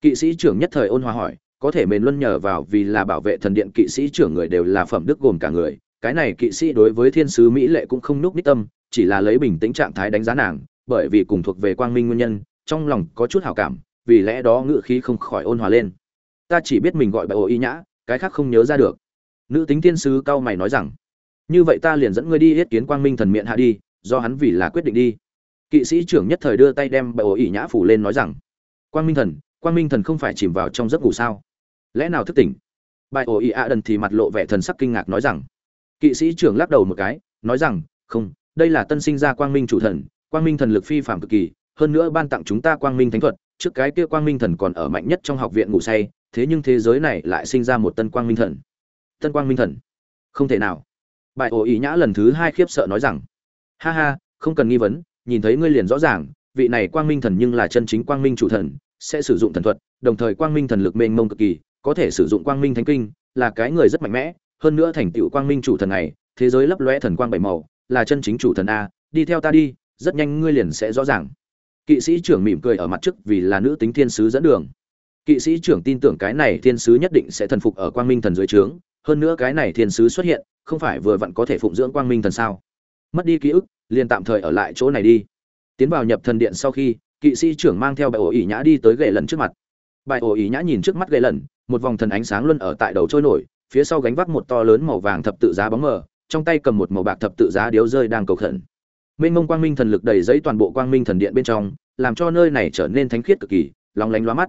Kỵ sĩ trưởng nhất thời ôn hòa hỏi, có thể mền luân nhờ vào vì là bảo vệ thần điện kỵ sĩ trưởng người đều là phẩm đức gồm cả người, cái này kỵ sĩ đối với thiên sứ mỹ lệ cũng không núp nít tâm, chỉ là lấy bình tĩnh trạng thái đánh giá nàng, bởi vì cùng thuộc về quang minh nguyên nhân, trong lòng có chút hảo cảm, vì lẽ đó ngự khí không khỏi ôn hòa lên. Ta chỉ biết mình gọi bà ổ y nhã, cái khác không nhớ ra được nữ tính thiên sứ cao mày nói rằng, như vậy ta liền dẫn ngươi đi yết kiến quang minh thần miệng hạ đi, do hắn vì là quyết định đi. Kỵ sĩ trưởng nhất thời đưa tay đem bệ ổ ỉ nhã phủ lên nói rằng, quang minh thần, quang minh thần không phải chìm vào trong giấc ngủ sao? Lẽ nào thức tỉnh? Bại ổ ỉ ạ đần thì mặt lộ vẻ thần sắc kinh ngạc nói rằng, kỵ sĩ trưởng lắc đầu một cái, nói rằng, không, đây là tân sinh ra quang minh chủ thần, quang minh thần lực phi phạm cực kỳ, hơn nữa ban tặng chúng ta quang minh thánh thuật, trước cái kia quang minh thần còn ở mạnh nhất trong học viện ngủ say, thế nhưng thế giới này lại sinh ra một tân quang minh thần tân quang minh thần không thể nào bại ổ ý nhã lần thứ hai khiếp sợ nói rằng ha ha không cần nghi vấn nhìn thấy ngươi liền rõ ràng, vị này Quang Minh Thần nhưng là chân chính Quang Minh chủ thần, sẽ sử dụng thần thuật, đồng thời Quang Minh thần lực mênh mông cực kỳ, có thể sử dụng Quang Minh Thánh Kinh, là cái người rất mạnh mẽ, hơn nữa thành tựu Quang Minh chủ thần này, thế giới lấp lóe thần quang bảy màu, là chân chính chủ thần a, đi theo ta đi, rất nhanh ngươi liền sẽ rõ ràng. Kỵ sĩ trưởng mỉm cười ở mặt trước vì là nữ tính thiên sứ dẫn đường. Kỵ sĩ trưởng tin tưởng cái này thiên sứ nhất định sẽ thần phục ở Quang Minh thần dưới trướng, hơn nữa cái này thiên sứ xuất hiện, không phải vừa vặn có thể phụng dưỡng Quang Minh thần sao? Mất đi ký ức, liền tạm thời ở lại chỗ này đi. Tiến vào nhập thần điện sau khi kỵ sĩ trưởng mang theo bài ổ ỉ nhã đi tới gậy lần trước mặt. Bài ổ ỉ nhã nhìn trước mắt gậy lần một vòng thần ánh sáng luân ở tại đầu trôi nổi phía sau gánh vác một to lớn màu vàng thập tự giá bóng mờ trong tay cầm một màu bạc thập tự giá điếu rơi đang cầu khẩn. Mênh mông quang minh thần lực đầy giấy toàn bộ quang minh thần điện bên trong làm cho nơi này trở nên thánh khiết cực kỳ lóng lánh loa mắt.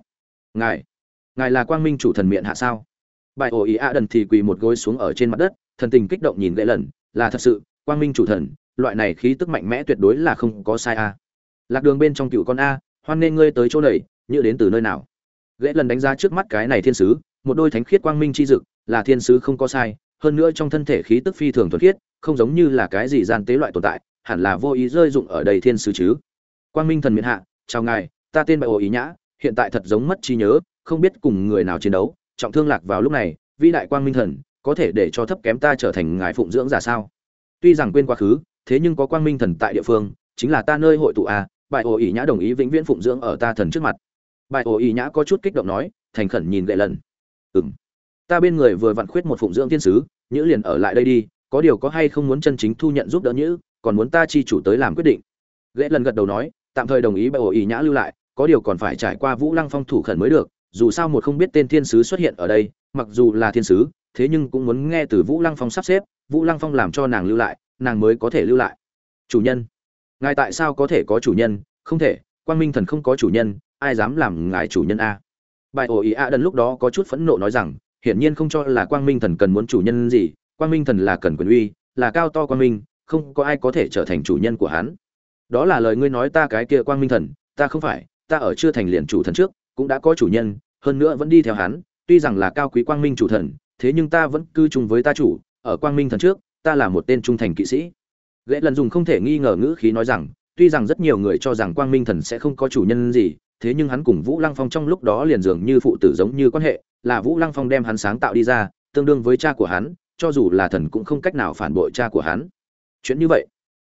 Ngài ngài là quang minh chủ thần miệng hạ sao? Bài ổ ý a đần thì quỳ một gối xuống ở trên mặt đất, thần tình kích động nhìn gậy lần, là thật sự, quang minh chủ thần, loại này khí tức mạnh mẽ tuyệt đối là không có sai a. Lạc đường bên trong cựu con a, hoan nên ngươi tới chỗ này, như đến từ nơi nào? Ghế lần đánh giá trước mắt cái này thiên sứ, một đôi thánh khiết quang minh chi dực, là thiên sứ không có sai, hơn nữa trong thân thể khí tức phi thường thuần khiết, không giống như là cái gì gian tế loại tồn tại, hẳn là vô ý rơi dụng ở đây thiên sứ chứ. Quang minh thần miện hạ, chào ngài, ta tên bại ổ ý nhã, hiện tại thật giống mất trí nhớ, không biết cùng người nào chiến đấu trọng thương lạc vào lúc này, vĩ đại quang minh thần, có thể để cho thấp kém ta trở thành ngài phụng dưỡng giả sao? Tuy rằng quên quá khứ, thế nhưng có quang minh thần tại địa phương, chính là ta nơi hội tụ à, a bại ổ ỉ nhã đồng ý vĩnh viễn phụng dưỡng ở ta thần trước mặt. Bài ổ ỉ nhã có chút kích động nói, thành khẩn nhìn gậy lần. Ừng ta bên người vừa vặn khuyết một phụng dưỡng thiên sứ, nhữ liền ở lại đây đi, có điều có hay không muốn chân chính thu nhận giúp đỡ nhữ, còn muốn ta chi chủ tới làm quyết định. Gậy lần gật đầu nói, tạm thời đồng ý bài ổ ỉ nhã lưu lại, có điều còn phải trải qua vũ lăng phong thủ khẩn mới được dù sao một không biết tên thiên sứ xuất hiện ở đây, mặc dù là thiên sứ, thế nhưng cũng muốn nghe từ vũ lăng phong sắp xếp, vũ lăng phong làm cho nàng lưu lại, nàng mới có thể lưu lại. Chủ nhân. Ngài tại sao có thể có chủ nhân? Không thể, quang minh thần không có chủ nhân, ai dám làm ngài chủ nhân a? Bài ổ ý a đần lúc đó có chút phẫn nộ nói rằng, hiển nhiên không cho là quang minh thần cần muốn chủ nhân gì, quang minh thần là cần quyền uy, là cao to quang minh, không có ai có thể trở thành chủ nhân của hắn. Đó là lời ngươi nói ta cái kia quang minh thần, ta không phải, ta ở chưa thành liền chủ thần trước cũng đã có chủ nhân, hơn nữa vẫn đi theo hắn, tuy rằng là cao quý quang minh chủ thần, thế nhưng ta vẫn cư chung với ta chủ, ở quang minh thần trước, ta là một tên trung thành kỵ sĩ. Gã lần dùng không thể nghi ngờ ngữ khí nói rằng, tuy rằng rất nhiều người cho rằng quang minh thần sẽ không có chủ nhân gì, thế nhưng hắn cùng vũ lăng phong trong lúc đó liền dường như phụ tử giống như quan hệ, là vũ lăng phong đem hắn sáng tạo đi ra, tương đương với cha của hắn, cho dù là thần cũng không cách nào phản bội cha của hắn. Chuyện như vậy,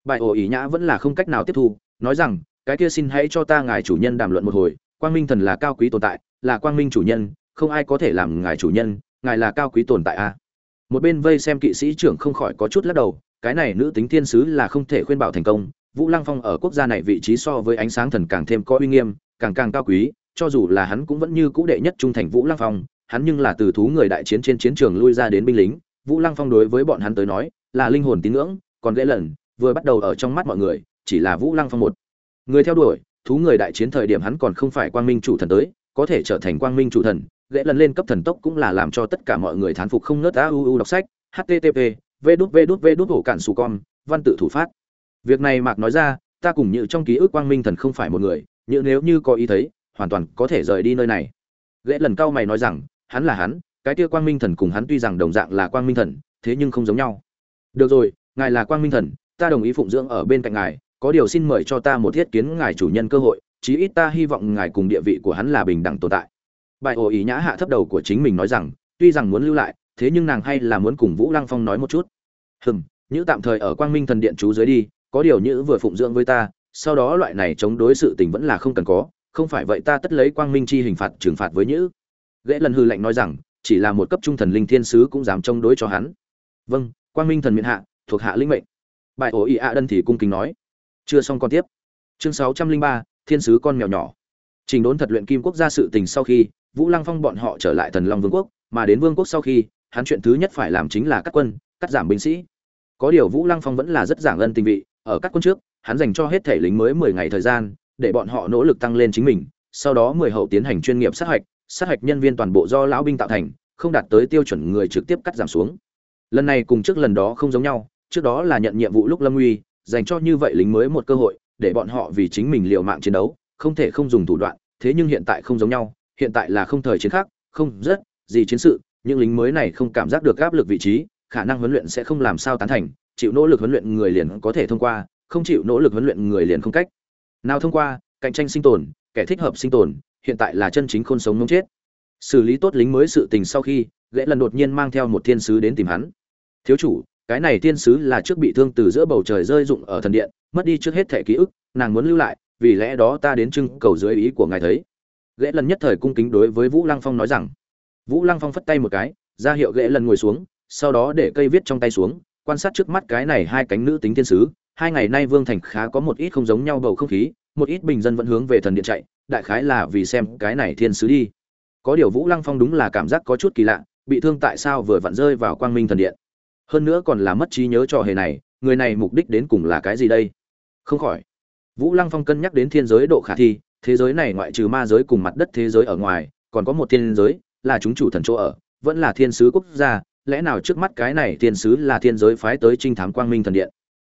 bài ổ ý nhã vẫn là không cách nào tiếp thu, nói rằng, cái kia xin hãy cho ta ngài chủ nhân đàm luận một hồi quang minh thần là cao quý tồn tại, là quang minh chủ nhân, không ai có thể làm ngài chủ nhân, ngài là cao quý tồn tại a. Một bên vây xem kỵ sĩ trưởng không khỏi có chút lắc đầu, cái này nữ tính thiên sứ là không thể khuyên bảo thành công, vũ lăng phong ở quốc gia này vị trí so với ánh sáng thần càng thêm có uy nghiêm, càng càng cao quý, cho dù là hắn cũng vẫn như cũ đệ nhất trung thành vũ lăng phong, hắn nhưng là từ thú người đại chiến trên chiến trường lui ra đến binh lính, vũ lăng phong đối với bọn hắn tới nói, là linh hồn tín ngưỡng, còn ghế lần vừa bắt đầu ở trong mắt mọi người, chỉ là vũ lăng phong một người theo đuổi thú người đại chiến thời điểm hắn còn không phải quang minh chủ thần tới, có thể trở thành quang minh chủ thần lễ lần lên cấp thần tốc cũng là làm cho tất cả mọi người thán phục không nớt a u u đọc sách http v đút v đút v đút hổ cản su con, văn tự thủ phát. Việc này mạc nói ra, ta cùng như trong ký ức quang minh thần không phải một người như nếu như có ý thấy, hoàn toàn có thể rời đi nơi này. Lễ lần cao mày nói rằng, hắn là hắn, cái kia quang minh thần cùng hắn tuy rằng đồng dạng là quang minh thần, thế nhưng không giống nhau. Được rồi, ngài là quang minh thần, ta đồng ý phụng dưỡng ở bên cạnh ngài có điều xin mời cho ta một thiết kiến ngài chủ nhân cơ hội, chí ít ta hy vọng ngài cùng địa vị của hắn là bình đẳng tồn tại. Bài ổ ý nhã hạ thấp đầu của chính mình nói rằng, tuy rằng muốn lưu lại, thế nhưng nàng hay là muốn cùng vũ lăng phong nói một chút. Hừm, nhữ tạm thời ở quang minh thần điện chú dưới đi, có điều nhữ vừa phụng dưỡng với ta, sau đó loại này chống đối sự tình vẫn là không cần có, không phải vậy ta tất lấy quang minh chi hình phạt trừng phạt với nhữ. Ghệ lần hư lệnh nói rằng, chỉ là một cấp trung thần linh thiên sứ cũng dám chống đối cho hắn. Vâng quang minh thần miện hạ, thuộc hạ linh mệnh. Bài ổ ý ạ đân thì cung kính nói chưa xong còn tiếp. Chương sáu trăm linh ba, thiên sứ con mèo nhỏ. Trình đốn thật luyện kim quốc gia sự tình sau khi, vũ lăng phong bọn họ trở lại thần long vương quốc, mà đến vương quốc sau khi, hắn chuyện thứ nhất phải làm chính là cắt quân, cắt giảm binh sĩ. Có điều vũ lăng phong vẫn là rất giảng ân tình vị, ở các quân trước, hắn dành cho hết thể lính mới mười ngày thời gian, để bọn họ nỗ lực tăng lên chính mình, sau đó mười hậu tiến hành chuyên nghiệp sát hạch sát hạch nhân viên toàn bộ do lão binh tạo thành, không đạt tới tiêu chuẩn người trực tiếp cắt giảm xuống. Lần này cùng trước lần đó không giống nhau, trước đó là nhận nhiệm vụ lúc lâm uy dành cho như vậy lính mới một cơ hội, để bọn họ vì chính mình liều mạng chiến đấu, không thể không dùng thủ đoạn, thế nhưng hiện tại không giống nhau, hiện tại là không thời chiến khác, không, rất gì chiến sự, những lính mới này không cảm giác được áp lực vị trí, khả năng huấn luyện sẽ không làm sao tán thành, chịu nỗ lực huấn luyện người liền có thể thông qua, không chịu nỗ lực huấn luyện người liền không cách. Nào thông qua, cạnh tranh sinh tồn, kẻ thích hợp sinh tồn, hiện tại là chân chính khôn sống mông chết. Xử lý tốt lính mới sự tình sau khi gã lần đột nhiên mang theo một thiên sứ đến tìm hắn. Thiếu chủ cái này thiên sứ là trước bị thương từ giữa bầu trời rơi rụng ở thần điện, mất đi trước hết thể ký ức, nàng muốn lưu lại, vì lẽ đó ta đến trưng cầu dưới ý của ngài thấy. Ghệ lần nhất thời cung kính đối với vũ lăng phong nói rằng. Vũ lăng phong phất tay một cái, ra hiệu ghệ lần ngồi xuống, sau đó để cây viết trong tay xuống, quan sát trước mắt cái này hai cánh nữ tính thiên sứ. Hai ngày nay vương thành khá có một ít không giống nhau bầu không khí, một ít bình dân vẫn hướng về thần điện chạy, đại khái là vì xem cái này thiên sứ đi. Có điều vũ lăng phong đúng là cảm giác có chút kỳ lạ, bị thương tại sao vừa vặn rơi vào quang minh thần điện hơn nữa còn là mất trí nhớ trò hề này, người này mục đích đến cùng là cái gì đây? Không khỏi. Vũ lăng phong cân nhắc đến thiên giới độ khả thi, thế giới này ngoại trừ ma giới cùng mặt đất thế giới ở ngoài, còn có một thiên giới, là chúng chủ thần chỗ ở, vẫn là thiên sứ quốc gia, lẽ nào trước mắt cái này thiên sứ là thiên giới phái tới trinh thám quang minh thần điện?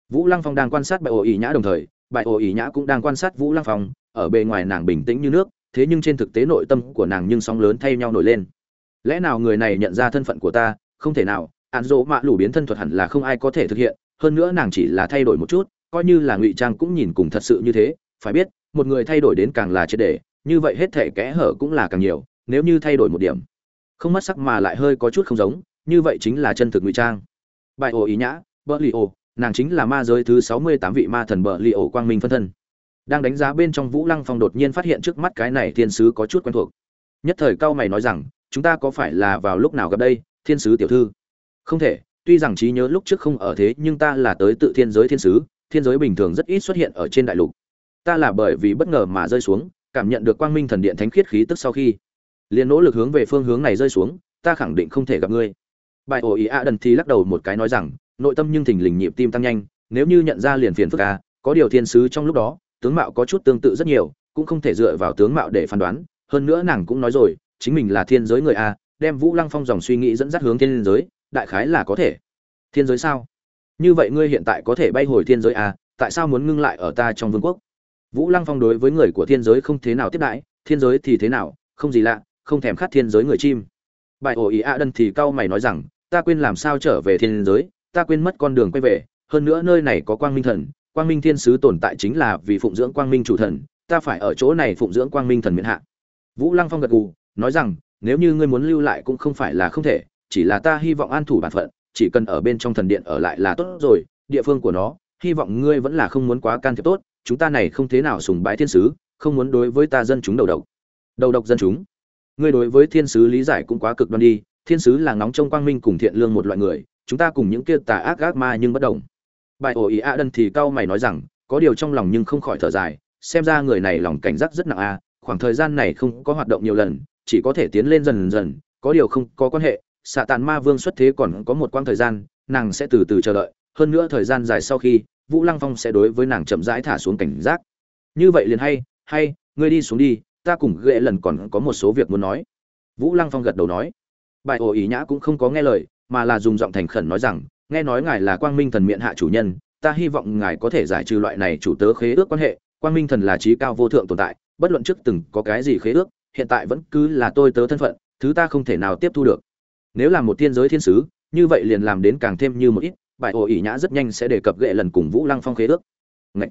Vũ lăng phong đang quan sát bại ổ ỉ nhã đồng thời, bại ổ ỉ nhã cũng đang quan sát vũ lăng phong, ở bề ngoài nàng bình tĩnh như nước, thế nhưng trên thực tế nội tâm của nàng nhưng sóng lớn thay nhau nổi lên. Lẽ nào người này nhận ra thân phận của ta, không thể nào án dỗ mạ lủ biến thân thuật hẳn là không ai có thể thực hiện, hơn nữa nàng chỉ là thay đổi một chút, coi như là ngụy trang cũng nhìn cùng thật sự như thế, phải biết, một người thay đổi đến càng là triệt đề như vậy hết thể kẽ hở cũng là càng nhiều, nếu như thay đổi một điểm, không mất sắc mà lại hơi có chút không giống, như vậy chính là chân thực ngụy trang. Bài ổ ý nhã Bờ li ổ nàng chính là ma giới thứ sáu mươi tám vị ma thần bờ li ổ quang minh phân thân. Đang đánh giá bên trong vũ lăng phong đột nhiên phát hiện trước mắt cái này thiên sứ có chút quen thuộc. Nhất thời cao mày nói rằng, chúng ta có phải là vào lúc nào gặp đây, thiên sứ tiểu thư? Không thể, tuy rằng trí nhớ lúc trước không ở thế, nhưng ta là tới tự thiên giới thiên sứ, thiên giới bình thường rất ít xuất hiện ở trên đại lục. Ta là bởi vì bất ngờ mà rơi xuống, cảm nhận được quang minh thần điện thánh khiết khí tức sau khi. Liền nỗ lực hướng về phương hướng này rơi xuống, ta khẳng định không thể gặp ngươi. Bài ổ ý a đần thì lắc đầu một cái nói rằng, nội tâm nhưng thình lình nhịp tim tăng nhanh, nếu như nhận ra liền phiền phức a có điều thiên sứ trong lúc đó, tướng mạo có chút tương tự rất nhiều, cũng không thể dựa vào tướng mạo để phán đoán. Hơn nữa nàng cũng nói rồi, chính mình là thiên giới người a, đem vũ lăng phong dòng suy nghĩ dẫn dắt hướng thiên giới đại khái là có thể. Thiên giới sao? Như vậy ngươi hiện tại có thể bay hồi thiên giới à? tại sao muốn ngưng lại ở ta trong vương quốc? Vũ lăng phong đối với người của thiên giới không thế nào tiếp đãi, thiên giới thì thế nào? Không gì lạ, không thèm khát thiên giới người chim. Bài ổ ý a đân thì cau mày nói rằng, ta quên làm sao trở về thiên giới, ta quên mất con đường quay về, hơn nữa nơi này có quang minh thần, quang minh thiên sứ tồn tại chính là vì phụng dưỡng quang minh chủ thần, ta phải ở chỗ này phụng dưỡng quang minh thần miễn hạ. Vũ lăng phong gật gù, nói rằng, nếu như ngươi muốn lưu lại cũng không phải là không thể chỉ là ta hy vọng an thủ bản phận, chỉ cần ở bên trong thần điện ở lại là tốt rồi, địa phương của nó, hy vọng ngươi vẫn là không muốn quá can thiệp tốt, chúng ta này không thế nào sùng bái thiên sứ, không muốn đối với ta dân chúng đầu độc. Đầu độc dân chúng. Ngươi đối với thiên sứ lý giải cũng quá cực đoan đi, thiên sứ là ngóng trông quang minh cùng thiện lương một loại người, chúng ta cùng những kia tà ác ác ma nhưng bất đồng. Bài ổ ý a đân thì cao mày nói rằng, có điều trong lòng nhưng không khỏi thở dài, xem ra người này lòng cảnh giác rất nặng a, khoảng thời gian này không có hoạt động nhiều lần, chỉ có thể tiến lên dần dần, có điều không có quan hệ xạ tàn ma vương xuất thế còn có một quãng thời gian, nàng sẽ từ từ chờ đợi, hơn nữa thời gian dài sau khi, vũ lăng phong sẽ đối với nàng chậm rãi thả xuống cảnh giác. Như vậy liền hay hay, ngươi đi xuống đi, ta cùng ghệ lần còn có một số việc muốn nói. Vũ lăng phong gật đầu nói. Bài ổ ý nhã cũng không có nghe lời, mà là dùng giọng thành khẩn nói rằng, nghe nói ngài là quang minh thần miệng hạ chủ nhân, ta hy vọng ngài có thể giải trừ loại này chủ tớ khế ước quan hệ. Quang minh thần là trí cao vô thượng tồn tại, bất luận trước từng có cái gì khế ước, hiện tại vẫn cứ là tôi tớ thân phận, thứ ta không thể nào tiếp thu được nếu là một thiên giới thiên sứ, như vậy liền làm đến càng thêm như một ít bại ổ ỉ nhã rất nhanh sẽ đề cập gệ lần cùng vũ lăng phong khế ước. Ngậy!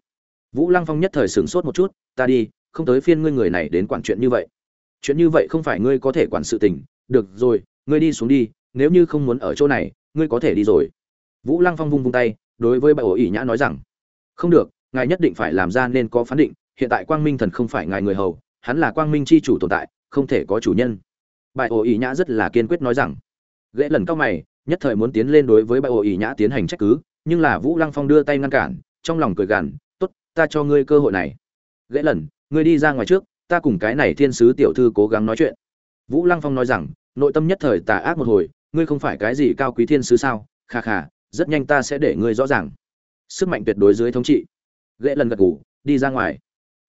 vũ lăng phong nhất thời sửng sốt một chút, ta đi, không tới phiên ngươi người này đến quản chuyện như vậy. Chuyện như vậy không phải ngươi có thể quản sự tình. Được rồi, ngươi đi xuống đi, nếu như không muốn ở chỗ này, ngươi có thể đi rồi. Vũ lăng phong vung vung tay, đối với bại ổ ỉ nhã nói rằng, không được, ngài nhất định phải làm ra nên có phán định, hiện tại quang minh thần không phải ngài người hầu, hắn là quang minh c h i chủ tồn tại, không thể có chủ nhân. Bại ổ ỉ nhã rất là kiên quyết nói rằng ghệ lần cao mày, nhất thời muốn tiến lên đối với bãi ổ ỉ nhã tiến hành trách cứ, nhưng là vũ lăng phong đưa tay ngăn cản, trong lòng cười gằn t ố t ta cho ngươi cơ hội này. Ghệ lần, ngươi đi ra ngoài trước, ta cùng cái này thiên sứ tiểu thư cố gắng nói chuyện. Vũ lăng phong nói rằng, nội tâm nhất thời tà ác một hồi, ngươi không phải cái gì cao quý thiên sứ sao? Khà khà rất nhanh ta sẽ để ngươi rõ ràng. Sức mạnh tuyệt đối dưới thống trị. Ghệ lần gật ngủ đi ra ngoài.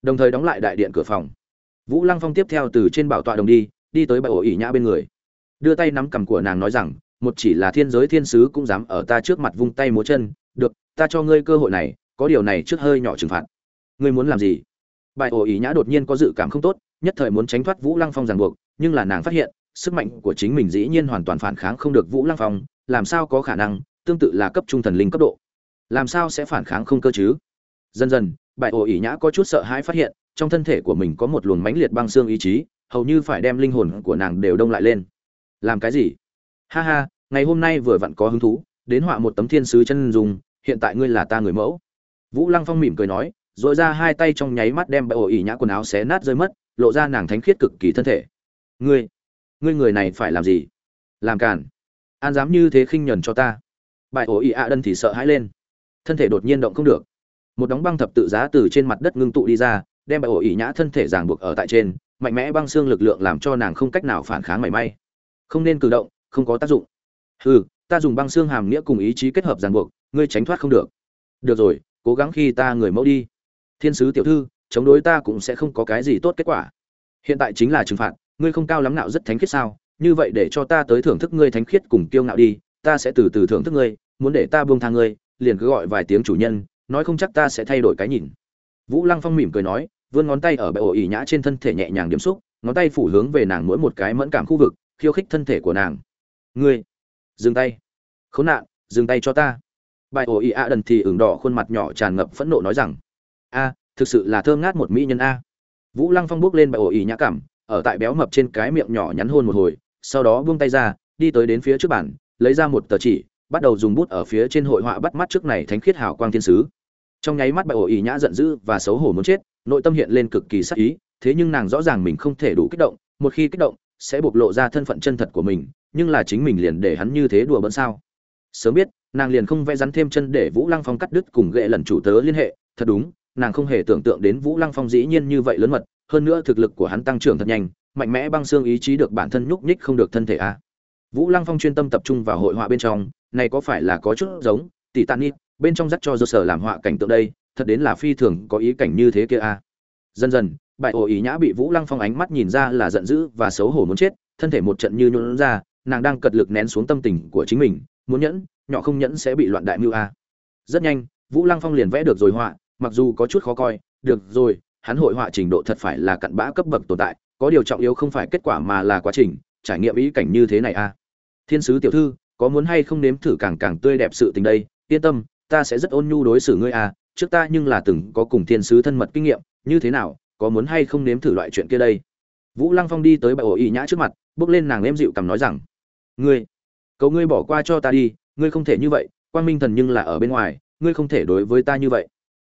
Đồng thời đóng lại đại điện cửa phòng. Vũ lăng phong tiếp theo từ trên bảo tọa đồng đi đi tới bãi ổ ỉ nhã bên người đưa tay nắm cằm của nàng nói rằng, một chỉ là thiên giới thiên sứ cũng dám ở ta trước mặt vung tay múa chân, được, ta cho ngươi cơ hội này, có điều này trước hơi nhỏ trừng phạt. Ngươi muốn làm gì? Bài ổ ý nhã đột nhiên có dự cảm không tốt, nhất thời muốn tránh thoát vũ lăng phong ràng buộc, nhưng là nàng phát hiện, sức mạnh của chính mình dĩ nhiên hoàn toàn phản kháng không được vũ lăng phong, làm sao có khả năng, tương tự là cấp trung thần linh cấp độ. Làm sao sẽ phản kháng không cơ chứ? Dần dần, bài ổ ỉ nhã có chút sợ hãi phát hiện, trong thân thể của mình có một luồng mãnh liệt băng xương ý chí, hầu như phải đem linh hồn của nàng đều đông lại lên làm cái gì? Ha ha, ngày hôm nay vừa vặn có hứng thú, đến họa một tấm thiên sứ chân dùng hiện tại ngươi là ta người mẫu. Vũ lăng phong mỉm cười nói dội ra hai tay trong nháy mắt đem bại ổ ỉ nhã quần áo xé nát rơi mất, lộ ra nàng thánh khiết cực kỳ thân thể. Ngươi ngươi người này phải làm gì? Làm cản an dám như thế khinh nhẫn cho ta. Bại ổ ỉ ạ đân thì sợ hãi lên. Thân thể đột nhiên động không được. Một đóng băng thập tự giá từ trên mặt đất ngưng tụ đi ra, đem bại ổ ỉ nhã thân thể ràng buộc ở tại trên, mạnh mẽ băng xương lực lượng làm cho nàng không cách nào phản kháng mảy may không nên cử động, không có tác dụng. Hừ, ta dùng băng xương hàm nghĩa cùng ý chí kết hợp ràng buộc, ngươi tránh thoát không được. Được rồi, cố gắng khi ta người mẫu đi. Thiên sứ tiểu thư, chống đối ta cũng sẽ không có cái gì tốt kết quả. Hiện tại chính là trừng phạt, ngươi không cao lắm nào rất thánh khiết sao? Như vậy để cho ta tới thưởng thức ngươi thánh khiết cùng kiêu ngạo đi, ta sẽ từ từ thưởng thức ngươi, muốn để ta buông tha ngươi, liền cứ gọi vài tiếng chủ nhân, nói không chắc ta sẽ thay đổi cái nhìn. Vũ lăng phong mỉm cười nói, vươn ngón tay ở bệ ổ ỉ nhã trên thân thể nhẹ nhàng điểm xúc, ngón tay phủ hướng về nàng mỗi một cái mẫn cảm khu vực khiêu khích thân thể của nàng. Ngươi, dừng tay. Khốn nạn, dừng tay cho ta. Bài ổ ý ạ đần thì ửng đỏ khuôn mặt nhỏ tràn ngập phẫn nộ nói rằng, a, thực sự là thơm ngát một mỹ nhân a. Vũ lăng phong bước lên bài ổ ý nhã cảm, ở tại béo mập trên cái miệng nhỏ nhắn hôn một hồi, sau đó buông tay ra, đi tới đến phía trước bàn, lấy ra một tờ chỉ, bắt đầu dùng bút ở phía trên hội họa bắt mắt trước này thánh khiết hào quang thiên sứ. Trong nháy mắt bài ổ ý nhã giận dữ và xấu hổ muốn chết, nội tâm hiện lên cực kỳ sắc ý, thế nhưng nàng rõ ràng mình không thể đủ kích động, một khi kích động sẽ bộc lộ ra thân phận chân thật của mình, nhưng là chính mình liền để hắn như thế đùa bỡn sao? Sớm biết, nàng liền không vẽ rắn thêm chân để vũ lăng phong cắt đứt cùng ghệ lần chủ tớ liên hệ, thật đúng, nàng không hề tưởng tượng đến vũ lăng phong dĩ nhiên như vậy lớn mật, hơn nữa thực lực của hắn tăng trưởng thật nhanh, mạnh mẽ băng xương ý chí được bản thân nhúc nhích không được thân thể a. Vũ lăng phong chuyên tâm tập trung vào hội họa bên trong, này có phải là có chút giống tỷ tàn nít bên trong dắt cho do sở làm họa cảnh tượng đây, thật đến là phi thường có ý cảnh như thế kia a. Dần dần bại ổ ý nhã bị vũ lăng phong ánh mắt nhìn ra là giận dữ và xấu hổ muốn chết, thân thể một trận như nhuận ra, nàng đang cật lực nén xuống tâm tình của chính mình, muốn nhẫn, nhỏ không nhẫn sẽ bị loạn đại mưu a. Rất nhanh, vũ lăng phong liền vẽ được rồi họa, mặc dù có chút khó coi, được rồi, hắn hội họa trình độ thật phải là cặn bã cấp bậc tồn tại, có điều trọng yếu không phải kết quả mà là quá trình, trải nghiệm ý cảnh như thế này a. Thiên sứ tiểu thư, có muốn hay không nếm thử càng càng tươi đẹp sự tình đây? Yên tâm, ta sẽ rất ôn nhu đối xử ngươi a, trước ta nhưng là từng có cùng thiên sứ thân mật kinh nghiệm, như thế nào có muốn hay không nếm thử loại chuyện kia đây? Vũ lăng phong đi tới bà ổ y nhã trước mặt, bước lên nàng em dịu cầm nói rằng, ngươi cầu ngươi bỏ qua cho ta đi, ngươi không thể như vậy, quang minh thần nhưng là ở bên ngoài, ngươi không thể đối với ta như vậy.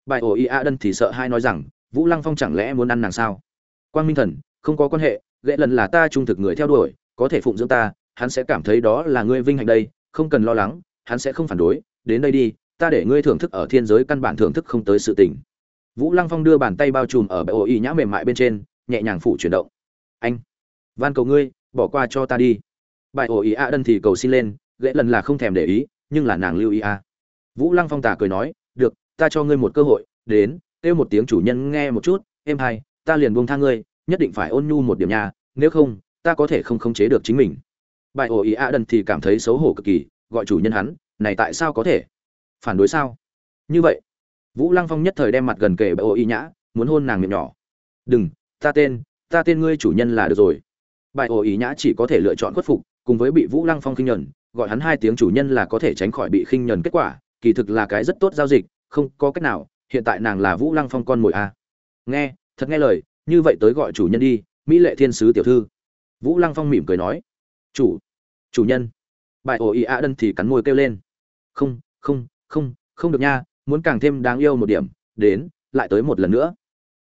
Bài ổ y a đân thì sợ hai nói rằng, vũ lăng phong chẳng lẽ muốn ăn nàng sao? Quang minh thần, không có quan hệ, ghệ lần là ta trung thực người theo đuổi, có thể phụng dưỡng ta, hắn sẽ cảm thấy đó là ngươi vinh hạnh đây, không cần lo lắng, hắn sẽ không phản đối, đến đây đi, ta để ngươi thưởng thức ở thiên giới căn bản thưởng thức không tới sự tình vũ lăng phong đưa bàn tay bao trùm ở bãi ổ y nhã mềm mại bên trên, nhẹ nhàng phủ chuyển động. Anh, van cầu ngươi, bỏ qua cho ta đi. Bãi ổ y a đân thì cầu xin lên gãy lần là không thèm để ý, nhưng là nàng lưu ý a vũ lăng phong tả cười nói, được, ta cho ngươi một cơ hội, đến, kêu một tiếng chủ nhân nghe một chút, em hai, ta liền buông tha ngươi, nhất định phải ôn nhu một điểm nhà nếu không, ta có thể không khống chế được chính mình. Bại ổ ý a đần thì cảm thấy xấu hổ cực kỳ, gọi chủ nhân hắn, này tại sao có thể? Phản đối sao? Như vậy vũ lăng phong nhất thời đem mặt gần kề bài ô y nhã, muốn hôn nàng miệng nhỏ. Đừng, ta tên ta tên ngươi chủ nhân là được rồi. Bại ô y nhã chỉ có thể lựa chọn khuất phục, cùng với bị vũ lăng phong khinh nhẫn gọi hắn hai tiếng chủ nhân là có thể tránh khỏi bị khinh nhẫn kết quả, kỳ thực là cái rất tốt giao dịch, không có cách nào, hiện tại nàng là vũ lăng phong con mồi a. À. nghe, thật nghe lời, như vậy tới gọi chủ nhân đi, mỹ lệ thiên sứ tiểu thư. Vũ lăng phong mỉm cười nói. Chủ chủ nhân. Bại ổ ý ạ đân thì cắn môi kêu lên. Không không không không được nha muốn càng thêm đáng yêu một điểm, đến, lại tới một lần nữa.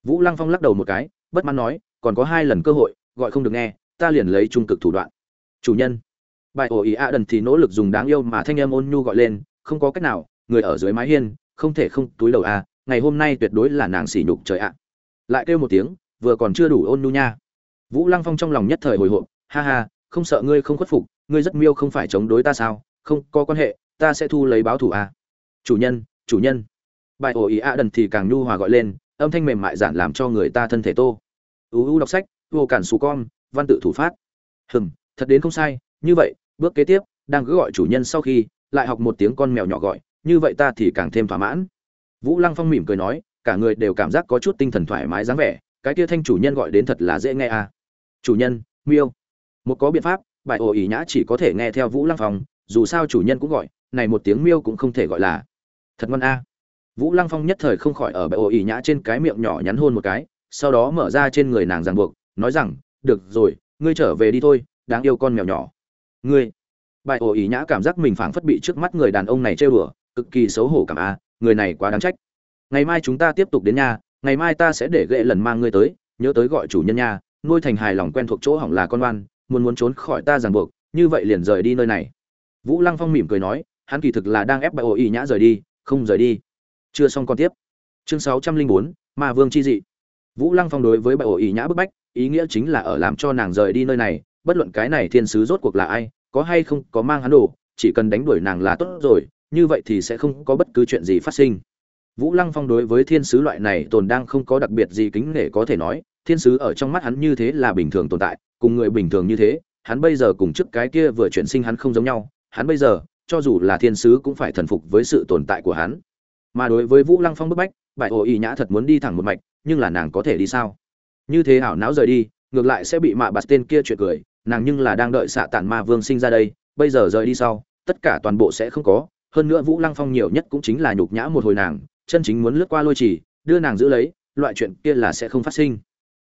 Vũ lăng phong lắc đầu một cái, bất mãn nói, còn có hai lần cơ hội, gọi không được nghe, ta liền lấy trung cực thủ đoạn. Chủ nhân. Bài ổ ý a đần thì nỗ lực dùng đáng yêu mà thanh em ôn nhu gọi lên, không có cách nào, người ở dưới mái hiên, không thể không túi đầu à ngày hôm nay tuyệt đối là nàng sỉ nhục trời ạ. Lại kêu một tiếng, vừa còn chưa đủ ôn nhu nha. Vũ lăng phong trong lòng nhất thời hồi hộp, ha ha, không sợ ngươi không khuất phục, ngươi rất miêu không phải chống đối ta sao, không có quan hệ, ta sẽ thu lấy báo thủ à. Chủ nhân chủ nhân. Bài ổ ý ạ đần thì càng nhu hòa gọi lên, âm thanh mềm mại giản làm cho người ta thân thể tô. Uu đọc sách, vô cản xù con văn tự thủ phát. Hừm, thật đến không sai, như vậy, bước kế tiếp, đang cứ gọi chủ nhân sau khi, lại học một tiếng con mèo nhỏ gọi, như vậy ta thì càng thêm thỏa mãn. Vũ lăng phong mỉm cười nói, cả người đều cảm giác có chút tinh thần thoải mái dáng vẻ, cái kia thanh chủ nhân gọi đến thật là dễ nghe à. Chủ nhân, miêu. Một có biện pháp, bài ổ ý nhã chỉ có thể nghe theo vũ lăng phong, dù sao chủ nhân cũng gọi, này một tiếng miêu cũng không thể gọi là thật ngon a. Vũ lăng phong nhất thời không khỏi ở bãi ổ ỉ nhã trên cái miệng nhỏ nhắn hôn một cái, sau đó mở ra trên người nàng ràng buộc, nói rằng, được rồi, ngươi trở về đi thôi, đáng yêu con mèo nhỏ. Ngươi? Bãi ổ ỉ nhã cảm giác mình phảng phất bị trước mắt người đàn ông này trêu đùa, cực kỳ xấu hổ cảm a, người này quá đáng trách. Ngày mai chúng ta tiếp tục đến nhà, ngày mai ta sẽ để gệ lần mang ngươi tới, nhớ tới gọi chủ nhân nha nuôi thành hài lòng quen thuộc chỗ hỏng là con oan, muốn muốn trốn khỏi ta ràng buộc, như vậy liền rời đi nơi này. Vũ lăng phong mỉm cười nói, hắn kỳ thực là đang ép bãi ổ ỉ nhã rời đi không rời đi. Chưa xong còn tiếp. Chương sáu trăm linh bốn, ma vương chi dị. Vũ lăng phong đối với bài ổ ý nhã bức bách, ý nghĩa chính là ở làm cho nàng rời đi nơi này, bất luận cái này thiên sứ rốt cuộc là ai, có hay không có mang hắn đồ, chỉ cần đánh đuổi nàng là tốt rồi, như vậy thì sẽ không có bất cứ chuyện gì phát sinh. Vũ lăng phong đối với thiên sứ loại này tồn đang không có đặc biệt gì kính nể có thể nói, thiên sứ ở trong mắt hắn như thế là bình thường tồn tại, cùng người bình thường như thế, hắn bây giờ cùng trước cái kia vừa chuyển sinh hắn không giống nhau, hắn bây giờ cho dù là thiên sứ cũng phải thần phục với sự tồn tại của hắn. Mà đối với vũ lăng phong bức bách, bại ổ ý nhã thật muốn đi thẳng một mạch, nhưng là nàng có thể đi sao? Như thế hảo não rời đi, ngược lại sẽ bị mạ bạt tên kia chuyện cười, nàng nhưng là đang đợi xạ tản ma vương sinh ra đây, bây giờ rời đi sau, tất cả toàn bộ sẽ không có, hơn nữa vũ lăng phong nhiều nhất cũng chính là nhục nhã một hồi nàng, chân chính muốn lướt qua lôi chỉ đưa nàng giữ lấy, loại chuyện kia là sẽ không phát sinh.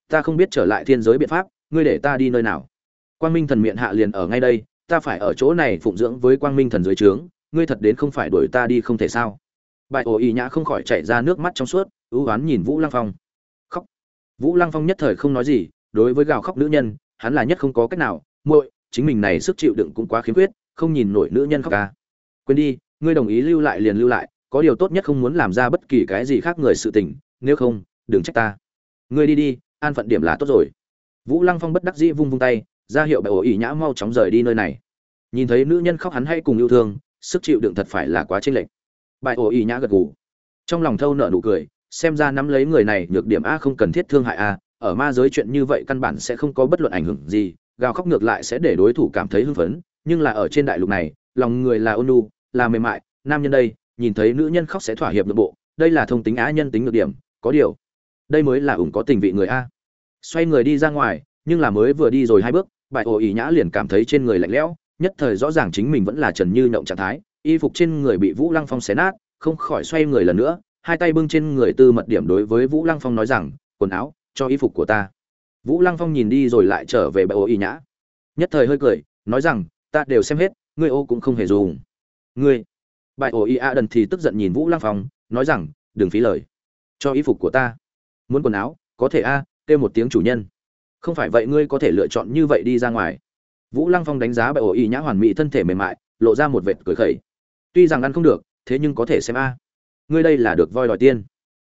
Ta không biết trở lại thiên giới biện pháp, ngươi để ta đi nơi nào? Quan minh thần miệng hạ liền ở ngay đây ta phải ở chỗ này phụng dưỡng với quang minh thần dưới trướng, ngươi thật đến không phải đuổi ta đi không thể sao? Bại ổ ý nhã không khỏi chạy ra nước mắt trong suốt, ưu oán nhìn vũ lăng phong. Khóc. vũ lăng phong nhất thời không nói gì, đối với gào khóc nữ nhân, hắn là nhất không có cách nào, muội, chính mình này sức chịu đựng cũng quá khiếm khuyết, không nhìn nổi nữ nhân khóc ca quên đi, ngươi đồng ý lưu lại liền lưu lại, có điều tốt nhất không muốn làm ra bất kỳ cái gì khác người sự tình, nếu không, đừng trách ta. Ngươi đi đi, an phận điểm là tốt rồi. Vũ lăng phong bất đắc dĩ vung vung tay ra hiệu bệ ổ ỉ nhã mau chóng rời đi nơi này. Nhìn thấy nữ nhân khóc hắn hay cùng yêu thương, sức chịu đựng thật phải là quá chênh lệch. Bại ổ ỉ nhã gật gù. Trong lòng thâu nợ nụ cười, xem ra nắm lấy người này nhược điểm a không cần thiết thương hại a, ở ma giới chuyện như vậy căn bản sẽ không có bất luận ảnh hưởng gì, gào khóc ngược lại sẽ để đối thủ cảm thấy hưng phấn, nhưng là ở trên đại lục này, lòng người là ôn nhu, là mềm mại, nam nhân đây, nhìn thấy nữ nhân khóc sẽ thỏa hiệp nội bộ, đây là thông tính á nhân tính nhược điểm, có điều, đây mới là ủng có tình vị người a. Xoay người đi ra ngoài nhưng là mới vừa đi rồi hai bước bại ổ ỉ nhã liền cảm thấy trên người lạnh lẽo, nhất thời rõ ràng chính mình vẫn là trần như nhộng trạng thái, y phục trên người bị vũ lăng phong xé nát, không khỏi xoay người lần nữa, hai tay bưng trên người tư mật điểm đối với vũ lăng phong nói rằng, quần áo, cho y phục của ta. Vũ lăng phong nhìn đi rồi lại trở về bại ổ ỉ nhã. Nhất thời hơi cười, nói rằng, ta đều xem hết, ngươi ô cũng không hề dùng. Ngươi? Bại ổ ỉ a đần thì tức giận nhìn vũ lăng phong, nói rằng, đừng phí lời. Cho y phục của ta. Muốn quần áo, có thể a, kêu một tiếng chủ nhân không phải vậy ngươi có thể lựa chọn như vậy đi ra ngoài. Vũ lăng phong đánh giá bại ổ y nhã hoàn mỹ thân thể mềm mại, lộ ra một vệt cười khẩy. Tuy rằng ăn không được, thế nhưng có thể xem a. Ngươi đây là được voi đòi tiên.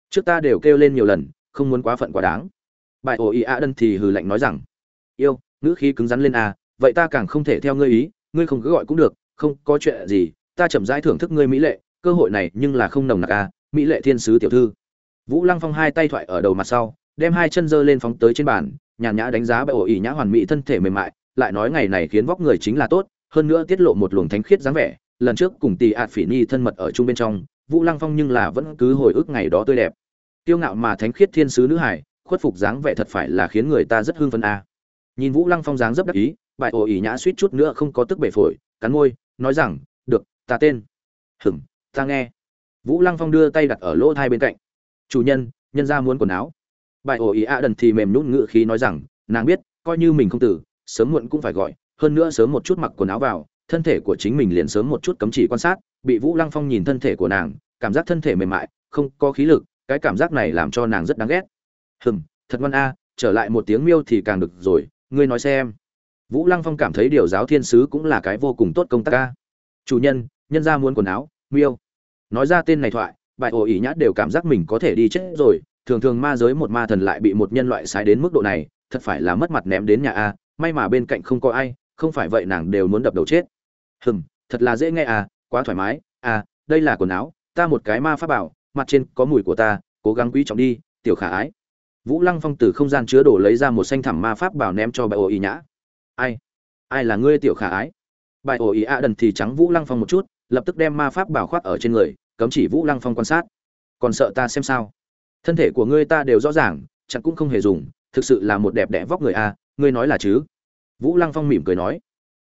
Trước ta đều kêu lên nhiều lần, không muốn quá phận quá đáng. Bại ổ y a đân thì hừ lạnh nói rằng, yêu, ngữ khí cứng rắn lên a, vậy ta càng không thể theo ngươi ý, ngươi không cứ gọi cũng được, không có chuyện gì, ta chậm rãi thưởng thức ngươi mỹ lệ, cơ hội này nhưng là không nồng nặc a, mỹ lệ thiên sứ tiểu thư. Vũ lăng phong hai tay thoại ở đầu mặt sau, đem hai chân giơ lên phóng tới trên bàn nhàn nhã đánh giá bệ ổ ỉ nhã hoàn mỹ thân thể mềm mại, lại nói ngày này khiến vóc người chính là tốt, hơn nữa tiết lộ một luồng thánh khiết dáng vẻ. Lần trước cùng tỷ ạt phỉ nhi thân mật ở chung bên trong, vũ lăng phong nhưng là vẫn cứ hồi ức ngày đó tươi đẹp. Tiêu ngạo mà thánh khiết thiên sứ nữ hải, khuất phục dáng vẻ thật phải là khiến người ta rất hưng phấn a. Nhìn vũ lăng phong dáng rất đắc ý bại ổ ỉ nhã suýt chút nữa không có tức bể phổi, cắn môi, nói rằng, được, ta tên. Hửng ta nghe. Vũ lăng phong đưa tay đặt ở lỗ thai bên cạnh. Chủ nhân nhân ra muốn quần áo bài ổ ý a đần thì mềm nhún ngự khí nói rằng, nàng biết, coi như mình không tử, sớm muộn cũng phải gọi, hơn nữa sớm một chút mặc quần áo vào, thân thể của chính mình liền sớm một chút cấm chỉ quan sát. Bị vũ lăng phong nhìn thân thể của nàng, cảm giác thân thể mềm mại, không có khí lực, cái cảm giác này làm cho nàng rất đáng ghét. Hừm, thật ngoan a, trở lại một tiếng miêu thì càng được rồi, ngươi nói xem. Vũ lăng phong cảm thấy điều giáo thiên sứ cũng là cái vô cùng tốt công tác a. Chủ nhân nhân ra muốn quần áo, miêu. Nói ra tên này thoại, bài ổ ý nhã đều cảm giác mình có thể đi chết rồi thường thường ma giới một ma thần lại bị một nhân loại sai đến mức độ này, thật phải là mất mặt ném đến nhà a, may mà bên cạnh không có ai, không phải vậy nàng đều muốn đập đầu chết. Hừm, thật là dễ nghe à quá thoải mái. À đây là quần áo, ta một cái ma pháp bảo, mặt trên có mùi của ta, cố gắng quý trọng đi, tiểu khả ái. Vũ lăng phong từ không gian chứa đồ lấy ra một xanh thẳm ma pháp bảo ném cho bà ổ ý nhã. Ai? Ai là ngươi tiểu khả ái? Bài ổ ý a đần thì trắng vũ lăng phong một chút, lập tức đem ma pháp bảo khoác ở trên người, cấm chỉ vũ lăng phong quan sát. Còn sợ ta xem sao? Thân thể của ngươi ta đều rõ ràng chẳng cũng không hề dùng, thực sự là một đẹp đẽ vóc người a, ngươi nói là chứ? Vũ lăng phong mỉm cười nói.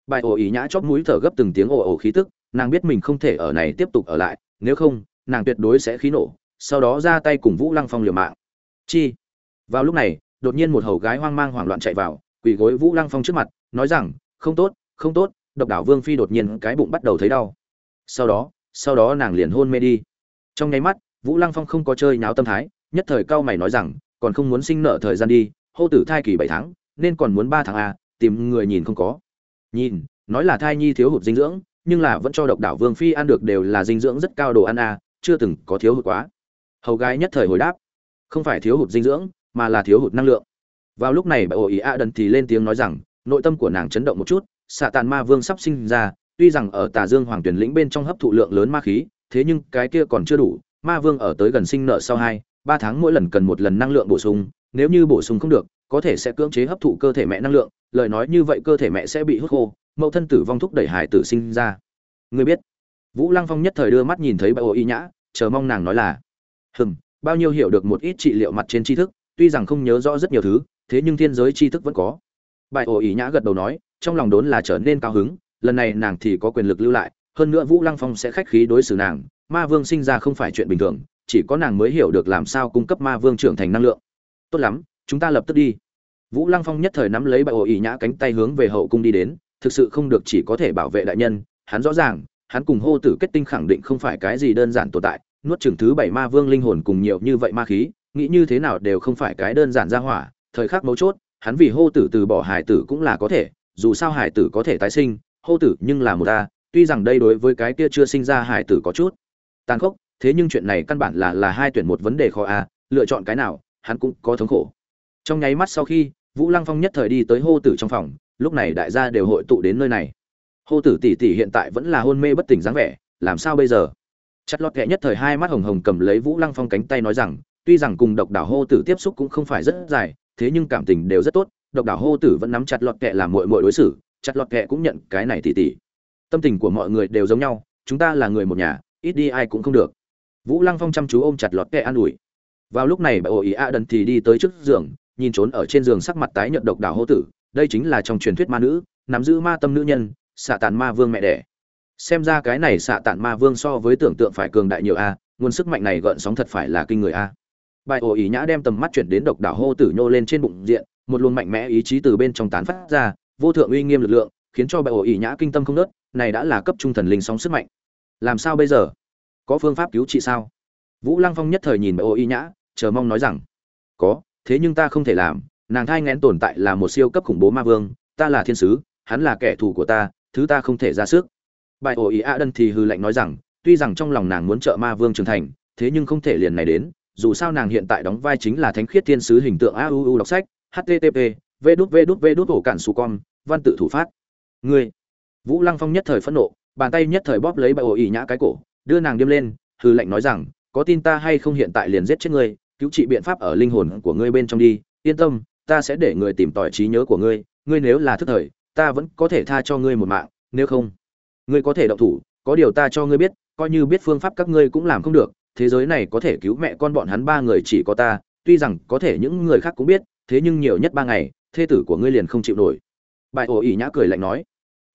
Bài ổ ý nhã chóp mũi thở gấp từng tiếng ồ ồ khí tức, nàng biết mình không thể ở này tiếp tục ở lại, nếu không, nàng tuyệt đối sẽ khí nổ, sau đó ra tay cùng vũ lăng phong liều mạng. Chi? Vào lúc này, đột nhiên một hầu gái hoang mang hoảng loạn chạy vào, quỳ gối vũ lăng phong trước mặt, nói rằng, không tốt không tốt, độc đảo vương phi đột nhiên cái bụng bắt đầu thấy đau. Sau đó sau đó nàng liền hôn mê đi. Trong nháy mắt, vũ lăng phong không có chơi nháo tâm thái nhất thời cao mày nói rằng, còn không muốn sinh nợ thời gian đi, hô tử thai kỳ bảy tháng, nên còn muốn ba tháng a tìm người nhìn không có. Nhìn, nói là thai nhi thiếu hụt dinh dưỡng, nhưng là vẫn cho độc đảo vương phi ăn được đều là dinh dưỡng rất cao đồ ăn a chưa từng có thiếu hụt quá. Hầu gái nhất thời hồi đáp, không phải thiếu hụt dinh dưỡng, mà là thiếu hụt năng lượng. Vào lúc này bà ổ ý a đần thì lên tiếng nói rằng, nội tâm của nàng chấn động một chút, xạ tàn ma vương sắp sinh ra, tuy rằng ở tà dương hoàng tuyển lĩnh bên trong hấp thụ lượng lớn ma khí, thế nhưng cái kia còn chưa đủ, ma vương ở tới gần sinh nợ sau hai ba tháng mỗi lần cần một lần năng lượng bổ sung, nếu như bổ sung không được, có thể sẽ cưỡng chế hấp thụ cơ thể mẹ năng lượng, lời nói như vậy cơ thể mẹ sẽ bị hút khô, mẫu thân tử vong thúc đẩy hải tử sinh ra. Người biết, vũ lăng phong nhất thời đưa mắt nhìn thấy bà ô y nhã, chờ mong nàng nói là, hừm, bao nhiêu hiểu được một ít trị liệu mặt trên tri thức, tuy rằng không nhớ rõ rất nhiều thứ, thế nhưng thiên giới tri thức vẫn có. Bài ổ ý nhã gật đầu nói, trong lòng đốn là trở nên cao hứng, lần này nàng thì có quyền lực lưu lại, hơn nữa vũ lăng phong sẽ khách khí đối xử nàng, ma vương sinh ra không phải chuyện bình thường chỉ có nàng mới hiểu được làm sao cung cấp ma vương trưởng thành năng lượng. Tốt lắm, chúng ta lập tức đi. Vũ lăng phong nhất thời nắm lấy bại ổ ỉ nhã cánh tay hướng về hậu cung đi đến, thực sự không được chỉ có thể bảo vệ đại nhân, hắn rõ ràng, hắn cùng hô tử kết tinh khẳng định không phải cái gì đơn giản tồn tại, nuốt trưởng thứ bảy ma vương linh hồn cùng nhiều như vậy ma khí, nghĩ như thế nào đều không phải cái đơn giản ra hỏa, thời khắc mấu chốt, hắn vì hô tử từ bỏ hải tử cũng là có thể, dù sao hải tử có thể tái sinh, hô tử nhưng là một ta, tuy rằng đây đối với cái kia chưa sinh ra hải tử có chút tàn khốc thế nhưng chuyện này căn bản là là hai tuyển một vấn đề khó a, lựa chọn cái nào, hắn cũng có thống khổ. Trong nháy mắt sau khi, vũ lăng phong nhất thời đi tới hô tử trong phòng, lúc này đại gia đều hội tụ đến nơi này. Hô tử tỷ tỷ hiện tại vẫn là hôn mê bất tỉnh dáng vẻ, làm sao bây giờ? Chặt lọt kệ nhất thời hai mắt hồng hồng cầm lấy vũ lăng phong cánh tay nói rằng, tuy rằng cùng độc đảo hô tử tiếp xúc cũng không phải rất dài, thế nhưng cảm tình đều rất tốt, độc đảo hô tử vẫn nắm chặt lọt kệ làm muội muội đối xử, chặt lọt kệ cũng nhận cái này tỷ tỷ. Tâm tình của mọi người đều giống nhau, chúng ta là người một nhà, ít đi ai cũng không được vũ lăng phong chăm chú ôm chặt lọt kệ an ủi. Vào lúc này bà ổ ý a đần thì đi tới trước giường, nhìn trốn ở trên giường sắc mặt tái nhợt độc đảo hô tử, đây chính là trong truyền thuyết ma nữ, nắm giữ ma tâm nữ nhân, xạ tàn ma vương mẹ đẻ. Xem ra cái này xạ tàn ma vương so với tưởng tượng phải cường đại nhiều a, nguồn sức mạnh này gợn sóng thật phải là kinh người a. Bài ổ ý nhã đem tầm mắt chuyển đến độc đảo hô tử nhô lên trên bụng diện, một luồng mạnh mẽ ý chí từ bên trong tán phát ra, vô thượng uy nghiêm lực lượng, khiến cho bài ổ ý nhã kinh tâm không nớt, này đã là cấp trung thần linh sóng sức mạnh. Làm sao bây giờ? Có phương pháp cứu trị sao vũ lăng phong nhất thời nhìn bởi ô y nhã chờ mong nói rằng có thế nhưng ta không thể làm nàng thai ngén tồn tại là một siêu cấp khủng bố ma vương ta là thiên sứ hắn là kẻ thù của ta thứ ta không thể ra sức bài ổ ý a đân thì hư lệnh nói rằng tuy rằng trong lòng nàng muốn trợ ma vương trưởng thành thế nhưng không thể liền này đến dù sao nàng hiện tại đóng vai chính là thánh khiết thiên sứ hình tượng auu đọc sách http v đút v đút v đút ổ cản su con văn tự thủ phát người vũ lăng phong nhất thời phẫn nộ bàn tay nhất thời bóp lấy bài ổ ý nhã cái cổ đưa nàng điêm lên hư lệnh nói rằng, có tin ta hay không hiện tại liền giết chết ngươi, cứu trị biện pháp ở linh hồn của ngươi bên trong đi, yên tâm, ta sẽ để người tìm tòi trí nhớ của ngươi ngươi nếu là thức thời, ta vẫn có thể tha cho ngươi một mạng, nếu không, ngươi có thể động thủ, có điều ta cho ngươi biết, coi như biết phương pháp các ngươi cũng làm không được, thế giới này có thể cứu mẹ con bọn hắn ba người chỉ có ta, tuy rằng có thể những người khác cũng biết, thế nhưng nhiều nhất ba ngày, thê tử của ngươi liền không chịu nổi. Bài ổ ỉ nhã cười lạnh nói.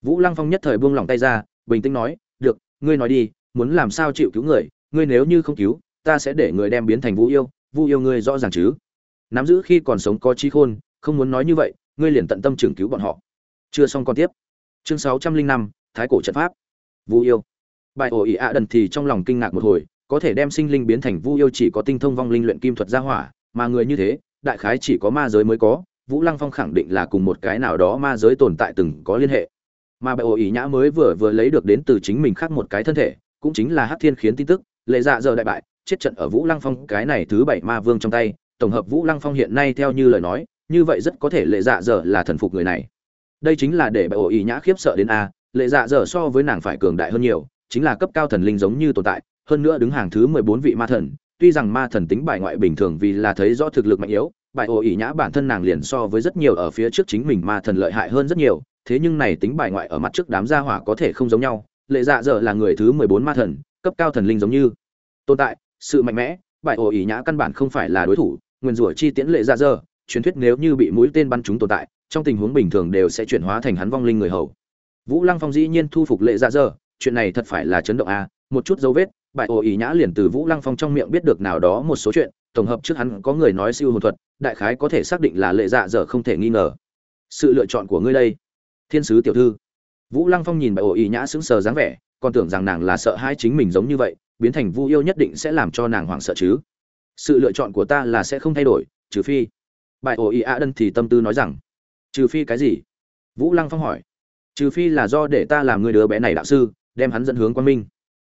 Vũ lăng phong nhất thời buông lỏng tay ra, bình tĩnh nói, được, ngươi nói đi muốn làm sao chịu cứu người, ngươi nếu như không cứu, ta sẽ để người đem biến thành vũ yêu vũ yêu ngươi rõ ràng chứ? Nắm giữ khi còn sống có trí khôn, không muốn nói như vậy, ngươi liền tận tâm trưởng cứu bọn họ. Chưa xong còn tiếp. Chương sáu trăm linh năm, thái cổ trận pháp. Vũ yêu. Bài ổ ỉ ạ đần thì trong lòng kinh ngạc một hồi, có thể đem sinh linh biến thành vũ yêu chỉ có tinh thông vong linh luyện kim thuật gia hỏa, mà người như thế, đại khái chỉ có ma giới mới có, vũ lăng phong khẳng định là cùng một cái nào đó ma giới tồn tại từng có liên hệ. Mà bài ổ ỉ nhã mới vừa vừa lấy được đến từ chính mình khác một cái thân thể cũng chính là hát thiên khiến tin tức lệ dạ giờ đại bại chết trận ở Vũ Lăng Phong cái này thứ bảy ma vương trong tay, tổng hợp Vũ Lăng Phong hiện nay theo như lời nói, như vậy rất có thể lệ dạ dở là thần phục người này. Đây chính là để bà ổ ý nhã khiếp sợ đến a, lệ dạ dở so với nàng phải cường đại hơn nhiều, chính là cấp cao thần linh giống như tồn tại, hơn nữa đứng hàng thứ mười bốn vị ma thần, tuy rằng ma thần tính bài ngoại bình thường vì là thấy rõ thực lực mạnh yếu, bài ổ ỉ nhã bản thân nàng liền so với rất nhiều ở phía trước chính mình ma thần lợi hại hơn rất nhiều, thế nhưng này tính bài ngoại ở mặt trước đám gia hỏa có thể không giống nhau, lệ dạ dở là người thứ mười bốn ma thần, cấp cao thần linh giống như. Tồn tại, sự mạnh mẽ bại ổ ỉ nhã căn bản không phải là đối thủ nguyên rủa chi tiễn lệ Dạ Dở, truyền thuyết nếu như bị mũi tên bắn chúng tồn tại trong tình huống bình thường đều sẽ chuyển hóa thành hắn vong linh người hầu. Vũ lăng phong dĩ nhiên thu phục lệ Dạ Dở, chuyện này thật phải là chấn động a một chút dấu vết bại ổ ỉ nhã liền từ vũ lăng phong trong miệng biết được nào đó một số chuyện tổng hợp trước hắn có người nói siêu hồn thuật đại khái có thể xác định là lệ dạ dở không thể nghi ngờ. Sự lựa chọn của ngươi đây. Thiên sứ tiểu thư vũ lăng phong nhìn bại ổ ỉ nhã sững sờ dáng vẻ, còn tưởng rằng nàng là sợ hai chính mình giống như vậy, biến thành vu yêu nhất định sẽ làm cho nàng hoảng sợ chứ. Sự lựa chọn của ta là sẽ không thay đổi, trừ phi. Bài ổ ý a đân thì tâm tư nói rằng, trừ phi cái gì? Vũ lăng phong hỏi, trừ phi là do để ta làm người đứa bé này đạo sư, đem hắn dẫn hướng quan minh.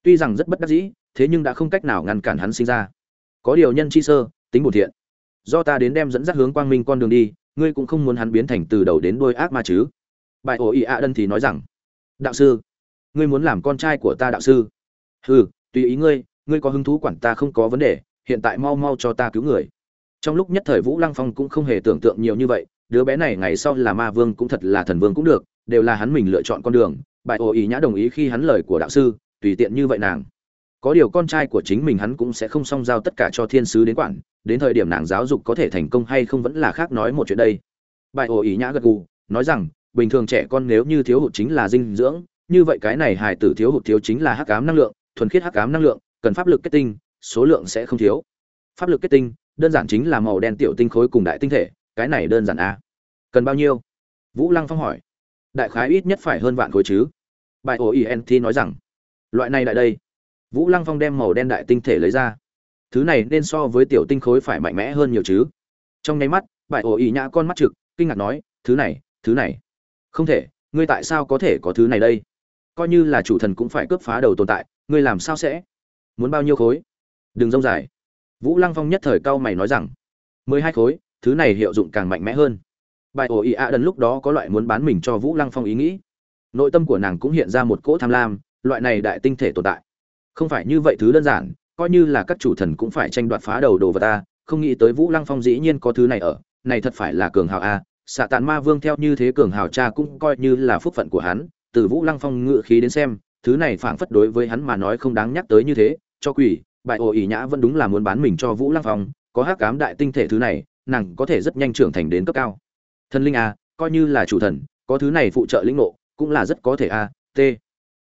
Tuy rằng rất bất đắc dĩ, thế nhưng đã không cách nào ngăn cản hắn sinh ra. Có điều nhân chi sơ, tính bổn thiện. Do ta đến đem dẫn dắt hướng quang minh con đường đi, ngươi cũng không muốn hắn biến thành từ đầu đến đôi ác ma chứ bài ổ ý ạ đân thì nói rằng, đạo sư, ngươi muốn làm con trai của ta đạo sư? Hừ, tùy ý ngươi ngươi có hứng thú quản ta không có vấn đề, hiện tại mau mau cho ta cứu người. Trong lúc nhất thời vũ lăng phong cũng không hề tưởng tượng nhiều như vậy, đứa bé này ngày sau là ma vương cũng thật là thần vương cũng được, đều là hắn mình lựa chọn con đường. Bại ổ ý nhã đồng ý khi hắn lời của đạo sư, tùy tiện như vậy nàng, có điều con trai của chính mình hắn cũng sẽ không song giao tất cả cho thiên sứ đến quản, đến thời điểm nàng giáo dục có thể thành công hay không vẫn là khác nói một chuyện đây. Bại ổ ý nhã gật gù, nói rằng bình thường trẻ con nếu như thiếu hụt chính là dinh dưỡng như vậy cái này hài tử thiếu hụt thiếu chính là hắc ám năng lượng thuần khiết hắc ám năng lượng, cần pháp lực kết tinh, số lượng sẽ không thiếu. Pháp lực kết tinh, đơn giản chính là màu đen tiểu tinh khối cùng đại tinh thể, cái này đơn giản a. À? Cần bao nhiêu? Vũ Lăng Phong hỏi. Đại khái ít nhất phải hơn vạn khối chứ. Bài OENT nói rằng, loại này đại đây. Vũ Lăng Phong đem màu đen đại tinh thể lấy ra. thứ này nên so với tiểu tinh khối phải mạnh mẽ hơn nhiều chứ trong nháy mắt bại ổ ý nhã con mắt trực kinh ngạc nói thứ này thứ này không thể, ngươi tại sao có thể có thứ này đây? Coi như là chủ thần cũng phải cướp phá đầu tồn tại, ngươi làm sao sẽ? Muốn bao nhiêu khối? Đừng rông dài. Vũ lăng phong nhất thời cau mày nói rằng, mười hai khối, thứ này hiệu dụng càng mạnh mẽ hơn. Bài ổ ý ạ đần lúc đó có loại muốn bán mình cho vũ lăng phong ý nghĩ. Nội tâm của nàng cũng hiện ra một cỗ tham lam, loại này đại tinh thể tồn tại. Không phải như vậy thứ đơn giản, coi như là các chủ thần cũng phải tranh đoạt phá đầu đồ vật ta, không nghĩ tới vũ lăng phong dĩ nhiên có thứ này ở, này thật phải là cường hào a xạ tàn ma vương theo như thế cường hào cha cũng coi như là phúc phận của hắn, từ vũ lăng phong ngự khí đến xem, thứ này phảng phất đối với hắn mà nói không đáng nhắc tới như thế, cho quỷ, bại ổ ỉ nhã vẫn đúng là muốn bán mình cho vũ lăng phong, có hắc cám đại tinh thể thứ này, nàng có thể rất nhanh trưởng thành đến cấp cao. Thần linh a coi như là chủ thần, có thứ này phụ trợ lĩnh ngộ, cũng là rất có thể a t.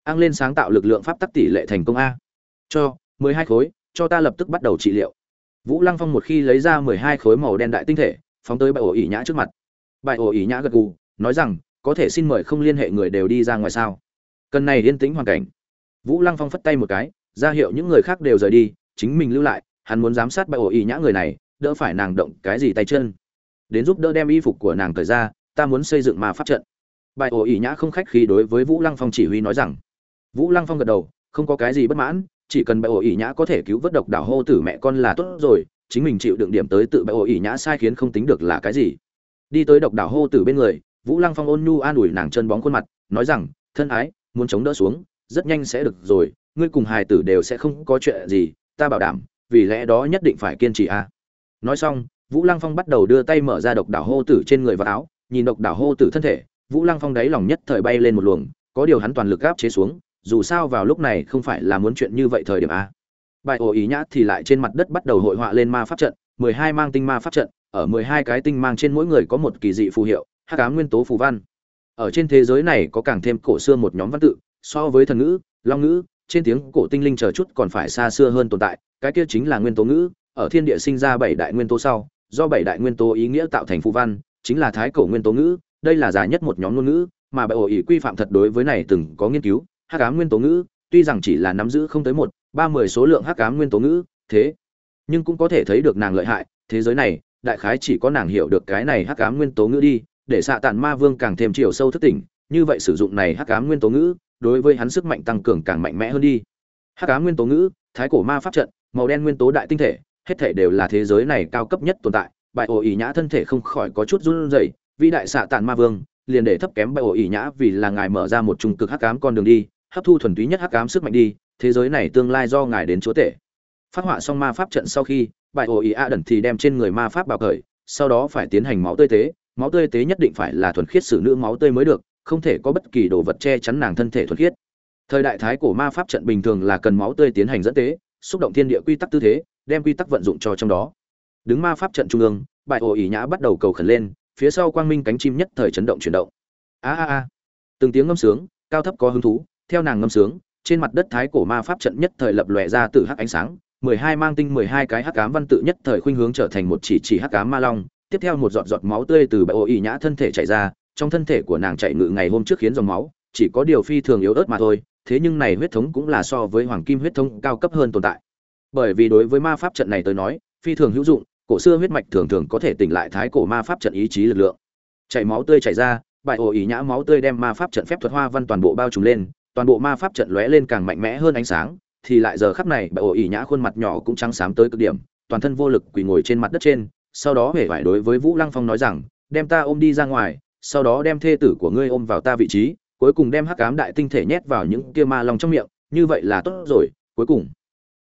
Ang lên sáng tạo lực lượng pháp tắc tỷ lệ thành công a. Cho, mười hai khối, cho ta lập tức bắt đầu trị liệu. Vũ lăng phong một khi lấy ra mười hai khối màu đen đại tinh thể, phóng tới bại ổ ỉ nhã trước mặt. Bài ổ ỉ nhã gật gù, nói rằng, có thể xin mời không liên hệ người đều đi ra ngoài sao? Cần này yên tĩnh hoàn cảnh. Vũ lăng phong phất tay một cái, ra hiệu những người khác đều rời đi, chính mình lưu lại, hắn muốn giám sát bài ổ ỉ nhã người này, đỡ phải nàng động cái gì tay chân. Đến giúp đỡ đem y phục của nàng cởi ra, ta muốn xây dựng mà pháp trận. Bài ổ ỉ nhã không khách khí đối với vũ lăng phong chỉ huy nói rằng. Vũ lăng phong gật đầu, không có cái gì bất mãn, chỉ cần bài ổ ỉ nhã có thể cứu vớt độc đảo hô tử mẹ con là tốt rồi, chính mình chịu đựng điểm tới tự bài ổ ỉ nhã sai khiến không tính được là cái gì đi tới độc đảo hô tử bên người, vũ lăng phong ôn nhu an ủi nàng chân bóng khuôn mặt, nói rằng, thân ái, muốn chống đỡ xuống, rất nhanh sẽ được rồi, ngươi cùng hài tử đều sẽ không có chuyện gì, ta bảo đảm, vì lẽ đó nhất định phải kiên trì a. Nói xong, vũ lăng phong bắt đầu đưa tay mở ra độc đảo hô tử trên người và áo, nhìn độc đảo hô tử thân thể, vũ lăng phong đáy lòng nhất thời bay lên một luồng, có điều hắn toàn lực gáp chế xuống, dù sao vào lúc này không phải là muốn chuyện như vậy thời điểm a. Bài ổ ý nhã thì lại trên mặt đất bắt đầu hội họa lên ma pháp trận, mười hai mang tinh ma pháp trận ở mười hai cái tinh mang trên mỗi người có một kỳ dị phù hiệu hát cá nguyên tố phù văn. Ở trên thế giới này có càng thêm cổ xưa một nhóm văn tự, so với thần ngữ, long ngữ, trên tiếng cổ tinh linh chờ chút còn phải xa xưa hơn tồn tại, cái kia chính là nguyên tố ngữ, ở thiên địa sinh ra bảy đại nguyên tố sau, do bảy đại nguyên tố ý nghĩa tạo thành phù văn, chính là thái cổ nguyên tố ngữ, đây là dài nhất một nhóm ngôn ngữ, mà bài ổ ý quy phạm thật đối với này từng có nghiên cứu, hắc ám nguyên tố ngữ, tuy rằng chỉ là nắm giữ không tới một, ba mươi số lượng hắc ám nguyên tố ngữ, thế, nhưng cũng có thể thấy được nàng lợi hại, thế giới này đại khái chỉ có nàng hiểu được cái này hắc ám nguyên tố ngữ đi, để xạ tản ma vương càng thêm chiều sâu thức tỉnh, như vậy sử dụng này hắc ám nguyên tố ngữ, đối với hắn sức mạnh tăng cường càng mạnh mẽ hơn đi. Hắc ám nguyên tố ngữ, thái cổ ma pháp trận, màu đen nguyên tố đại tinh thể, hết thể đều là thế giới này cao cấp nhất tồn tại. Bại ổ ỉ nhã thân thể không khỏi có chút run rẩy, vĩ đại xạ tản ma vương, liền để thấp kém bại ổ ỉ nhã vì là ngài mở ra một trung cực hắc ám con đường đi, hấp thu thuần túy nhất hắc ám sức mạnh đi, thế giới này tương lai do ngài đến chúa tể. Phát họa xong ma pháp trận sau khi bại ổ ý a đần thì đem trên người ma pháp bào cởi sau đó phải tiến hành máu tươi tế. Máu tươi tế nhất định phải là thuần khiết xử nữ máu tươi mới được, không thể có bất kỳ đồ vật che chắn nàng thân thể thuần khiết. Thời đại thái cổ ma pháp trận bình thường là cần máu tươi tiến hành dẫn tế, xúc động thiên địa quy tắc tư thế, đem quy tắc vận dụng cho trong đó. Đứng ma pháp trận trung ương bại ổ ý nhã bắt đầu cầu khẩn lên, phía sau quang minh cánh chim nhất thời chấn động chuyển động. A a a. Từng tiếng ngâm sướng, cao thấp có hứng thú, theo nàng ngâm sướng, trên mặt đất thái cổ ma pháp trận nhất thời lập lòe ra từ hắc ánh sáng mười hai mang tinh mười hai cái hắc ám văn tự nhất thời khuynh hướng trở thành một chỉ chỉ hắc ám ma long, tiếp theo một giọt giọt máu tươi từ bãi ô y nhã thân thể chảy ra, trong thân thể của nàng chạy ngự ngày hôm trước khiến dòng máu, chỉ có điều phi thường yếu ớt mà thôi, thế nhưng này huyết thống cũng là so với hoàng kim huyết thống cao cấp hơn tồn tại. Bởi vì đối với ma pháp trận này tới nói, phi thường hữu dụng, cổ xưa huyết mạch thường thường có thể tỉnh lại thái cổ ma pháp trận ý chí lực lượng. Chảy máu tươi chảy ra, bại ổ ý nhã máu tươi đem ma pháp trận phép thuật hoa văn toàn bộ bao trùm lên, toàn bộ ma pháp trận lóe lên càng mạnh mẽ hơn ánh sáng thì lại giờ khắc này bà ổ ỉ nhã khuôn mặt nhỏ cũng trắng xám tới cực điểm, toàn thân vô lực quỳ ngồi trên mặt đất trên, sau đó hề phải đối với vũ lăng phong nói rằng, đem ta ôm đi ra ngoài, sau đó đem thê tử của ngươi ôm vào ta vị trí, cuối cùng đem hắc ám đại tinh thể nhét vào những kia ma long trong miệng, như vậy là tốt rồi, cuối cùng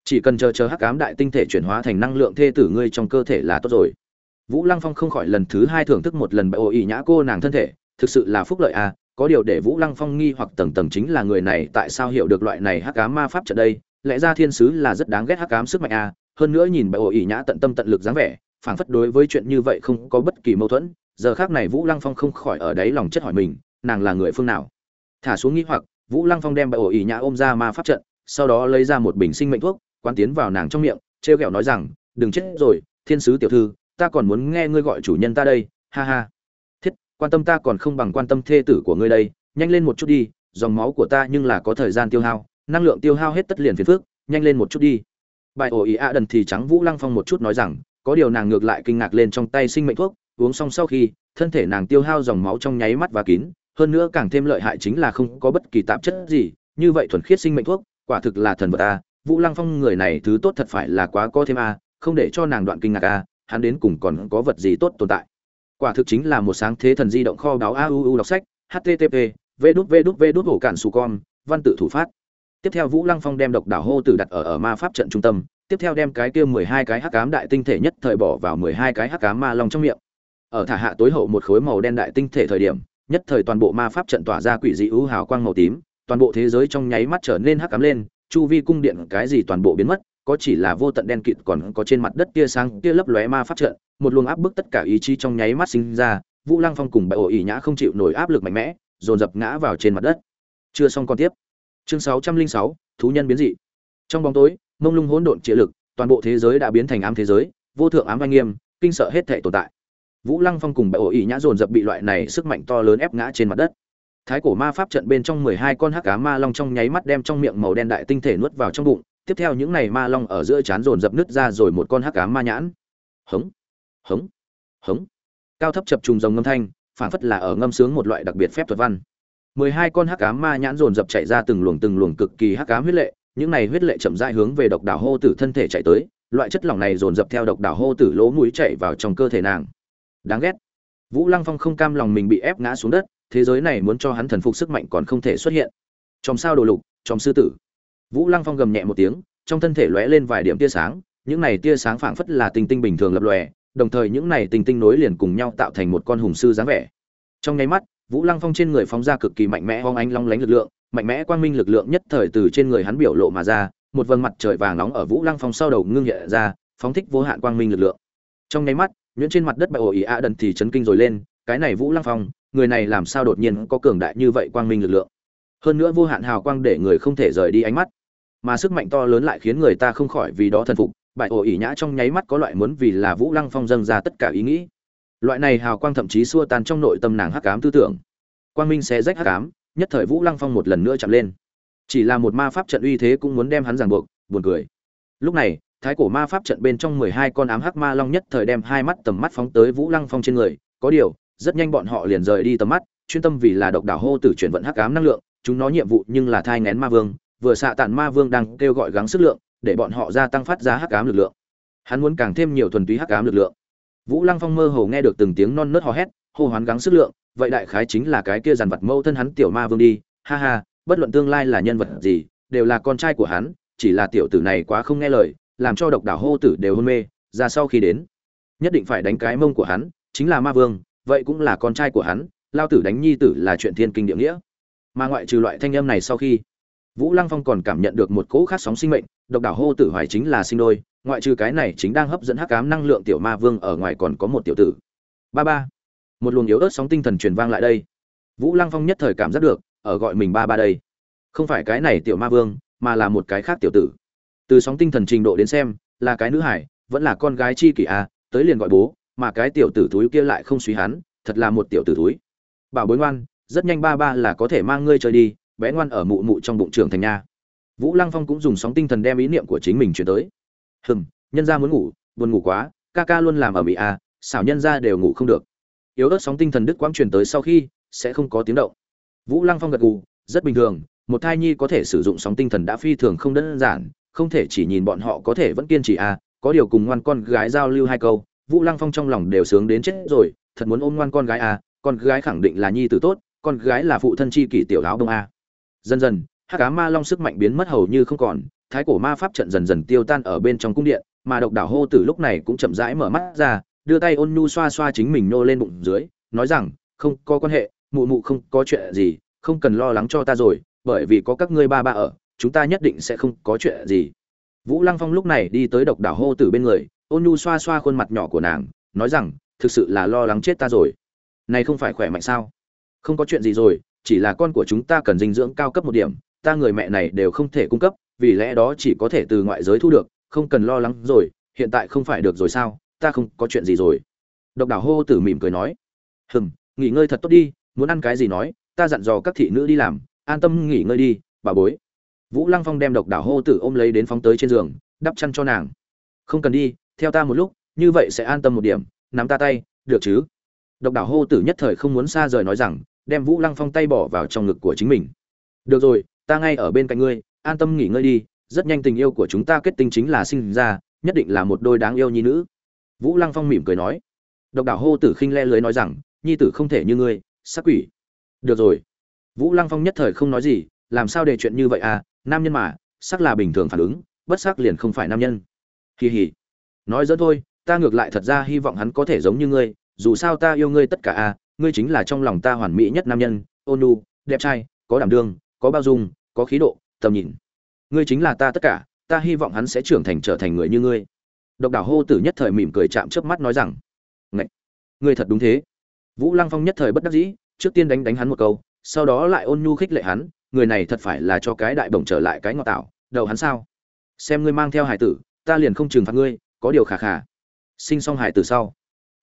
chỉ cần chờ chờ hắc ám đại tinh thể chuyển hóa thành năng lượng thê tử ngươi trong cơ thể là tốt rồi. Vũ lăng phong không khỏi lần thứ hai thưởng thức một lần bại ổ ỉ nhã cô nàng thân thể, thực sự là phúc lợi à có điều để vũ lăng phong nghi hoặc tầng tầng chính là người này tại sao hiểu được loại này hắc ám ma pháp trận đây lẽ ra thiên sứ là rất đáng ghét hắc ám sức mạnh à hơn nữa nhìn bà ổ ỉ nhã tận tâm tận lực dáng vẻ, phảng phất đối với chuyện như vậy không có bất kỳ mâu thuẫn, giờ khác này vũ lăng phong không khỏi ở đấy lòng chất hỏi mình, nàng là người phương nào? Thả xuống nghĩ hoặc, vũ lăng phong đem bà ổ ỉ nhã ôm ra ma pháp trận, sau đó lấy ra một bình sinh mệnh thuốc quan tiến vào nàng trong miệng t r e o g ẹ o nói rằng, đừng chết rồi, thiên sứ tiểu thư, ta còn muốn nghe ngươi gọi chủ nhân ta đây, ha ha. Thiết, quan tâm ta còn không bằng quan tâm thê tử của ngươi đây, nhanh lên một chút đi, dòng máu của ta nhưng là có thời gian tiêu hao năng lượng tiêu hao hết tất liền phiền phước nhanh lên một chút đi. Bài ổ ý ạ đần thì trắng vũ lăng phong một chút nói rằng, có điều nàng ngược lại kinh ngạc lên trong tay sinh mệnh thuốc, uống xong sau khi, thân thể nàng tiêu hao dòng máu trong nháy mắt và kín, hơn nữa càng thêm lợi hại chính là không có bất kỳ tạp chất gì, như vậy thuần khiết sinh mệnh thuốc, quả thực là thần vật a. Vũ lăng phong người này thứ tốt thật phải là quá có thêm a, không để cho nàng đoạn kinh ngạc a, hắn đến cùng còn có vật gì tốt tồn tại. Quả thực chính là một sáng thế thần di động kho báu auu đọc sách, http, v đút v đút v đút hổ cản su con văn tự thủ phát tiếp theo vũ lăng phong đem độc đảo hô tử đặt ở ở ma pháp trận trung tâm, tiếp theo đem cái kia mười hai cái hắc ám đại tinh thể nhất thời bỏ vào mười hai cái hắc ám ma long trong miệng. Ở thả hạ tối hậu một khối màu đen đại tinh thể thời điểm, nhất thời toàn bộ ma pháp trận tỏa ra quỷ dị ưu hào quang màu tím, toàn bộ thế giới trong nháy mắt trở nên hắc ám lên, chu vi cung điện cái gì toàn bộ biến mất, có chỉ là vô tận đen kịt còn có trên mặt đất tia sáng, tia lấp lóe ma pháp trận, một luồng áp bức tất cả ý chí trong nháy mắt sinh ra, vũ lăng phong cùng bại ổ ỉ nhã không chịu nổi áp lực mạnh mẽ, dồn dập ngã vào trên mặt đất. Chưa xong còn tiếp chương sáu trăm linh sáu, thú nhân biến dị. Trong bóng tối, mông lung hỗn độn chĩa lực, toàn bộ thế giới đã biến thành ám thế giới, vô thượng ám anh nghiêm, kinh sợ hết thể tồn tại. Vũ lăng phong cùng bại ổ ỉ nhã dồn dập bị loại này sức mạnh to lớn ép ngã trên mặt đất. Thái cổ ma pháp trận bên trong mười hai con hắc cá ma long trong nháy mắt đem trong miệng màu đen đại tinh thể nuốt vào trong bụng, tiếp theo những này ma long ở giữa chán dồn dập nứt ra rồi một con hắc cá ma nhãn. Hống hống hống. Cao thấp chập trùng dòng ngâm thanh phản phất là ở ngâm sướng một loại đặc biệt phép thuật văn mười hai con hắc ám ma nhãn dồn dập chạy ra từng luồng từng luồng cực kỳ hắc ám huyết lệ, những này huyết lệ chậm rãi hướng về độc đảo hô tử thân thể chạy tới, loại chất lỏng này dồn dập theo độc đảo hô tử lỗ mũi chạy vào trong cơ thể nàng. Đáng ghét. Vũ lăng phong không cam lòng mình bị ép ngã xuống đất, thế giới này muốn cho hắn thần phục sức mạnh còn không thể xuất hiện. Trong sao đồ lục trong sư tử. Vũ lăng phong gầm nhẹ một tiếng, trong thân thể lóe lên vài điểm tia sáng, những này tia sáng phảng phất là tinh tinh bình thường lập lòe, đồng thời những này tinh tinh nối liền cùng nhau tạo thành một con hùng sư dáng vẻ. Trong nháy mắt vũ lăng phong trên người phóng ra cực kỳ mạnh mẽ hoang ánh long lánh lực lượng, mạnh mẽ quang minh lực lượng nhất thời từ trên người hắn biểu lộ mà ra, một vầng mặt trời vàng nóng ở vũ lăng phong sau đầu ngưng hiện ra, phóng thích vô hạn quang minh lực lượng. Trong nháy mắt, nhuyễn trên mặt đất bại ổ ý ạ đần thì chấn kinh rồi lên, cái này vũ lăng phong, người này làm sao đột nhiên có cường đại như vậy quang minh lực lượng? Hơn nữa vô hạn hào quang để người không thể rời đi ánh mắt, mà sức mạnh to lớn lại khiến người ta không khỏi vì đó thần phục, bại ổ ý nhã trong nháy mắt có loại muốn vì là vũ lăng phong dâng ra tất cả ý nghĩ loại này hào quang thậm chí xua tan trong nội tâm nàng hắc ám tư tưởng. Quang minh sẽ rách hắc ám, nhất thời vũ lăng phong một lần nữa chạm lên. Chỉ là một ma pháp trận uy thế cũng muốn đem hắn ràng buộc, buồn cười. Lúc này, thái cổ ma pháp trận bên trong mười hai con ám hắc ma long nhất thời đem hai mắt tầm mắt phóng tới vũ lăng phong trên người. Có điều, rất nhanh bọn họ liền rời đi tầm mắt, chuyên tâm vì là độc đảo hô tử chuyển vận hắc ám năng lượng, chúng nó nhiệm vụ nhưng là thai ngén ma vương, vừa xạ tản ma vương đang kêu gọi gắng sức lượng, để bọn họ gia tăng phát ra hắc ám lực lượng. Hắn muốn càng thêm nhiều thuần túy hắc ám lực lượng vũ lăng phong mơ hồ nghe được từng tiếng non nớt hò hét, hô hoán gắng sức lượng, vậy đại khái chính là cái kia dàn vật mâu thân hắn tiểu ma vương đi. Ha ha, bất luận tương lai là nhân vật gì, đều là con trai của hắn, chỉ là tiểu tử này quá không nghe lời, làm cho độc đảo hô tử đều hôn mê, ra sau khi đến, nhất định phải đánh cái mông của hắn, chính là ma vương, vậy cũng là con trai của hắn, lao tử đánh nhi tử là chuyện thiên kinh địa nghĩa. Mà ngoại trừ loại thanh âm này sau khi, vũ lăng phong còn cảm nhận được một cỗ khác sóng sinh mệnh, độc đảo hô tử hoài chính là sinh đôi ngoại trừ cái này chính đang hấp dẫn hắc ám năng lượng tiểu ma vương ở ngoài còn có một tiểu tử. Ba ba. Một luồng yếu ớt sóng tinh thần truyền vang lại đây. Vũ lăng phong nhất thời cảm giác được ở gọi mình ba ba đây. Không phải cái này tiểu ma vương mà là một cái khác tiểu tử. Từ sóng tinh thần trình độ đến xem là cái nữ hải vẫn là con gái chi kỷ a à, tới liền gọi bố mà cái tiểu tử túi kia lại không suy hắn thật là một tiểu tử túi bảo bối ngoan rất nhanh ba ba là có thể mang ngươi chơi đi bé ngoan ở mụ mụ trong bụng trường thành nha. Vũ lăng phong cũng dùng sóng tinh thần đem ý niệm của chính mình chuyển tới hừm, nhân ra muốn ngủ, buồn ngủ quá, ca ca luôn làm ở mỹ à xảo nhân ra đều ngủ không được. Yếu ớt sóng tinh thần đức quang truyền tới sau khi, sẽ không có tiếng động. Vũ lăng phong gật gù, rất bình thường, một thai nhi có thể sử dụng sóng tinh thần đã phi thường không đơn giản, không thể chỉ nhìn bọn họ có thể vẫn kiên trì à có điều cùng ngoan con gái giao lưu hai câu, vũ lăng phong trong lòng đều sướng đến chết rồi, thật muốn ôm ngoan con gái à con gái khẳng định là nhi tử tốt, con gái là phụ thân chi kỷ tiểu áo đông à. Dần dần, hắc cá ma long sức mạnh biến mất hầu như không còn thái cổ ma pháp trận dần dần tiêu tan ở bên trong cung điện, mà độc đảo hô tử lúc này cũng chậm rãi mở mắt ra, đưa tay ôn nhu xoa xoa chính mình nô lên bụng dưới, nói rằng, không có quan hệ, mụ mụ không có chuyện gì, không cần lo lắng cho ta rồi, bởi vì có các ngươi ba ba ở, chúng ta nhất định sẽ không có chuyện gì. Vũ lăng phong lúc này đi tới độc đảo hô tử bên người, ôn nhu xoa xoa khuôn mặt nhỏ của nàng, nói rằng, thực sự là lo lắng chết ta rồi. Này không phải khỏe mạnh sao? Không có chuyện gì rồi, chỉ là con của chúng ta cần dinh dưỡng cao cấp một điểm, ta người mẹ này đều không thể cung cấp vì lẽ đó chỉ có thể từ ngoại giới thu được, không cần lo lắng rồi, hiện tại không phải được rồi sao, ta không có chuyện gì rồi. Độc đảo hô tử mỉm cười nói, hừm, nghỉ ngơi thật tốt đi, muốn ăn cái gì nói, ta dặn dò các thị nữ đi làm, an tâm nghỉ ngơi đi, bà bối. Vũ lăng phong đem độc đảo hô tử ôm lấy đến phóng tới trên giường, đắp chăn cho nàng. Không cần đi, theo ta một lúc, như vậy sẽ an tâm một điểm, nắm ta tay, được chứ? Độc đảo hô tử nhất thời không muốn xa rời nói rằng, đem vũ lăng phong tay bỏ vào trong ngực của chính mình. Được rồi, ta ngay ở bên cạnh ngươi an tâm nghỉ ngơi đi, rất nhanh tình yêu của chúng ta kết tinh chính là sinh ra, nhất định là một đôi đáng yêu nhi nữ. Vũ lăng phong mỉm cười nói. Độc đảo hô tử khinh le lưới nói rằng, nhi tử không thể như ngươi sắc quỷ. Được rồi. Vũ lăng phong nhất thời không nói gì, làm sao để chuyện như vậy à? Nam nhân mà, sắc là bình thường phản ứng, bất sắc liền không phải nam nhân. Kỳ hỉ nói dẫn thôi, ta ngược lại thật ra hy vọng hắn có thể giống như ngươi, dù sao ta yêu ngươi tất cả à ngươi chính là trong lòng ta hoàn mỹ nhất nam nhân ôn nu, đẹp trai, có đảm đương, có bao dung, có khí độ tầm nhìn. Ngươi chính là ta tất cả, ta hy vọng hắn sẽ trưởng thành trở thành người như ngươi. Độc đảo hô tử nhất thời mỉm cười chạm trước mắt nói rằng Ngậy! ngươi thật đúng thế. Vũ lăng phong nhất thời bất đắc dĩ, trước tiên đánh đánh hắn một câu, sau đó lại ôn nhu khích lệ hắn, người này thật phải là cho cái đại bổng trở lại cái ngọt tạo đầu hắn sao? Xem ngươi mang theo hải tử, ta liền không trừng phạt ngươi, có điều khả khả sinh xong hải tử sau,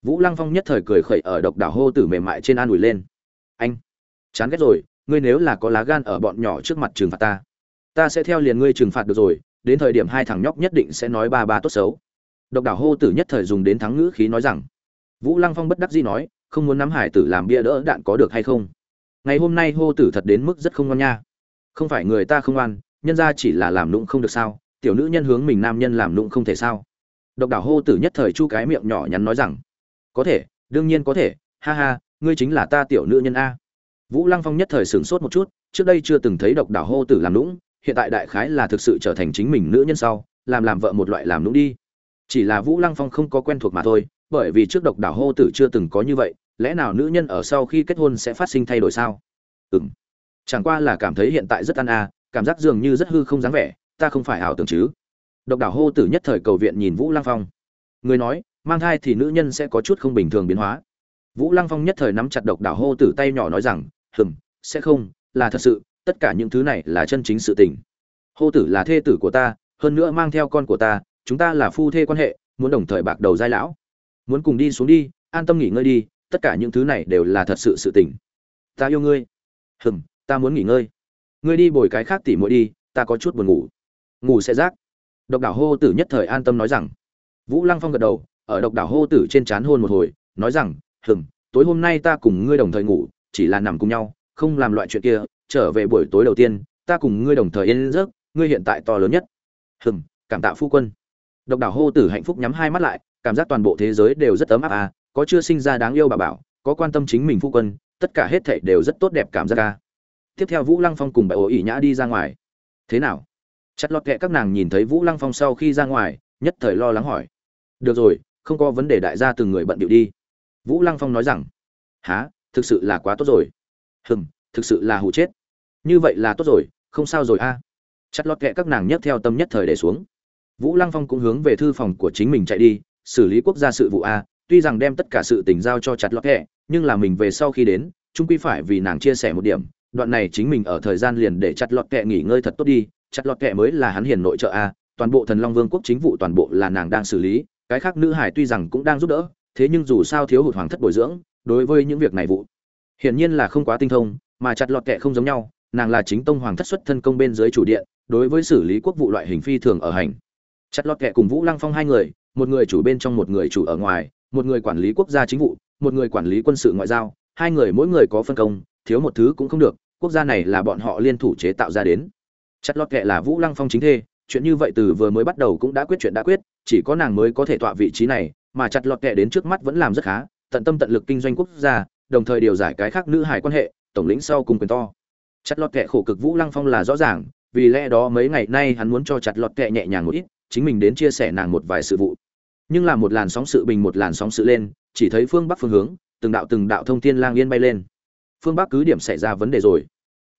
vũ lăng phong nhất thời cười khẩy ở độc đảo hô tử mềm mại trên an ủi lên. Anh, chán ghét rồi, ngươi nếu là có lá gan ở bọn nhỏ trước mặt trừng phạt ta ta sẽ theo liền ngươi trừng phạt được rồi, đến thời điểm hai thằng nhóc nhất định sẽ nói ba ba tốt xấu. Độc đảo hô tử nhất thời dùng đến thắng ngữ khí nói rằng. Vũ lăng phong bất đắc dĩ nói, không muốn nắm hải tử làm bia đỡ đạn có được hay không? Ngày hôm nay hô tử thật đến mức rất không ngon nha. Không phải người ta không ngoan nhân ra chỉ là làm nụng không được sao? Tiểu nữ nhân hướng mình nam nhân làm nụng không thể sao? Độc đảo hô tử nhất thời chu cái miệng nhỏ nhắn nói rằng. Có thể, đương nhiên có thể, ha ha, ngươi chính là ta tiểu nữ nhân a. Vũ lăng phong nhất thời sửng sốt một chút, trước đây chưa từng thấy độc đảo hô tử làm lũng hiện tại đại khái là thực sự trở thành chính mình nữ nhân sau, làm làm vợ một loại làm nũng đi. Chỉ là vũ lăng phong không có quen thuộc mà thôi, bởi vì trước độc đảo hô tử chưa từng có như vậy, lẽ nào nữ nhân ở sau khi kết hôn sẽ phát sinh thay đổi sao? Ừ m chẳng qua là cảm thấy hiện tại rất ăn a, cảm giác dường như rất hư không dáng vẻ, ta không phải ảo tưởng chứ. Độc đảo hô tử nhất thời cầu viện nhìn vũ lăng phong. Người nói, mang thai thì nữ nhân sẽ có chút không bình thường biến hóa. Vũ lăng phong nhất thời nắm chặt độc đảo hô tử tay nhỏ nói rằng, hừm, sẽ không, là thật sự tất cả những thứ này là chân chính sự tình. Hô tử là thê tử của ta, hơn nữa mang theo con của ta, chúng ta là phu thê quan hệ, muốn đồng thời bạc đầu giai lão. Muốn cùng đi xuống đi, an tâm nghỉ ngơi đi, tất cả những thứ này đều là thật sự sự tình. Ta yêu ngươi. Hừm, ta muốn nghỉ ngơi. Ngươi đi bồi cái khác tỉ muội đi, ta có chút buồn ngủ. Ngủ sẽ rác. Độc đảo hô tử nhất thời an tâm nói rằng. Vũ lăng phong gật đầu, ở độc đảo hô tử trên c h á n hôn một hồi, nói rằng, hừm, tối hôm nay ta cùng ngươi đồng thời ngủ, chỉ là nằm cùng nhau, không làm loại chuyện kia trở về buổi tối đầu tiên, ta cùng ngươi đồng thời yên giấc, ngươi hiện tại to lớn nhất. Hừm, cảm tạ phu quân. Độc đảo hô tử hạnh phúc nhắm hai mắt lại, cảm giác toàn bộ thế giới đều rất ấm áp à có chưa sinh ra đáng yêu bà bảo, có quan tâm chính mình phu quân, tất cả hết thảy đều rất tốt đẹp cảm giác ca tiếp theo vũ lăng phong cùng bà ổ ỉ nhã đi ra ngoài. Thế nào? Chặt lọt kệ các nàng nhìn thấy vũ lăng phong sau khi ra ngoài, nhất thời lo lắng hỏi. Được rồi, không có vấn đề đại gia từng người bận điệu đi. Vũ lăng phong nói rằng há thực sự là quá tốt rồi. Hừm, thực sự là hụ chết như vậy là tốt rồi, không sao rồi a à. chặt lọt kệ các nàng nhất theo tâm nhất thời để xuống vũ lăng phong cũng hướng về thư phòng của chính mình chạy đi, xử lý quốc gia sự vụ a, tuy rằng đem tất cả sự tình giao cho chặt lọt kệ nhưng là mình về sau khi đến trung quy phải vì nàng chia sẻ một điểm, đoạn này chính mình ở thời gian liền để chặt lọt kệ nghỉ ngơi thật tốt đi, chặt lọt kệ mới là hắn hiền nội trợ a, toàn bộ thần long vương quốc chính vụ toàn bộ là nàng đang xử lý, cái khác nữ hải tuy rằng cũng đang giúp đỡ, thế nhưng dù sao thiếu hụt hoàng thất bồi dưỡng, đối với những việc này vụ, hiển nhiên là không quá tinh thông, mà chặt lọt kệ không giống nhau nàng là chính tông hoàng thất xuất thân công bên dưới chủ điện, đối với xử lý quốc vụ loại hình phi thường ở hành. Chặt lọt kệ cùng vũ lăng phong hai người, một người chủ bên trong một người chủ ở ngoài, một người quản lý quốc gia chính vụ, một người quản lý quân sự ngoại giao, hai người mỗi người có phân công, thiếu một thứ cũng không được, quốc gia này là bọn họ liên thủ chế tạo ra đến. Chặt lọt kệ là vũ lăng phong chính thê, chuyện như vậy từ vừa mới bắt đầu cũng đã quyết chuyện đã quyết, chỉ có nàng mới có thể tọa vị trí này, mà chặt lọt kệ đến trước mắt vẫn làm rất khá, tận tâm tận lực kinh doanh quốc gia, đồng thời điều giải cái khác nữ hải quan hệ, tổng lĩnh sau cùng quyền to chặt lọt kệ khổ cực vũ lăng phong là rõ ràng, vì lẽ đó mấy ngày nay hắn muốn cho chặt lọt kệ nhẹ nhàng một ít, chính mình đến chia sẻ nàng một vài sự vụ. Nhưng là một làn sóng sự bình, một làn sóng sự lên, chỉ thấy phương bắc phương hướng, từng đạo từng đạo thông thiên lang yên bay lên. Phương bắc cứ điểm xảy ra vấn đề rồi.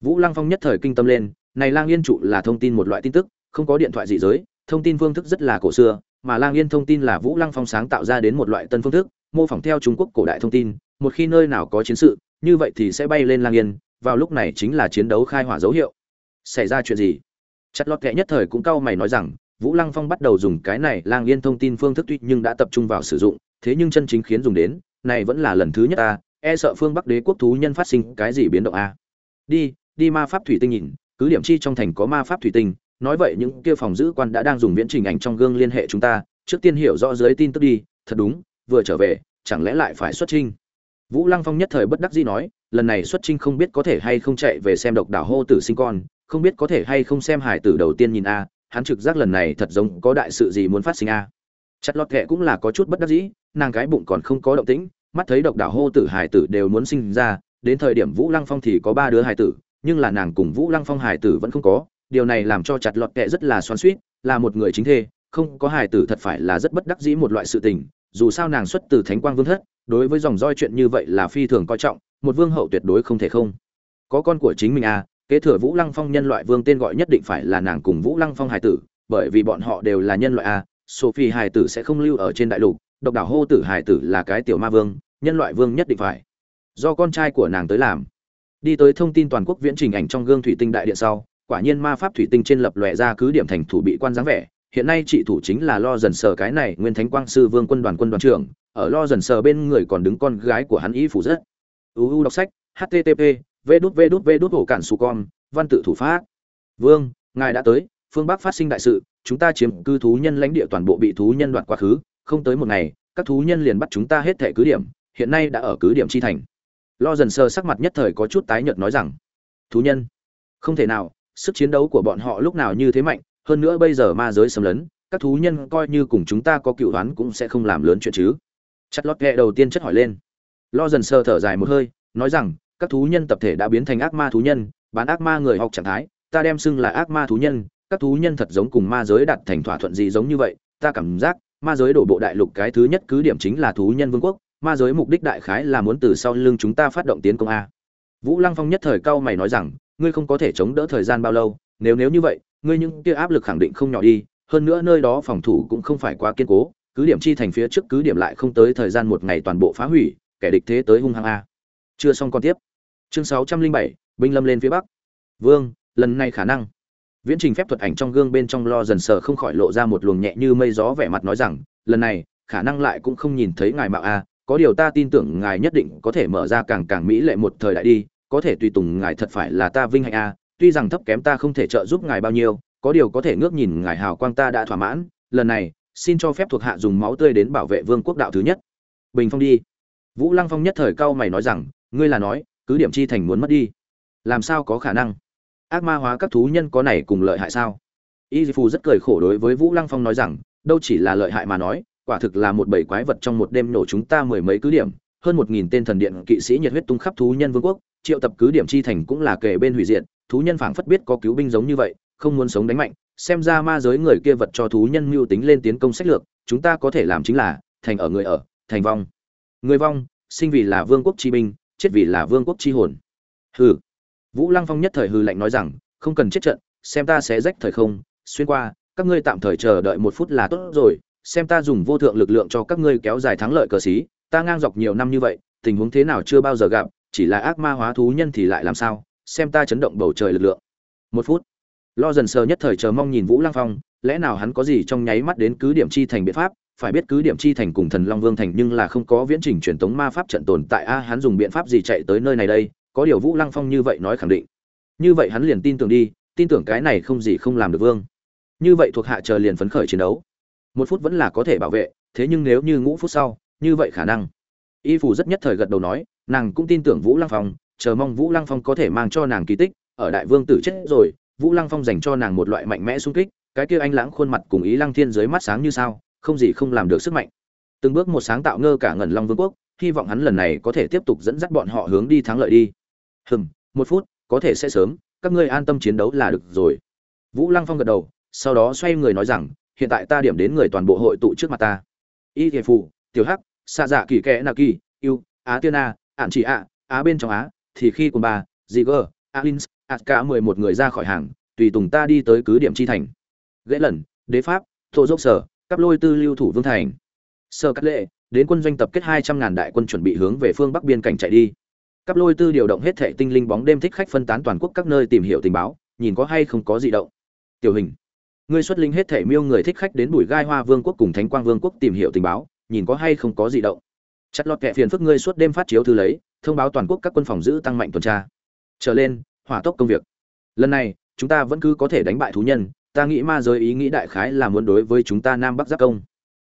Vũ lăng phong nhất thời kinh tâm lên, này lang yên trụ là thông tin một loại tin tức, không có điện thoại dị giới, thông tin phương thức rất là cổ xưa, mà lang yên thông tin là vũ lăng phong sáng tạo ra đến một loại tân phương thức, mô phỏng theo trung quốc cổ đại thông tin, một khi nơi nào có chiến sự, như vậy thì sẽ bay lên lang yên vào lúc này chính là chiến đấu khai hỏa dấu hiệu. Xảy ra chuyện gì? Chặt lọt kệ nhất thời cũng cau mày nói rằng, vũ lăng phong bắt đầu dùng cái này lang yên thông tin phương thức tuy nhưng đã tập trung vào sử dụng, thế nhưng chân chính khiến dùng đến, này vẫn là lần thứ nhất ta e sợ phương bắc đế quốc thú nhân phát sinh cái gì biến động a? Đi đi ma pháp thủy tinh nhìn, cứ điểm chi trong thành có ma pháp thủy tinh, nói vậy những kia phòng giữ quan đã đang dùng viễn trình ảnh trong gương liên hệ chúng ta, trước tiên hiểu rõ dưới tin tức đi, thật đúng, vừa trở về, chẳng lẽ lại phải xuất trinh vũ lăng phong nhất thời bất đắc dĩ nói lần này xuất trinh không biết có thể hay không chạy về xem độc đảo hô tử sinh con, không biết có thể hay không xem hải tử đầu tiên nhìn a, hắn trực giác lần này thật giống có đại sự gì muốn phát sinh a. Chặt lọt kệ cũng là có chút bất đắc dĩ, nàng cái bụng còn không có động tĩnh, mắt thấy độc đảo hô tử hải tử đều muốn sinh ra, đến thời điểm vũ lăng phong thì có ba đứa hải tử, nhưng là nàng cùng vũ lăng phong hải tử vẫn không có, điều này làm cho chặt lọt kệ rất là xoắn suýt là một người chính thê, không có hải tử thật phải là rất bất đắc dĩ một loại sự tình, dù sao nàng xuất từ thánh quang vương thất, đối với dòng roi chuyện như vậy là phi thường coi trọng một vương hậu tuyệt đối không thể không. Có con của chính mình à kế thừa vũ lăng phong nhân loại vương tên gọi nhất định phải là nàng cùng vũ lăng phong hải tử, bởi vì bọn họ đều là nhân loại à sophie hải tử sẽ không lưu ở trên đại lục, độc đảo hô tử hải tử là cái tiểu ma vương, nhân loại vương nhất định phải. Do con trai của nàng tới làm. Đi tới thông tin toàn quốc viễn trình ảnh trong gương thủy tinh đại điện sau, quả nhiên ma pháp thủy tinh trên lập lòe ra cứ điểm thành thủ bị quan dáng vẻ, hiện nay trị thủ chính là lo dần sờ cái này nguyên thánh quang sư vương quân đoàn quân đoàn trưởng, ở lo dần sờ bên người còn đứng con gái của hắn ý phủ rất uu đọc sách http v đút v đút v đút hổ cản su con văn tự thủ pháp. Vương, ngài đã tới, phương bắc phát sinh đại sự, chúng ta chiếm cư thú nhân lãnh địa toàn bộ bị thú nhân đoạt quá khứ, không tới một ngày, các thú nhân liền bắt chúng ta hết thẻ cứ điểm, hiện nay đã ở cứ điểm chi thành. Lo dần sơ sắc mặt nhất thời có chút tái nhợt nói rằng, thú nhân, không thể nào, sức chiến đấu của bọn họ lúc nào như thế mạnh, hơn nữa bây giờ ma giới xâm lấn, các thú nhân coi như cùng chúng ta có cựu đoán cũng sẽ không làm lớn chuyện chứ. Chặt lót ghẹ đầu tiên chất hỏi lên lo dần sờ thở dài một hơi, nói rằng, các thú nhân tập thể đã biến thành ác ma thú nhân, bán ác ma người học trạng thái, ta đem xưng là ác ma thú nhân, các thú nhân thật giống cùng ma giới đặt thành thỏa thuận gì giống như vậy, ta cảm giác, ma giới đổ bộ đại lục cái thứ nhất cứ điểm chính là thú nhân vương quốc, ma giới mục đích đại khái là muốn từ sau lưng chúng ta phát động tiến công a. Vũ lăng phong nhất thời cao mày nói rằng, ngươi không có thể chống đỡ thời gian bao lâu, nếu nếu như vậy, ngươi những kia áp lực khẳng định không nhỏ đi, hơn nữa nơi đó phòng thủ cũng không phải quá kiên cố, cứ điểm chi thành phía trước cứ điểm lại không tới thời gian một ngày toàn bộ phá hủy kẻ địch thế tới hung hăng a. Chưa xong còn tiếp. Chương sáu trăm linh bảy, binh lâm lên phía bắc. Vương, lần này khả năng. Viễn trình phép thuật ảnh trong gương bên trong lo dần sờ không khỏi lộ ra một luồng nhẹ như mây gió vẻ mặt nói rằng, lần này, khả năng lại cũng không nhìn thấy ngài mạo a. Có điều ta tin tưởng ngài nhất định có thể mở ra càng càng mỹ lệ một thời đại đi, có thể tùy tùng ngài thật phải là ta vinh hạnh a. Tuy rằng thấp kém ta không thể trợ giúp ngài bao nhiêu, có điều có thể ngước nhìn ngài hào quang ta đã thỏa mãn. Lần này, xin cho phép thuộc hạ dùng máu tươi đến bảo vệ vương quốc đạo thứ nhất. Bình phong đi vũ lăng phong nhất thời cao mày nói rằng, ngươi là nói, cứ điểm chi thành muốn mất đi. Làm sao có khả năng? Ác ma hóa các thú nhân có này cùng lợi hại sao? Y phù rất cười khổ đối với vũ lăng phong nói rằng, đâu chỉ là lợi hại mà nói, quả thực là một bầy quái vật trong một đêm nổ chúng ta mười mấy cứ điểm, hơn một nghìn tên thần điện kỵ sĩ nhiệt huyết tung khắp thú nhân vương quốc, triệu tập cứ điểm chi thành cũng là kẻ bên hủy diệt, thú nhân phảng phất biết có cứu binh giống như vậy, không muốn sống đánh mạnh, xem ra ma giới người kia vật cho thú nhân mưu tính lên tiến công sách lược, chúng ta có thể làm chính là, thành ở người ở, thành vong người vong, sinh vì là vương quốc chi binh, chết vì là vương quốc chi hồn. Hừ. Vũ lăng phong nhất thời hư lạnh nói rằng, không cần chết trận, xem ta sẽ rách thời không, xuyên qua, các ngươi tạm thời chờ đợi một phút là tốt rồi, xem ta dùng vô thượng lực lượng cho các ngươi kéo dài thắng lợi cờ xí, ta ngang dọc nhiều năm như vậy, tình huống thế nào chưa bao giờ gặp, chỉ là ác ma hóa thú nhân thì lại làm sao, xem ta chấn động bầu trời lực lượng. Một phút. Lo dần sờ nhất thời chờ mong nhìn vũ lăng phong, lẽ nào hắn có gì trong nháy mắt đến cứ điểm chi thành biện pháp phải biết cứ điểm chi thành cùng thần long vương thành nhưng là không có viễn trình truyền tống ma pháp trận tồn tại. A, hắn dùng biện pháp gì chạy tới nơi này đây? Có điều vũ lăng phong như vậy nói khẳng định. Như vậy hắn liền tin tưởng đi, tin tưởng cái này không gì không làm được vương. Như vậy thuộc hạ chờ liền phấn khởi chiến đấu. Một phút vẫn là có thể bảo vệ, thế nhưng nếu như ngũ phút sau, như vậy khả năng. Y phủ rất nhất thời gật đầu nói, nàng cũng tin tưởng vũ lăng phong, chờ mong vũ lăng phong có thể mang cho nàng kỳ tích, ở đại vương tử chết rồi, vũ lăng phong dành cho nàng một loại mạnh mẽ sung kích, cái kia anh lãng khuôn mặt cùng ý lăng thiên dưới mắt sáng như sao không gì không làm được sức mạnh. Từng bước một sáng tạo ngơ cả ngẩn long vương quốc, hy vọng hắn lần này có thể tiếp tục dẫn dắt bọn họ hướng đi thắng lợi đi. Hừm, một phút, có thể sẽ sớm, các ngươi an tâm chiến đấu là được rồi. Vũ lăng phong gật đầu, sau đó xoay người nói rằng, hiện tại ta điểm đến người toàn bộ hội tụ trước mặt ta. Y thể phụ tiểu hắc xạ dạ kỳ kẽ nà kỳ, yêu, á tiên a ạn chỉ a, á bên trong á, thì khi cùng bà dì gơ alin cả mười một người ra khỏi hàng, tùy tùng ta đi tới cứ điểm chi thành. Ghế lần, đế pháp thô dốc sở cắp lôi tư lưu thủ vương thành. Sơ cắt lệ, đến quân doanh tập kết hai trăm ngàn đại quân chuẩn bị hướng về phương bắc biên cảnh chạy đi. Cắp lôi tư điều động hết thệ tinh linh bóng đêm thích khách phân tán toàn quốc các nơi tìm hiểu tình báo, nhìn có hay không có gì động. Tiểu hình, ngươi xuất linh hết thệ miêu người thích khách đến bùi gai hoa vương quốc cùng thánh quang vương quốc tìm hiểu tình báo, nhìn có hay không có gì động. Chặt lọt kẹ phiền phức ngươi suốt đêm phát chiếu thư lấy, thông báo toàn quốc các quân phòng giữ tăng mạnh tuần tra. Trở lên, hỏa tốc công việc. Lần này, chúng ta vẫn cứ có thể đánh bại thú nhân ta nghĩ ma giới ý nghĩ đại khái là muốn đối với chúng ta nam bắc giáp công.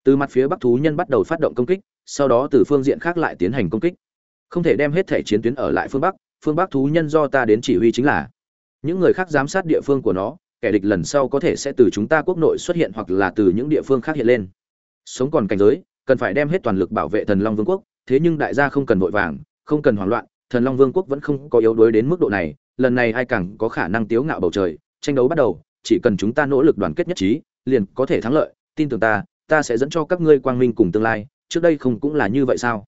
Từ mặt phía bắc thú nhân bắt đầu phát động công kích, sau đó từ phương diện khác lại tiến hành công kích. Không thể đem hết thể chiến tuyến ở lại phương bắc phương bắc thú nhân do ta đến chỉ huy chính là. Những người khác giám sát địa phương của nó, kẻ địch lần sau có thể sẽ từ chúng ta quốc nội xuất hiện hoặc là từ những địa phương khác hiện lên. Sống còn cảnh giới, cần phải đem hết toàn lực bảo vệ thần long vương quốc, thế nhưng đại gia không cần vội vàng, không cần hoảng loạn, thần long vương quốc vẫn không có yếu đuối đến mức độ này, lần này ai càng có khả năng tiếu ngạo bầu trời, tranh đấu bắt đầu chỉ cần chúng ta nỗ lực đoàn kết nhất trí liền có thể thắng lợi tin tưởng ta ta sẽ dẫn cho các ngươi quang minh cùng tương lai trước đây không cũng là như vậy sao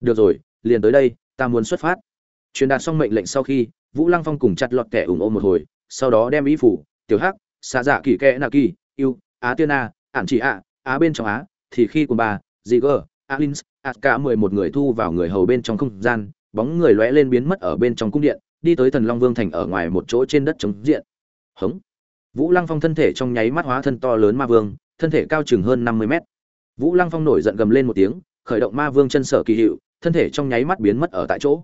được rồi liền tới đây ta muốn xuất phát truyền đạt xong mệnh lệnh sau khi vũ lăng phong cùng chặt lọt kẻ ủng ôm một hồi sau đó đem ý phủ tiểu hắc xạ dạ kỳ kẽ nạ kỳ yêu á tiên a ản chỉ ạ á bên trong á thì khi cùng bà Ziger, Alins, cả mười một người thu vào người hầu bên trong không gian, bóng người lóe lên biến mất ở bên trong cung điện, đi tới Thần Long Vương thành ở ngoài một chỗ trên đất trống diện. Hống. Vũ Lăng Phong thân thể trong nháy mắt hóa thân to lớn ma vương, thân thể cao chừng hơn năm mươi mét. Vũ Lăng Phong nổi giận gầm lên một tiếng, khởi động ma vương chân sở kỳ hiệu, thân thể trong nháy mắt biến mất ở tại chỗ.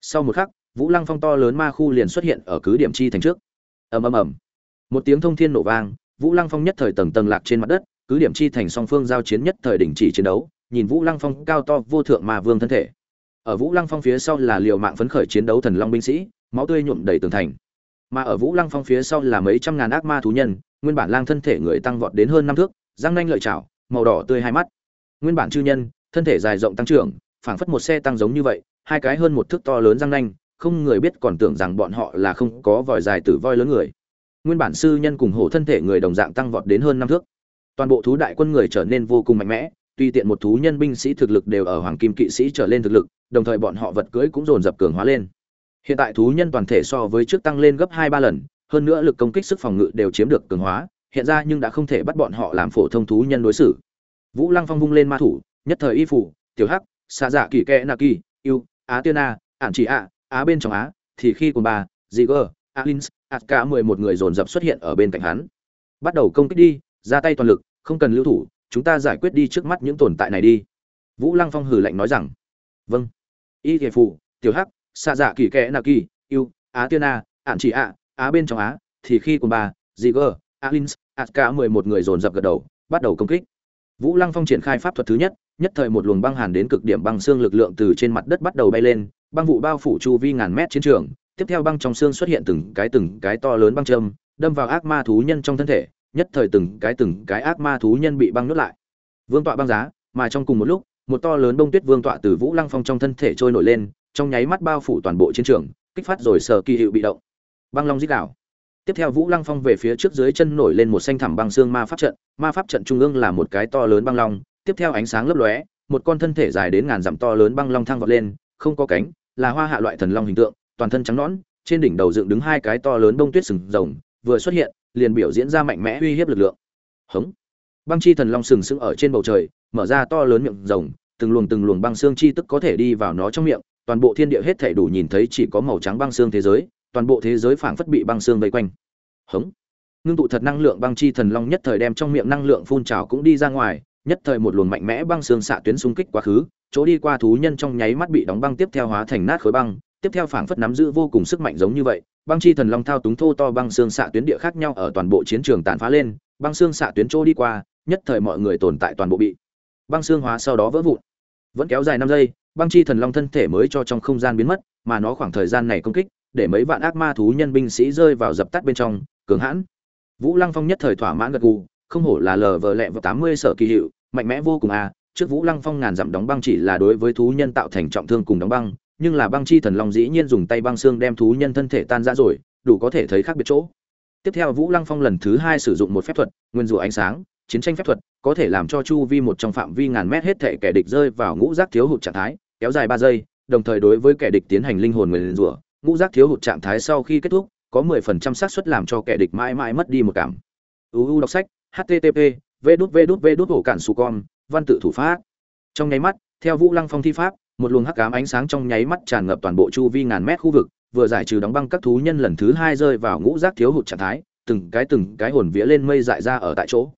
Sau một khắc, Vũ Lăng Phong to lớn ma khu liền xuất hiện ở cứ điểm chi thành trước. Ầm ầm ầm. Một tiếng thông thiên nổ vang, Vũ Lăng Phong nhất thời tầng tầng lạc trên mặt đất, cứ điểm chi thành song phương giao chiến nhất thời đình chỉ chiến đấu, nhìn Vũ Lăng Phong cao to vô thượng ma vương thân thể. Ở Vũ Lăng Phong phía sau là liều mạng phấn khởi chiến đấu thần long binh sĩ, máu tươi nhuộm đầy tường thành. Mà ở Vũ Lăng Phong phía sau là mấy trăm ngàn ác ma thú nhân, nguyên bản lang thân thể người tăng vọt đến hơn năm thước, răng nanh lợi chảo, màu đỏ tươi hai mắt. Nguyên bản chư nhân, thân thể dài rộng tăng trưởng, phảng phất một xe tăng giống như vậy, hai cái hơn một thước to lớn răng nanh, không người biết còn tưởng rằng bọn họ là không có vòi dài tử voi lớn người. Nguyên bản sư nhân cùng hổ thân thể người đồng dạng tăng vọt đến hơn năm thước toàn bộ thú đại quân người trở nên vô cùng mạnh mẽ tuy tiện một thú nhân binh sĩ thực lực đều ở hoàng kim kỵ sĩ trở lên thực lực đồng thời bọn họ vật cưỡi cũng dồn dập cường hóa lên hiện tại thú nhân toàn thể so với trước tăng lên gấp hai ba lần, hơn nữa lực công kích sức phòng ngự đều chiếm được cường hóa, hiện ra nhưng đã không thể bắt bọn họ làm phổ thông thú nhân đối xử. Vũ lăng phong vung lên ma thủ, nhất thời y phủ, tiểu hắc xa dạ kỳ kẽ na kỳ yêu, á tiên a, ản chỉ a, á bên trong á, thì khi cùng bà ziger alins atka mười một người dồn dập xuất hiện ở bên cạnh hắn. Bắt đầu công kích đi, ra tay toàn lực, không cần lưu thủ, chúng ta giải quyết đi trước mắt những tồn tại này đi. Vũ lăng phong hử lạnh nói rằng vâng. Y thể phụ tiểu hắc xạ dạ kỳ kẽ nạ kỳ yêu á tiên a ạn chỉ a á bên trong á thì khi cùng bà ziger alins atka mười một người dồn dập gật đầu bắt đầu công kích vũ lăng phong triển khai pháp thuật thứ nhất nhất thời một luồng băng hàn đến cực điểm băng xương lực lượng từ trên mặt đất bắt đầu bay lên băng vụ bao phủ chu vi ngàn mét chiến trường tiếp theo băng trong xương xuất hiện từng cái từng cái to lớn băng châm đâm vào ác ma thú nhân trong thân thể nhất thời từng cái từng cái ác ma thú nhân bị băng nuốt lại. Vương tọa băng giá, mà trong cùng một lúc, một to lớn bông tuyết vương tọa từ Vũ Lăng Phong trong thân thể trôi nổi lên, trong nháy mắt bao phủ toàn bộ chiến trường, kích phát rồi sở kỳ hiệu bị động. Băng long dít đảo. Tiếp theo Vũ Lăng Phong về phía trước dưới chân nổi lên một xanh thẳm băng xương ma pháp trận, ma pháp trận trung ương là một cái to lớn băng long, tiếp theo ánh sáng lấp lóe, một con thân thể dài đến ngàn dặm to lớn băng long thăng vọt lên, không có cánh, là hoa hạ loại thần long hình tượng, toàn thân trắng nõn, trên đỉnh đầu dựng đứng hai cái to lớn bông tuyết sừng rồng, vừa xuất hiện, liền biểu diễn ra mạnh mẽ uy hiếp lực lượng hống băng chi thần long sừng sững ở trên bầu trời mở ra to lớn miệng rồng từng luồng từng luồng băng xương chi tức có thể đi vào nó trong miệng toàn bộ thiên địa hết thảy đủ nhìn thấy chỉ có màu trắng băng xương thế giới, toàn bộ thế giới phảng phất bị băng xương vây quanh. Hống. Ngưng tụ thật năng lượng băng chi thần long nhất thời đem trong miệng năng lượng phun trào cũng đi ra ngoài, nhất thời một luồng mạnh mẽ băng xương xạ tuyến xung kích quá khứ, chỗ đi qua thú nhân trong nháy mắt bị đóng băng tiếp theo hóa thành nát khối băng, tiếp theo phảng phất nắm giữ vô cùng sức mạnh giống như vậy, băng chi thần long thao túng thô to băng xương xạ tuyến địa khác nhau ở toàn bộ chiến trường tàn phá lên, băng xương xạ tuyến chỗ đi qua, nhất thời mọi người tồn tại toàn bộ bị băng xương hóa sau đó vỡ vụn. Vẫn kéo dài năm giây băng chi thần long thân thể mới cho trong không gian biến mất, mà nó khoảng thời gian này công kích, để mấy vạn ác ma thú nhân binh sĩ rơi vào dập tắt bên trong, cường hãn. Vũ lăng phong nhất thời thỏa mãn gật gù, không hổ là lờ vờ lẹ vào tám mươi sở kỳ hiệu, mạnh mẽ vô cùng à trước vũ lăng phong ngàn dặm đóng băng chỉ là đối với thú nhân tạo thành trọng thương cùng đóng băng, nhưng là băng chi thần long dĩ nhiên dùng tay băng xương đem thú nhân thân thể tan ra rồi, đủ có thể thấy khác biệt chỗ. Tiếp theo vũ lăng phong lần thứ hai sử dụng một phép thuật, nguyên rủa ánh sáng, chiến tranh phép thuật, có thể làm cho chu vi một trong phạm vi ngàn mét hết thể kẻ địch rơi vào ngũ giác thiếu hụt trạng thái kéo dài ba giây, đồng thời đối với kẻ địch tiến hành linh hồn nguyên rủa, ngũ giác thiếu hụt trạng thái sau khi kết thúc, có mười phần trăm xác suất làm cho kẻ địch mãi mãi mất đi một cảm. Uu đọc sách http v đút cản con, văn tự thủ pháp. Trong nháy mắt, theo vũ lăng phong thi pháp, một luồng hắc ám ánh sáng trong nháy mắt tràn ngập toàn bộ chu vi ngàn mét khu vực, vừa giải trừ đóng băng các thú nhân lần thứ hai rơi vào ngũ giác thiếu hụt trạng thái, từng cái từng cái hồn vía lên mây dại ra ở tại chỗ.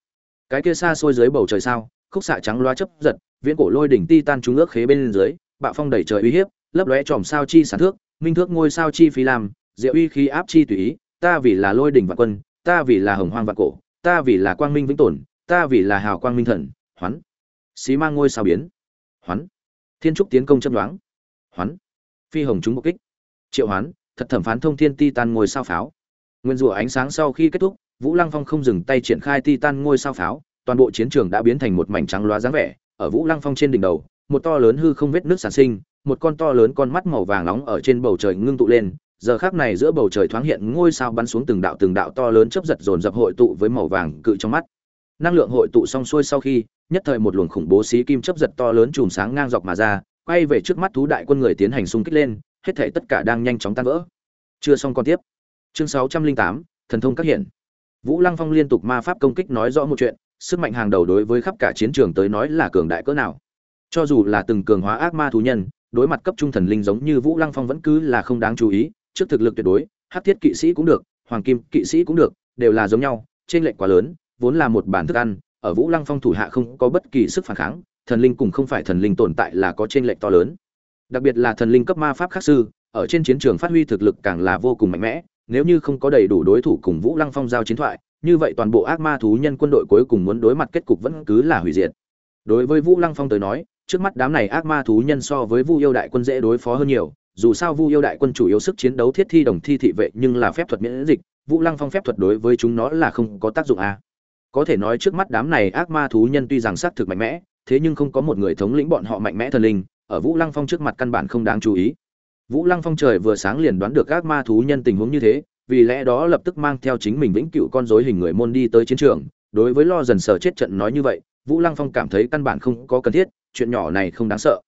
Cái kia xa xôi dưới bầu trời sao, khúc xạ trắng loa chớp giật, viễn cổ lôi đỉnh titan tan trúng ước khế bên dưới bạo phong đẩy trời uy hiếp, lấp lóe tròm sao chi sản thước, minh thước ngôi sao chi phi làm diệu uy khí áp chi tùy ý, ta vì là lôi đỉnh vạn quân, ta vì là hồng hoang vạn cổ, ta vì là quang minh vĩnh tồn, ta vì là hào quang minh thần, hoán. Xí mang ngôi sao biến, hoán. Thiên trúc tiến công châm đoán, hoán. Phi hồng chúng mục kích, triệu hoán, thật thẩm phán thông thiên ti tan ngôi sao pháo. Nguyên rủa ánh sáng sau khi kết thúc, vũ lăng phong không dừng tay triển khai ti tan ngôi sao pháo, toàn bộ chiến trường đã biến thành một mảnh trắng loá dáng vẻ, ở vũ lăng phong trên đỉnh đầu một to lớn hư không vết nước sản sinh, một con to lớn con mắt màu vàng nóng ở trên bầu trời ngưng tụ lên, giờ khác này giữa bầu trời thoáng hiện ngôi sao bắn xuống từng đạo từng đạo to lớn chớp giật dồn dập hội tụ với màu vàng cự trong mắt. Năng lượng hội tụ xong xuôi sau khi, nhất thời một luồng khủng bố xí kim chớp giật to lớn chùm sáng ngang dọc mà ra, quay về trước mắt thú đại quân người tiến hành xung kích lên, hết thảy tất cả đang nhanh chóng tan vỡ. Chưa xong còn tiếp. Chương sáu trăm linh tám, thần thông các hiện. Vũ lăng phong liên tục ma pháp công kích nói rõ một chuyện, sức mạnh hàng đầu đối với khắp cả chiến trường tới nói là cường đại cỡ nào cho dù là từng cường hóa ác ma thú nhân, đối mặt cấp trung thần linh giống như vũ lăng phong vẫn cứ là không đáng chú ý, trước thực lực tuyệt đối hát thiết kỵ sĩ cũng được, hoàng kim kỵ sĩ cũng được, đều là giống nhau trên lệnh quá lớn, vốn là một bản thức ăn, ở vũ lăng phong thủ hạ không có bất kỳ sức phản kháng, thần linh cùng không phải thần linh tồn tại là có trên lệnh to lớn. Đặc biệt là thần linh cấp ma pháp khắc sư, ở trên chiến trường phát huy thực lực càng là vô cùng mạnh mẽ, nếu như không có đầy đủ đối thủ cùng vũ lăng phong giao chiến thoại, như vậy toàn bộ ác ma thú nhân quân đội cuối cùng muốn đối mặt kết cục vẫn cứ là hủy diệt. Đối với vũ lăng phong tới nói trước mắt đám này ác ma thú nhân so với vu yêu đại quân dễ đối phó hơn nhiều, dù sao vu yêu đại quân chủ yếu sức chiến đấu thiết thi đồng thi thị vệ nhưng là phép thuật miễn dịch, vũ lăng phong phép thuật đối với chúng nó là không có tác dụng à. có thể nói trước mắt đám này ác ma thú nhân tuy rằng xác thực mạnh mẽ, thế nhưng không có một người thống lĩnh bọn họ mạnh mẽ thần linh, ở vũ lăng phong trước mặt căn bản không đáng chú ý vũ lăng phong trời vừa sáng liền đoán được ác ma thú nhân tình huống như thế, vì lẽ đó lập tức mang theo chính mình vĩnh cựu con rối hình người môn đi tới chiến trường đối với lo dần sờ chết trận nói như vậy, vũ lăng phong cảm thấy căn bản không có cần thiết chuyện nhỏ này không đáng sợ.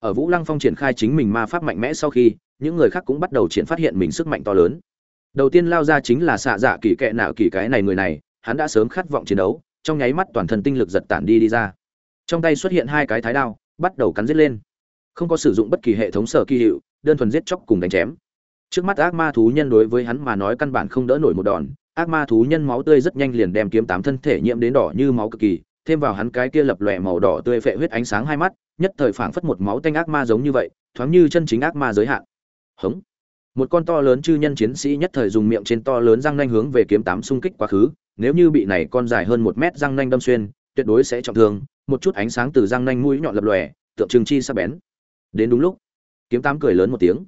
Ở vũ lăng phong triển khai chính mình ma pháp mạnh mẽ sau khi, những người khác cũng bắt đầu triển phát hiện mình sức mạnh to lớn. Đầu tiên lao ra chính là xạ dạ kỳ kệ nạo kỳ cái này người này, hắn đã sớm khát vọng chiến đấu, trong nháy mắt toàn thân tinh lực giật tản đi đi ra. Trong tay xuất hiện hai cái thái đao, bắt đầu cắn giết lên. Không có sử dụng bất kỳ hệ thống sở kỳ hiệu, đơn thuần giết chóc cùng đánh chém. Trước mắt ác ma thú nhân đối với hắn mà nói căn bản không đỡ nổi một đòn, ác ma thú nhân máu tươi rất nhanh liền đem kiếm tám thân thể nhiễm đến đỏ như máu cực kỳ thêm vào hắn cái kia lập lòe màu đỏ tươi phệ huyết ánh sáng hai mắt, nhất thời phảng phất một máu tanh ác ma giống như vậy, thoáng như chân chính ác ma giới hạn. Hống. Một con to lớn chư nhân chiến sĩ nhất thời dùng miệng trên to lớn răng nanh hướng về kiếm tám xung kích quá khứ, nếu như bị này con dài hơn một mét răng nanh đâm xuyên, tuyệt đối sẽ trọng thương, một chút ánh sáng từ răng nanh mũi nhọn lập lòe, tượng trưng chi sắc bén. Đến đúng lúc, kiếm tám cười lớn một tiếng.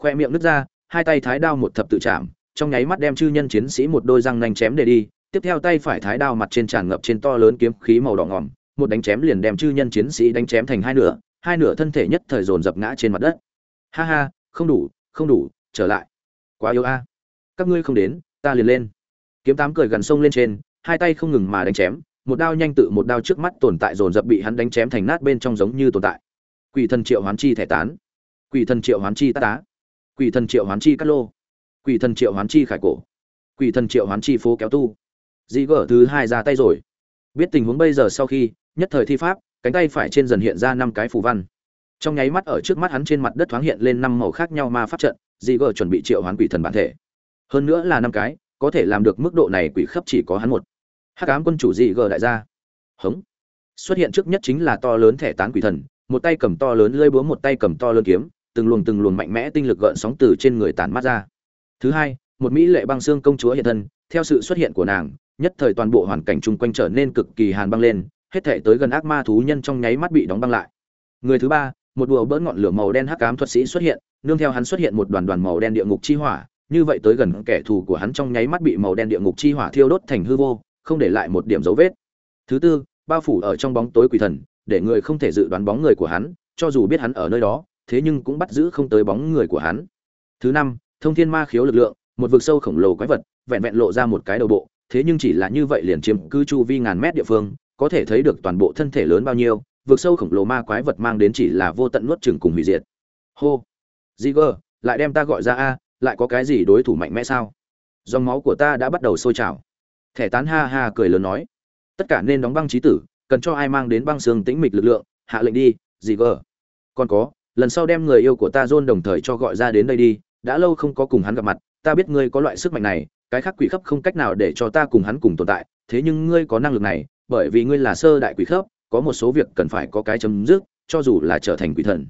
Khoe miệng nứt ra, hai tay thái đao một thập tự chạm, trong nháy mắt đem chư nhân chiến sĩ một đôi răng nanh chém để đi tiếp theo tay phải thái đao mặt trên tràn ngập trên to lớn kiếm khí màu đỏ ngỏm một đánh chém liền đem chư nhân chiến sĩ đánh chém thành hai nửa hai nửa thân thể nhất thời dồn dập ngã trên mặt đất. Ha ha, không đủ không đủ, trở lại. Quá yếu a. Các ngươi không đến, ta liền lên. Kiếm tám cười gần sông lên trên, hai tay không ngừng mà đánh chém, một đao nhanh tự một đao trước mắt tồn tại dồn dập bị hắn đánh chém thành nát bên trong giống như tồn tại. Quỷ thần triệu hoán chi thẻ tán. Quỷ thần triệu hoán chi tá tá. Quỷ thần triệu hoán chi cát lô. Quỷ thần triệu hoán chi khải cổ. Quỷ thần triệu hoán chi phố kéo tu dị gở thứ hai ra tay rồi. Biết tình huống bây giờ sau khi, nhất thời thi pháp, cánh tay phải trên dần hiện ra năm cái phù văn. Trong nháy mắt ở trước mắt hắn trên mặt đất thoáng hiện lên năm màu khác nhau ma pháp trận dị gở chuẩn bị triệu hoán quỷ thần bản thể. Hơn nữa là năm cái, có thể làm được mức độ này quỷ khắp chỉ có hắn một. Hắc ám quân chủ dị gở đại gia. Hống. Xuất hiện trước nhất chính là to lớn thẻ tán quỷ thần, một tay cầm to lớn lơi búa, một tay cầm to lớn kiếm, từng luồng từng luồng mạnh mẽ tinh lực gợn sóng từ trên người tản mát ra. Thứ hai, một mỹ lệ băng xương công chúa hiện thân, theo sự xuất hiện của nàng nhất thời toàn bộ hoàn cảnh chung quanh trở nên cực kỳ hàn băng lên, hết thể tới gần ác ma thú nhân trong nháy mắt bị đóng băng lại. Người thứ ba, một đùa bỡn ngọn lửa màu đen hắc ám thuật sĩ xuất hiện, nương theo hắn xuất hiện một đoàn đoàn màu đen địa ngục chi hỏa, như vậy tới gần kẻ thù của hắn trong nháy mắt bị màu đen địa ngục chi hỏa thiêu đốt thành hư vô, không để lại một điểm dấu vết. Thứ tư, bao phủ ở trong bóng tối quỷ thần, để người không thể dự đoán bóng người của hắn, cho dù biết hắn ở nơi đó, thế nhưng cũng bắt giữ không tới bóng người của hắn. Thứ năm, thông thiên ma khiếu lực lượng, một vực sâu khổng lồ quái vật, vẹn vẹn lộ ra một cái đầu bộ thế nhưng chỉ là như vậy liền chiếm cư chu vi ngàn mét địa phương có thể thấy được toàn bộ thân thể lớn bao nhiêu vượt sâu khổng lồ ma quái vật mang đến chỉ là vô tận nuốt chừng cùng hủy diệt. Hô! Ziger, lại đem ta gọi ra a lại có cái gì đối thủ mạnh mẽ sao? Dòng máu của ta đã bắt đầu sôi trào. Thẻ tán ha ha cười lớn nói. Tất cả nên đóng băng trí tử cần cho ai mang đến băng xương tĩnh mịch lực lượng hạ lệnh đi Ziger. còn có lần sau đem người yêu của ta John đồng thời cho gọi ra đến đây đi đã lâu không có cùng hắn gặp mặt ta biết ngươi có loại sức mạnh này cái khác quỷ cấp không cách nào để cho ta cùng hắn cùng tồn tại thế nhưng ngươi có năng lực này bởi vì ngươi là sơ đại quỷ cấp, có một số việc cần phải có cái chấm dứt cho dù là trở thành quỷ thần.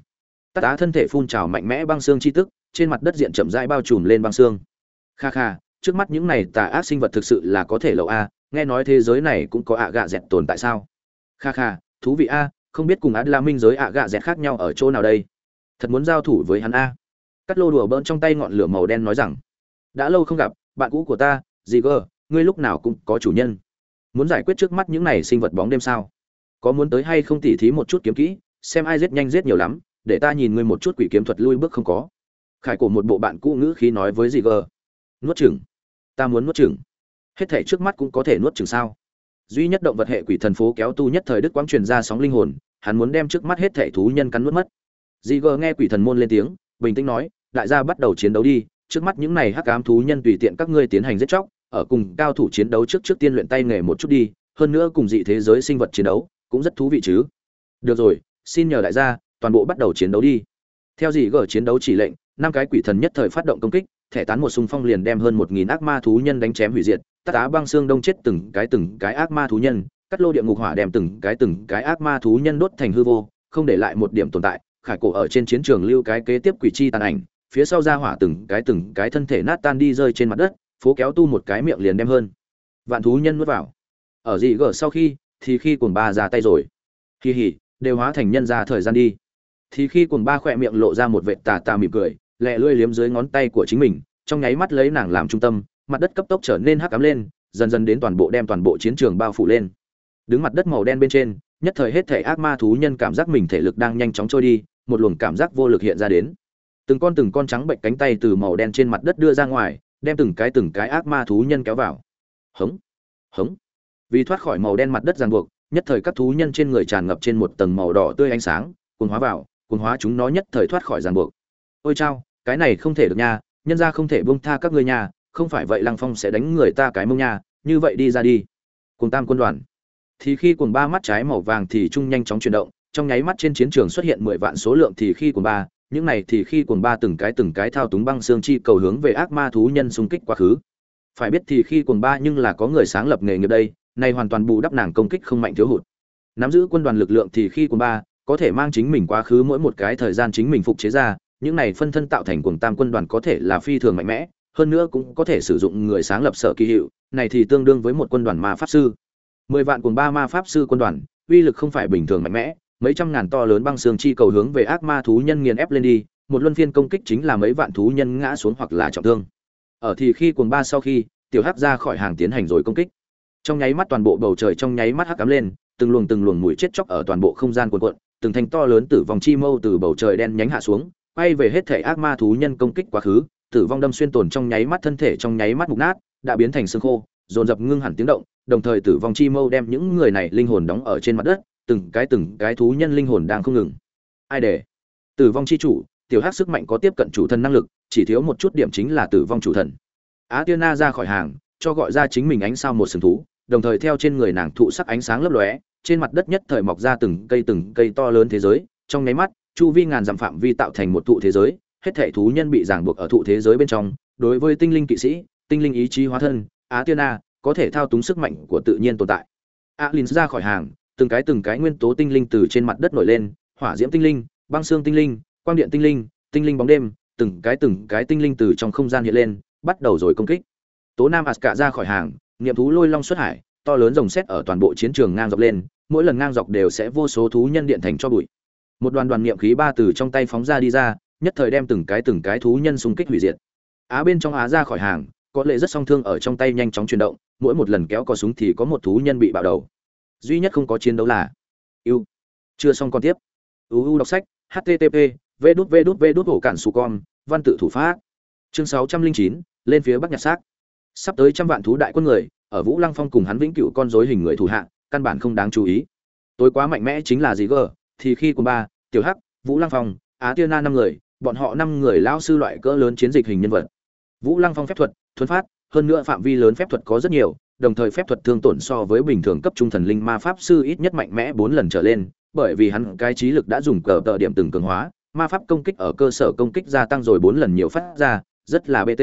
Tát tá thân thể phun trào mạnh mẽ băng xương chi tức trên mặt đất diện chậm rãi bao trùm lên băng xương. Kha kha trước mắt những này tà ác sinh vật thực sự là có thể lậu a nghe nói thế giới này cũng có ạ gạ dẹt tồn tại sao? Kha kha thú vị a không biết cùng á la minh giới ạ gạ dẹt khác nhau ở chỗ nào đây? Thật muốn giao thủ với hắn a. Cắt lô đùa bỡn trong tay ngọn lửa màu đen nói rằng đã lâu không gặp bạn cũ của ta gì ngươi lúc nào cũng có chủ nhân. Muốn giải quyết trước mắt những này sinh vật bóng đêm sao? Có muốn tới hay không tỉ thí một chút kiếm kỹ, xem ai giết nhanh giết nhiều lắm, để ta nhìn ngươi một chút quỷ kiếm thuật lui bước không có. Khải cổ một bộ bạn cũ ngữ khí nói với dì gờ nuốt chừng ta muốn nuốt chừng hết thể trước mắt cũng có thể nuốt chừng sao? Duy nhất động vật hệ quỷ thần phố kéo tu nhất thời đức quang truyền ra sóng linh hồn, hắn muốn đem trước mắt hết thể thú nhân cắn nuốt mất. Dì gờ nghe quỷ thần môn lên tiếng, bình tĩnh nói, đại gia bắt đầu chiến đấu đi trước mắt những này hắc ám thú nhân tùy tiện các ngươi tiến hành giết chóc, ở cùng cao thủ chiến đấu trước trước tiên luyện tay nghề một chút đi, hơn nữa cùng dị thế giới sinh vật chiến đấu cũng rất thú vị chứ. Được rồi, xin nhờ đại gia, toàn bộ bắt đầu chiến đấu đi. Theo dị gở chiến đấu chỉ lệnh, năm cái quỷ thần nhất thời phát động công kích, thẻ tán một xung phong liền đem hơn một nghìn ác ma thú nhân đánh chém hủy diệt tất á băng xương đông chết từng cái từng cái ác ma thú nhân, cắt lô địa ngục hỏa đem từng cái từng cái ác ma thú nhân đốt thành hư vô, không để lại một điểm tồn tại, khải cổ ở trên chiến trường lưu cái kế tiếp quỷ chi tàn ảnh phía sau ra hỏa từng cái từng cái thân thể nát tan đi rơi trên mặt đất, phố kéo tu một cái miệng liền đem hơn. Vạn thú nhân nuốt vào. Ở dị gở sau khi, thì khi cuồng ba ra tay rồi. Kỳ hỉ đều hóa thành nhân ra thời gian đi. Thì khi cuồng ba khỏe miệng lộ ra một vệ tà tà mỉm cười, lẹ lưỡi liếm dưới ngón tay của chính mình, trong nháy mắt lấy nàng làm trung tâm, mặt đất cấp tốc trở nên hắc ám lên, dần dần đến toàn bộ đem toàn bộ chiến trường bao phủ lên. Đứng mặt đất màu đen bên trên, nhất thời hết thể ác ma thú nhân cảm giác mình thể lực đang nhanh chóng trôi đi, một luồng cảm giác vô lực hiện ra đến từng con từng con trắng bệnh cánh tay từ màu đen trên mặt đất đưa ra ngoài, đem từng cái từng cái ác ma thú nhân kéo vào. Hống hống. Vì thoát khỏi màu đen mặt đất ràng buộc, nhất thời các thú nhân trên người tràn ngập trên một tầng màu đỏ tươi ánh sáng, cuồng hóa vào, cuồng hóa chúng nó nhất thời thoát khỏi ràng buộc. Ôi chao, cái này không thể được nha, nhân ra không thể buông tha các ngươi nha, không phải vậy lăng phong sẽ đánh người ta cái mông nha, như vậy đi ra đi. Cùng tam quân đoàn. Thì khi cuồng ba mắt trái màu vàng thì trung nhanh chóng chuyển động, trong nháy mắt trên chiến trường xuất hiện mười vạn số lượng thì khi cuồng ba những này thì khi cuồng ba từng cái từng cái thao túng băng xương chi cầu hướng về ác ma thú nhân xung kích quá khứ. Phải biết thì khi cuồng ba nhưng là có người sáng lập nghề nghiệp đây này hoàn toàn bù đắp nàng công kích không mạnh thiếu hụt. Nắm giữ quân đoàn lực lượng thì khi cuồng ba có thể mang chính mình quá khứ mỗi một cái thời gian chính mình phục chế ra, những này phân thân tạo thành cuồng tam quân đoàn có thể là phi thường mạnh mẽ, hơn nữa cũng có thể sử dụng người sáng lập sở kỳ hiệu, này thì tương đương với một quân đoàn ma pháp sư. Mười vạn cuồng ba ma pháp sư quân đoàn, uy lực không phải bình thường mạnh mẽ mấy trăm ngàn to lớn băng xương chi cầu hướng về ác ma thú nhân nghiền ép lên đi, một luân phiên công kích chính là mấy vạn thú nhân ngã xuống hoặc là trọng thương. Ở thì khi cuồng ba sau khi, tiểu hắc ra khỏi hàng tiến hành rồi công kích. Trong nháy mắt toàn bộ bầu trời trong nháy mắt hắc cắm lên, từng luồng từng luồng mũi chết chóc ở toàn bộ không gian cuồn cuộn, từng thanh to lớn tử vong chi mâu từ bầu trời đen nhánh hạ xuống, quay về hết thể ác ma thú nhân công kích quá khứ, tử vong đâm xuyên tổn trong nháy mắt thân thể trong nháy mắt mục nát, đã biến thành xương khô, dồn dập ngưng hẳn tiếng động, đồng thời tử vong chi mâu đem những người này linh hồn đóng ở trên mặt đất từng cái từng cái thú nhân linh hồn đang không ngừng. Ai để? Tử vong chi chủ, tiểu hắc sức mạnh có tiếp cận chủ thần năng lực, chỉ thiếu một chút điểm chính là tử vong chủ thần. Á tiên na ra khỏi hàng, cho gọi ra chính mình ánh sao một sừng thú, đồng thời theo trên người nàng thụ sắc ánh sáng lấp lóe, trên mặt đất nhất thời mọc ra từng cây từng cây to lớn thế giới, trong nháy mắt, chu vi ngàn dặm phạm vi tạo thành một thụ thế giới, hết thể thú nhân bị ràng buộc ở thụ thế giới bên trong. Đối với tinh linh kỵ sĩ, tinh linh ý chí hóa thân á tiên na có thể thao túng sức mạnh của tự nhiên tồn tại. Alin ra khỏi hàng từng cái từng cái nguyên tố tinh linh từ trên mặt đất nổi lên, hỏa diễm tinh linh, băng xương tinh linh, quang điện tinh linh tinh linh bóng đêm, từng cái từng cái tinh linh từ trong không gian hiện lên, bắt đầu rồi công kích. Tố nam ạt cả ra khỏi hàng, niệm thú lôi long xuất hải, to lớn rồng xét ở toàn bộ chiến trường ngang dọc lên, mỗi lần ngang dọc đều sẽ vô số thú nhân điện thành cho bụi. Một đoàn đoàn niệm khí ba từ trong tay phóng ra đi ra, nhất thời đem từng cái từng cái thú nhân xung kích hủy diệt. Á bên trong á ra khỏi hàng, có lệ rất song thương ở trong tay nhanh chóng chuyển động, mỗi một lần kéo có súng thì có một thú nhân bị bạo đầu duy nhất không có chiến đấu là yêu. Chưa xong còn tiếp. Uu đọc sách http v đút v đút v đút hổ cản su con, văn tự thủ pháp. Chương sáu trăm linh chín, lên phía bắc nhặt xác. Sắp tới trăm vạn thú đại quân người, ở vũ lăng phong cùng hắn vĩnh cửu con dối hình người thủ hạ, căn bản không đáng chú ý. Tối quá mạnh mẽ chính là gì gờ, thì khi cùng ba, tiểu hắc, vũ lăng phong, á tiên na năm người, bọn họ năm người lao sư loại cỡ lớn chiến dịch hình nhân vật. Vũ lăng phong phép thuật thuấn phát, hơn nữa phạm vi lớn phép thuật có rất nhiều đồng thời phép thuật thương tổn so với bình thường cấp trung thần linh ma pháp sư ít nhất mạnh mẽ bốn lần trở lên, bởi vì hắn cái trí lực đã dùng cờ tờ điểm từng cường hóa, ma pháp công kích ở cơ sở công kích gia tăng rồi bốn lần nhiều phát ra, rất là bt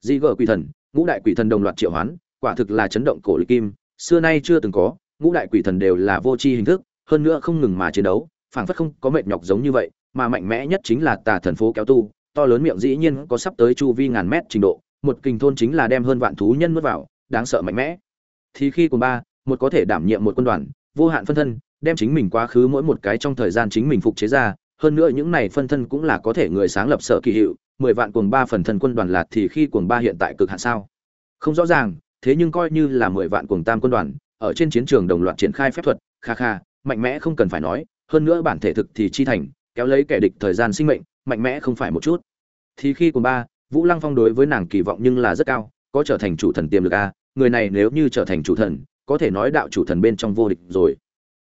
di gờ quỷ thần, ngũ đại quỷ thần đồng loạt triệu hoán, quả thực là chấn động cổ lực kim, xưa nay chưa từng có, ngũ đại quỷ thần đều là vô tri hình thức, hơn nữa không ngừng mà chiến đấu, phảng phất không có mệt nhọc giống như vậy, mà mạnh mẽ nhất chính là tà thần phố kéo tu, to lớn miệng dĩ nhiên có sắp tới chu vi ngàn mét trình độ, một kình thôn chính là đem hơn vạn thú nhân nuốt vào đáng sợ mạnh mẽ. Thì khi cùng ba, một có thể đảm nhiệm một quân đoàn, vô hạn phân thân, đem chính mình quá khứ mỗi một cái trong thời gian chính mình phục chế ra, hơn nữa những này phân thân cũng là có thể người sáng lập sở kỳ hiệu, mười vạn cuồng ba phần thân quân đoàn lạt thì khi cuồng ba hiện tại cực hạn sao? Không rõ ràng, thế nhưng coi như là mười vạn cuồng tam quân đoàn, ở trên chiến trường đồng loạt triển khai phép thuật, kha kha, mạnh mẽ không cần phải nói, hơn nữa bản thể thực thì chi thành, kéo lấy kẻ địch thời gian sinh mệnh, mạnh mẽ không phải một chút. Thì khi cuồng ba, vũ lăng phong đối với nàng kỳ vọng nhưng là rất cao có trở thành chủ thần tiềm lực a, người này nếu như trở thành chủ thần, có thể nói đạo chủ thần bên trong vô địch rồi.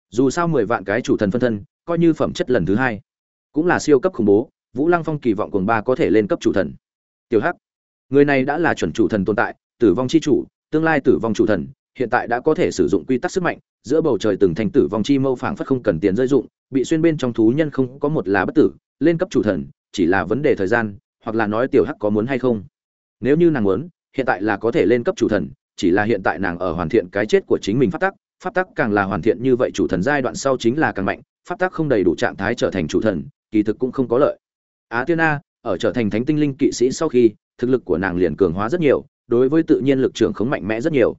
Dù sao mười vạn cái chủ thần phân thân, coi như phẩm chất lần thứ hai, cũng là siêu cấp khủng bố, vũ lăng phong kỳ vọng cuồng ba có thể lên cấp chủ thần. Tiểu hắc, người này đã là chuẩn chủ thần tồn tại, tử vong chi chủ, tương lai tử vong chủ thần, hiện tại đã có thể sử dụng quy tắc sức mạnh, giữa bầu trời từng thành tử vong chi mâu phảng phất không cần tiền rơi dụng, bị xuyên bên trong thú nhân không có một là bất tử, lên cấp chủ thần, chỉ là vấn đề thời gian, hoặc là nói tiểu hắc có muốn hay không. Nếu như nàng muốn hiện tại là có thể lên cấp chủ thần, chỉ là hiện tại nàng ở hoàn thiện cái chết của chính mình phát tắc, pháp tắc càng là hoàn thiện như vậy chủ thần giai đoạn sau chính là càng mạnh, pháp tắc không đầy đủ trạng thái trở thành chủ thần, kỳ thực cũng không có lợi. Á tiên a, ở trở thành thánh tinh linh kỵ sĩ sau khi, thực lực của nàng liền cường hóa rất nhiều, đối với tự nhiên lực trưởng khống mạnh mẽ rất nhiều.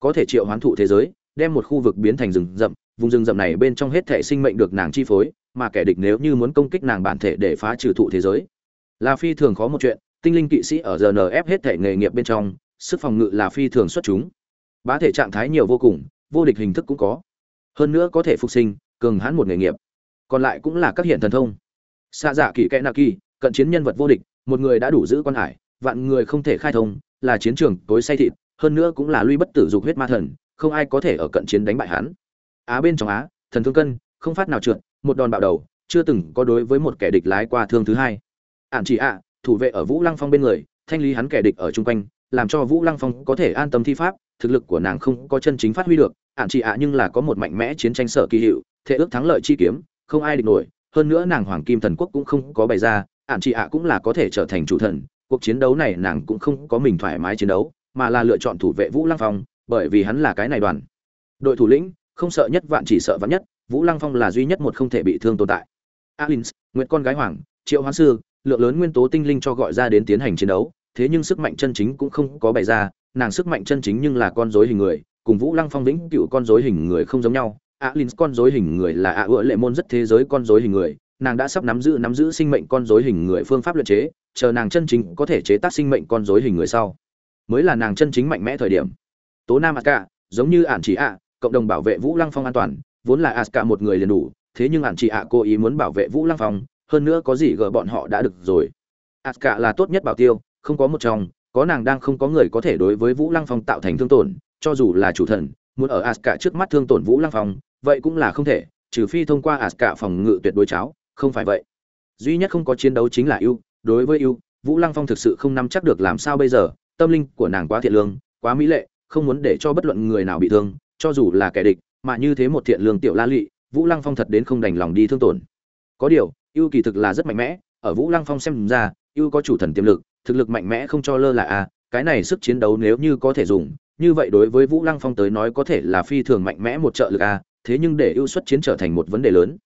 Có thể triệu hoán thụ thế giới, đem một khu vực biến thành rừng rậm, vùng rừng rậm này bên trong hết thể sinh mệnh được nàng chi phối, mà kẻ địch nếu như muốn công kích nàng bản thể để phá trừ thụ thế giới. Là phi thường khó một chuyện tinh linh kỵ sĩ ở rnf hết thể nghề nghiệp bên trong, sức phòng ngự là phi thường xuất chúng. Bá thể trạng thái nhiều vô cùng, vô địch hình thức cũng có. Hơn nữa có thể phục sinh, cường hãn một nghề nghiệp. Còn lại cũng là các hiện thần thông. Xa dạ kỳ kẽ nạ kỳ cận chiến nhân vật vô địch, một người đã đủ giữ quan hải, vạn người không thể khai thông, là chiến trường tối say thịt, hơn nữa cũng là luy bất tử dục huyết ma thần, không ai có thể ở cận chiến đánh bại hắn. Á bên trong á, thần thương cân, không phát nào trượt, một đòn bạo đầu, chưa từng có đối với một kẻ địch lái qua thương thứ hai. Ản chỉ ạ thủ vệ ở vũ lăng phong bên người, thanh lý hắn kẻ địch ở chung quanh, làm cho vũ lăng phong có thể an tâm thi pháp, thực lực của nàng không có chân chính phát huy được ạn chị ạ nhưng là có một mạnh mẽ chiến tranh sở kỳ hiệu thể ước thắng lợi chi kiếm, không ai địch nổi, hơn nữa nàng hoàng kim thần quốc cũng không có bày ra ạn chị ạ cũng là có thể trở thành chủ thần, cuộc chiến đấu này nàng cũng không có mình thoải mái chiến đấu, mà là lựa chọn thủ vệ vũ lăng phong, bởi vì hắn là cái này đoàn. Đội thủ lĩnh, không sợ nhất vạn chỉ sợ vạn nhất, vũ lăng phong là duy nhất một không thể bị thương tồn tại. Alins, nguyệt con gái hoàng, triệu hoán sư lượng lớn nguyên tố tinh linh cho gọi ra đến tiến hành chiến đấu, thế nhưng sức mạnh chân chính cũng không có bày ra, nàng sức mạnh chân chính nhưng là con rối hình người, cùng vũ lăng phong vĩnh cựu con rối hình người không giống nhau alin con rối hình người là ạ ựa lệ môn rất thế giới con rối hình người, nàng đã sắp nắm giữ nắm giữ sinh mệnh con rối hình người phương pháp luyện chế, chờ nàng chân chính có thể chế tác sinh mệnh con rối hình người sau, mới là nàng chân chính mạnh mẽ thời điểm. Tố nam aka giống như ản chỉ ạ, cộng đồng bảo vệ vũ lăng phong an toàn, vốn là aska một người liền đủ, thế nhưng ản chỉ ạ cố ý muốn bảo vệ vũ lăng phong hơn nữa có gì gỡ bọn họ đã được rồi. Aska là tốt nhất bảo tiêu, không có một trong, có nàng đang không có người có thể đối với vũ lăng phong tạo thành thương tổn, cho dù là chủ thần, muốn ở aska trước mắt thương tổn vũ lăng phong, vậy cũng là không thể, trừ phi thông qua aska phòng ngự tuyệt đối cháo, không phải vậy. Duy nhất không có chiến đấu chính là ưu, đối với ưu, vũ lăng phong thực sự không nắm chắc được làm sao bây giờ, tâm linh của nàng quá thiện lương, quá mỹ lệ, không muốn để cho bất luận người nào bị thương, cho dù là kẻ địch, mà như thế một thiện lương tiểu la lụy vũ lăng phong thật đến không đành lòng đi thương tổn. Có điều ưu kỳ thực là rất mạnh mẽ ở vũ lăng phong xem ra ưu có chủ thần tiềm lực thực lực mạnh mẽ không cho lơ là a à, cái này sức chiến đấu nếu như có thể dùng như vậy đối với vũ lăng phong tới nói có thể là phi thường mạnh mẽ một trợ lực a à, thế nhưng để ưu xuất chiến trở thành một vấn đề lớn.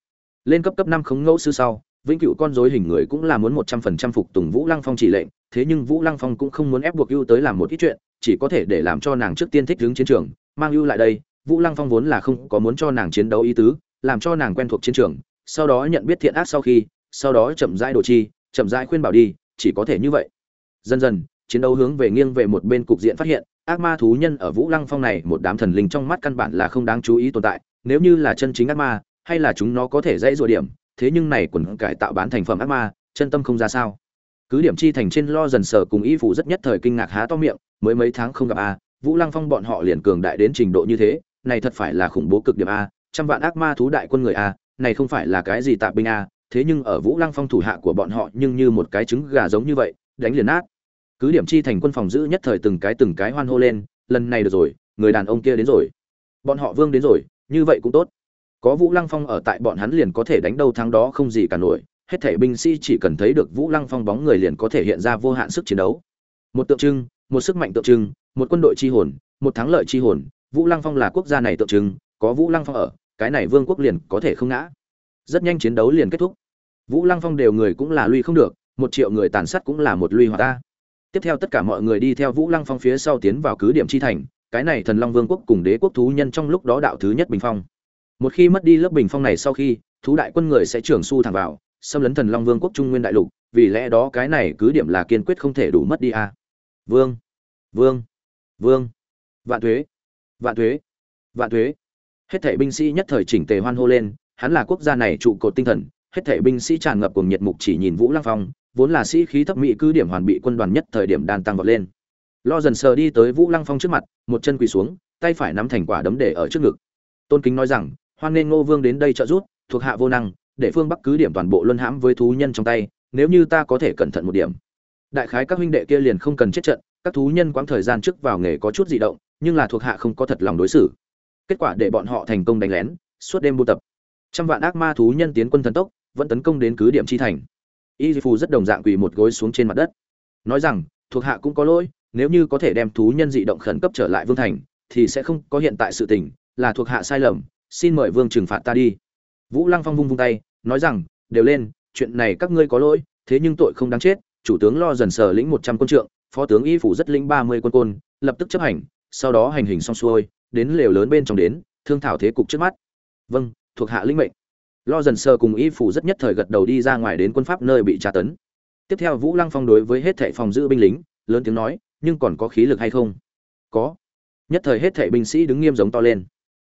Lên cấp cấp năm không ngẫu sư sau vĩnh cựu con dối hình người cũng là muốn một trăm phần trăm phục tùng vũ lăng phong chỉ lệnh thế nhưng vũ lăng phong cũng không muốn ép buộc ưu tới làm một ít chuyện chỉ có thể để làm cho nàng trước tiên thích đứng chiến trường mang ưu lại đây vũ lăng phong vốn là không có muốn cho nàng chiến đấu ý tứ làm cho nàng quen thuộc chiến trường sau đó nhận biết thiện ác sau khi, sau đó chậm rãi đồ chi, chậm rãi khuyên bảo đi, chỉ có thể như vậy. Dần dần, chiến đấu hướng về nghiêng về một bên cục diện phát hiện, ác ma thú nhân ở vũ lăng phong này một đám thần linh trong mắt căn bản là không đáng chú ý tồn tại, nếu như là chân chính ác ma, hay là chúng nó có thể dãy rùa điểm, thế nhưng này quần cải tạo bán thành phẩm ác ma, chân tâm không ra sao. Cứ điểm chi thành trên lo dần sở cùng y phủ rất nhất thời kinh ngạc há to miệng, mới mấy tháng không gặp a, vũ lăng phong bọn họ liền cường đại đến trình độ như thế, này thật phải là khủng bố cực điểm a, trăm vạn ác ma thú đại quân người a này không phải là cái gì tạp binh a, thế nhưng ở vũ lăng phong thủ hạ của bọn họ nhưng như một cái trứng gà giống như vậy, đánh liền nát. Cứ điểm chi thành quân phòng giữ nhất thời từng cái từng cái hoan hô lên, lần này được rồi, người đàn ông kia đến rồi. Bọn họ vương đến rồi, như vậy cũng tốt. Có vũ lăng phong ở tại bọn hắn liền có thể đánh đâu thắng đó không gì cả nổi, hết thảy binh sĩ chỉ cần thấy được vũ lăng phong bóng người liền có thể hiện ra vô hạn sức chiến đấu. Một tượng trưng, một sức mạnh tượng trưng, một quân đội chi hồn, một thắng lợi chi hồn, vũ lăng phong là quốc gia này tượng trưng, có vũ lăng phong ở cái này vương quốc liền có thể không ngã. Rất nhanh chiến đấu liền kết thúc. Vũ lăng phong đều người cũng là lui không được, một triệu người tàn sát cũng là một lui hoặc ta. Tiếp theo tất cả mọi người đi theo vũ lăng phong phía sau tiến vào cứ điểm chi thành, cái này thần long vương quốc cùng đế quốc thú nhân trong lúc đó đạo thứ nhất bình phong. Một khi mất đi lớp bình phong này sau khi, thú đại quân người sẽ trưởng su thẳng vào, xâm lấn thần long vương quốc trung nguyên đại lục, vì lẽ đó cái này cứ điểm là kiên quyết không thể đủ mất đi a. À. vương vương vương, vạn thuế vạn thuế vạn thuế hết thảy binh sĩ nhất thời chỉnh tề hoan hô lên, hắn là quốc gia này trụ cột tinh thần, hết thảy binh sĩ tràn ngập cùng nhiệt mục chỉ nhìn vũ lăng phong, vốn là sĩ khí thấp mỹ cứ điểm hoàn bị quân đoàn nhất thời điểm đan tăng vọt lên. Lo dần sờ đi tới vũ lăng phong trước mặt, một chân quỳ xuống, tay phải nắm thành quả đấm để ở trước ngực. Tôn kính nói rằng, hoan nên ngô vương đến đây trợ giúp, thuộc hạ vô năng, để phương bắc cứ điểm toàn bộ luân hãm với thú nhân trong tay, nếu như ta có thể cẩn thận một điểm. Đại khái các huynh đệ kia liền không cần chết trận, các thú nhân quãng thời gian trước vào nghề có chút dị động, nhưng là thuộc hạ không có thật lòng đối xử kết quả để bọn họ thành công đánh lén, suốt đêm buôn tập. Trăm vạn ác ma thú nhân tiến quân thần tốc, vẫn tấn công đến cứ điểm chi thành. Y phù rất đồng dạng quỳ một gối xuống trên mặt đất. Nói rằng, thuộc hạ cũng có lỗi, nếu như có thể đem thú nhân dị động khẩn cấp trở lại vương thành, thì sẽ không có hiện tại sự tình, là thuộc hạ sai lầm, xin mời vương trừng phạt ta đi. Vũ lăng phong vung vung tay, nói rằng, đều lên, chuyện này các ngươi có lỗi, thế nhưng tội không đáng chết, chủ tướng lo dần sờ lĩnh một trăm quân trượng, phó tướng y phủ rất lĩnh ba mươi quân côn, lập tức chấp hành, sau đó hành hình xong xuôi đến lều lớn bên trong đến, thương thảo thế cục trước mắt. Vâng thuộc hạ linh mệnh. Lo dần sờ cùng y phủ rất nhất thời gật đầu đi ra ngoài đến quân pháp nơi bị tra tấn. Tiếp theo vũ lăng phong đối với hết thệ phòng giữ binh lính, lớn tiếng nói, nhưng còn có khí lực hay không? Có. Nhất thời hết thệ binh sĩ đứng nghiêm giống to lên.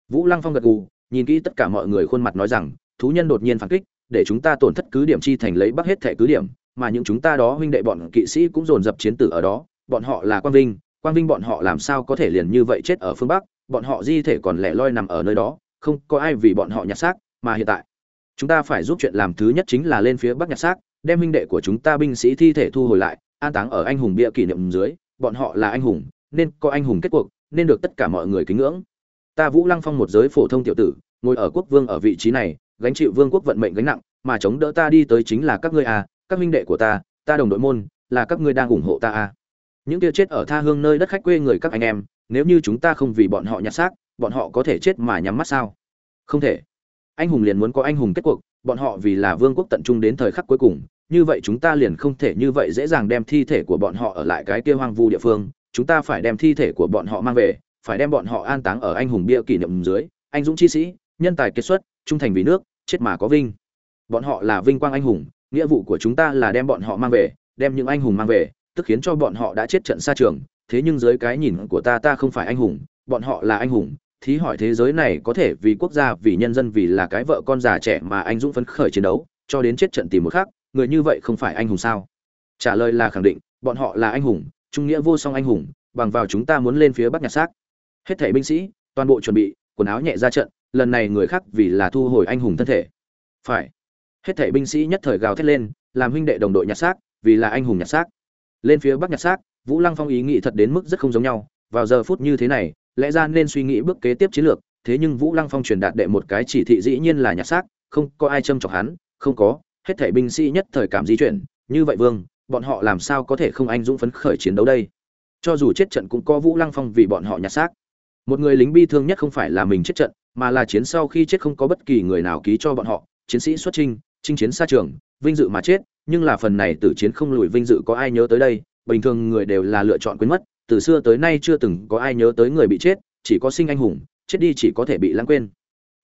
Vũ lăng phong gật gù, nhìn kỹ tất cả mọi người khuôn mặt nói rằng, thú nhân đột nhiên phản kích, để chúng ta tổn thất cứ điểm chi thành lấy bắc hết thệ cứ điểm, mà những chúng ta đó huynh đệ bọn kỵ sĩ cũng dồn dập chiến tử ở đó, bọn họ là quang vinh quang vinh bọn họ làm sao có thể liền như vậy chết ở phương bắc? Bọn họ di thể còn lẻ loi nằm ở nơi đó, không có ai vì bọn họ nhặt xác mà hiện tại. Chúng ta phải giúp chuyện làm thứ nhất chính là lên phía bắc nhặt xác, đem minh đệ của chúng ta binh sĩ thi thể thu hồi lại, an táng ở anh hùng bia kỷ niệm dưới, bọn họ là anh hùng, nên có anh hùng kết cuộc, nên được tất cả mọi người kính ngưỡng. Ta vũ lăng phong một giới phổ thông tiểu tử, ngồi ở quốc vương ở vị trí này, gánh chịu vương quốc vận mệnh gánh nặng, mà chống đỡ ta đi tới chính là các ngươi à các minh đệ của ta ta đồng đội môn, là các ngươi đang ủng hộ ta à. Những kia chết ở tha hương nơi đất khách quê người các anh em nếu như chúng ta không vì bọn họ nhặt xác, bọn họ có thể chết mà nhắm mắt sao? Không thể. Anh hùng liền muốn có anh hùng kết cuộc, bọn họ vì là vương quốc tận trung đến thời khắc cuối cùng, như vậy chúng ta liền không thể như vậy dễ dàng đem thi thể của bọn họ ở lại cái kia hoang vu địa phương, chúng ta phải đem thi thể của bọn họ mang về, phải đem bọn họ an táng ở anh hùng bia kỷ niệm dưới. Anh dũng chi sĩ, nhân tài kết xuất, trung thành vì nước, chết mà có vinh. Bọn họ là vinh quang anh hùng, nghĩa vụ của chúng ta là đem bọn họ mang về, đem những anh hùng mang về, tức khiến cho bọn họ đã chết trận xa trường thế nhưng dưới cái nhìn của ta ta không phải anh hùng, bọn họ là anh hùng. Thí hỏi thế giới này có thể vì quốc gia, vì nhân dân, vì là cái vợ con già trẻ mà anh dũng phấn khởi chiến đấu, cho đến chết trận tìm một khác, người như vậy không phải anh hùng sao? Trả lời là khẳng định, bọn họ là anh hùng, trung nghĩa vô song anh hùng, bằng vào chúng ta muốn lên phía bắc nhặt xác. Hết thảy binh sĩ, toàn bộ chuẩn bị, quần áo nhẹ ra trận, lần này người khác vì là thu hồi anh hùng thân thể. Phải. Hết thảy binh sĩ nhất thời gào thét lên, làm huynh đệ đồng đội nhặt xác, vì là anh hùng nhặt xác. Lên phía bắc nhặt xác vũ lăng phong ý nghĩ thật đến mức rất không giống nhau, vào giờ phút như thế này, lẽ ra nên suy nghĩ bước kế tiếp chiến lược, thế nhưng vũ lăng phong truyền đạt đệ một cái chỉ thị dĩ nhiên là nhặt xác, không có ai châm chọc hắn, không có, hết thảy binh sĩ nhất thời cảm di chuyển, như vậy vương, bọn họ làm sao có thể không anh dũng phấn khởi chiến đấu đây? Cho dù chết trận cũng có vũ lăng phong vì bọn họ nhặt xác. Một người lính bi thương nhất không phải là mình chết trận, mà là chiến sau khi chết không có bất kỳ người nào ký cho bọn họ, chiến sĩ xuất trinh chinh chiến xa trường, vinh dự mà chết, nhưng là phần này tử chiến không lùi vinh dự có ai nhớ tới đây? Bình thường người đều là lựa chọn quên mất, từ xưa tới nay chưa từng có ai nhớ tới người bị chết, chỉ có sinh anh hùng, chết đi chỉ có thể bị lãng quên.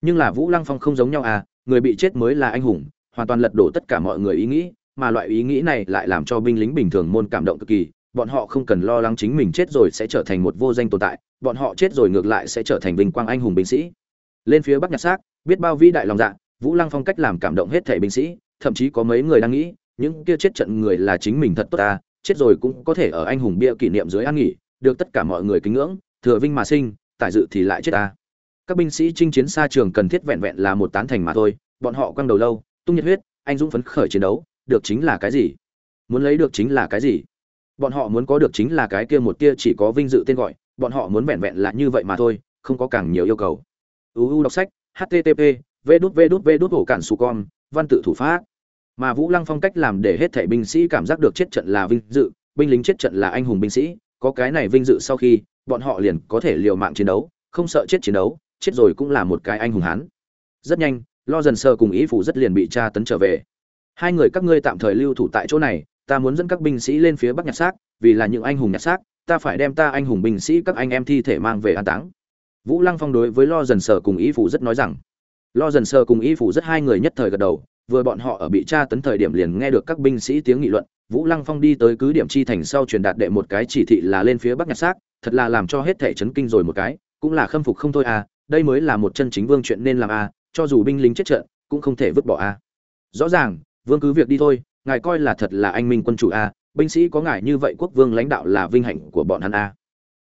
Nhưng là vũ lăng phong không giống nhau à người bị chết mới là anh hùng, hoàn toàn lật đổ tất cả mọi người ý nghĩ, mà loại ý nghĩ này lại làm cho binh lính bình thường môn cảm động cực kỳ, bọn họ không cần lo lắng chính mình chết rồi sẽ trở thành một vô danh tồn tại, bọn họ chết rồi ngược lại sẽ trở thành vinh quang anh hùng binh sĩ. Lên phía bắc nhạc xác, biết bao vĩ đại lòng dạ vũ lăng phong cách làm cảm động hết thể binh sĩ, thậm chí có mấy người đang nghĩ, những kia chết trận người là chính mình thật tốt ta chết rồi cũng có thể ở anh hùng bia kỷ niệm dưới an nghỉ, được tất cả mọi người kính ngưỡng, thừa vinh mà sinh, tại dự thì lại chết ta. Các binh sĩ chinh chiến xa trường cần thiết vẹn vẹn là một tán thành mà thôi, bọn họ quăng đầu lâu, tung nhiệt huyết, anh dũng phấn khởi chiến đấu, được chính là cái gì? Muốn lấy được chính là cái gì? Bọn họ muốn có được chính là cái kia một kia chỉ có vinh dự tên gọi, bọn họ muốn vẹn vẹn là như vậy mà thôi, không có càng nhiều yêu cầu. Uu đọc sách http v đút v đút v đút hổ cản su con văn tự thủ pháp mà vũ lăng phong cách làm để hết thảy binh sĩ cảm giác được chết trận là vinh dự, binh lính chết trận là anh hùng binh sĩ, có cái này vinh dự sau khi, bọn họ liền có thể liều mạng chiến đấu, không sợ chết chiến đấu, chết rồi cũng là một cái anh hùng hán. Rất nhanh, lo dần sơ cùng ý phủ rất liền bị tra tấn trở về. Hai người các ngươi tạm thời lưu thủ tại chỗ này, ta muốn dẫn các binh sĩ lên phía bắc nhặt xác, vì là những anh hùng nhặt xác, ta phải đem ta anh hùng binh sĩ các anh em thi thể mang về an táng. Vũ lăng phong đối với lo dần Sơ cùng ý phủ rất nói rằng. Lo dần Sơ cùng ý phủ rất hai người nhất thời gật đầu vừa bọn họ ở bị tra tấn thời điểm liền nghe được các binh sĩ tiếng nghị luận, vũ lăng phong đi tới cứ điểm chi thành sau truyền đạt đệ một cái chỉ thị là lên phía bắc nhặt xác, thật là làm cho hết thể chấn kinh rồi một cái, cũng là khâm phục không thôi à đây mới là một chân chính vương chuyện nên làm à cho dù binh lính chết trận, cũng không thể vứt bỏ à. Rõ ràng, vương cứ việc đi thôi, ngài coi là thật là anh minh quân chủ à binh sĩ có ngài như vậy quốc vương lãnh đạo là vinh hạnh của bọn hắn à.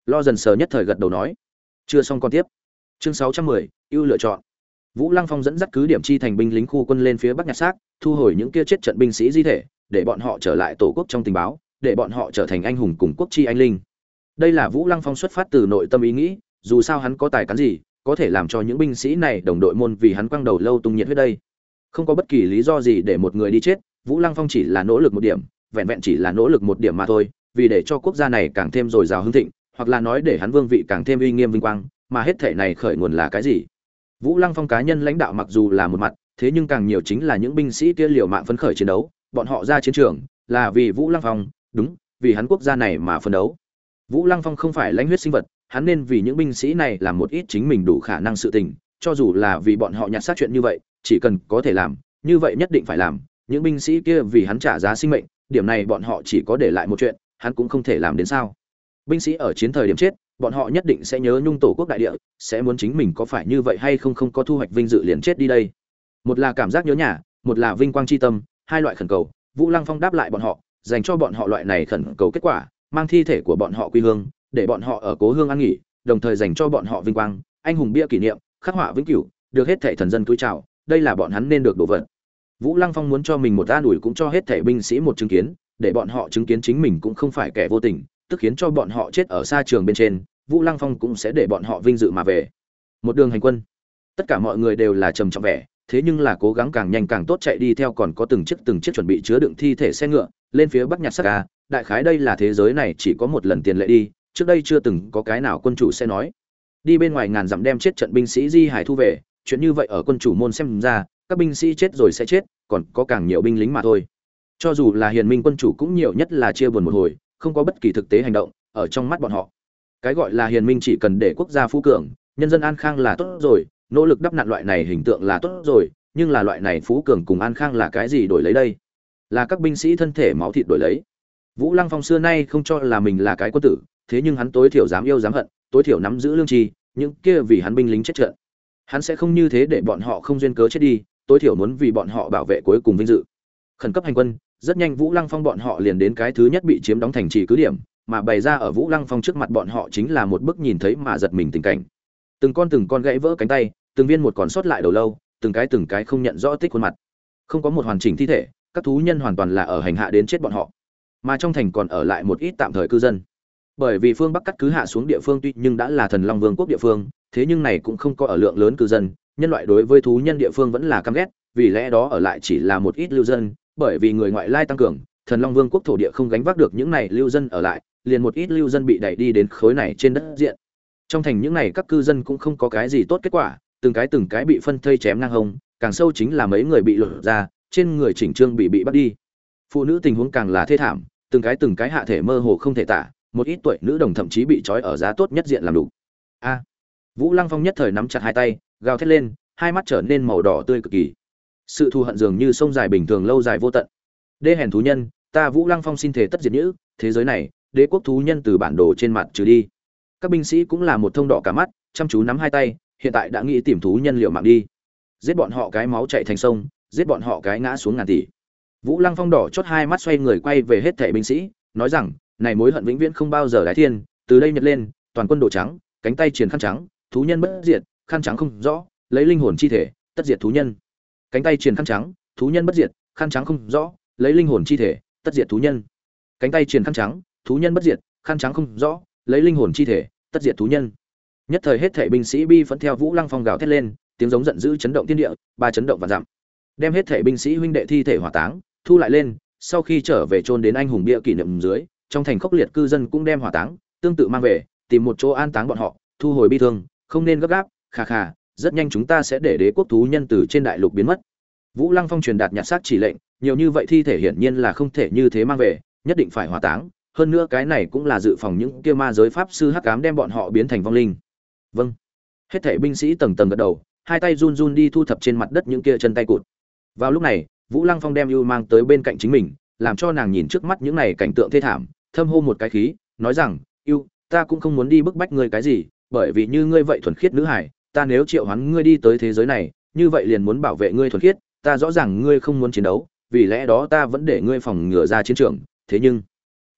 Lo dần sờ nhất thời gật đầu nói. Chưa xong còn tiếp. Chương sáu trăm mười, ưu lựa chọn vũ lăng phong dẫn dắt cứ điểm chi thành binh lính khu quân lên phía bắc nhặt xác, thu hồi những kia chết trận binh sĩ di thể, để bọn họ trở lại tổ quốc trong tình báo, để bọn họ trở thành anh hùng cùng quốc chi anh linh. Đây là vũ lăng phong xuất phát từ nội tâm ý nghĩ, dù sao hắn có tài cán gì, có thể làm cho những binh sĩ này đồng đội môn vì hắn quăng đầu lâu tung nhiệt huyết đây. Không có bất kỳ lý do gì để một người đi chết, vũ lăng phong chỉ là nỗ lực một điểm, vẹn vẹn chỉ là nỗ lực một điểm mà thôi, vì để cho quốc gia này càng thêm dồi dào hưng thịnh, hoặc là nói để hắn vương vị càng thêm uy nghiêm vinh quang, mà hết thể này khởi nguồn là cái gì? Vũ lăng phong cá nhân lãnh đạo mặc dù là một mặt, thế nhưng càng nhiều chính là những binh sĩ kia liều mạng phấn khởi chiến đấu, bọn họ ra chiến trường là vì vũ lăng phong, đúng, vì hắn quốc gia này mà phấn đấu. Vũ lăng phong không phải lãnh huyết sinh vật, hắn nên vì những binh sĩ này làm một ít chính mình đủ khả năng sự tình, cho dù là vì bọn họ nhặt xác chuyện như vậy, chỉ cần có thể làm, như vậy nhất định phải làm, những binh sĩ kia vì hắn trả giá sinh mệnh, điểm này bọn họ chỉ có để lại một chuyện, hắn cũng không thể làm đến sao. Binh sĩ ở chiến thời điểm chết bọn họ nhất định sẽ nhớ nhung tổ quốc đại địa, sẽ muốn chính mình có phải như vậy hay không không có thu hoạch vinh dự liền chết đi đây. Một là cảm giác nhớ nhà, một là vinh quang c h i tâm, hai loại khẩn cầu, vũ lăng phong đáp lại bọn họ, dành cho bọn họ loại này khẩn cầu kết quả, mang thi thể của bọn họ quy hương, để bọn họ ở cố hương ăn nghỉ, đồng thời dành cho bọn họ vinh quang, anh hùng bia kỷ niệm, khắc họa vĩnh cửu, được hết thể thần dân túi trào đây là bọn hắn nên được đổ vật vũ lăng phong muốn cho mình một an ủi cũng cho hết thể binh sĩ một chứng kiến, để bọn họ chứng kiến chính mình cũng không phải kẻ vô tình, tức khiến cho bọn họ chết ở xa trường bên trên vũ lăng phong cũng sẽ để bọn họ vinh dự mà về. Một đường hành quân. Tất cả mọi người đều là trầm trọng vẻ, thế nhưng là cố gắng càng nhanh càng tốt chạy đi theo còn có từng chiếc từng chiếc chuẩn bị chứa đựng thi thể xe ngựa, lên phía bắc nhặt sắc ca đại khái đây là thế giới này chỉ có một lần tiền lệ đi, trước đây chưa từng có cái nào quân chủ sẽ nói. Đi bên ngoài ngàn dặm đem chết trận binh sĩ di hải thu về, chuyện như vậy ở quân chủ môn xem ra, các binh sĩ chết rồi sẽ chết, còn có càng nhiều binh lính mà thôi. Cho dù là hiền minh quân chủ cũng nhiều nhất là chia buồn một hồi, không có bất kỳ thực tế hành động ở trong mắt bọn họ cái gọi là hiền minh chỉ cần để quốc gia phú cường, nhân dân an khang là tốt rồi, nỗ lực đắp nặn loại này hình tượng là tốt rồi, nhưng là loại này phú cường cùng an khang là cái gì đổi lấy đây? Là các binh sĩ thân thể máu thịt đổi lấy. Vũ lăng phong xưa nay không cho là mình là cái quân tử, thế nhưng hắn tối thiểu dám yêu dám hận, tối thiểu nắm giữ lương tri, những kia vì hắn binh lính chết trận. Hắn sẽ không như thế để bọn họ không duyên cớ chết đi, tối thiểu muốn vì bọn họ bảo vệ cuối cùng vinh dự. Khẩn cấp hành quân, rất nhanh vũ lăng phong bọn họ liền đến cái thứ nhất bị chiếm đóng thành trì cứ điểm mà bày ra ở vũ lăng phong trước mặt bọn họ chính là một bức nhìn thấy mà giật mình tình cảnh. Từng con từng con gãy vỡ cánh tay, từng viên một còn sót lại đầu lâu, từng cái từng cái không nhận rõ tích khuôn mặt. Không có một hoàn chỉnh thi thể, các thú nhân hoàn toàn là ở hành hạ đến chết bọn họ. Mà trong thành còn ở lại một ít tạm thời cư dân. Bởi vì phương bắc cắt cứ hạ xuống địa phương tuy nhưng đã là thần long vương quốc địa phương, thế nhưng này cũng không có ở lượng lớn cư dân, nhân loại đối với thú nhân địa phương vẫn là căm ghét, vì lẽ đó ở lại chỉ là một ít lưu dân, bởi vì người ngoại lai tăng cường, thần long vương quốc thổ địa không gánh vác được những này lưu dân ở lại liền một ít lưu dân bị đẩy đi đến khối này trên đất diện. Trong thành những này các cư dân cũng không có cái gì tốt kết quả, từng cái từng cái bị phân thây chém ngang hông, càng sâu chính là mấy người bị lột ra, trên người chỉnh trương bị bị bắt đi. Phụ nữ tình huống càng là thê thảm, từng cái từng cái hạ thể mơ hồ không thể tả, một ít tuổi nữ đồng thậm chí bị trói ở giá tốt nhất diện làm đủ. A. Vũ lăng phong nhất thời nắm chặt hai tay, gào thét lên, hai mắt trở nên màu đỏ tươi cực kỳ. Sự thù hận dường như sông dài bình thường lâu dài vô tận. Đê hèn thú nhân, ta vũ lăng phong xin thể tất diệt nhữ, thế giới này đế quốc thú nhân từ bản đồ trên mặt trừ đi. Các binh sĩ cũng là một thông đỏ cả mắt, chăm chú nắm hai tay, hiện tại đã nghĩ tìm thú nhân liệu mạng đi. Giết bọn họ cái máu chạy thành sông, giết bọn họ cái ngã xuống ngàn tỷ. Vũ lăng phong đỏ chót hai mắt xoay người quay về hết thẻ binh sĩ, nói rằng, này mối hận vĩnh viễn không bao giờ đái thiên, từ đây nhật lên, toàn quân đồ trắng, cánh tay triển khăn trắng, thú nhân bất diệt, khăn trắng không rõ, lấy linh hồn chi thể, tất diệt thú nhân. Cánh tay triển khăn trắng, thú nhân bất diệt, khăn trắng không rõ, lấy linh hồn chi thể, tất diệt thú nhân. Cánh tay triển khăn trắng thú nhân bất diệt, khăn trắng không rõ, lấy linh hồn chi thể, tất diệt thú nhân. Nhất thời hết thảy binh sĩ bi vẫn theo vũ lăng phong gào thét lên, tiếng giống giận dữ chấn động thiên địa, ba chấn động và giảm. Đem hết thảy binh sĩ huynh đệ thi thể hỏa táng, thu lại lên, sau khi trở về chôn đến anh hùng bia kỷ niệm dưới, trong thành khốc liệt cư dân cũng đem hỏa táng, tương tự mang về, tìm một chỗ an táng bọn họ, thu hồi bi thương, không nên gấp gáp khà khà rất nhanh chúng ta sẽ để đế quốc thú nhân từ trên đại lục biến mất. Vũ lăng phong truyền đạt nhặt xác chỉ lệnh, nhiều như vậy thi thể hiển nhiên là không thể như thế mang về, nhất định phải hỏa táng hơn nữa cái này cũng là dự phòng những kia ma giới pháp sư hắc ám đem bọn họ biến thành vong linh. Vâng. Hết thảy binh sĩ tầng tầng gật đầu, hai tay run run đi thu thập trên mặt đất những kia chân tay cụt. Vào lúc này, vũ lăng phong đem ưu mang tới bên cạnh chính mình, làm cho nàng nhìn trước mắt những này cảnh tượng thê thảm, thâm hô một cái khí, nói rằng, ưu, ta cũng không muốn đi bức bách ngươi cái gì, bởi vì như ngươi vậy thuần khiết nữ hải, ta nếu triệu hoán ngươi đi tới thế giới này, như vậy liền muốn bảo vệ ngươi thuần khiết, ta rõ ràng ngươi không muốn chiến đấu, vì lẽ đó ta vẫn để ngươi phòng ngừa ra chiến trường, thế nhưng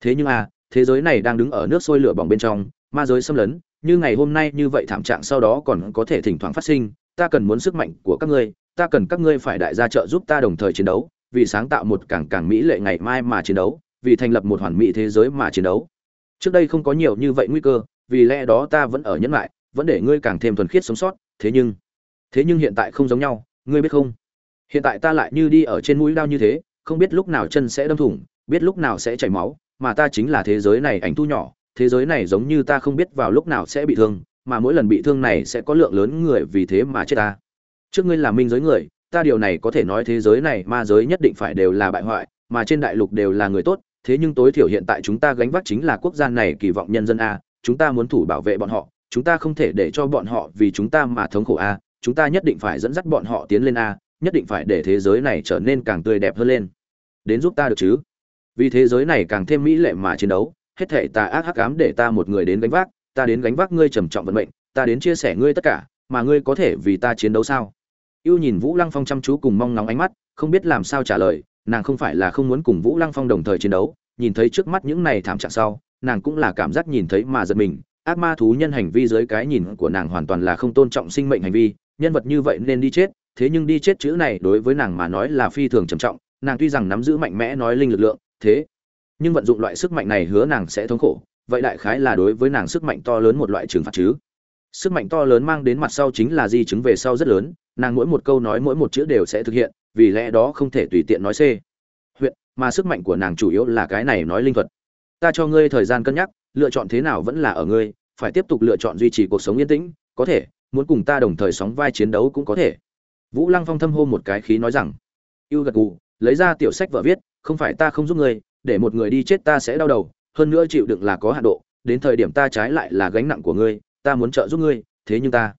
thế nhưng à thế giới này đang đứng ở nước sôi lửa bỏng bên trong, ma giới xâm lấn, như ngày hôm nay như vậy thảm trạng sau đó còn có thể thỉnh thoảng phát sinh, ta cần muốn sức mạnh của các ngươi, ta cần các ngươi phải đại gia trợ giúp ta đồng thời chiến đấu, vì sáng tạo một càng càng mỹ lệ ngày mai mà chiến đấu, vì thành lập một hoàn mỹ thế giới mà chiến đấu. Trước đây không có nhiều như vậy nguy cơ, vì lẽ đó ta vẫn ở nhẫn lại, vẫn để ngươi càng thêm thuần khiết sống sót, thế nhưng thế nhưng hiện tại không giống nhau, ngươi biết không? Hiện tại ta lại như đi ở trên mũi đao như thế, không biết lúc nào chân sẽ đâm thủng, biết lúc nào sẽ chảy máu mà ta chính là thế giới này ảnh thu nhỏ, thế giới này giống như ta không biết vào lúc nào sẽ bị thương, mà mỗi lần bị thương này sẽ có lượng lớn người vì thế mà chết ta. Trước ngươi là minh giới người, ta điều này có thể nói thế giới này ma giới nhất định phải đều là bại hoại, mà trên đại lục đều là người tốt, thế nhưng tối thiểu hiện tại chúng ta gánh vác chính là quốc gia này kỳ vọng nhân dân a, chúng ta muốn thủ bảo vệ bọn họ, chúng ta không thể để cho bọn họ vì chúng ta mà thống khổ a, chúng ta nhất định phải dẫn dắt bọn họ tiến lên a, nhất định phải để thế giới này trở nên càng tươi đẹp hơn lên. Đến giúp ta được chứ? Vì thế giới này càng thêm mỹ lệ mà chiến đấu, hết thể ta ác hắc ám để ta một người đến gánh vác, ta đến gánh vác ngươi trầm trọng vận mệnh, ta đến chia sẻ ngươi tất cả, mà ngươi có thể vì ta chiến đấu sao? Ưu nhìn vũ lăng phong chăm chú cùng mong nóng ánh mắt, không biết làm sao trả lời, nàng không phải là không muốn cùng vũ lăng phong đồng thời chiến đấu, nhìn thấy trước mắt những này thảm trạng sau, nàng cũng là cảm giác nhìn thấy mà giật mình, ác ma thú nhân hành vi dưới cái nhìn của nàng hoàn toàn là không tôn trọng sinh mệnh hành vi, nhân vật như vậy nên đi chết, thế nhưng đi chết chữ này đối với nàng mà nói là phi thường trầm trọng, nàng tuy rằng nắm giữ mạnh mẽ nói linh lực lượng thế. Nhưng vận dụng loại sức mạnh này hứa nàng sẽ thống khổ, vậy đại khái là đối với nàng sức mạnh to lớn một loại trừng phạt chứ. Sức mạnh to lớn mang đến mặt sau chính là di chứng về sau rất lớn, nàng mỗi một câu nói mỗi một chữ đều sẽ thực hiện, vì lẽ đó không thể tùy tiện nói c huyện, mà sức mạnh của nàng chủ yếu là cái này nói linh thuật. Ta cho ngươi thời gian cân nhắc, lựa chọn thế nào vẫn là ở ngươi, phải tiếp tục lựa chọn duy trì cuộc sống yên tĩnh, có thể, muốn cùng ta đồng thời sóng vai chiến đấu cũng có thể. Vũ lăng phong thâm hô một cái khí nói rằng, yêu gật gù lấy ra tiểu sách vợ viết, không phải ta không giúp ngươi, để một người đi chết ta sẽ đau đầu, hơn nữa chịu đựng là có hạn độ, đến thời điểm ta trái lại là gánh nặng của ngươi, ta muốn trợ giúp ngươi, thế nhưng ta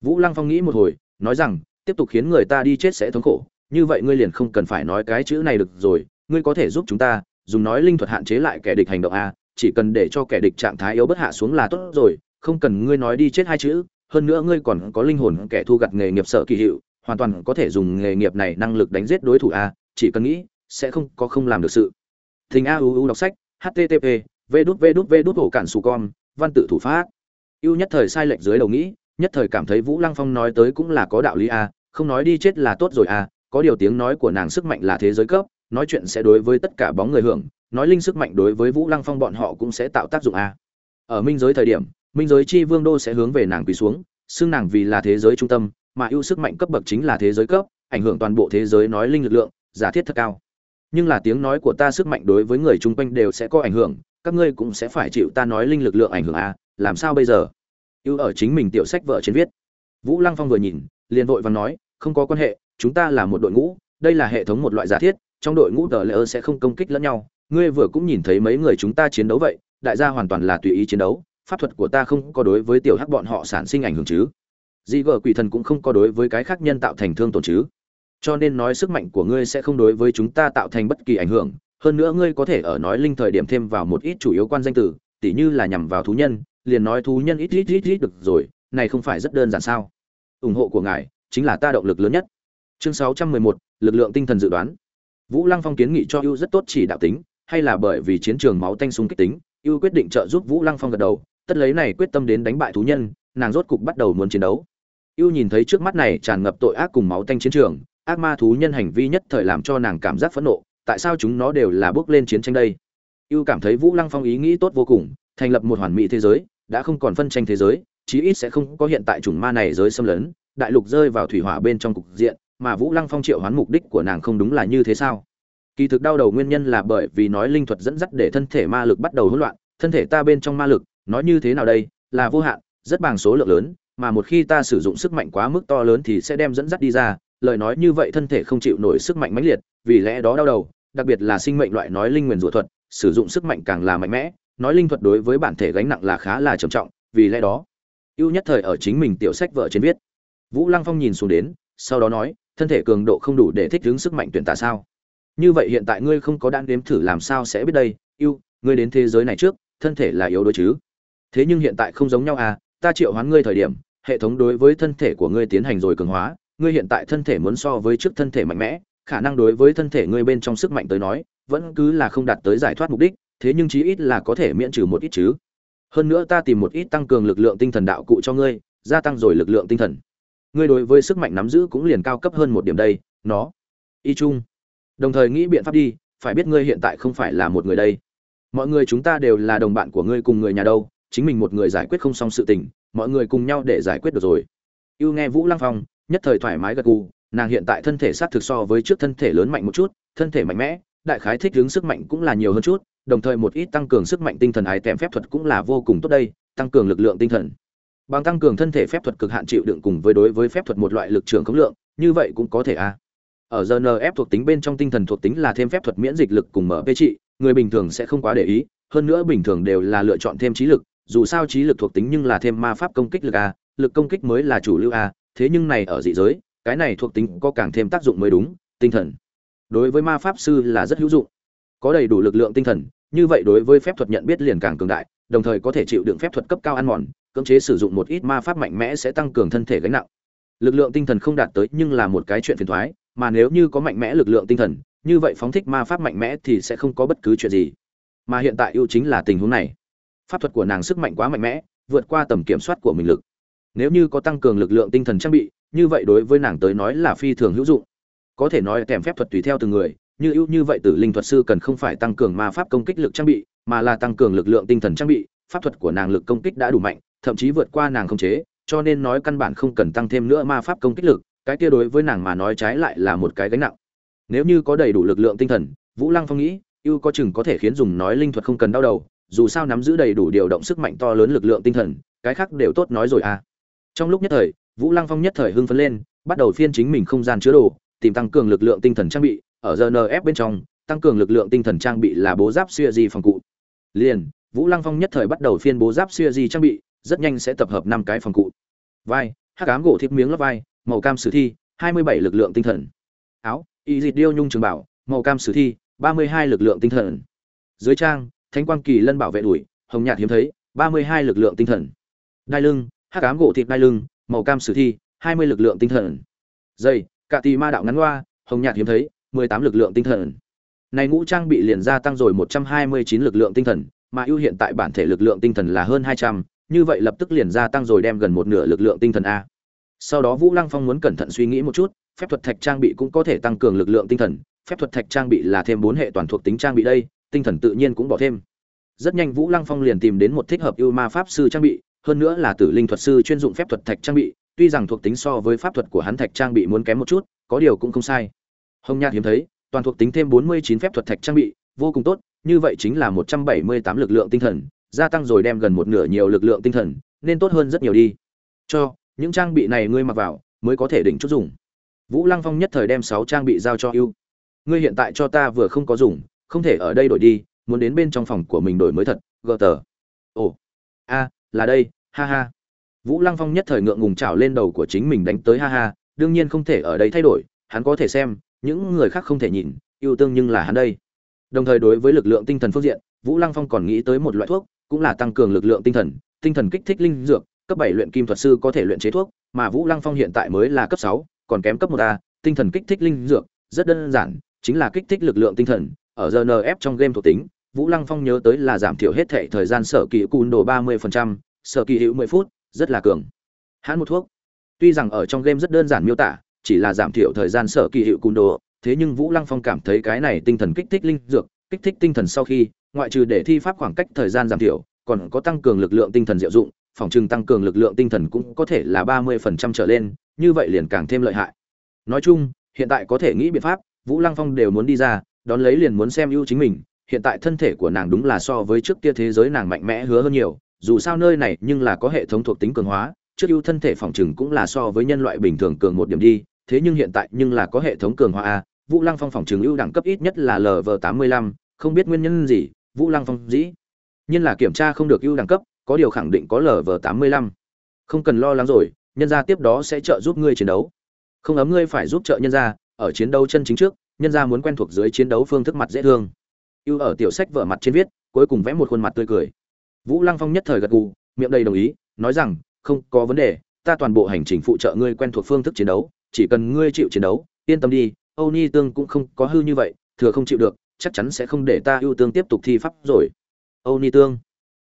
vũ lăng phong nghĩ một hồi, nói rằng, tiếp tục khiến người ta đi chết sẽ thống khổ, như vậy ngươi liền không cần phải nói cái chữ này được rồi, ngươi có thể giúp chúng ta, dùng nói linh thuật hạn chế lại kẻ địch hành động a, chỉ cần để cho kẻ địch trạng thái yếu bất hạ xuống là tốt rồi, không cần ngươi nói đi chết hai chữ, hơn nữa ngươi còn có linh hồn kẻ thu gặt nghề nghiệp sợ kỳ hiệu, hoàn toàn có thể dùng nghề nghiệp này năng lực đánh giết đối thủ a chỉ cần nghĩ, sẽ không có không làm được sự. Thình a u u đọc sách http v đút v đút v đút hổ cản xù con, văn tự thủ pháp. Ưu nhất thời sai lệch dưới đầu nghĩ, nhất thời cảm thấy vũ lăng phong nói tới cũng là có đạo lý a, không nói đi chết là tốt rồi a, có điều tiếng nói của nàng sức mạnh là thế giới cấp, nói chuyện sẽ đối với tất cả bóng người hưởng, nói linh sức mạnh đối với vũ lăng phong bọn họ cũng sẽ tạo tác dụng a. Ở minh giới thời điểm, minh giới chi vương đô sẽ hướng về nàng quỳ xuống, xưng nàng vì là thế giới trung tâm, mà ưu sức mạnh cấp bậc chính là thế giới cấp, ảnh hưởng toàn bộ thế giới nói linh lực lượng giả thiết thật cao. Nhưng là tiếng nói của ta sức mạnh đối với người chung quanh đều sẽ có ảnh hưởng, các ngươi cũng sẽ phải chịu ta nói linh lực lượng ảnh hưởng a làm sao bây giờ? Ưu ở chính mình tiểu sách vợ trên viết. Vũ lăng phong vừa nhìn, liền vội và nói, không có quan hệ, chúng ta là một đội ngũ, đây là hệ thống một loại giả thiết, trong đội ngũ tờ lỡ sẽ không công kích lẫn nhau. Ngươi vừa cũng nhìn thấy mấy người chúng ta chiến đấu vậy, đại gia hoàn toàn là tùy ý chiến đấu, pháp thuật của ta không có đối với tiểu hắc bọn họ sản sinh ảnh hưởng chứ. Di gờ quỷ thần cũng không có đối với cái khác nhân tạo thành thương tổn chứ cho nên nói sức mạnh của ngươi sẽ không đối với chúng ta tạo thành bất kỳ ảnh hưởng. Hơn nữa ngươi có thể ở nói linh thời điểm thêm vào một ít chủ yếu quan danh từ tỉ như là nhằm vào thú nhân liền nói thú nhân ít ít ít ít được rồi này không phải rất đơn giản sao? Ủng hộ của ngài chính là ta động lực lớn nhất. Chương 611, lực lượng tinh thần dự đoán. Vũ lăng phong kiến nghị cho ưu rất tốt chỉ đạo tính hay là bởi vì chiến trường máu tanh sung kích tính ưu quyết định trợ giúp vũ lăng phong gật đầu tất lấy này quyết tâm đến đánh bại thú nhân nàng rốt cục bắt đầu muốn chiến đấu. Ưu nhìn thấy trước mắt này tràn ngập tội ác cùng máu tanh chiến trường ác ma thú nhân hành vi nhất thời làm cho nàng cảm giác phẫn nộ, tại sao chúng nó đều là bước lên chiến tranh đây? Ưu cảm thấy vũ lăng phong ý nghĩ tốt vô cùng, thành lập một hoàn mỹ thế giới, đã không còn phân tranh thế giới, chí ít sẽ không có hiện tại chủng ma này giới xâm lấn, đại lục rơi vào thủy hỏa bên trong cục diện, mà vũ lăng phong triệu hoán mục đích của nàng không đúng là như thế sao? Kỳ thực đau đầu nguyên nhân là bởi vì nói linh thuật dẫn dắt để thân thể ma lực bắt đầu hỗn loạn, thân thể ta bên trong ma lực, nói như thế nào đây? Là vô hạn, rất bằng số lượng lớn, mà một khi ta sử dụng sức mạnh quá mức to lớn thì sẽ đem dẫn dắt đi ra lời nói như vậy thân thể không chịu nổi sức mạnh mãnh liệt, vì lẽ đó đau đầu, đặc biệt là sinh mệnh loại nói linh nguyên rủa thuật, sử dụng sức mạnh càng là mạnh mẽ, nói linh thuật đối với bản thể gánh nặng là khá là trầm trọng, vì lẽ đó, ưu nhất thời ở chính mình tiểu sách vợ trên viết. Vũ lăng phong nhìn xuống đến, sau đó nói, thân thể cường độ không đủ để thích ứng sức mạnh tuyển tả sao? Như vậy hiện tại ngươi không có đan đếm thử làm sao sẽ biết đây, ưu, ngươi đến thế giới này trước, thân thể là yếu đuối chứ? Thế nhưng hiện tại không giống nhau à ta triệu hoán ngươi thời điểm, hệ thống đối với thân thể của ngươi tiến hành rồi cường hóa ngươi hiện tại thân thể muốn so với trước thân thể mạnh mẽ, khả năng đối với thân thể ngươi bên trong sức mạnh tới nói, vẫn cứ là không đạt tới giải thoát mục đích, thế nhưng chí ít là có thể miễn trừ một ít chứ. Hơn nữa ta tìm một ít tăng cường lực lượng tinh thần đạo cụ cho ngươi, gia tăng rồi lực lượng tinh thần. Ngươi đối với sức mạnh nắm giữ cũng liền cao cấp hơn một điểm đây, nó. Y chung đồng thời nghĩ biện pháp đi, phải biết ngươi hiện tại không phải là một người đây. Mọi người chúng ta đều là đồng bạn của ngươi cùng người nhà đâu, chính mình một người giải quyết không xong sự tình, mọi người cùng nhau để giải quyết được rồi. Yêu nghe vũ lăng phong nhất thời thoải mái gật gù, nàng hiện tại thân thể sát thực so với trước thân thể lớn mạnh một chút, thân thể mạnh mẽ, đại khái thích ứng sức mạnh cũng là nhiều hơn chút, đồng thời một ít tăng cường sức mạnh tinh thần ái tèm phép thuật cũng là vô cùng tốt đây, tăng cường lực lượng tinh thần bằng tăng cường thân thể phép thuật cực hạn chịu đựng cùng với đối với phép thuật một loại lực trường khống lượng, như vậy cũng có thể a à. ở rnf thuộc tính bên trong tinh thần thuộc tính là thêm phép thuật miễn dịch lực cùng mở mp trị, người bình thường sẽ không quá để ý, hơn nữa bình thường đều là lựa chọn thêm trí lực, dù sao trí lực thuộc tính nhưng là thêm ma pháp công kích lực a, lực công kích mới là chủ lưu a thế nhưng này ở dị giới, cái này thuộc tính có càng thêm tác dụng mới đúng, tinh thần. Đối với ma pháp sư là rất hữu dụng. Có đầy đủ lực lượng tinh thần, như vậy đối với phép thuật nhận biết liền càng cường đại, đồng thời có thể chịu đựng phép thuật cấp cao ăn mòn, cưỡng chế sử dụng một ít ma pháp mạnh mẽ sẽ tăng cường thân thể gánh nặng. Lực lượng tinh thần không đạt tới nhưng là một cái chuyện phiền thoái, mà nếu như có mạnh mẽ lực lượng tinh thần, như vậy phóng thích ma pháp mạnh mẽ thì sẽ không có bất cứ chuyện gì. Mà hiện tại ưu chính là tình huống này. Pháp thuật của nàng sức mạnh quá mạnh mẽ, vượt qua tầm kiểm soát của mình lực nếu như có tăng cường lực lượng tinh thần trang bị, như vậy đối với nàng tới nói là phi thường hữu dụng. Có thể nói kèm phép thuật tùy theo từng người, như ưu như vậy tử linh thuật sư cần không phải tăng cường ma pháp công kích lực trang bị, mà là tăng cường lực lượng tinh thần trang bị, pháp thuật của nàng lực công kích đã đủ mạnh, thậm chí vượt qua nàng không chế, cho nên nói căn bản không cần tăng thêm nữa ma pháp công kích lực, cái kia đối với nàng mà nói trái lại là một cái gánh nặng. Nếu như có đầy đủ lực lượng tinh thần, vũ lăng phong nghĩ, ưu có chừng có thể khiến dùng nói linh thuật không cần đau đầu, dù sao nắm giữ đầy đủ điều động sức mạnh to lớn lực lượng tinh thần, cái khác đều tốt nói rồi à trong lúc nhất thời, vũ lăng phong nhất thời hưng phấn lên, bắt đầu phiên chính mình không gian chứa đồ, tìm tăng cường lực lượng tinh thần trang bị, ở rnf bên trong, tăng cường lực lượng tinh thần trang bị là bố giáp xuya di phòng cụ. Liền, vũ lăng phong nhất thời bắt đầu phiên bố giáp xuya di trang bị, rất nhanh sẽ tập hợp năm cái phòng cụ. Vai, hắc ám gỗ thiếp miếng lấp vai, màu cam sử thi, hai mươi bảy lực lượng tinh thần. Áo, y dịt điêu nhung trường bảo, màu cam sử thi, ba mươi hai lực lượng tinh thần. Dưới trang, thánh quang kỳ lân bảo vệ đuổi, hồng nhạt hiếm thấy, ba mươi hai lực lượng tinh thần. Đai lưng hắc ám gỗ thịt đai lưng, màu cam sử thi, hai mươi lực lượng tinh thần. Dây cạ tì ma đạo ngắn hoa, hồng nhạt hiếm thấy, mười tám lực lượng tinh thần. Này ngũ trang bị liền gia tăng rồi một trăm hai mươi chín lực lượng tinh thần, mà ưu hiện tại bản thể lực lượng tinh thần là hơn hai trăm, như vậy lập tức liền gia tăng rồi đem gần một nửa lực lượng tinh thần a. Sau đó vũ lăng phong muốn cẩn thận suy nghĩ một chút, phép thuật thạch trang bị cũng có thể tăng cường lực lượng tinh thần, phép thuật thạch trang bị là thêm bốn hệ toàn thuộc tính trang bị đây, tinh thần tự nhiên cũng bỏ thêm. Rất nhanh vũ lăng phong liền tìm đến một thích hợp ưu ma pháp sư trang bị hơn nữa là tử linh thuật sư chuyên dụng phép thuật thạch trang bị, tuy rằng thuộc tính so với pháp thuật của hắn thạch trang bị muốn kém một chút, có điều cũng không sai. Hồng nhạc hiếm thấy, toàn thuộc tính thêm 49 phép thuật thạch trang bị, vô cùng tốt, như vậy chính là 178 lực lượng tinh thần, gia tăng rồi đem gần một nửa nhiều lực lượng tinh thần, nên tốt hơn rất nhiều đi. Cho, những trang bị này ngươi mặc vào, mới có thể đỉnh chút dùng. Vũ lăng phong nhất thời đem sáu trang bị giao cho ưu. Ngươi hiện tại cho ta vừa không có dùng, không thể ở đây đổi đi, muốn đến bên trong phòng của mình đổi mới thật, gờ tờ. Ồ, a, là đây ha ha. Vũ lăng phong nhất thời ngượng ngùng trào lên đầu của chính mình đánh tới ha ha, đương nhiên không thể ở đây thay đổi, hắn có thể xem, những người khác không thể nhìn, yêu tương nhưng là hắn đây. Đồng thời đối với lực lượng tinh thần phương diện, vũ lăng phong còn nghĩ tới một loại thuốc, cũng là tăng cường lực lượng tinh thần tinh thần kích thích linh dược, cấp bảy luyện kim thuật sư có thể luyện chế thuốc, mà vũ lăng phong hiện tại mới là cấp sáu, còn kém cấp một a, tinh thần kích thích linh dược, rất đơn giản, chính là kích thích lực lượng tinh thần. Ở rnf trong game thuộc tính, vũ lăng phong nhớ tới là giảm thiểu hết thệ thời gian sở kỳ cùn đồ ba mươi sở kỳ hữu mười phút, rất là cường. Hãn một thuốc. Tuy rằng ở trong game rất đơn giản miêu tả, chỉ là giảm thiểu thời gian sở kỳ hiệu cùn đồ, thế nhưng vũ lăng phong cảm thấy cái này tinh thần kích thích linh dược, kích thích tinh thần sau khi, ngoại trừ để thi pháp khoảng cách thời gian giảm thiểu, còn có tăng cường lực lượng tinh thần diệu dụng, phòng trừng tăng cường lực lượng tinh thần cũng có thể là ba mươi phần trăm trở lên, như vậy liền càng thêm lợi hại. Nói chung, hiện tại có thể nghĩ biện pháp, vũ lăng phong đều muốn đi ra, đón lấy liền muốn xem ưu chính mình, hiện tại thân thể của nàng đúng là so với trước kia thế giới nàng mạnh mẽ hứa hơn nhiều dù sao nơi này nhưng là có hệ thống thuộc tính cường hóa, trước ưu thân thể phòng chừng cũng là so với nhân loại bình thường cường một điểm đi, thế nhưng hiện tại nhưng là có hệ thống cường hóa a, vũ lăng phong phòng trường ưu đẳng cấp ít nhất là lv tám mươi lăm, không biết nguyên nhân gì, vũ lăng phong dĩ nhiên là kiểm tra không được ưu đẳng cấp, có điều khẳng định có lv tám mươi lăm. Không cần lo lắng rồi, nhân gia tiếp đó sẽ trợ giúp ngươi chiến đấu. Không ấm ngươi phải giúp trợ nhân gia, ở chiến đấu chân chính trước, nhân gia muốn quen thuộc dưới chiến đấu phương thức mặt dễ thương. Ưu ở tiểu sách vở mặt trên viết, cuối cùng vẽ một khuôn mặt tươi cười vũ lăng phong nhất thời gật gù, miệng đầy đồng ý, nói rằng, không có vấn đề, ta toàn bộ hành trình phụ trợ ngươi quen thuộc phương thức chiến đấu, chỉ cần ngươi chịu chiến đấu, yên tâm đi, âu ni tương cũng không có hư như vậy, thừa không chịu được, chắc chắn sẽ không để ta ưu tương tiếp tục thi pháp rồi. Âu ni tương,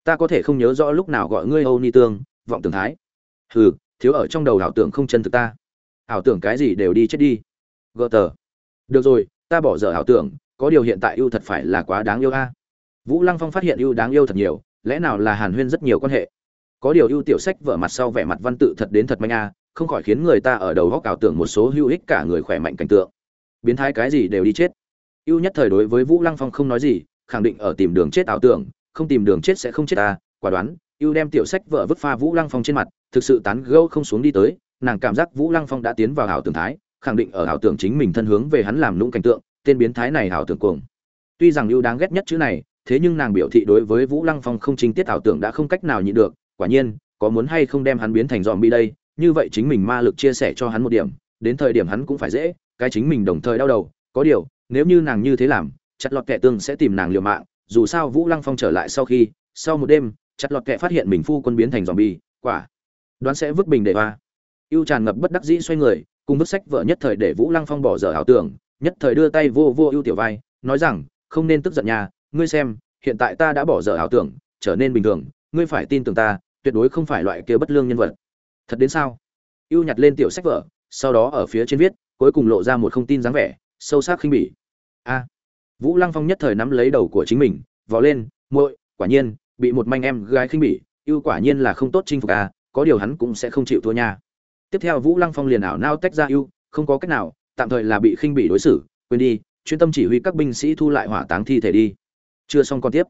ta có thể không nhớ rõ lúc nào gọi ngươi âu ni tương, vọng tưởng thái. Hừ, thiếu ở trong đầu ảo tưởng không chân thực ta. Ảo tưởng cái gì đều đi chết đi. Gợ tờ. Được rồi, ta bỏ dở ảo tưởng, có điều hiện tại ưu thật phải là quá đáng yêu a. Vũ lăng phong phát hiện ưu đáng yêu thật nhiều lẽ nào là hàn huyên rất nhiều quan hệ? Có điều ưu tiểu sách vở mặt sau vẻ mặt văn tự thật đến thật manh a, không khỏi khiến người ta ở đầu góc ảo tưởng một số hữu ích cả người khỏe mạnh cảnh tượng. Biến thái cái gì đều đi chết. Ưu nhất thời đối với vũ lăng phong không nói gì, khẳng định ở tìm đường chết ảo tưởng, không tìm đường chết sẽ không chết ta, quả đoán, ưu đem tiểu sách vợ vứt pha vũ lăng phong trên mặt, thực sự tán gâu không xuống đi tới, nàng cảm giác vũ lăng phong đã tiến vào ảo tưởng thái, khẳng định ở ảo tưởng chính mình thân hướng về hắn làm lũng cảnh tượng, tên biến thái này ảo tưởng cuồng. Tuy rằng ưu đáng ghét nhất chữ này thế nhưng nàng biểu thị đối với vũ lăng phong không chính tiết ảo tưởng đã không cách nào nhịn được, quả nhiên, có muốn hay không đem hắn biến thành dòm bi đây, như vậy chính mình ma lực chia sẻ cho hắn một điểm, đến thời điểm hắn cũng phải dễ, cái chính mình đồng thời đau đầu, có điều, nếu như nàng như thế làm, chặt lọt kẻ tương sẽ tìm nàng liều mạng, dù sao vũ lăng phong trở lại sau khi, sau một đêm, chặt lọt kẻ phát hiện mình phu quân biến thành dòm bi quả, đoán sẽ vứt bình để hoa. Ưu tràn ngập bất đắc dĩ xoay người, cùng vứt sách vợ nhất thời để vũ lăng phong bỏ dở ảo tưởng, nhất thời đưa tay vô vô ưu tiểu vai, nói rằng, không nên tức giận nhà ngươi xem, hiện tại ta đã bỏ dở ảo tưởng, trở nên bình thường, ngươi phải tin tưởng ta, tuyệt đối không phải loại kia bất lương nhân vật. Thật đến sao? Ưu nhặt lên tiểu sách vở, sau đó ở phía trên viết, cuối cùng lộ ra một không tin dáng vẻ, sâu sắc khinh bỉ. A. Vũ lăng phong nhất thời nắm lấy đầu của chính mình, vò lên, muội, quả nhiên, bị một manh em gái khinh bỉ, ưu quả nhiên là không tốt chinh phục à? có điều hắn cũng sẽ không chịu thua nha. Tiếp theo vũ lăng phong liền ảo nao tách ra ưu, không có cách nào, tạm thời là bị khinh bỉ đối xử, quên đi, chuyên tâm chỉ huy các binh sĩ thu lại hỏa táng thi thể đi chưa xong còn tiếp.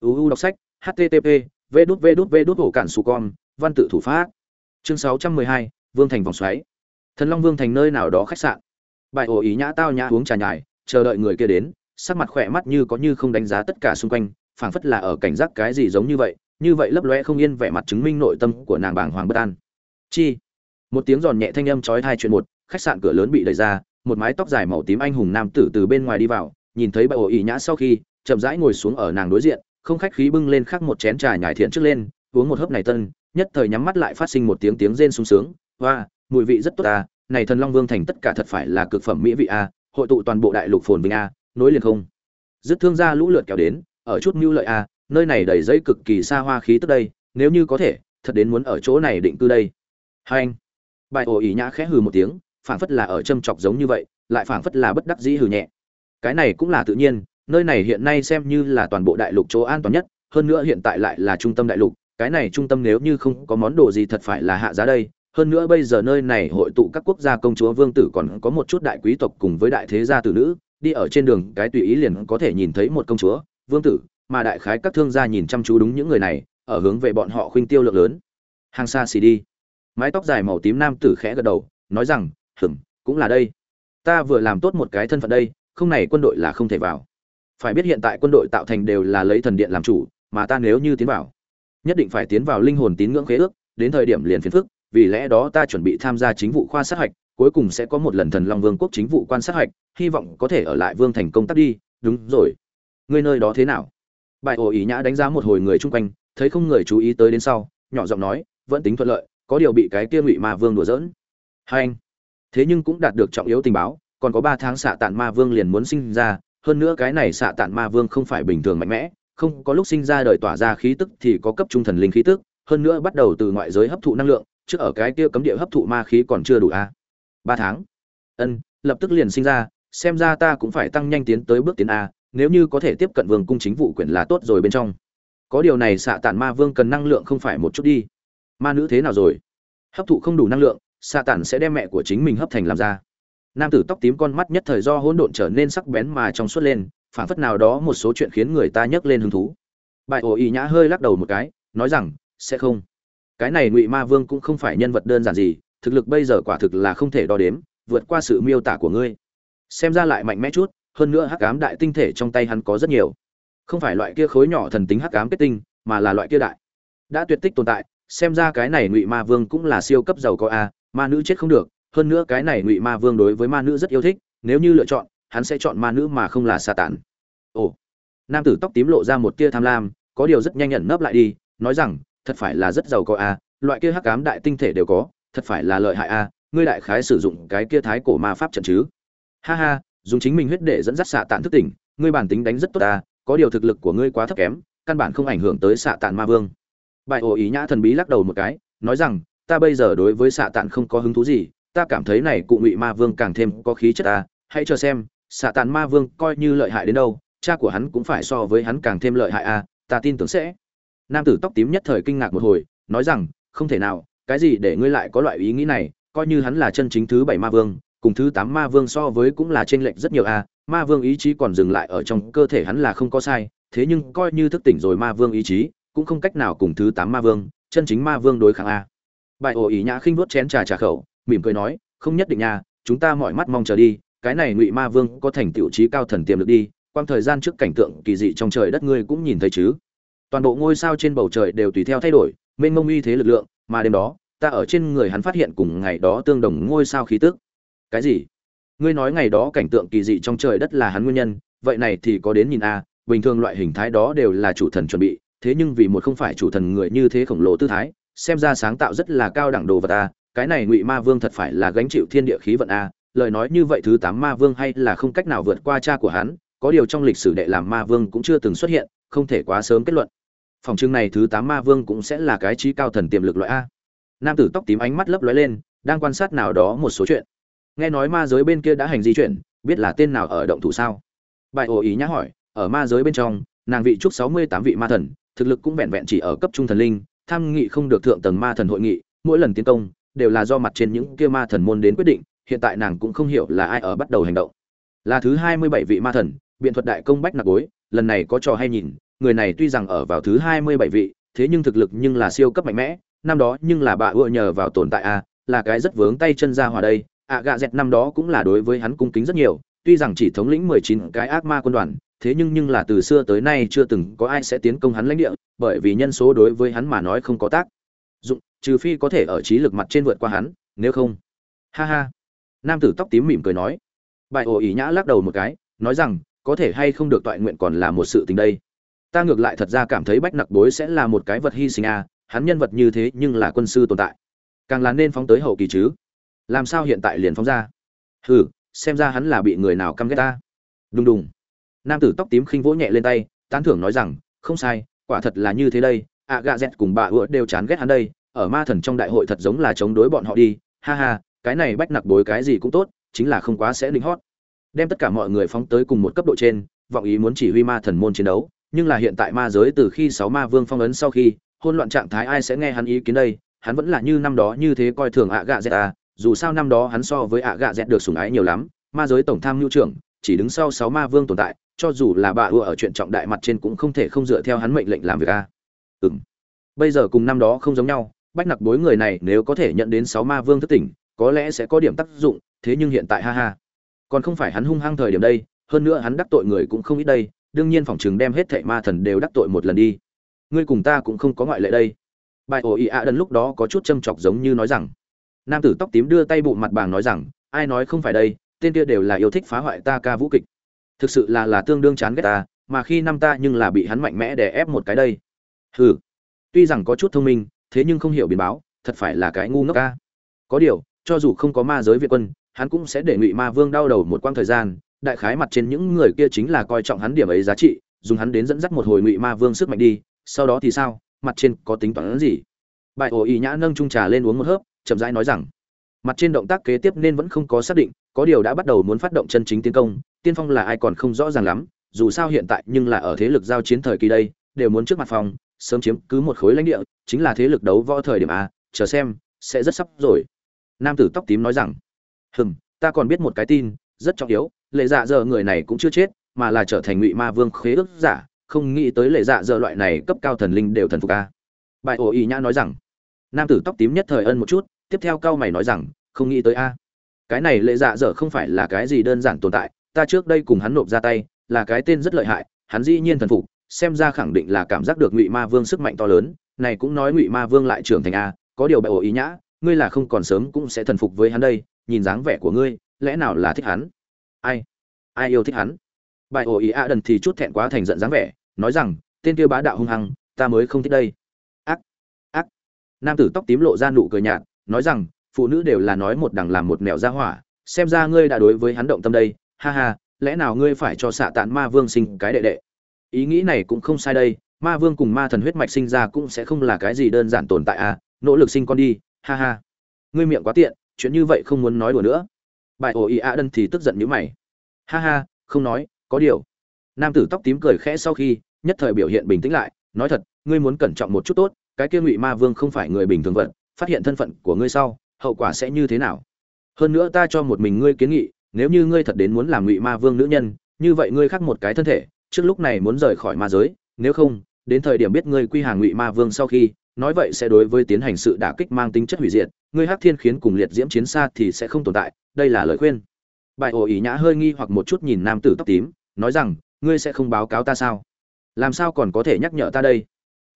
Uu đọc sách http v đút v đút v đút hổ cản su con, văn tự thủ pháp. Chương sáu trăm mười hai, vương thành vòng xoáy. Thần long vương thành nơi nào đó khách sạn. Bài ổ ý nhã tao nhã uống trà nhài, chờ đợi người kia đến, sắc mặt khỏe mắt như có như không đánh giá tất cả xung quanh, phảng phất là ở cảnh giác cái gì giống như vậy như vậy lấp lóe không yên vẻ mặt chứng minh nội tâm của nàng bàng hoàng bất an. Chi? Một tiếng giòn nhẹ thanh âm chói tai chuyện một, khách sạn cửa lớn bị đẩy ra, một mái tóc dài màu tím anh hùng nam tử từ bên ngoài đi vào, nhìn thấy bà ổ ỉ nhã sau khi chậm rãi ngồi xuống ở nàng đối diện, không khách khí bưng lên khắc một chén trà nhài thiện trước lên, uống một hớp này tân, nhất thời nhắm mắt lại phát sinh một tiếng tiếng rên sung sướng hoa mùi vị rất tốt à này thần long vương thành tất cả thật phải là cực phẩm mỹ vị a hội tụ toàn bộ đại lục phồn vinh a nối liền không. Dứt thương gia lũ lượt kéo đến, ở chút mưu lợi a nơi này đầy giấy cực kỳ xa hoa khí tức đây, nếu như có thể, thật đến muốn ở chỗ này định cư đây. Hai anh, bài ổ ỉ nhã khẽ hừ một tiếng, phảng phất là ở châm chọc giống như vậy, lại phảng phất là bất đắc dĩ hừ nhẹ. Cái này cũng là tự nhiên nơi này hiện nay xem như là toàn bộ đại lục chỗ an toàn nhất, hơn nữa hiện tại lại là trung tâm đại lục, cái này trung tâm nếu như không có món đồ gì thật phải là hạ giá đây. Hơn nữa bây giờ nơi này hội tụ các quốc gia công chúa vương tử còn có một chút đại quý tộc cùng với đại thế gia tử nữ, đi ở trên đường, cái tùy ý liền có thể nhìn thấy một công chúa, vương tử, mà đại khái các thương gia nhìn chăm chú đúng những người này, ở hướng về bọn họ khuynh tiêu lượng lớn. Hàng xa xì đi. Mái tóc dài màu tím nam tử khẽ gật đầu, nói rằng, hừm, cũng là đây. Ta vừa làm tốt một cái thân phận đây, không này quân đội là không thể vào phải biết hiện tại quân đội tạo thành đều là lấy thần điện làm chủ, mà ta nếu như tiến vào, nhất định phải tiến vào linh hồn tín ngưỡng khế ước, đến thời điểm liền phiền phức, vì lẽ đó ta chuẩn bị tham gia chính vụ khoa sát hạch, cuối cùng sẽ có một lần thần long vương quốc chính vụ quan sát hạch, hy vọng có thể ở lại vương thành công tác đi. Đúng rồi. Ngươi nơi đó thế nào? Bài ổ ý nhã đánh giá một hồi người chung quanh, thấy không người chú ý tới đến sau, nhỏ giọng nói, vẫn tính thuận lợi, có điều bị cái kia ngụy ma vương đùa giỡn. Hai anh. Thế nhưng cũng đạt được trọng yếu tình báo, còn có ba tháng xạ tản ma vương liền muốn sinh ra hơn nữa cái này xạ tản ma vương không phải bình thường mạnh mẽ, không có lúc sinh ra đời tỏa ra khí tức thì có cấp trung thần linh khí tức, hơn nữa bắt đầu từ ngoại giới hấp thụ năng lượng trước ở cái kia cấm địa hấp thụ ma khí còn chưa đủ a à? ba tháng. Ân, lập tức liền sinh ra, xem ra ta cũng phải tăng nhanh tiến tới bước tiến a, nếu như có thể tiếp cận vương cung chính vụ quyền là tốt rồi bên trong. Có điều này xạ tản ma vương cần năng lượng không phải một chút đi. Ma nữ thế nào rồi? Hấp thụ không đủ năng lượng, xạ tản sẽ đem mẹ của chính mình hấp thành làm ra nam tử tóc tím con mắt nhất thời do hỗn độn trở nên sắc bén mà trong suốt lên phản phất nào đó một số chuyện khiến người ta nhấc lên hứng thú. Bại ổ ý nhã hơi lắc đầu một cái, nói rằng, sẽ không. Cái này ngụy ma vương cũng không phải nhân vật đơn giản gì, thực lực bây giờ quả thực là không thể đo đếm, vượt qua sự miêu tả của ngươi. Xem ra lại mạnh mẽ chút, hơn nữa hắc ám đại tinh thể trong tay hắn có rất nhiều. Không phải loại kia khối nhỏ thần tính hắc ám kết tinh, mà là loại kia đại. Đã tuyệt tích tồn tại, xem ra cái này ngụy ma vương cũng là siêu cấp giàu có a, ma nữ chết không được hơn nữa cái này ngụy ma vương đối với ma nữ rất yêu thích, nếu như lựa chọn, hắn sẽ chọn ma nữ mà không là sa tản. Ồ. Nam tử tóc tím lộ ra một tia tham lam, có điều rất nhanh nhận nấp lại đi, nói rằng, thật phải là rất giàu có a, loại kia hắc ám đại tinh thể đều có, thật phải là lợi hại a, ngươi đại khái sử dụng cái kia thái cổ ma pháp trận chứ? Ha ha, dùng chính mình huyết để dẫn dắt xạ tản thức tỉnh, ngươi bản tính đánh rất tốt ta có điều thực lực của ngươi quá thấp kém, căn bản không ảnh hưởng tới xạ tản ma vương. Bại ổ ý nhã thần bí lắc đầu một cái, nói rằng, ta bây giờ đối với xạ tản không có hứng thú gì ta cảm thấy này cụ ngụy ma vương càng thêm có khí chất ta, hãy cho xem, xạ tàn ma vương coi như lợi hại đến đâu, cha của hắn cũng phải so với hắn càng thêm lợi hại a ta tin tưởng sẽ. Nam tử tóc tím nhất thời kinh ngạc một hồi, nói rằng, không thể nào, cái gì để ngươi lại có loại ý nghĩ này, coi như hắn là chân chính thứ bảy ma vương, cùng thứ tám ma vương so với cũng là chênh lệch rất nhiều a ma vương ý chí còn dừng lại ở trong cơ thể hắn là không có sai, thế nhưng coi như thức tỉnh rồi ma vương ý chí, cũng không cách nào cùng thứ tám ma vương, chân chính ma vương đối kháng a bài ổ ý nhã khinh vuốt chén trà trà khẩu mỉm cười nói, không nhất định nha, chúng ta mọi mắt mong chờ đi, cái này ngụy ma vương có thành tựu trí cao thần tiềm lực đi, quang thời gian trước cảnh tượng kỳ dị trong trời đất ngươi cũng nhìn thấy chứ toàn bộ ngôi sao trên bầu trời đều tùy theo thay đổi, mênh mông uy thế lực lượng, mà đêm đó, ta ở trên người hắn phát hiện cùng ngày đó tương đồng ngôi sao khí tức cái gì ngươi nói ngày đó cảnh tượng kỳ dị trong trời đất là hắn nguyên nhân, vậy này thì có đến nhìn a, bình thường loại hình thái đó đều là chủ thần chuẩn bị, thế nhưng vì một không phải chủ thần người như thế khổng lồ tư thái, xem ra sáng tạo rất là cao đẳng đồ vật ta cái này ngụy ma vương thật phải là gánh chịu thiên địa khí vận a, lời nói như vậy thứ tám ma vương hay là không cách nào vượt qua cha của hắn, có điều trong lịch sử đệ làm ma vương cũng chưa từng xuất hiện, không thể quá sớm kết luận. Phòng trưng này thứ tám ma vương cũng sẽ là cái trí cao thần tiềm lực loại a. Nam tử tóc tím ánh mắt lấp lóe lên, đang quan sát nào đó một số chuyện. Nghe nói ma giới bên kia đã hành di chuyển, biết là tên nào ở động thủ sao? Bài ổ ý nhã hỏi, ở ma giới bên trong, nàng vị trúc sáu mươi tám vị ma thần, thực lực cũng vẹn vẹn chỉ ở cấp trung thần linh, tham nghị không được thượng tầng ma thần hội nghị, mỗi lần tiến công đều là do mặt trên những kia ma thần môn đến quyết định, hiện tại nàng cũng không hiểu là ai ở bắt đầu hành động. Là thứ hai mươi bảy vị ma thần, biện thuật đại công bách nạc bối, lần này có trò hay nhìn, người này tuy rằng ở vào thứ hai mươi bảy vị, thế nhưng thực lực nhưng là siêu cấp mạnh mẽ, năm đó nhưng là bà ưa nhờ vào tồn tại a, là cái rất vướng tay chân ra hòa đây. Ạ gạ dẹt năm đó cũng là đối với hắn cung kính rất nhiều, tuy rằng chỉ thống lĩnh mười chín cái ác ma quân đoàn, thế nhưng nhưng là từ xưa tới nay chưa từng có ai sẽ tiến công hắn lãnh địa, bởi vì nhân số đối với hắn mà nói không có tác dụng, trừ phi có thể ở trí lực mặt trên vượt qua hắn, nếu không. Ha ha. Nam tử tóc tím mỉm cười nói. Bài ổ ý nhã lắc đầu một cái, nói rằng, có thể hay không được toại nguyện còn là một sự tình đây. Ta ngược lại thật ra cảm thấy bách nặc bối sẽ là một cái vật hy sinh à hắn nhân vật như thế nhưng là quân sư tồn tại. Càng là nên phóng tới hậu kỳ chứ. Làm sao hiện tại liền phóng ra? Hừ, xem ra hắn là bị người nào căm ghét ta. Đùng đùng. Nam tử tóc tím khinh vỗ nhẹ lên tay, tán thưởng nói rằng, không sai, quả thật là như thế đây ạ Gà dẹt cùng bà ủa đều chán ghét hắn đây, ở ma thần trong đại hội thật giống là chống đối bọn họ đi ha ha, cái này bách nặc bối cái gì cũng tốt, chính là không quá sẽ đính hót đem tất cả mọi người phóng tới cùng một cấp độ trên, vọng ý muốn chỉ huy ma thần môn chiến đấu, nhưng là hiện tại ma giới từ khi sáu ma vương phong ấn sau khi, hôn loạn trạng thái ai sẽ nghe hắn ý kiến đây, hắn vẫn là như năm đó như thế coi thường ạ gạ dẹt à dù sao năm đó hắn so với ạ gạ dẹt được sủng ái nhiều lắm, ma giới tổng tham mưu trưởng, chỉ đứng sau sáu ma vương tồn tại, cho dù là bà ưa ở chuyện trọng đại mặt trên cũng không thể không dựa theo hắn mệnh lệnh làm việc a à ừm. Bây giờ cùng năm đó không giống nhau, bách nặc bối người này nếu có thể nhận đến sáu ma vương thất tỉnh, có lẽ sẽ có điểm tác dụng, thế nhưng hiện tại ha ha. Còn không phải hắn hung hăng thời điểm đây, hơn nữa hắn đắc tội người cũng không ít đây, đương nhiên phòng chừng đem hết thệ ma thần đều đắc tội một lần đi. Ngươi cùng ta cũng không có ngoại lệ đây. Bài ổ ị ạ đần lúc đó có chút châm chọc giống như nói rằng, nam tử tóc tím đưa tay bụng mặt bàng nói rằng, ai nói không phải đây, tên kia đều là yêu thích phá hoại ta ca vũ kịch. Thực sự là là tương đương chán ghét ta, mà khi năm ta nhưng là bị hắn mạnh mẽ đè ép một cái đây hừ. Tuy rằng có chút thông minh, thế nhưng không hiểu biến báo, thật phải là cái ngu ngốc ca. Có điều, cho dù không có ma giới việt quân, hắn cũng sẽ để ngụy ma vương đau đầu một quãng thời gian, đại khái mặt trên những người kia chính là coi trọng hắn điểm ấy giá trị, dùng hắn đến dẫn dắt một hồi ngụy ma vương sức mạnh đi, sau đó thì sao, mặt trên có tính toán gì? Bài ổ y nhã nâng trung trà lên uống một hớp, chậm rãi nói rằng, mặt trên động tác kế tiếp nên vẫn không có xác định, có điều đã bắt đầu muốn phát động chân chính tiến công, tiên phong là ai còn không rõ ràng lắm, dù sao hiện tại nhưng là ở thế lực giao chiến thời kỳ đây, đều muốn trước mặt phòng sớm chiếm cứ một khối lãnh địa, chính là thế lực đấu võ thời điểm a, chờ xem, sẽ rất sắp rồi. Nam tử tóc tím nói rằng, hừm, ta còn biết một cái tin, rất trọng yếu, lệ dạ giờ người này cũng chưa chết, mà là trở thành ngụy ma vương khế ước giả, không nghĩ tới lệ dạ giờ loại này cấp cao thần linh đều thần phục a. Bài ổ ý nhã nói rằng, nam tử tóc tím nhất thời ân một chút, tiếp theo cao mày nói rằng, không nghĩ tới a. Cái này lệ dạ dở không phải là cái gì đơn giản tồn tại, ta trước đây cùng hắn nộp ra tay, là cái tên rất lợi hại, hắn dĩ nhiên thần phục xem ra khẳng định là cảm giác được ngụy ma vương sức mạnh to lớn, này cũng nói ngụy ma vương lại trưởng thành a, có điều bại ổ ý nhã, ngươi là không còn sớm cũng sẽ thần phục với hắn đây, nhìn dáng vẻ của ngươi, lẽ nào là thích hắn? Ai? Ai yêu thích hắn? Bài ổ ý a đần thì chút thẹn quá thành giận dáng vẻ, nói rằng, tên kia bá đạo hung hăng, ta mới không thích đây. Ác ác. Nam tử tóc tím lộ ra nụ cười nhạt, nói rằng, phụ nữ đều là nói một đằng làm một nẻo ra hỏa, xem ra ngươi đã đối với hắn động tâm đây, ha ha, lẽ nào ngươi phải cho xạ tán ma vương sinh cái đệ đệ? Ý nghĩ này cũng không sai đây, ma vương cùng ma thần huyết mạch sinh ra cũng sẽ không là cái gì đơn giản tồn tại à nỗ lực sinh con đi, ha ha. Ngươi miệng quá tiện, chuyện như vậy không muốn nói đùa nữa. Bài ổ ý a đân thì tức giận như mày. Ha ha, không nói, có điều. Nam tử tóc tím cười khẽ sau khi, nhất thời biểu hiện bình tĩnh lại, nói thật, ngươi muốn cẩn trọng một chút tốt, cái kia ngụy ma vương không phải người bình thường vận, phát hiện thân phận của ngươi sau, hậu quả sẽ như thế nào? Hơn nữa ta cho một mình ngươi kiến nghị, nếu như ngươi thật đến muốn làm ngụy ma vương nữ nhân, như vậy ngươi khắc một cái thân thể trước lúc này muốn rời khỏi ma giới, nếu không, đến thời điểm biết ngươi quy hàng ngụy ma vương sau khi, nói vậy sẽ đối với tiến hành sự đả kích mang tính chất hủy diệt, ngươi hắc thiên khiến cùng liệt diễm chiến xa thì sẽ không tồn tại, đây là lời khuyên. Bài ổ ý nhã hơi nghi hoặc một chút nhìn nam tử tóc tím, nói rằng, ngươi sẽ không báo cáo ta sao? Làm sao còn có thể nhắc nhở ta đây?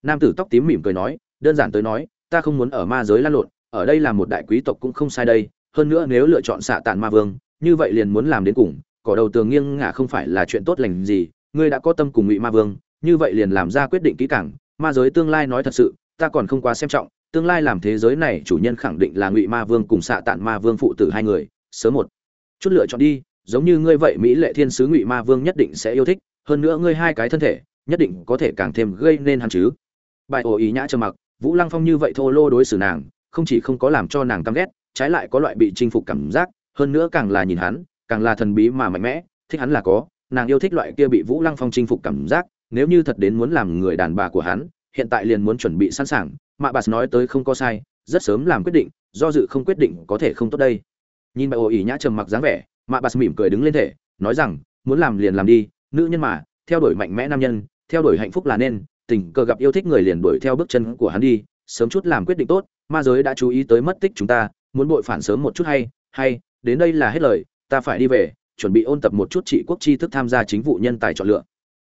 Nam tử tóc tím mỉm cười nói, đơn giản tới nói, ta không muốn ở ma giới lan lộn, ở đây là một đại quý tộc cũng không sai đây, hơn nữa nếu lựa chọn xạ tàn ma vương, như vậy liền muốn làm đến cùng, cỏ đầu tường nghiêng ngả không phải là chuyện tốt lành gì ngươi đã có tâm cùng ngụy ma vương, như vậy liền làm ra quyết định kỹ càng, ma giới tương lai nói thật sự, ta còn không quá xem trọng, tương lai làm thế giới này chủ nhân khẳng định là ngụy ma vương cùng xạ tạn ma vương phụ tử hai người, sớm một chút lựa chọn đi, giống như ngươi vậy mỹ lệ thiên sứ ngụy ma vương nhất định sẽ yêu thích, hơn nữa ngươi hai cái thân thể, nhất định có thể càng thêm gây nên hắn chứ. Bài ổ ý nhã trơ mặc, vũ lăng phong như vậy thô lô đối xử nàng, không chỉ không có làm cho nàng căm ghét, trái lại có loại bị chinh phục cảm giác, hơn nữa càng là nhìn hắn, càng là thần bí mà mạnh mẽ, thích hắn là có nàng yêu thích loại kia bị vũ lăng phong chinh phục cảm giác, nếu như thật đến muốn làm người đàn bà của hắn, hiện tại liền muốn chuẩn bị sẵn sàng. Mạ bà nói tới không có sai, rất sớm làm quyết định, do dự không quyết định có thể không tốt đây. Nhìn bà ổ nhã trầm mặc dáng vẻ, mạ bà mỉm cười đứng lên thể, nói rằng, muốn làm liền làm đi, nữ nhân mà, theo đuổi mạnh mẽ nam nhân, theo đuổi hạnh phúc là nên, tình cờ gặp yêu thích người liền đuổi theo bước chân của hắn đi, sớm chút làm quyết định tốt, ma giới đã chú ý tới mất tích chúng ta, muốn bội phản sớm một chút hay hay, đến đây là hết lời, ta phải đi về chuẩn bị ôn tập một chút trị quốc tri thức tham gia chính vụ nhân tài chọn lựa.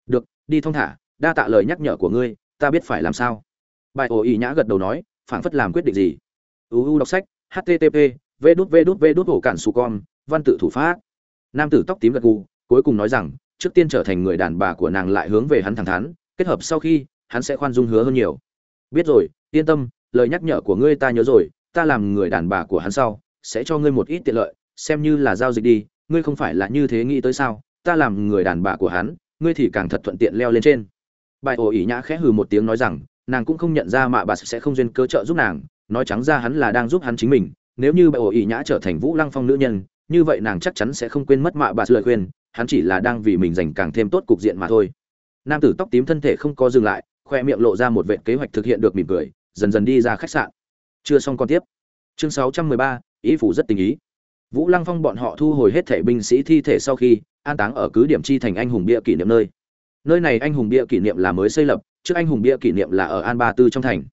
Được, đi thong thả, đa tạ lời nhắc nhở của ngươi, ta biết phải làm sao. Bài ổ ý nhã gật đầu nói, phảng phất làm quyết định gì. Uu đọc sách http v đút v đút v đút ổ cản su con văn tự thủ pháp. Nam tử tóc tím gật gù, cuối cùng nói rằng, trước tiên trở thành người đàn bà của nàng lại hướng về hắn thẳng thắn, kết hợp sau khi, hắn sẽ khoan dung hứa hơn nhiều. Biết rồi, yên tâm, lời nhắc nhở của ngươi ta nhớ rồi, ta làm người đàn bà của hắn sau, sẽ cho ngươi một ít tiện lợi, xem như là giao dịch đi ngươi không phải là như thế nghĩ tới sao? Ta làm người đàn bà của hắn ngươi thì càng thật thuận tiện leo lên trên. Bài ổ ỉ nhã khẽ hừ một tiếng nói rằng nàng cũng không nhận ra mạ bà sẽ không duyên cơ trợ giúp nàng nói trắng ra hắn là đang giúp hắn chính mình. Nếu như bài ổ ỉ nhã trở thành vũ lăng phong nữ nhân như vậy nàng chắc chắn sẽ không quên mất mạ bà lời khuyên hắn chỉ là đang vì mình dành càng thêm tốt cục diện mà thôi. Nam tử tóc tím thân thể không có dừng lại khoe miệng lộ ra một vệ kế hoạch thực hiện được mỉm cười dần dần đi ra khách sạn. Chưa xong con tiếp. Chương 613, ý phủ rất tình ý vũ lăng phong bọn họ thu hồi hết thể binh sĩ thi thể sau khi an táng ở cứ điểm chi thành anh hùng bia kỷ niệm nơi. Nơi này anh hùng bia kỷ niệm là mới xây lập, trước anh hùng bia kỷ niệm là ở an ba tư trong thành.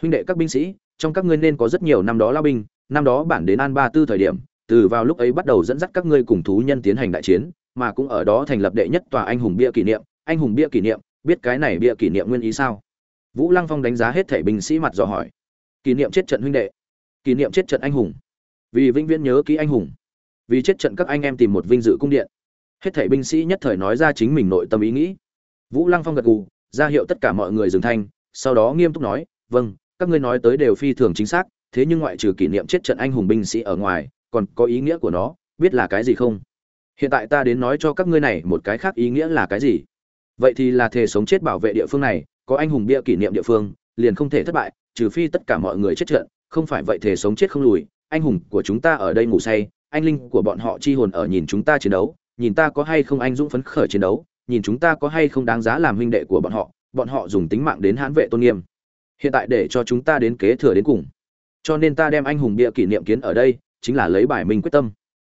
Huynh đệ các binh sĩ, trong các ngươi nên có rất nhiều năm đó lao binh, năm đó bản đến an ba tư thời điểm, từ vào lúc ấy bắt đầu dẫn dắt các ngươi cùng thú nhân tiến hành đại chiến, mà cũng ở đó thành lập đệ nhất tòa anh hùng bia kỷ niệm. Anh hùng bia kỷ niệm, biết cái này bia kỷ niệm nguyên ý sao? Vũ lăng phong đánh giá hết thể binh sĩ mặt dò hỏi. Kỷ niệm chết trận huynh đệ. Kỷ niệm chết trận anh hùng vì vĩnh viễn nhớ ký anh hùng. Vì chết trận các anh em tìm một vinh dự cung điện. Hết thảy binh sĩ nhất thời nói ra chính mình nội tâm ý nghĩ. Vũ lăng phong gật gù, ra hiệu tất cả mọi người dừng thanh, sau đó nghiêm túc nói vâng các ngươi nói tới đều phi thường chính xác, thế nhưng ngoại trừ kỷ niệm chết trận anh hùng binh sĩ ở ngoài, còn có ý nghĩa của nó, biết là cái gì không? Hiện tại ta đến nói cho các ngươi này một cái khác ý nghĩa là cái gì? Vậy thì là thề sống chết bảo vệ địa phương này, có anh hùng bia kỷ niệm địa phương, liền không thể thất bại, trừ phi tất cả mọi người chết trận, không phải vậy thề sống chết không lùi anh hùng của chúng ta ở đây ngủ say, anh linh của bọn họ chi hồn ở nhìn chúng ta chiến đấu, nhìn ta có hay không anh dũng phấn khởi chiến đấu, nhìn chúng ta có hay không đáng giá làm huynh đệ của bọn họ bọn họ dùng tính mạng đến hãn vệ tôn nghiêm. Hiện tại để cho chúng ta đến kế thừa đến cùng. Cho nên ta đem anh hùng địa kỷ niệm kiến ở đây, chính là lấy bài mình quyết tâm.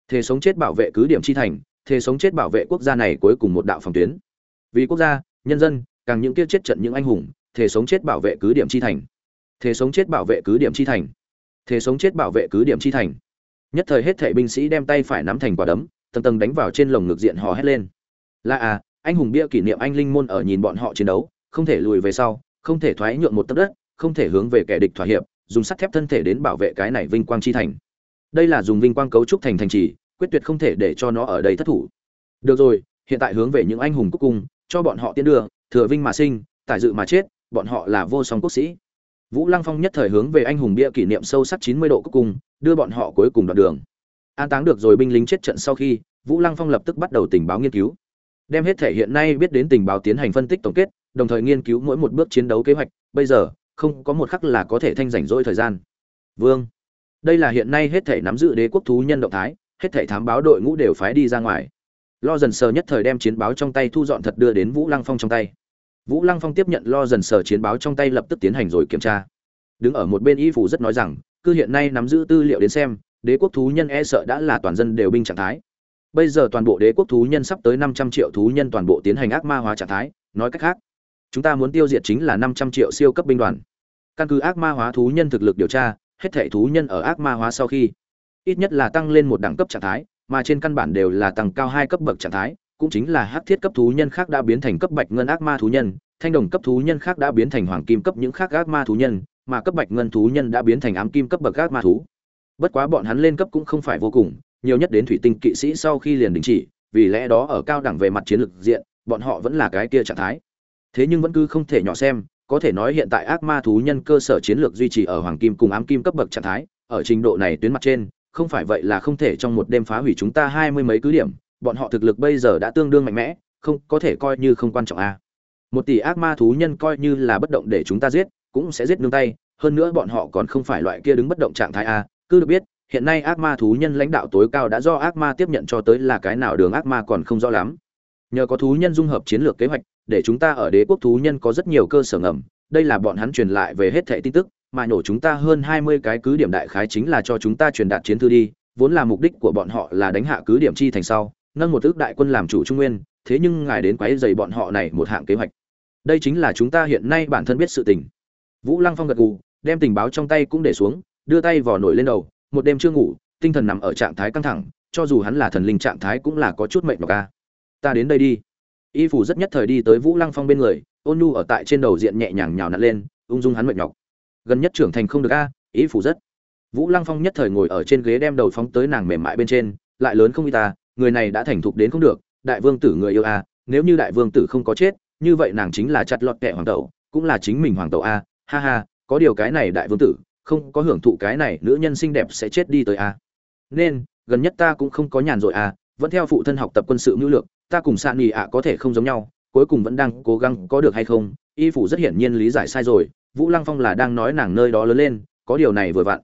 Thề sống chết bảo vệ cứ điểm chi thành, thề sống chết bảo vệ quốc gia này cuối cùng một đạo phòng tuyến. Vì quốc gia, nhân dân, càng những kia chết trận những anh hùng, thề sống chết bảo vệ cứ điểm chi thành. Thề sống chết bảo vệ cứ điểm chi thành thế sống chết bảo vệ cứ điểm chi thành. Nhất thời hết thảy binh sĩ đem tay phải nắm thành quả đấm, tầng tầng đánh vào trên lồng ngực diện hò hét lên. Là à anh hùng bia kỷ niệm anh linh môn ở nhìn bọn họ chiến đấu, không thể lùi về sau, không thể thoái nhượng một tấc đất, không thể hướng về kẻ địch thỏa hiệp, dùng sắt thép thân thể đến bảo vệ cái này vinh quang chi thành. Đây là dùng vinh quang cấu trúc thành thành trì, quyết tuyệt không thể để cho nó ở đây thất thủ. Được rồi, hiện tại hướng về những anh hùng quốc cung, cho bọn họ tiến đưa, thừa vinh mà sinh, tài dự mà chết, bọn họ là vô song quốc sĩ vũ lăng phong nhất thời hướng về anh hùng bia kỷ niệm sâu sắc chín mươi độ cuối cung đưa bọn họ cuối cùng đoạn đường. An táng được rồi binh lính chết trận sau khi, vũ lăng phong lập tức bắt đầu tình báo nghiên cứu. Đem hết thể hiện nay biết đến tình báo tiến hành phân tích tổng kết, đồng thời nghiên cứu mỗi một bước chiến đấu kế hoạch. Bây giờ, không có một khắc là có thể thanh rảnh rỗi thời gian. Vương. Đây là hiện nay hết thể nắm giữ đế quốc thú nhân động thái, hết thể thám báo đội ngũ đều phái đi ra ngoài. Lo dần sờ nhất thời đem chiến báo trong tay thu dọn thật đưa đến vũ lăng phong trong tay vũ lăng phong tiếp nhận lo dần sở chiến báo trong tay lập tức tiến hành rồi kiểm tra. Đứng ở một bên y phủ rất nói rằng, cứ hiện nay nắm giữ tư liệu đến xem, đế quốc thú nhân e sợ đã là toàn dân đều binh trạng thái. Bây giờ toàn bộ đế quốc thú nhân sắp tới năm trăm triệu thú nhân toàn bộ tiến hành ác ma hóa trạng thái, nói cách khác, chúng ta muốn tiêu diệt chính là năm trăm triệu siêu cấp binh đoàn. Căn cứ ác ma hóa thú nhân thực lực điều tra, hết thể thú nhân ở ác ma hóa sau khi, ít nhất là tăng lên một đẳng cấp trạng thái, mà trên căn bản đều là tăng cao hai cấp bậc trạng thái cũng chính là hắc thiết cấp thú nhân khác đã biến thành cấp bạch ngân ác ma thú nhân, thanh đồng cấp thú nhân khác đã biến thành hoàng kim cấp những khác ác ma thú nhân, mà cấp bạch ngân thú nhân đã biến thành ám kim cấp bậc ác ma thú. Bất quá bọn hắn lên cấp cũng không phải vô cùng, nhiều nhất đến thủy tinh kỵ sĩ sau khi liền đình chỉ, vì lẽ đó ở cao đẳng về mặt chiến lược diện, bọn họ vẫn là cái kia trạng thái. Thế nhưng vẫn cứ không thể nhỏ xem, có thể nói hiện tại ác ma thú nhân cơ sở chiến lược duy trì ở hoàng kim cùng ám kim cấp bậc trạng thái, ở trình độ này tuyến mặt trên, không phải vậy là không thể trong một đêm phá hủy chúng ta hai mươi mấy cứ điểm bọn họ thực lực bây giờ đã tương đương mạnh mẽ, không, có thể coi như không quan trọng a một tỷ ác ma thú nhân coi như là bất động để chúng ta giết, cũng sẽ giết nương tay, hơn nữa bọn họ còn không phải loại kia đứng bất động trạng thái a cứ được biết, hiện nay ác ma thú nhân lãnh đạo tối cao đã do ác ma tiếp nhận cho tới là cái nào đường ác ma còn không rõ lắm. Nhờ có thú nhân dung hợp chiến lược kế hoạch, để chúng ta ở đế quốc thú nhân có rất nhiều cơ sở ngầm, đây là bọn hắn truyền lại về hết thẻ tin tức, mà nổ chúng ta hơn hai mươi cái cứ điểm đại khái chính là cho chúng ta truyền đạt chiến thư đi, vốn là mục đích của bọn họ là đánh hạ cứ điểm chi thành sau nâng một ước đại quân làm chủ trung nguyên, thế nhưng ngài đến quấy dày bọn họ này một hạng kế hoạch. Đây chính là chúng ta hiện nay bản thân biết sự tình. Vũ lăng phong gật gù, đem tình báo trong tay cũng để xuống, đưa tay vò nổi lên đầu, một đêm chưa ngủ, tinh thần nằm ở trạng thái căng thẳng, cho dù hắn là thần linh trạng thái cũng là có chút mệnh mỏi ca ta đến đây đi. Y phủ rất nhất thời đi tới vũ lăng phong bên người, ôn nhu ở tại trên đầu diện nhẹ nhàng nhào nặn lên, ung dung hắn mệt nhọc. Gần nhất trưởng thành không được a, y phủ rất. Vũ lăng phong nhất thời ngồi ở trên ghế đem đầu phóng tới nàng mềm mại bên trên, lại lớn không y ta người này đã thành thục đến không được, đại vương tử người yêu a, nếu như đại vương tử không có chết, như vậy nàng chính là chặt lọt kẻ hoàng tẩu, cũng là chính mình hoàng tẩu a, ha ha, có điều cái này đại vương tử, không có hưởng thụ cái này nữ nhân xinh đẹp sẽ chết đi tới a. Nên, gần nhất ta cũng không có nhàn rồi a, vẫn theo phụ thân học tập quân sự mưu lược, ta cùng san nghỉ ạ có thể không giống nhau, cuối cùng vẫn đang cố gắng có được hay không, y phủ rất hiển nhiên lý giải sai rồi, vũ lăng phong là đang nói nàng nơi đó lớn lên, có điều này vừa vặn.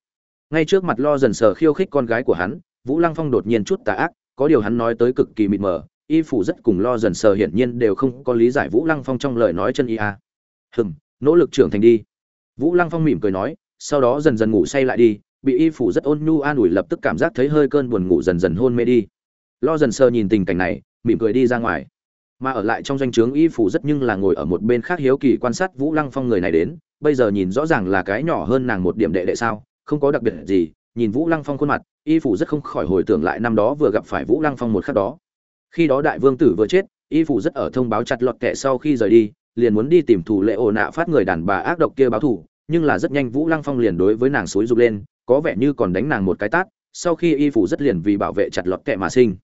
Ngay trước mặt lo dần sờ khiêu khích con gái của hắn, vũ lăng phong đột nhiên chút tà ác có điều hắn nói tới cực kỳ mịt mờ, y phủ rất cùng lo dần sờ hiển nhiên đều không có lý giải vũ lăng phong trong lời nói chân y a à. hừm, nỗ lực trưởng thành đi. Vũ lăng phong mỉm cười nói, sau đó dần dần ngủ say lại đi, bị y phủ rất ôn nhu an ủi lập tức cảm giác thấy hơi cơn buồn ngủ dần dần hôn mê đi. Lo dần sờ nhìn tình cảnh này, mỉm cười đi ra ngoài. Mà ở lại trong doanh trướng y phủ rất nhưng là ngồi ở một bên khác hiếu kỳ quan sát vũ lăng phong người này đến, bây giờ nhìn rõ ràng là cái nhỏ hơn nàng một điểm đệ đệ sao, không có đặc biệt gì nhìn vũ lăng phong khuôn mặt, y phủ rất không khỏi hồi tưởng lại năm đó vừa gặp phải vũ lăng phong một khắc đó. Khi đó đại vương tử vừa chết, y phủ rất ở thông báo chặt lọt kẻ sau khi rời đi, liền muốn đi tìm thủ lệ ồ nạ phát người đàn bà ác độc kia báo thủ nhưng là rất nhanh vũ lăng phong liền đối với nàng xối rục lên, có vẻ như còn đánh nàng một cái tát, sau khi y phủ rất liền vì bảo vệ chặt lọt kẻ mà sinh.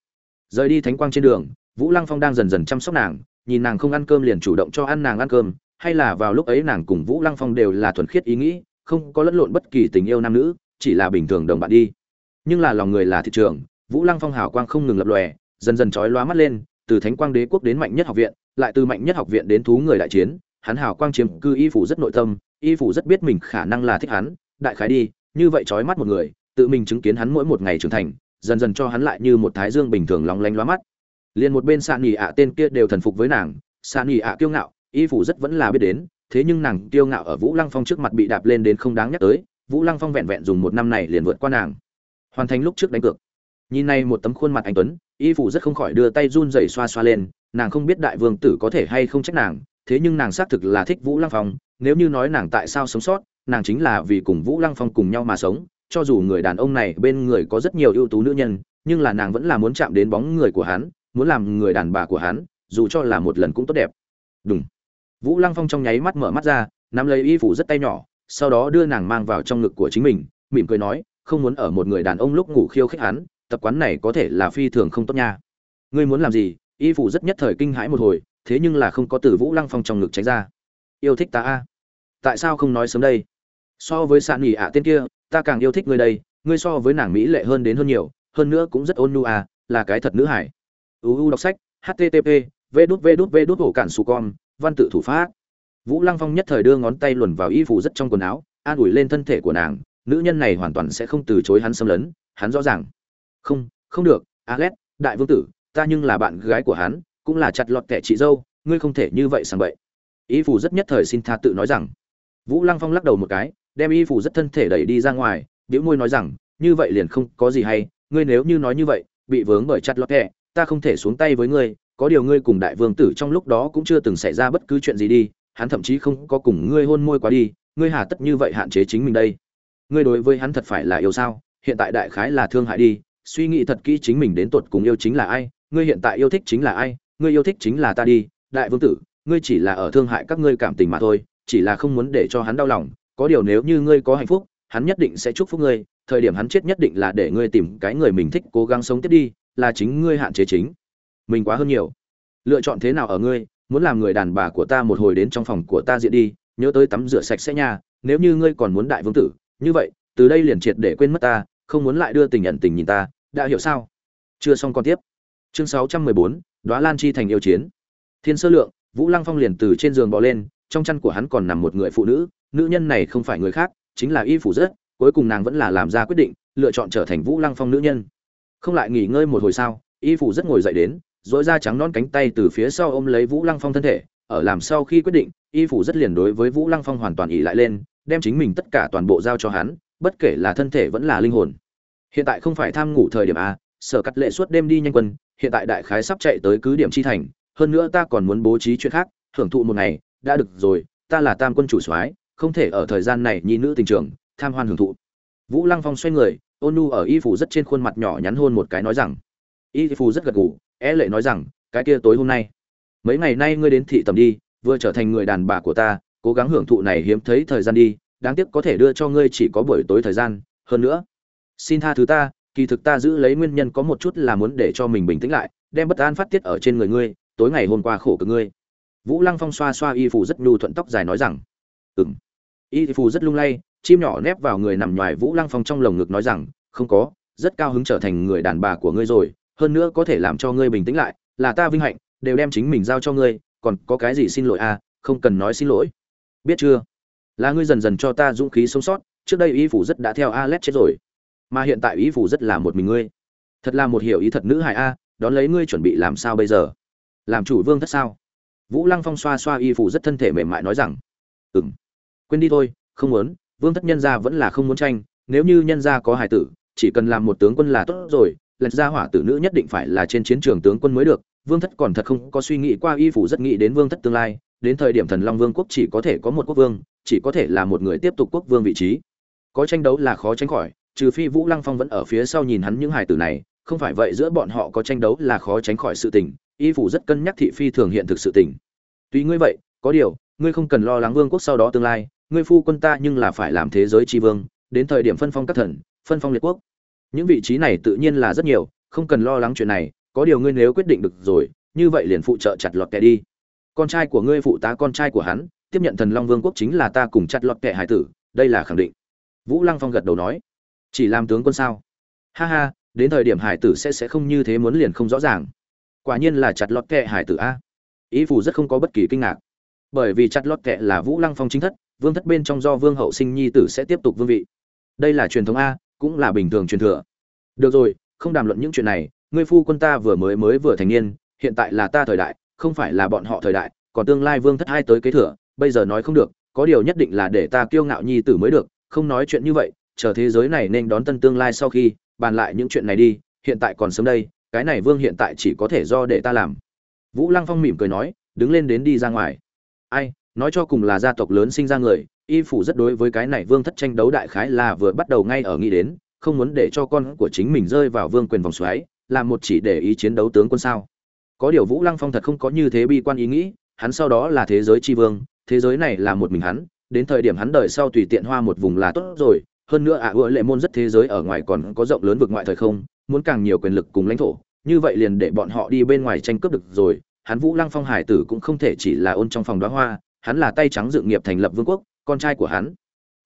Rời đi thánh quang trên đường, vũ lăng phong đang dần dần chăm sóc nàng, nhìn nàng không ăn cơm liền chủ động cho ăn nàng ăn cơm, hay là vào lúc ấy nàng cùng vũ lăng phong đều là thuần khiết ý nghĩ, không có lẫn lộn bất kỳ tình yêu nam nữ chỉ là bình thường đồng bạn đi. Nhưng là lòng người là thị trường, vũ lăng phong hào quang không ngừng lập lòe, dần dần chói lóa mắt lên, từ thánh quang đế quốc đến mạnh nhất học viện, lại từ mạnh nhất học viện đến thú người đại chiến, hắn hào quang chiếm cư y phủ rất nội tâm, y phủ rất biết mình khả năng là thích hắn, đại khái đi, như vậy chói mắt một người, tự mình chứng kiến hắn mỗi một ngày trưởng thành, dần dần cho hắn lại như một thái dương bình thường lóng lánh lóa mắt. Liền một bên sạn nhì ạ tên kia đều thần phục với nàng, sạn nhì ạ kiêu ngạo, y phủ rất vẫn là biết đến, thế nhưng nàng kiêu ngạo ở vũ lăng phong trước mặt bị đạp lên đến không đáng nhắc tới vũ lăng phong vẹn vẹn dùng một năm này liền vượt qua nàng. Hoàn thành lúc trước đánh cược. Nhìn này một tấm khuôn mặt anh tuấn, y phủ rất không khỏi đưa tay run rẩy xoa xoa lên, nàng không biết đại vương tử có thể hay không trách nàng, thế nhưng nàng xác thực là thích vũ lăng phong, nếu như nói nàng tại sao sống sót, nàng chính là vì cùng vũ lăng phong cùng nhau mà sống, cho dù người đàn ông này bên người có rất nhiều ưu tú nữ nhân, nhưng là nàng vẫn là muốn chạm đến bóng người của hắn, muốn làm người đàn bà của hắn, dù cho là một lần cũng tốt đẹp. Đúng vũ lăng phong trong nháy mắt mở mắt ra, nắm lấy y phủ rất tay nhỏ sau đó đưa nàng mang vào trong ngực của chính mình, mỉm cười nói, không muốn ở một người đàn ông lúc ngủ khiêu khích hắn, tập quán này có thể là phi thường không tốt nha. Ngươi muốn làm gì? Y phủ rất nhất thời kinh hãi một hồi, thế nhưng là không có từ vũ lăng phong trong ngực tránh ra. Yêu thích ta a? Tại sao không nói sớm đây? So với sạn nghỉ ạ tên kia, ta càng yêu thích ngươi đây, ngươi so với nàng mỹ lệ hơn đến hơn nhiều, hơn nữa cũng rất ôn nhu à là cái thật nữ hải. Uu đọc sách, http v đút v đút v đút hổ cản su con văn tự thủ pháp vũ lăng phong nhất thời đưa ngón tay luồn vào y phủ rất trong quần áo, an ủi lên thân thể của nàng, nữ nhân này hoàn toàn sẽ không từ chối hắn xâm lấn, hắn rõ ràng. Không không được, alex, đại vương tử, ta nhưng là bạn gái của hắn, cũng là chặt lọt kẻ chị dâu, ngươi không thể như vậy sang vậy y phủ rất nhất thời xin tha tự nói rằng. Vũ lăng phong lắc đầu một cái, đem y phủ rất thân thể đẩy đi ra ngoài biểu môi nói rằng, như vậy liền không có gì hay, ngươi nếu như nói như vậy, bị vướng bởi chặt lọt kẻ, ta không thể xuống tay với ngươi, có điều ngươi cùng đại vương tử trong lúc đó cũng chưa từng xảy ra bất cứ chuyện gì đi hắn thậm chí không có cùng ngươi hôn môi quá đi, ngươi hà tất như vậy hạn chế chính mình đây. Ngươi đối với hắn thật phải là yêu sao? Hiện tại đại khái là thương hại đi, suy nghĩ thật kỹ chính mình đến tột cùng yêu chính là ai, ngươi hiện tại yêu thích chính là ai, ngươi yêu thích chính là ta đi, đại vương tử, ngươi chỉ là ở thương hại các ngươi cảm tình mà thôi, chỉ là không muốn để cho hắn đau lòng, có điều nếu như ngươi có hạnh phúc, hắn nhất định sẽ chúc phúc ngươi, thời điểm hắn chết nhất định là để ngươi tìm cái người mình thích cố gắng sống tiếp đi, là chính ngươi hạn chế chính mình quá hơn nhiều. Lựa chọn thế nào ở ngươi muốn làm người đàn bà của ta một hồi đến trong phòng của ta diện đi, nhớ tới tắm rửa sạch sẽ nha, nếu như ngươi còn muốn đại vương tử, như vậy, từ đây liền triệt để quên mất ta, không muốn lại đưa tình nhận tình nhìn ta, đã hiểu sao? Chưa xong còn tiếp. Chương sáu trăm mười bốn đoá lan chi thành yêu chiến. Thiên sơ lượng, vũ lăng phong liền từ trên giường bỏ lên, trong chăn của hắn còn nằm một người phụ nữ nữ nhân này không phải người khác, chính là y phủ rất cuối cùng nàng vẫn là làm ra quyết định, lựa chọn trở thành vũ lăng phong nữ nhân. Không lại nghỉ ngơi một hồi sao, y phủ rất ngồi dậy đến dỗi da trắng non cánh tay từ phía sau ôm lấy vũ lăng phong thân thể, ở làm sau khi quyết định, y phủ rất liền đối với vũ lăng phong hoàn toàn ỉ lại lên, đem chính mình tất cả toàn bộ giao cho hắn, bất kể là thân thể vẫn là linh hồn. Hiện tại không phải tham ngủ thời điểm a sở cắt lệ suốt đêm đi nhanh quân, hiện tại đại khái sắp chạy tới cứ điểm chi thành, hơn nữa ta còn muốn bố trí chuyện khác, hưởng thụ một ngày, đã được rồi, ta là tam quân chủ soái, không thể ở thời gian này nhi nữ tình trường, tham hoan hưởng thụ. Vũ lăng phong xoay người, ôn nu ở y phủ rất trên khuôn mặt nhỏ nhắn hôn một cái nói rằng, y phủ rất gật gù é lệ nói rằng, cái kia tối hôm nay, mấy ngày nay ngươi đến thị tầm đi, vừa trở thành người đàn bà của ta, cố gắng hưởng thụ này hiếm thấy thời gian đi, đáng tiếc có thể đưa cho ngươi chỉ có buổi tối thời gian. Hơn nữa, xin tha thứ ta, kỳ thực ta giữ lấy nguyên nhân có một chút là muốn để cho mình bình tĩnh lại, đem bất an phát tiết ở trên người ngươi, tối ngày hôm qua khổ cực ngươi. Vũ lăng phong xoa xoa y phủ rất nhu thuận tóc dài nói rằng ừng y phủ rất lung lay, chim nhỏ nép vào người nằm ngoài vũ lăng phong trong lồng ngực nói rằng, không có, rất cao hứng trở thành người đàn bà của ngươi rồi hơn nữa có thể làm cho ngươi bình tĩnh lại, là ta vinh hạnh, đều đem chính mình giao cho ngươi, còn có cái gì xin lỗi à không cần nói xin lỗi. Biết chưa? Là ngươi dần dần cho ta dũng khí sống sót, trước đây y phủ rất đã theo alex chết rồi, mà hiện tại y phủ rất là một mình ngươi. Thật là một hiểu ý thật nữ hài a, đón lấy ngươi chuẩn bị làm sao bây giờ? Làm chủ vương thất sao? Vũ lăng phong xoa xoa y phủ rất thân thể mềm mại nói rằng ừ m quên đi thôi, không muốn, vương thất nhân gia vẫn là không muốn tranh, nếu như nhân gia có hài tử, chỉ cần làm một tướng quân là tốt rồi lật ra hỏa tử nữ nhất định phải là trên chiến trường tướng quân mới được, vương thất còn thật không có suy nghĩ qua y phủ rất nghĩ đến vương thất tương lai, đến thời điểm thần long vương quốc chỉ có thể có một quốc vương, chỉ có thể là một người tiếp tục quốc vương vị trí. Có tranh đấu là khó tránh khỏi, trừ phi vũ lăng phong vẫn ở phía sau nhìn hắn những hài tử này, không phải vậy giữa bọn họ có tranh đấu là khó tránh khỏi sự tình, y phủ rất cân nhắc thị phi thường hiện thực sự tình. Tuy ngươi vậy, có điều, ngươi không cần lo lắng vương quốc sau đó tương lai, ngươi phu quân ta nhưng là phải làm thế giới tri vương, đến thời điểm phân phong các thần, phân phong liệt quốc những vị trí này tự nhiên là rất nhiều, không cần lo lắng chuyện này, có điều ngươi nếu quyết định được rồi, như vậy liền phụ trợ chặt lọt kẻ đi. Con trai của ngươi phụ tá con trai của hắn, tiếp nhận thần long vương quốc chính là ta cùng chặt lọt kẻ hải tử, đây là khẳng định. Vũ lăng phong gật đầu nói. Chỉ làm tướng quân sao? Ha ha, đến thời điểm hải tử sẽ sẽ không như thế muốn liền không rõ ràng. Quả nhiên là chặt lọt kẻ hải tử a. Ý phủ rất không có bất kỳ kinh ngạc. Bởi vì chặt lọt kẻ là vũ lăng phong chính thất, vương thất bên trong do vương hậu sinh nhi tử sẽ tiếp tục vương vị. Đây là truyền thống a cũng là bình thường truyền thừa. Được rồi, không đàm luận những chuyện này, ngươi phu quân ta vừa mới mới vừa thành niên, hiện tại là ta thời đại, không phải là bọn họ thời đại, còn tương lai vương thất hai tới kế thừa, bây giờ nói không được, có điều nhất định là để ta kiêu ngạo nhi tử mới được, không nói chuyện như vậy, chờ thế giới này nên đón tân tương lai sau khi, bàn lại những chuyện này đi, hiện tại còn sớm đây, cái này vương hiện tại chỉ có thể do để ta làm. Vũ lăng phong mỉm cười nói, đứng lên đến đi ra ngoài. Ai? Nói cho cùng là gia tộc lớn sinh ra người y phủ rất đối với cái này vương thất tranh đấu đại khái là vừa bắt đầu ngay ở nghĩ đến không muốn để cho con của chính mình rơi vào vương quyền vòng xoáy làm một chỉ để ý chiến đấu tướng quân sao. Có điều vũ lăng phong thật không có như thế bi quan ý nghĩ hắn sau đó là thế giới tri vương thế giới này là một mình hắn đến thời điểm hắn đời sau tùy tiện hoa một vùng là tốt rồi hơn nữa ạ à, lệ môn rất thế giới ở ngoài còn có rộng lớn vực ngoại thời không muốn càng nhiều quyền lực cùng lãnh thổ như vậy liền để bọn họ đi bên ngoài tranh cướp được rồi hắn vũ lăng phong hải tử cũng không thể chỉ là ôn trong phòng đoá hoa hắn là tay trắng dự nghiệp thành lập vương quốc, con trai của hắn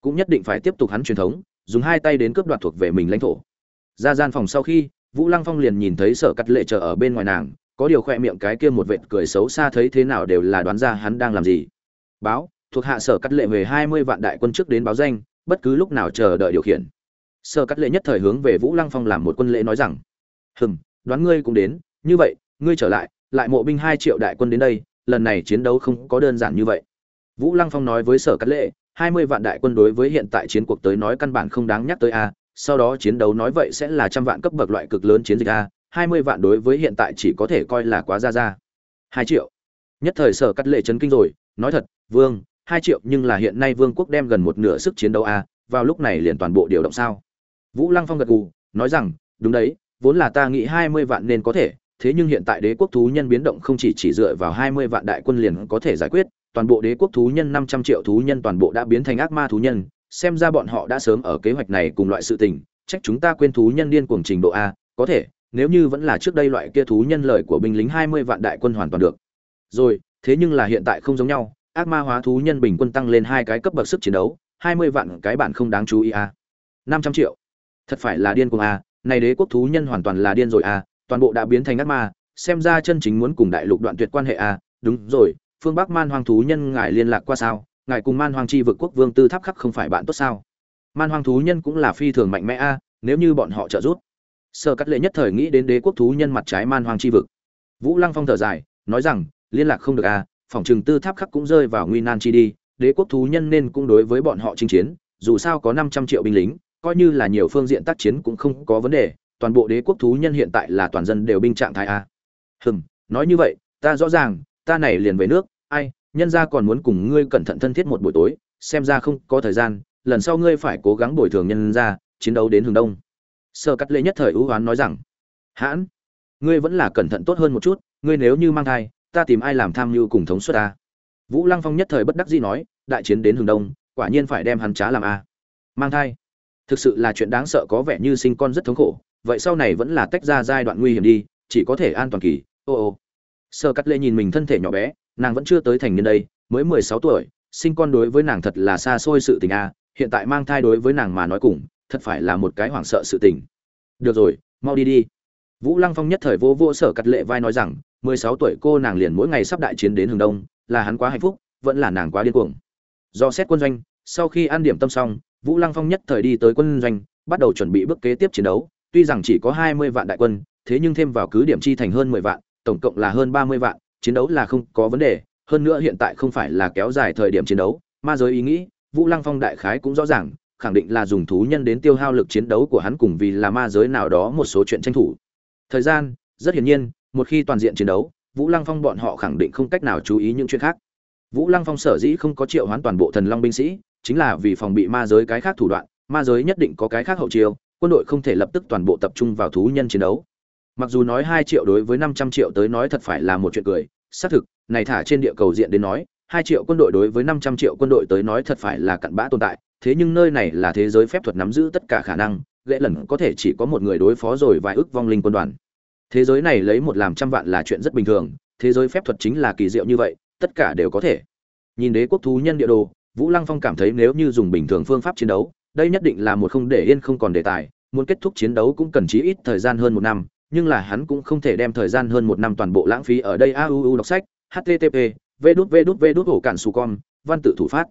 cũng nhất định phải tiếp tục hắn truyền thống, dùng hai tay đến cướp đoạt thuộc về mình lãnh thổ. Ra gian phòng sau khi, vũ lăng phong liền nhìn thấy sở cắt lệ chờ ở bên ngoài nàng, có điều khoe miệng cái kia một vệt cười xấu xa thấy thế nào đều là đoán ra hắn đang làm gì. Báo, thuộc hạ sở cắt lệ về hai mươi vạn đại quân trước đến báo danh, bất cứ lúc nào chờ đợi điều khiển. Sở cắt lệ nhất thời hướng về vũ lăng phong làm một quân lễ nói rằng, hừm, đoán ngươi cũng đến, như vậy, ngươi trở lại lại mộ binh hai triệu đại quân đến đây lần này chiến đấu không có đơn giản như vậy. Vũ lăng phong nói với sở cắt lệ, hai mươi vạn đại quân đối với hiện tại chiến cuộc tới nói căn bản không đáng nhắc tới a, sau đó chiến đấu nói vậy sẽ là trăm vạn cấp bậc loại cực lớn chiến dịch a, hai mươi vạn đối với hiện tại chỉ có thể coi là quá ra ra. Hai triệu. Nhất thời sở cắt lệ chấn kinh rồi, nói thật, vương, hai triệu nhưng là hiện nay vương quốc đem gần một nửa sức chiến đấu a, vào lúc này liền toàn bộ điều động sao? Vũ lăng phong gật gù, nói rằng, đúng đấy, vốn là ta nghĩ hai mươi vạn nên có thể thế nhưng hiện tại đế quốc thú nhân biến động không chỉ chỉ dựa vào hai mươi vạn đại quân liền có thể giải quyết, toàn bộ đế quốc thú nhân năm trăm triệu thú nhân toàn bộ đã biến thành ác ma thú nhân. Xem ra bọn họ đã sớm ở kế hoạch này cùng loại sự tình, trách chúng ta quên thú nhân điên cuồng trình độ a, có thể, nếu như vẫn là trước đây loại kia thú nhân lời của binh lính hai mươi vạn đại quân hoàn toàn được. Rồi, thế nhưng là hiện tại không giống nhau, ác ma hóa thú nhân bình quân tăng lên hai cái cấp bậc sức chiến đấu, hai mươi vạn cái bản không đáng chú ý a. năm trăm triệu. Thật phải là điên cuồng a, này đế quốc thú nhân hoàn toàn là điên rồi a toàn bộ đã biến thành ác ma, xem ra chân chính muốn cùng đại lục đoạn tuyệt quan hệ à? đúng rồi, phương bắc man hoang thú nhân ngài liên lạc qua sao? Ngài cùng man hoang chi vực quốc vương tư tháp khắc không phải bạn tốt sao? Man hoang thú nhân cũng là phi thường mạnh mẽ a nếu như bọn họ trợ giúp. Sơ cắt lệ nhất thời nghĩ đến đế quốc thú nhân mặt trái man hoang chi vực. Vũ lăng phong thở dài, nói rằng, liên lạc không được a phòng trừng tư tháp khắc cũng rơi vào nguy nan chi đi, đế quốc thú nhân nên cũng đối với bọn họ chinh chiến, dù sao có năm trăm triệu binh lính, coi như là nhiều phương diện tác chiến cũng không có vấn đề toàn bộ đế quốc thú nhân hiện tại là toàn dân đều binh trạng thái a. Hừm, nói như vậy, ta rõ ràng, ta này liền về nước, ai, nhân gia còn muốn cùng ngươi cẩn thận thân thiết một buổi tối, xem ra không có thời gian, lần sau ngươi phải cố gắng bồi thường nhân gia, chiến đấu đến hướng đông. Sơ cắt lệ nhất thời ưu hoán nói rằng, hãn, ngươi vẫn là cẩn thận tốt hơn một chút, ngươi nếu như mang thai, ta tìm ai làm tham mưu cùng thống suất ta vũ lăng phong nhất thời bất đắc dĩ nói, đại chiến đến hướng đông, quả nhiên phải đem hắn trá làm a. Mang thai, thực sự là chuyện đáng sợ có vẻ như sinh con rất thống khổ vậy sau này vẫn là tách ra giai đoạn nguy hiểm đi, chỉ có thể an toàn kỳ. Ô ô. Sơ cắt lệ nhìn mình thân thể nhỏ bé, nàng vẫn chưa tới thành niên đây, mới mười sáu tuổi, sinh con đối với nàng thật là xa xôi sự tình a, hiện tại mang thai đối với nàng mà nói cùng, thật phải là một cái hoảng sợ sự tình. Được rồi, mau đi đi. Vũ lăng phong nhất thời vô vô sở cắt lệ vai nói rằng, mười sáu tuổi cô nàng liền mỗi ngày sắp đại chiến đến hướng đông, là hắn quá hạnh phúc, vẫn là nàng quá điên cuồng. Do xét quân doanh, sau khi ăn điểm tâm xong, vũ lăng phong nhất thời đi tới quân doanh, bắt đầu chuẩn bị bước kế tiếp chiến đấu tuy rằng chỉ có hai mươi vạn đại quân, thế nhưng thêm vào cứ điểm chi thành hơn mười vạn, tổng cộng là hơn ba mươi vạn, chiến đấu là không có vấn đề, hơn nữa hiện tại không phải là kéo dài thời điểm chiến đấu, ma giới ý nghĩ, vũ lăng phong đại khái cũng rõ ràng, khẳng định là dùng thú nhân đến tiêu hao lực chiến đấu của hắn cùng vì là ma giới nào đó một số chuyện tranh thủ. Thời gian, rất hiển nhiên, một khi toàn diện chiến đấu, vũ lăng phong bọn họ khẳng định không cách nào chú ý những chuyện khác. Vũ lăng phong sở dĩ không có triệu hoán toàn bộ thần long binh sĩ, chính là vì phòng bị ma giới cái khác thủ đoạn, ma giới nhất định có cái khác hậu chiêu quân đội không thể lập tức toàn bộ tập trung vào thú nhân chiến đấu. Mặc dù nói hai triệu đối với năm trăm triệu tới nói thật phải là một chuyện cười, xác thực, này thả trên địa cầu diện đến nói, hai triệu quân đội đối với năm trăm triệu quân đội tới nói thật phải là cặn bã tồn tại, thế nhưng nơi này là thế giới phép thuật nắm giữ tất cả khả năng, lẽ lần có thể chỉ có một người đối phó rồi vài ước vong linh quân đoàn. Thế giới này lấy một làm trăm vạn là chuyện rất bình thường, thế giới phép thuật chính là kỳ diệu như vậy, tất cả đều có thể. Nhìn đế quốc thú nhân địa đồ, vũ lăng phong cảm thấy nếu như dùng bình thường phương pháp chiến đấu đây nhất định là một không để yên không còn đề tài, muốn kết thúc chiến đấu cũng cần chí ít thời gian hơn một năm, nhưng là hắn cũng không thể đem thời gian hơn một năm toàn bộ lãng phí ở đây. Auu đọc sách http v đút v đút v đút ổ cản su con văn tự thủ phát.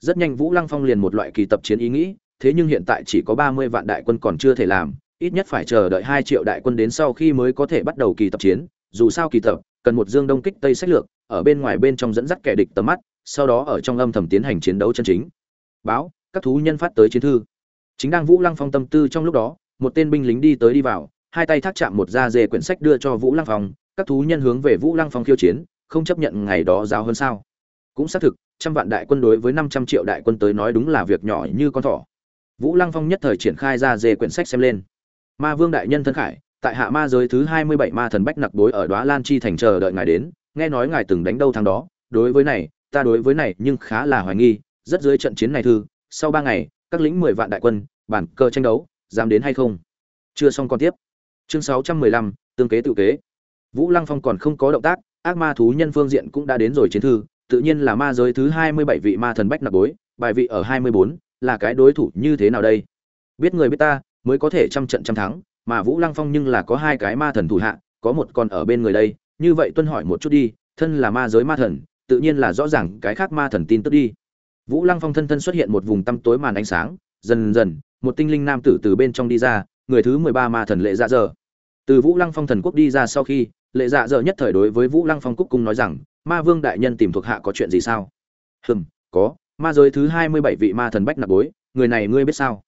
Rất nhanh vũ lăng phong liền một loại kỳ tập chiến ý nghĩ, thế nhưng hiện tại chỉ có ba mươi vạn đại quân còn chưa thể làm, ít nhất phải chờ đợi hai triệu đại quân đến sau khi mới có thể bắt đầu kỳ tập chiến. Dù sao kỳ tập, cần một dương đông kích tây sách lược, ở bên ngoài bên trong dẫn dắt kẻ địch tầm mắt, sau đó ở trong âm thầm tiến hành chiến đấu chân chính. Báo các thú nhân phát tới chiến thư. Chính đang vũ lăng phong tâm tư trong lúc đó, một tên binh lính đi tới đi vào, hai tay thác chạm một da dê quyển sách đưa cho vũ lăng phong, các thú nhân hướng về vũ lăng phong khiêu chiến, không chấp nhận ngày đó giáo hơn sao. Cũng xác thực, trăm vạn đại quân đối với năm trăm triệu đại quân tới nói đúng là việc nhỏ như con thỏ. Vũ lăng phong nhất thời triển khai ra dê quyển sách xem lên. Ma vương đại nhân thân khải, tại hạ ma giới thứ hai mươi bảy ma thần bách nặc đối ở đoá lan chi thành chờ đợi ngài đến, nghe nói ngài từng đánh đâu thằng đó, đối với này, ta đối với này nhưng khá là hoài nghi, rất dưới trận chiến này thư sau ba ngày, các lĩnh mười vạn đại quân, bản cơ tranh đấu, dám đến hay không? Chưa xong còn tiếp. Chương sáu trăm mười lăm, tương kế tự kế. Vũ lăng phong còn không có động tác, ác ma thú nhân phương diện cũng đã đến rồi chiến thư, tự nhiên là ma giới thứ hai mươi bảy vị ma thần bách nặc bối, bài vị ở hai mươi bốn, là cái đối thủ như thế nào đây? Biết người biết ta, mới có thể trăm trận trăm thắng, mà vũ lăng phong nhưng là có hai cái ma thần thủ hạ, có một còn ở bên người đây, như vậy tuân hỏi một chút đi, thân là ma giới ma thần, tự nhiên là rõ ràng cái khác ma thần tin tức đi vũ lăng phong thân thân xuất hiện một vùng tăm tối màn ánh sáng, dần dần, một tinh linh nam tử từ bên trong đi ra, người thứ mười ba ma thần lệ dạ dở. Từ vũ lăng phong thần quốc đi ra sau khi, lệ dạ dở nhất thời đối với vũ lăng phong cúc cung nói rằng, ma vương đại nhân tìm thuộc hạ có chuyện gì sao? Hừm, có, ma giới thứ hai mươi bảy vị ma thần bách nạp bối, người này ngươi biết sao?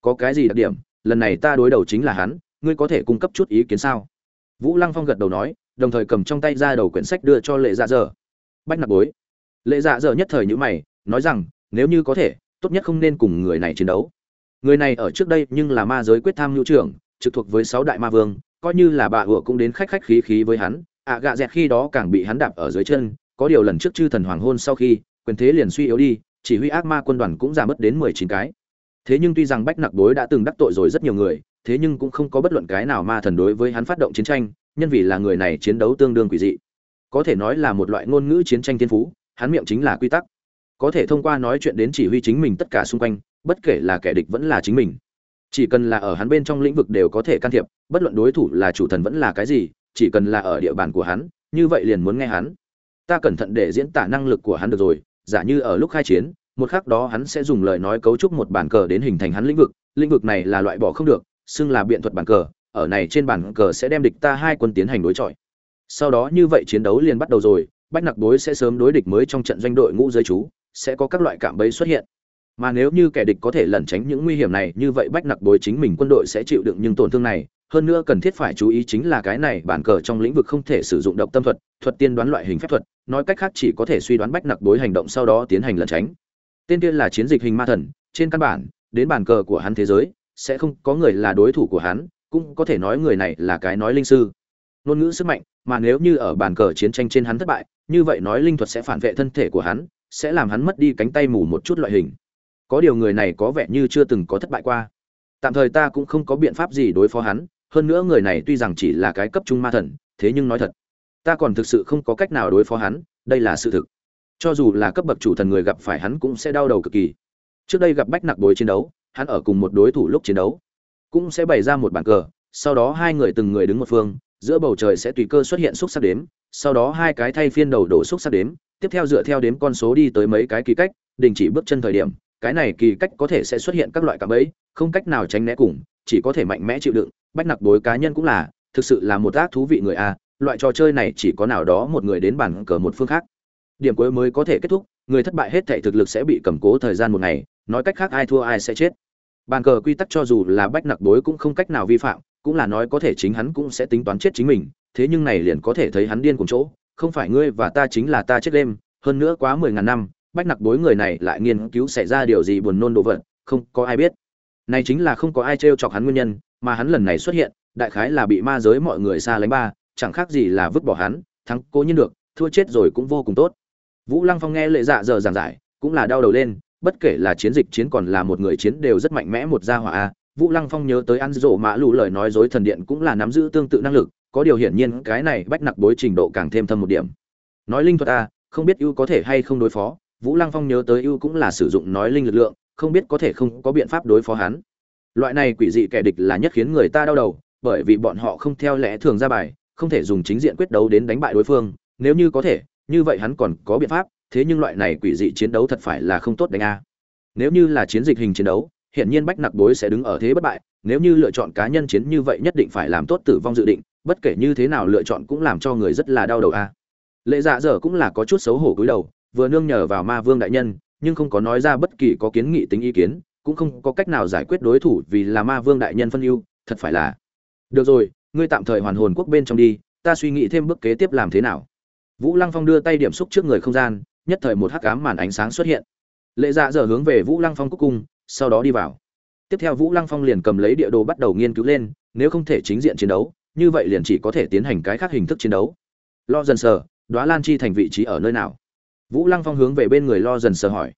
Có cái gì đặc điểm? Lần này ta đối đầu chính là hắn, ngươi có thể cung cấp chút ý kiến sao? Vũ lăng phong gật đầu nói, đồng thời cầm trong tay ra đầu quyển sách đưa cho lệ dạ dở. Bách nạp bối. Lệ dạ dở nhất thời nhíu mày nói rằng, nếu như có thể, tốt nhất không nên cùng người này chiến đấu. Người này ở trước đây nhưng là ma giới quyết tham hữu trưởng, trực thuộc với sáu đại ma vương, coi như là bà ủa cũng đến khách khách khí khí với hắn. Ạ gạ dẹt khi đó càng bị hắn đạp ở dưới chân, có điều lần trước chư thần hoàng hôn sau khi, quyền thế liền suy yếu đi, chỉ huy ác ma quân đoàn cũng giảm mất đến mười chín cái. Thế nhưng tuy rằng bách nặc đối đã từng đắc tội rồi rất nhiều người, thế nhưng cũng không có bất luận cái nào ma thần đối với hắn phát động chiến tranh, nhân vì là người này chiến đấu tương đương quỷ dị. Có thể nói là một loại ngôn ngữ chiến tranh thiên phú, hắn miệng chính là quy tắc có thể thông qua nói chuyện đến chỉ huy chính mình tất cả xung quanh, bất kể là kẻ địch vẫn là chính mình. Chỉ cần là ở hắn bên trong lĩnh vực đều có thể can thiệp, bất luận đối thủ là chủ thần vẫn là cái gì, chỉ cần là ở địa bàn của hắn, như vậy liền muốn nghe hắn. Ta cẩn thận để diễn tả năng lực của hắn được rồi, giả như ở lúc khai chiến, một khắc đó hắn sẽ dùng lời nói cấu trúc một bàn cờ đến hình thành hắn lĩnh vực lĩnh vực này là loại bỏ không được, xưng là biện thuật bàn cờ, ở này trên bàn cờ sẽ đem địch ta hai quân tiến hành đối chọi. Sau đó như vậy chiến đấu liền bắt đầu rồi bách nặc bối sẽ sớm đối địch mới trong trận doanh đội ngũ giới chú, sẽ có các loại cảm bấy xuất hiện. Mà nếu như kẻ địch có thể lẩn tránh những nguy hiểm này, như vậy bách nặc bối chính mình quân đội sẽ chịu đựng những tổn thương này. Hơn nữa cần thiết phải chú ý chính là cái này, bản cờ trong lĩnh vực không thể sử dụng độc tâm thuật thuật tiên đoán loại hình phép thuật, nói cách khác chỉ có thể suy đoán bách nặc bối hành động sau đó tiến hành lẩn tránh. Tên kia là chiến dịch hình ma thần, trên căn bản, đến bản cờ của hắn thế giới, sẽ không có người là đối thủ của hắn, cũng có thể nói người này là cái nói linh sư. Ngôn ngữ sức mạnh mà nếu như ở bàn cờ chiến tranh trên hắn thất bại, như vậy nói linh thuật sẽ phản vệ thân thể của hắn, sẽ làm hắn mất đi cánh tay mù một chút loại hình. Có điều người này có vẻ như chưa từng có thất bại qua. Tạm thời ta cũng không có biện pháp gì đối phó hắn, hơn nữa người này tuy rằng chỉ là cái cấp trung ma thần, thế nhưng nói thật, ta còn thực sự không có cách nào đối phó hắn, đây là sự thực. Cho dù là cấp bậc chủ thần người gặp phải hắn cũng sẽ đau đầu cực kỳ. Trước đây gặp bách nặc đối chiến đấu, hắn ở cùng một đối thủ lúc chiến đấu, cũng sẽ bày ra một bàn cờ, sau đó hai người từng người đứng một phương giữa bầu trời sẽ tùy cơ xuất hiện xúc sắc đếm, sau đó hai cái thay phiên đầu đổ xúc sắc đếm, tiếp theo dựa theo đếm con số đi tới mấy cái kỳ cách, đình chỉ bước chân thời điểm, cái này kỳ cách có thể sẽ xuất hiện các loại cạm bẫy, không cách nào tránh né cùng, chỉ có thể mạnh mẽ chịu đựng, bách nặc bối cá nhân cũng là, thực sự là một ác thú vị người a, loại trò chơi này chỉ có nào đó một người đến bàn cờ một phương khác. Điểm cuối mới có thể kết thúc, người thất bại hết thể thực lực sẽ bị cầm cố thời gian một ngày, nói cách khác ai thua ai sẽ chết. Bàn cờ quy tắc cho dù là bách nặc bối cũng không cách nào vi phạm cũng là nói có thể chính hắn cũng sẽ tính toán chết chính mình, thế nhưng này liền có thể thấy hắn điên cùng chỗ, không phải ngươi và ta chính là ta chết đêm, hơn nữa quá mười ngàn năm, bách nặc bối người này lại nghiên cứu xảy ra điều gì buồn nôn đồ vật, không có ai biết. Này chính là không có ai trêu chọc hắn nguyên nhân, mà hắn lần này xuất hiện, đại khái là bị ma giới mọi người xa lánh ba, chẳng khác gì là vứt bỏ hắn, thắng cố nhiên được, thua chết rồi cũng vô cùng tốt. Vũ lăng phong nghe lệ dạ giờ giảng giải, cũng là đau đầu lên, bất kể là chiến dịch chiến còn là một người chiến đều rất mạnh mẽ một gia hỏa a vũ lăng phong nhớ tới ăn rổ mã lù lời nói dối thần điện cũng là nắm giữ tương tự năng lực, có điều hiển nhiên cái này bách nặc bối trình độ càng thêm thâm một điểm. Nói linh thuật a không biết ưu có thể hay không đối phó, vũ lăng phong nhớ tới ưu cũng là sử dụng nói linh lực lượng, không biết có thể không có biện pháp đối phó hắn. Loại này quỷ dị kẻ địch là nhất khiến người ta đau đầu, bởi vì bọn họ không theo lẽ thường ra bài, không thể dùng chính diện quyết đấu đến đánh bại đối phương, nếu như có thể, như vậy hắn còn có biện pháp, thế nhưng loại này quỷ dị chiến đấu thật phải là không tốt đánh a. Nếu như là chiến dịch hình chiến đấu hiện nhiên bách nặc bối sẽ đứng ở thế bất bại, nếu như lựa chọn cá nhân chiến như vậy nhất định phải làm tốt tử vong dự định, bất kể như thế nào lựa chọn cũng làm cho người rất là đau đầu a. Lệ dạ dở cũng là có chút xấu hổ cúi đầu, vừa nương nhờ vào ma vương đại nhân, nhưng không có nói ra bất kỳ có kiến nghị tính ý kiến, cũng không có cách nào giải quyết đối thủ vì là ma vương đại nhân phân ưu, thật phải là. Được rồi, ngươi tạm thời hoàn hồn quốc bên trong đi, ta suy nghĩ thêm bước kế tiếp làm thế nào. Vũ lăng phong đưa tay điểm xúc trước người không gian, nhất thời một hắc ám màn ánh sáng xuất hiện. Lệ dạ Dở hướng về vũ lăng phong cúc cung sau đó đi vào. Tiếp theo vũ lăng phong liền cầm lấy địa đồ bắt đầu nghiên cứu lên, nếu không thể chính diện chiến đấu, như vậy liền chỉ có thể tiến hành cái khác hình thức chiến đấu. Lo dần sờ đoá lan chi thành vị trí ở nơi nào? Vũ lăng phong hướng về bên người lo dần sờ hỏi.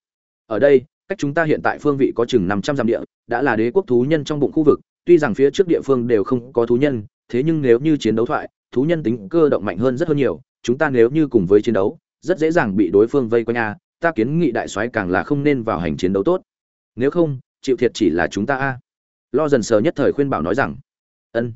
Ở đây, cách chúng ta hiện tại phương vị có chừng năm trăm dặm địa, đã là đế quốc thú nhân trong bụng khu vực, tuy rằng phía trước địa phương đều không có thú nhân, thế nhưng nếu như chiến đấu thoại, thú nhân tính cơ động mạnh hơn rất hơn nhiều, chúng ta nếu như cùng với chiến đấu, rất dễ dàng bị đối phương vây quanh nhà. ta kiến nghị đại soái càng là không nên vào hành chiến đấu tốt nếu không, chịu thiệt chỉ là chúng ta a. Lo dần sờ nhất thời khuyên bảo nói rằng, ân,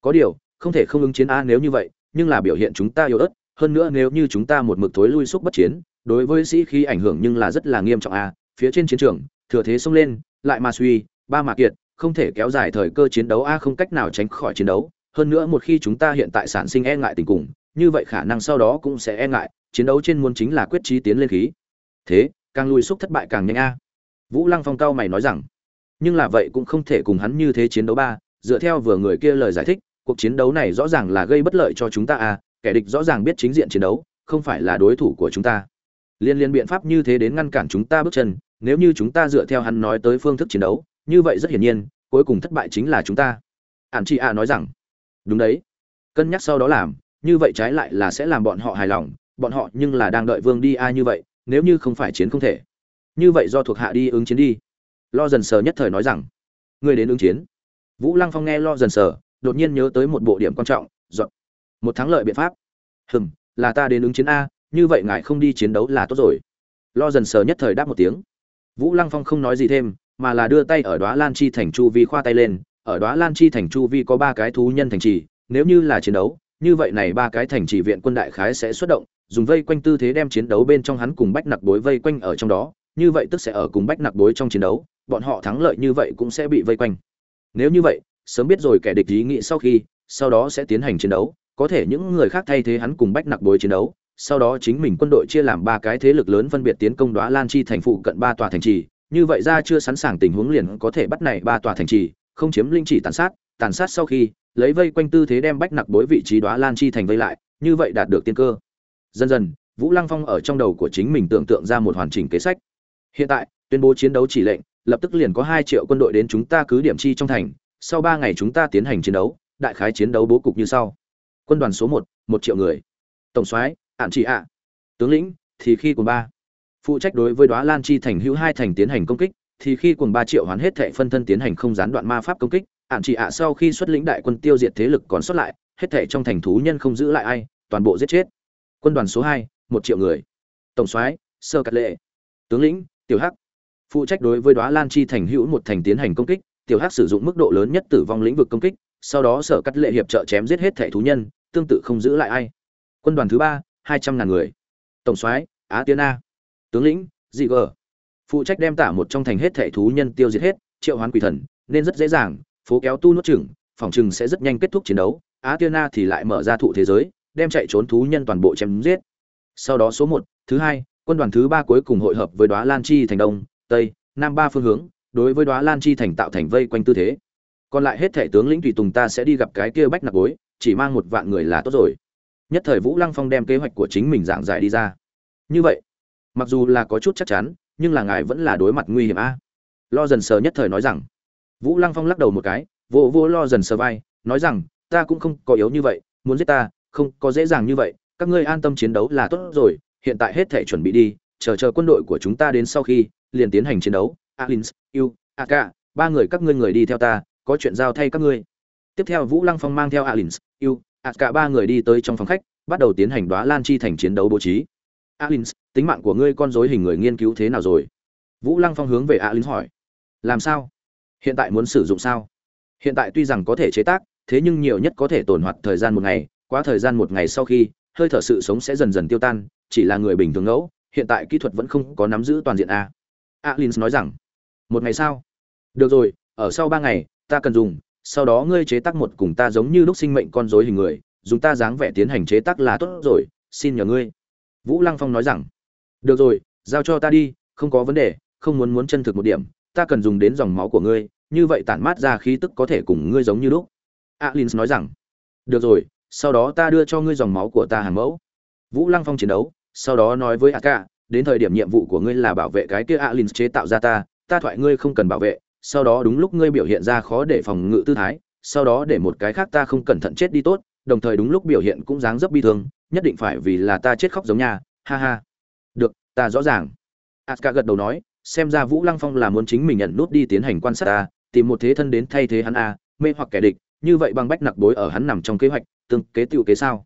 có điều, không thể không ứng chiến a nếu như vậy, nhưng là biểu hiện chúng ta yếu ớt, hơn nữa nếu như chúng ta một mực thối lui xúc bất chiến, đối với sĩ khí ảnh hưởng nhưng là rất là nghiêm trọng a, phía trên chiến trường, thừa thế xông lên, lại mà suy, ba mà kiệt, không thể kéo dài thời cơ chiến đấu a không cách nào tránh khỏi chiến đấu, hơn nữa một khi chúng ta hiện tại sản sinh e ngại tình cùng, như vậy khả năng sau đó cũng sẽ e ngại, chiến đấu trên muốn chính là quyết trí tiến lên khí. Thế, càng lùi xúc thất bại càng nhanh a vũ lăng phong cao mày nói rằng, nhưng là vậy cũng không thể cùng hắn như thế chiến đấu ba, dựa theo vừa người kia lời giải thích, cuộc chiến đấu này rõ ràng là gây bất lợi cho chúng ta à? kẻ địch rõ ràng biết chính diện chiến đấu, không phải là đối thủ của chúng ta. Liên liên biện pháp như thế đến ngăn cản chúng ta bước chân, nếu như chúng ta dựa theo hắn nói tới phương thức chiến đấu, như vậy rất hiển nhiên, cuối cùng thất bại chính là chúng ta. Ản chị a nói rằng, đúng đấy. Cân nhắc sau đó làm, như vậy trái lại là sẽ làm bọn họ hài lòng, bọn họ nhưng là đang đợi vương đi A như vậy, nếu như không phải chiến không thể như vậy do thuộc hạ đi ứng chiến đi. Lo dần sờ nhất thời nói rằng người đến ứng chiến. Vũ lăng phong nghe lo dần sờ, đột nhiên nhớ tới một bộ điểm quan trọng, dọn. Một thắng lợi biện pháp. Hừm, là ta đến ứng chiến a, như vậy ngài không đi chiến đấu là tốt rồi. Lo dần sờ nhất thời đáp một tiếng. Vũ lăng phong không nói gì thêm, mà là đưa tay ở đoá lan chi thành chu vi khoa tay lên. Ở đoá lan chi thành chu vi có ba cái thú nhân thành trì, nếu như là chiến đấu, như vậy này ba cái thành trì viện quân đại khái sẽ xuất động, dùng vây quanh tư thế đem chiến đấu bên trong hắn cùng bách nặc bối vây quanh ở trong đó như vậy tức sẽ ở cùng bách nặc bối trong chiến đấu, bọn họ thắng lợi như vậy cũng sẽ bị vây quanh. Nếu như vậy, sớm biết rồi kẻ địch ý nghĩ sau khi, sau đó sẽ tiến hành chiến đấu, có thể những người khác thay thế hắn cùng bách nặc bối chiến đấu, sau đó chính mình quân đội chia làm ba cái thế lực lớn phân biệt tiến công đoá lan chi thành phụ cận ba tòa thành trì, như vậy ra chưa sẵn sàng tình huống liền có thể bắt này ba tòa thành trì, không chiếm linh chỉ tàn sát tàn sát sau khi, lấy vây quanh tư thế đem bách nặc bối vị trí đoá lan chi thành vây lại, như vậy đạt được tiên cơ. Dần dần, vũ lăng phong ở trong đầu của chính mình tưởng tượng ra một hoàn chỉnh kế sách hiện tại, tuyên bố chiến đấu chỉ lệnh, lập tức liền có hai triệu quân đội đến chúng ta cứ điểm chi trong thành, sau ba ngày chúng ta tiến hành chiến đấu, đại khái chiến đấu bố cục như sau. Quân đoàn số một một triệu người. Tổng soái ạn trị ạ. Tướng lĩnh, thì khi cùng ba. Phụ trách đối với đoá lan chi thành hữu hai thành tiến hành công kích, thì khi cùng ba triệu hoán hết thệ phân thân tiến hành không gián đoạn ma pháp công kích ạn trị ạ sau khi xuất lĩnh đại quân tiêu diệt thế lực còn xuất lại, hết thệ trong thành thú nhân không giữ lại ai, toàn bộ giết chết. Quân đoàn số hai, một triệu người. Tổng soái, sơ cát lệ. Tướng lĩnh tiểu hắc. Phụ trách đối với đoá lan chi thành hữu một thành tiến hành công kích, tiểu hắc sử dụng mức độ lớn nhất tử vong lĩnh vực công kích, sau đó sở cắt lệ hiệp trợ chém giết hết thẻ thú nhân, tương tự không giữ lại ai. Quân đoàn thứ ba, hai trăm ngàn người. Tổng soái, á tiên a. Tướng lĩnh, dị gờ. Phụ trách đem tả một trong thành hết thẻ thú nhân tiêu diệt hết, triệu hoán quỷ thần, nên rất dễ dàng, phố kéo tu nuốt chừng phòng chừng sẽ rất nhanh kết thúc chiến đấu, á tiên a thì lại mở ra thụ thế giới, đem chạy trốn thú nhân toàn bộ chém giết. Sau đó số một, thứ hai quân đoàn thứ ba cuối cùng hội hợp với đoá lan chi thành đông, tây, nam ba phương hướng, đối với đoá lan chi thành tạo thành vây quanh tư thế. Còn lại hết thể tướng lĩnh tùy tùng ta sẽ đi gặp cái kia bách nặc bối, chỉ mang một vạn người là tốt rồi. Nhất thời vũ lăng phong đem kế hoạch của chính mình giảng giải đi ra. Như vậy, mặc dù là có chút chắc chắn, nhưng là ngài vẫn là đối mặt nguy hiểm a. Lo dần sờ nhất thời nói rằng, vũ lăng phong lắc đầu một cái, vô vô lo dần sờ vai, nói rằng, ta cũng không có yếu như vậy, muốn giết ta, không có dễ dàng như vậy, các ngươi an tâm chiến đấu là tốt rồi hiện tại hết thể chuẩn bị đi, chờ chờ quân đội của chúng ta đến sau khi, liền tiến hành chiến đấu. Alins yêu aka, ba người các ngươi người đi theo ta, có chuyện giao thay các ngươi. Tiếp theo vũ lăng phong mang theo alins yêu aka ba người đi tới trong phòng khách, bắt đầu tiến hành đoá lan chi thành chiến đấu bố trí. Alins, tính mạng của ngươi con dối hình người nghiên cứu thế nào rồi? Vũ lăng phong hướng về alins hỏi. Làm sao? Hiện tại muốn sử dụng sao? Hiện tại tuy rằng có thể chế tác, thế nhưng nhiều nhất có thể tổn hoạt thời gian một ngày, quá thời gian một ngày sau khi, hơi thở sự sống sẽ dần dần tiêu tan chỉ là người bình thường ngẫu hiện tại kỹ thuật vẫn không có nắm giữ toàn diện a. Alin nói rằng một ngày sau, được rồi ở sau ba ngày ta cần dùng sau đó ngươi chế tác một cùng ta giống như lúc sinh mệnh con rối hình người dùng ta dáng vẻ tiến hành chế tác là tốt rồi xin nhờ ngươi. Vũ lăng phong nói rằng được rồi giao cho ta đi không có vấn đề không muốn muốn chân thực một điểm ta cần dùng đến dòng máu của ngươi như vậy tản mát ra khí tức có thể cùng ngươi giống như lúc. Alin nói rằng được rồi sau đó ta đưa cho ngươi dòng máu của ta hàng mẫu vũ lăng phong chiến đấu, sau đó nói với aka, đến thời điểm nhiệm vụ của ngươi là bảo vệ cái kia alin chế tạo ra ta ta thoại ngươi không cần bảo vệ, sau đó đúng lúc ngươi biểu hiện ra khó để phòng ngự tư thái, sau đó để một cái khác ta không cẩn thận chết đi tốt, đồng thời đúng lúc biểu hiện cũng dáng dấp bi thương, nhất định phải vì là ta chết khóc giống nhà ha ha. Được, ta rõ ràng. Aska gật đầu nói, xem ra vũ lăng phong là muốn chính mình nhận nút đi tiến hành quan sát ta, tìm một thế thân đến thay thế hắn a, mê hoặc kẻ địch, như vậy bằng bách nặc bối ở hắn nằm trong kế hoạch, tương kế tiêu kế sao?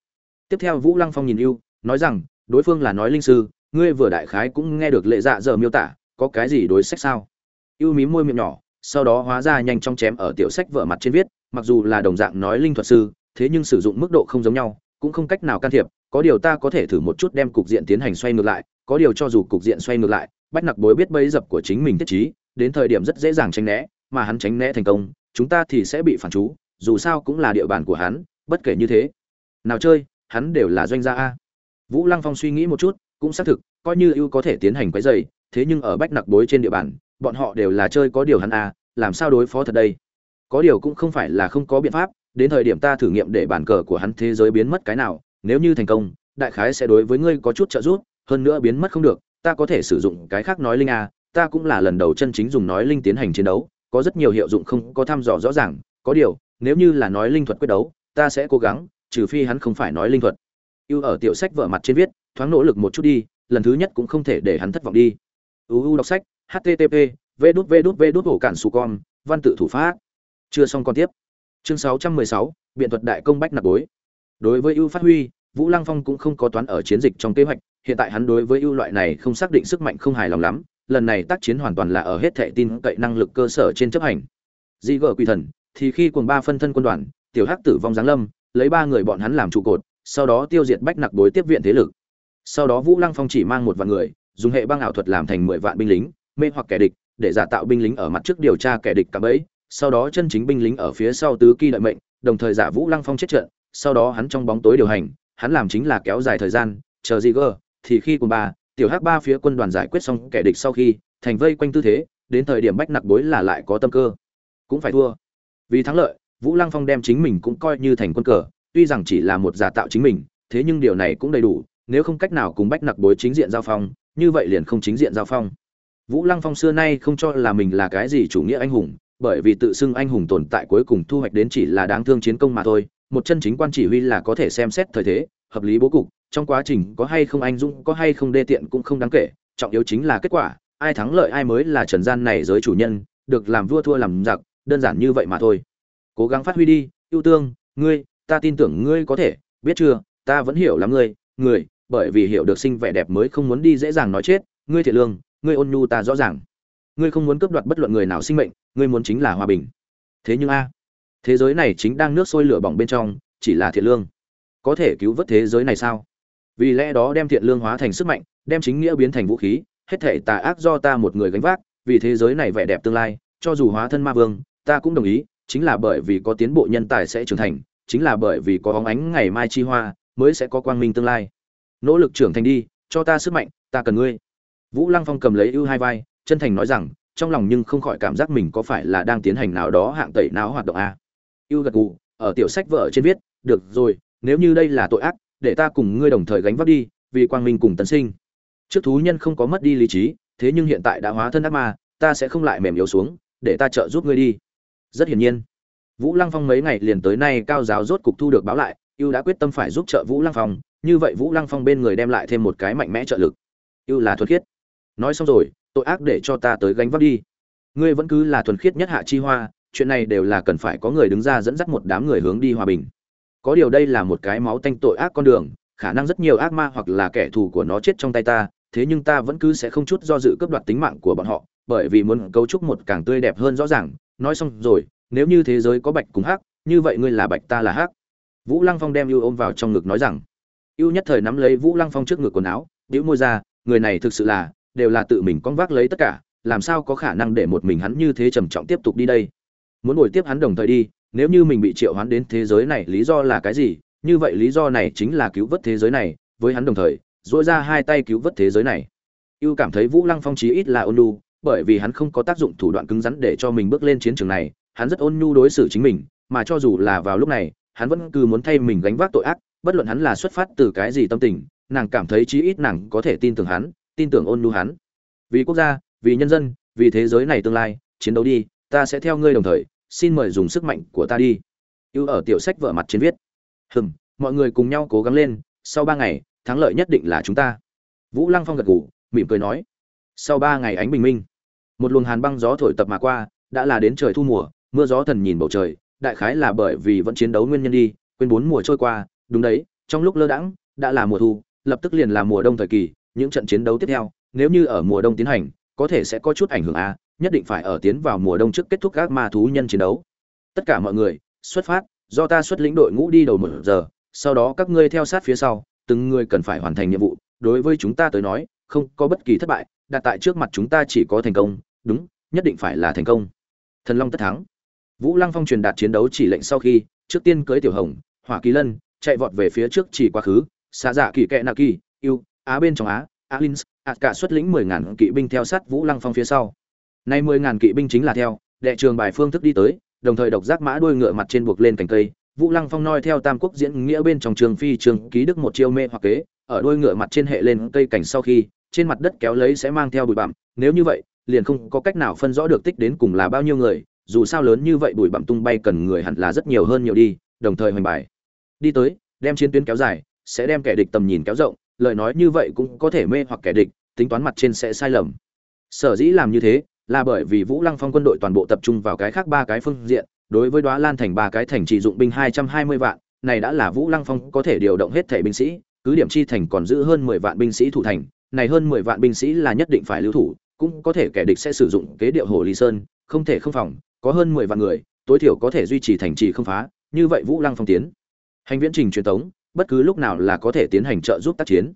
Tiếp theo vũ lăng phong nhìn ưu nói rằng, đối phương là nói linh sư, ngươi vừa đại khái cũng nghe được lệ dạ giờ miêu tả, có cái gì đối sách sao? Ưu mí môi miệng nhỏ, sau đó hóa ra nhanh trong chém ở tiểu sách vợ mặt trên viết, mặc dù là đồng dạng nói linh thuật sư, thế nhưng sử dụng mức độ không giống nhau, cũng không cách nào can thiệp, có điều ta có thể thử một chút đem cục diện tiến hành xoay ngược lại, có điều cho dù cục diện xoay ngược lại, bách nặc bối biết bấy dập của chính mình thiết trí, đến thời điểm rất dễ dàng tránh né, mà hắn tránh né thành công, chúng ta thì sẽ bị phản chú, dù sao cũng là địa bàn của hắn, bất kể như thế. Nào chơi, hắn đều là doanh gia a vũ lăng phong suy nghĩ một chút cũng xác thực coi như ưu có thể tiến hành quấy rầy, thế nhưng ở bách nặc bối trên địa bàn bọn họ đều là chơi có điều hắn a làm sao đối phó thật đây? Có điều cũng không phải là không có biện pháp đến thời điểm ta thử nghiệm để bản cờ của hắn thế giới biến mất cái nào nếu như thành công đại khái sẽ đối với ngươi có chút trợ giúp hơn nữa biến mất không được ta có thể sử dụng cái khác nói linh a ta cũng là lần đầu chân chính dùng nói linh tiến hành chiến đấu có rất nhiều hiệu dụng không có thăm dò rõ ràng có điều nếu như là nói linh thuật quyết đấu ta sẽ cố gắng trừ phi hắn không phải nói linh thuật ưu ở tiểu sách vở mặt trên viết thoáng nỗ lực một chút đi lần thứ nhất cũng không thể để hắn thất vọng đi. Uu đọc sách http v đút v đút v đút hổ cản su con văn tự thủ pháp. Chưa xong còn tiếp. Chương 616, biện thuật đại công bách nạp bối. Đối với ưu phát huy vũ lăng phong cũng không có toán ở chiến dịch trong kế hoạch hiện tại hắn đối với ưu loại này không xác định sức mạnh không hài lòng lắm lần này tác chiến hoàn toàn là ở hết thệ tin cậy năng lực cơ sở trên chấp hành. Di gờ quỷ thần thì khi cùng ba phân thân quân đoàn tiểu hắc tử vong giáng lâm lấy ba người bọn hắn làm trụ cột sau đó tiêu diệt bách nặc đối tiếp viện thế lực. Sau đó vũ lăng phong chỉ mang một vạn người, dùng hệ băng ảo thuật làm thành mười vạn binh lính, mê hoặc kẻ địch, để giả tạo binh lính ở mặt trước điều tra kẻ địch cả bẫy, sau đó chân chính binh lính ở phía sau tứ kỳ đợi mệnh, đồng thời giả vũ lăng phong chết trận, sau đó hắn trong bóng tối điều hành, hắn làm chính là kéo dài thời gian, chờ gì gơ, thì khi cùng ba, tiểu hắc ba phía quân đoàn giải quyết xong kẻ địch sau khi, thành vây quanh tư thế, đến thời điểm bách nặc bối là lại có tâm cơ. Cũng phải thua. Vì thắng lợi, vũ lăng phong đem chính mình cũng coi như thành quân cờ tuy rằng chỉ là một giả tạo chính mình, thế nhưng điều này cũng đầy đủ, nếu không cách nào cùng bách nặc bối chính diện giao phong, như vậy liền không chính diện giao phong. Vũ lăng phong xưa nay không cho là mình là cái gì chủ nghĩa anh hùng, bởi vì tự xưng anh hùng tồn tại cuối cùng thu hoạch đến chỉ là đáng thương chiến công mà thôi, một chân chính quan chỉ huy là có thể xem xét thời thế, hợp lý bố cục, trong quá trình có hay không anh dũng, có hay không đê tiện cũng không đáng kể, trọng yếu chính là kết quả, ai thắng lợi ai mới là trần gian này giới chủ nhân, được làm vua thua làm giặc, đơn giản như vậy mà thôi. Cố gắng phát huy đi ưu tương, ngươi ta tin tưởng ngươi có thể, biết chưa, ta vẫn hiểu lắm ngươi, người, bởi vì hiểu được sinh vẻ đẹp mới không muốn đi dễ dàng nói chết, ngươi thiệt lương, ngươi ôn nhu ta rõ ràng. Ngươi không muốn cướp đoạt bất luận người nào sinh mệnh, ngươi muốn chính là hòa bình. Thế nhưng a, thế giới này chính đang nước sôi lửa bỏng bên trong, chỉ là thiện lương. Có thể cứu vớt thế giới này sao? Vì lẽ đó đem thiện lương hóa thành sức mạnh, đem chính nghĩa biến thành vũ khí, hết thể tà ác do ta một người gánh vác, vì thế giới này vẻ đẹp tương lai, cho dù hóa thân ma vương, ta cũng đồng ý, chính là bởi vì có tiến bộ nhân tài sẽ trưởng thành chính là bởi vì có óng ánh ngày mai chi hoa, mới sẽ có quang minh tương lai. Nỗ lực trưởng thành đi, cho ta sức mạnh, ta cần ngươi. Vũ lăng phong cầm lấy ưu hai vai, chân thành nói rằng, trong lòng nhưng không khỏi cảm giác mình có phải là đang tiến hành nào đó hạng tẩy não hoạt động a ưu gật gù, ở tiểu sách vợ trên viết, được rồi, nếu như đây là tội ác, để ta cùng ngươi đồng thời gánh vác đi, vì quang minh cùng tấn sinh. Trước thú nhân không có mất đi lý trí, thế nhưng hiện tại đã hóa thân ác ma, ta sẽ không lại mềm yếu xuống, để ta trợ giúp ngươi đi. Rất hiển nhiên vũ lăng phong mấy ngày liền tới nay cao giáo rốt cục thu được báo lại, ưu đã quyết tâm phải giúp trợ vũ lăng phong, như vậy vũ lăng phong bên người đem lại thêm một cái mạnh mẽ trợ lực. Ưu là thuật khiết. Nói xong rồi, tội ác để cho ta tới gánh vác đi. Ngươi vẫn cứ là thuần khiết nhất hạ chi hoa, chuyện này đều là cần phải có người đứng ra dẫn dắt một đám người hướng đi hòa bình. Có điều đây là một cái máu tanh tội ác con đường, khả năng rất nhiều ác ma hoặc là kẻ thù của nó chết trong tay ta, thế nhưng ta vẫn cứ sẽ không chút do dự cướp đoạt tính mạng của bọn họ, bởi vì muốn cấu trúc một càng tươi đẹp hơn rõ ràng. Nói xong rồi nếu như thế giới có bạch cùng hắc, như vậy ngươi là bạch, ta là hắc. Vũ lăng phong đem ưu ôm vào trong ngực nói rằng, ưu nhất thời nắm lấy vũ lăng phong trước ngực quần áo đĩu môi ra, người này thực sự là, đều là tự mình con vác lấy tất cả, làm sao có khả năng để một mình hắn như thế trầm trọng tiếp tục đi đây? Muốn ngồi tiếp hắn đồng thời đi, nếu như mình bị triệu hoán đến thế giới này, lý do là cái gì? Như vậy lý do này chính là cứu vớt thế giới này, với hắn đồng thời dỗi ra hai tay cứu vớt thế giới này. Ưu cảm thấy vũ lăng phong chí ít là ôn nhu, bởi vì hắn không có tác dụng thủ đoạn cứng rắn để cho mình bước lên chiến trường này hắn rất ôn nhu đối xử chính mình, mà cho dù là vào lúc này, hắn vẫn cứ muốn thay mình gánh vác tội ác, bất luận hắn là xuất phát từ cái gì tâm tình, nàng cảm thấy chí ít nàng có thể tin tưởng hắn, tin tưởng ôn nhu hắn. Vì quốc gia, vì nhân dân, vì thế giới này tương lai, chiến đấu đi, ta sẽ theo ngươi đồng thời, xin mời dùng sức mạnh của ta đi. Ưu ở tiểu sách vợ mặt trên viết. Hừm, mọi người cùng nhau cố gắng lên, sau ba ngày, thắng lợi nhất định là chúng ta. Vũ lăng phong gật gù, mỉm cười nói. Sau ba ngày ánh bình minh, một luồng hàn băng gió thổi tập mà qua, đã là đến trời thu mùa mưa gió thần nhìn bầu trời, đại khái là bởi vì vẫn chiến đấu nguyên nhân đi, quên bốn mùa trôi qua, đúng đấy, trong lúc lơ đãng, đã là mùa thu, lập tức liền là mùa đông thời kỳ, những trận chiến đấu tiếp theo, nếu như ở mùa đông tiến hành, có thể sẽ có chút ảnh hưởng a, nhất định phải ở tiến vào mùa đông trước kết thúc các ma thú nhân chiến đấu. Tất cả mọi người, xuất phát, do ta xuất lĩnh đội ngũ đi đầu một giờ, sau đó các ngươi theo sát phía sau, từng người cần phải hoàn thành nhiệm vụ. Đối với chúng ta tới nói, không có bất kỳ thất bại, đặt tại trước mặt chúng ta chỉ có thành công, đúng, nhất định phải là thành công. Thần long tất thắng vũ lăng phong truyền đạt chiến đấu chỉ lệnh sau khi, trước tiên cưới tiểu hồng, hỏa kỳ lân, chạy vọt về phía trước chỉ quá khứ xa dạ kỳ kệ nạ kỳ, yêu, á bên trong á alins cả xuất lĩnh mười ngàn kỵ binh theo sát vũ lăng phong phía sau. Nay mười ngàn kỵ binh chính là theo, đệ trường bài phương thức đi tới, đồng thời độc giác mã đuôi ngựa mặt trên buộc lên cành cây. Vũ lăng phong noi theo tam quốc diễn nghĩa bên trong trường phi trường ký đức một chiêu mê hoặc kế, ở đuôi ngựa mặt trên hệ lên cây cảnh sau khi, trên mặt đất kéo lấy sẽ mang theo bụi bặm. Nếu như vậy, liền không có cách nào phân rõ được tích đến cùng là bao nhiêu người dù sao lớn như vậy bụi bặm tung bay cần người hẳn là rất nhiều hơn nhiều đi, đồng thời hoành bài. Đi tới, đem chiến tuyến kéo dài, sẽ đem kẻ địch tầm nhìn kéo rộng, lời nói như vậy cũng có thể mê hoặc kẻ địch, tính toán mặt trên sẽ sai lầm. Sở dĩ làm như thế, là bởi vì vũ lăng phong quân đội toàn bộ tập trung vào cái khác ba cái phương diện, đối với đoá lan thành ba cái thành chỉ dụng binh hai trăm hai mươi vạn, này đã là vũ lăng phong có thể điều động hết thẻ binh sĩ, cứ điểm chi thành còn giữ hơn mười vạn binh sĩ thủ thành, này hơn mười vạn binh sĩ là nhất định phải lưu thủ, cũng có thể kẻ địch sẽ sử dụng kế điệu hồ lý sơn, không thể không phòng có hơn mười vạn người, tối thiểu có thể duy trì thành trì không phá, như vậy vũ lăng phong tiến. Hành viễn trình truyền tống, bất cứ lúc nào là có thể tiến hành trợ giúp tác chiến.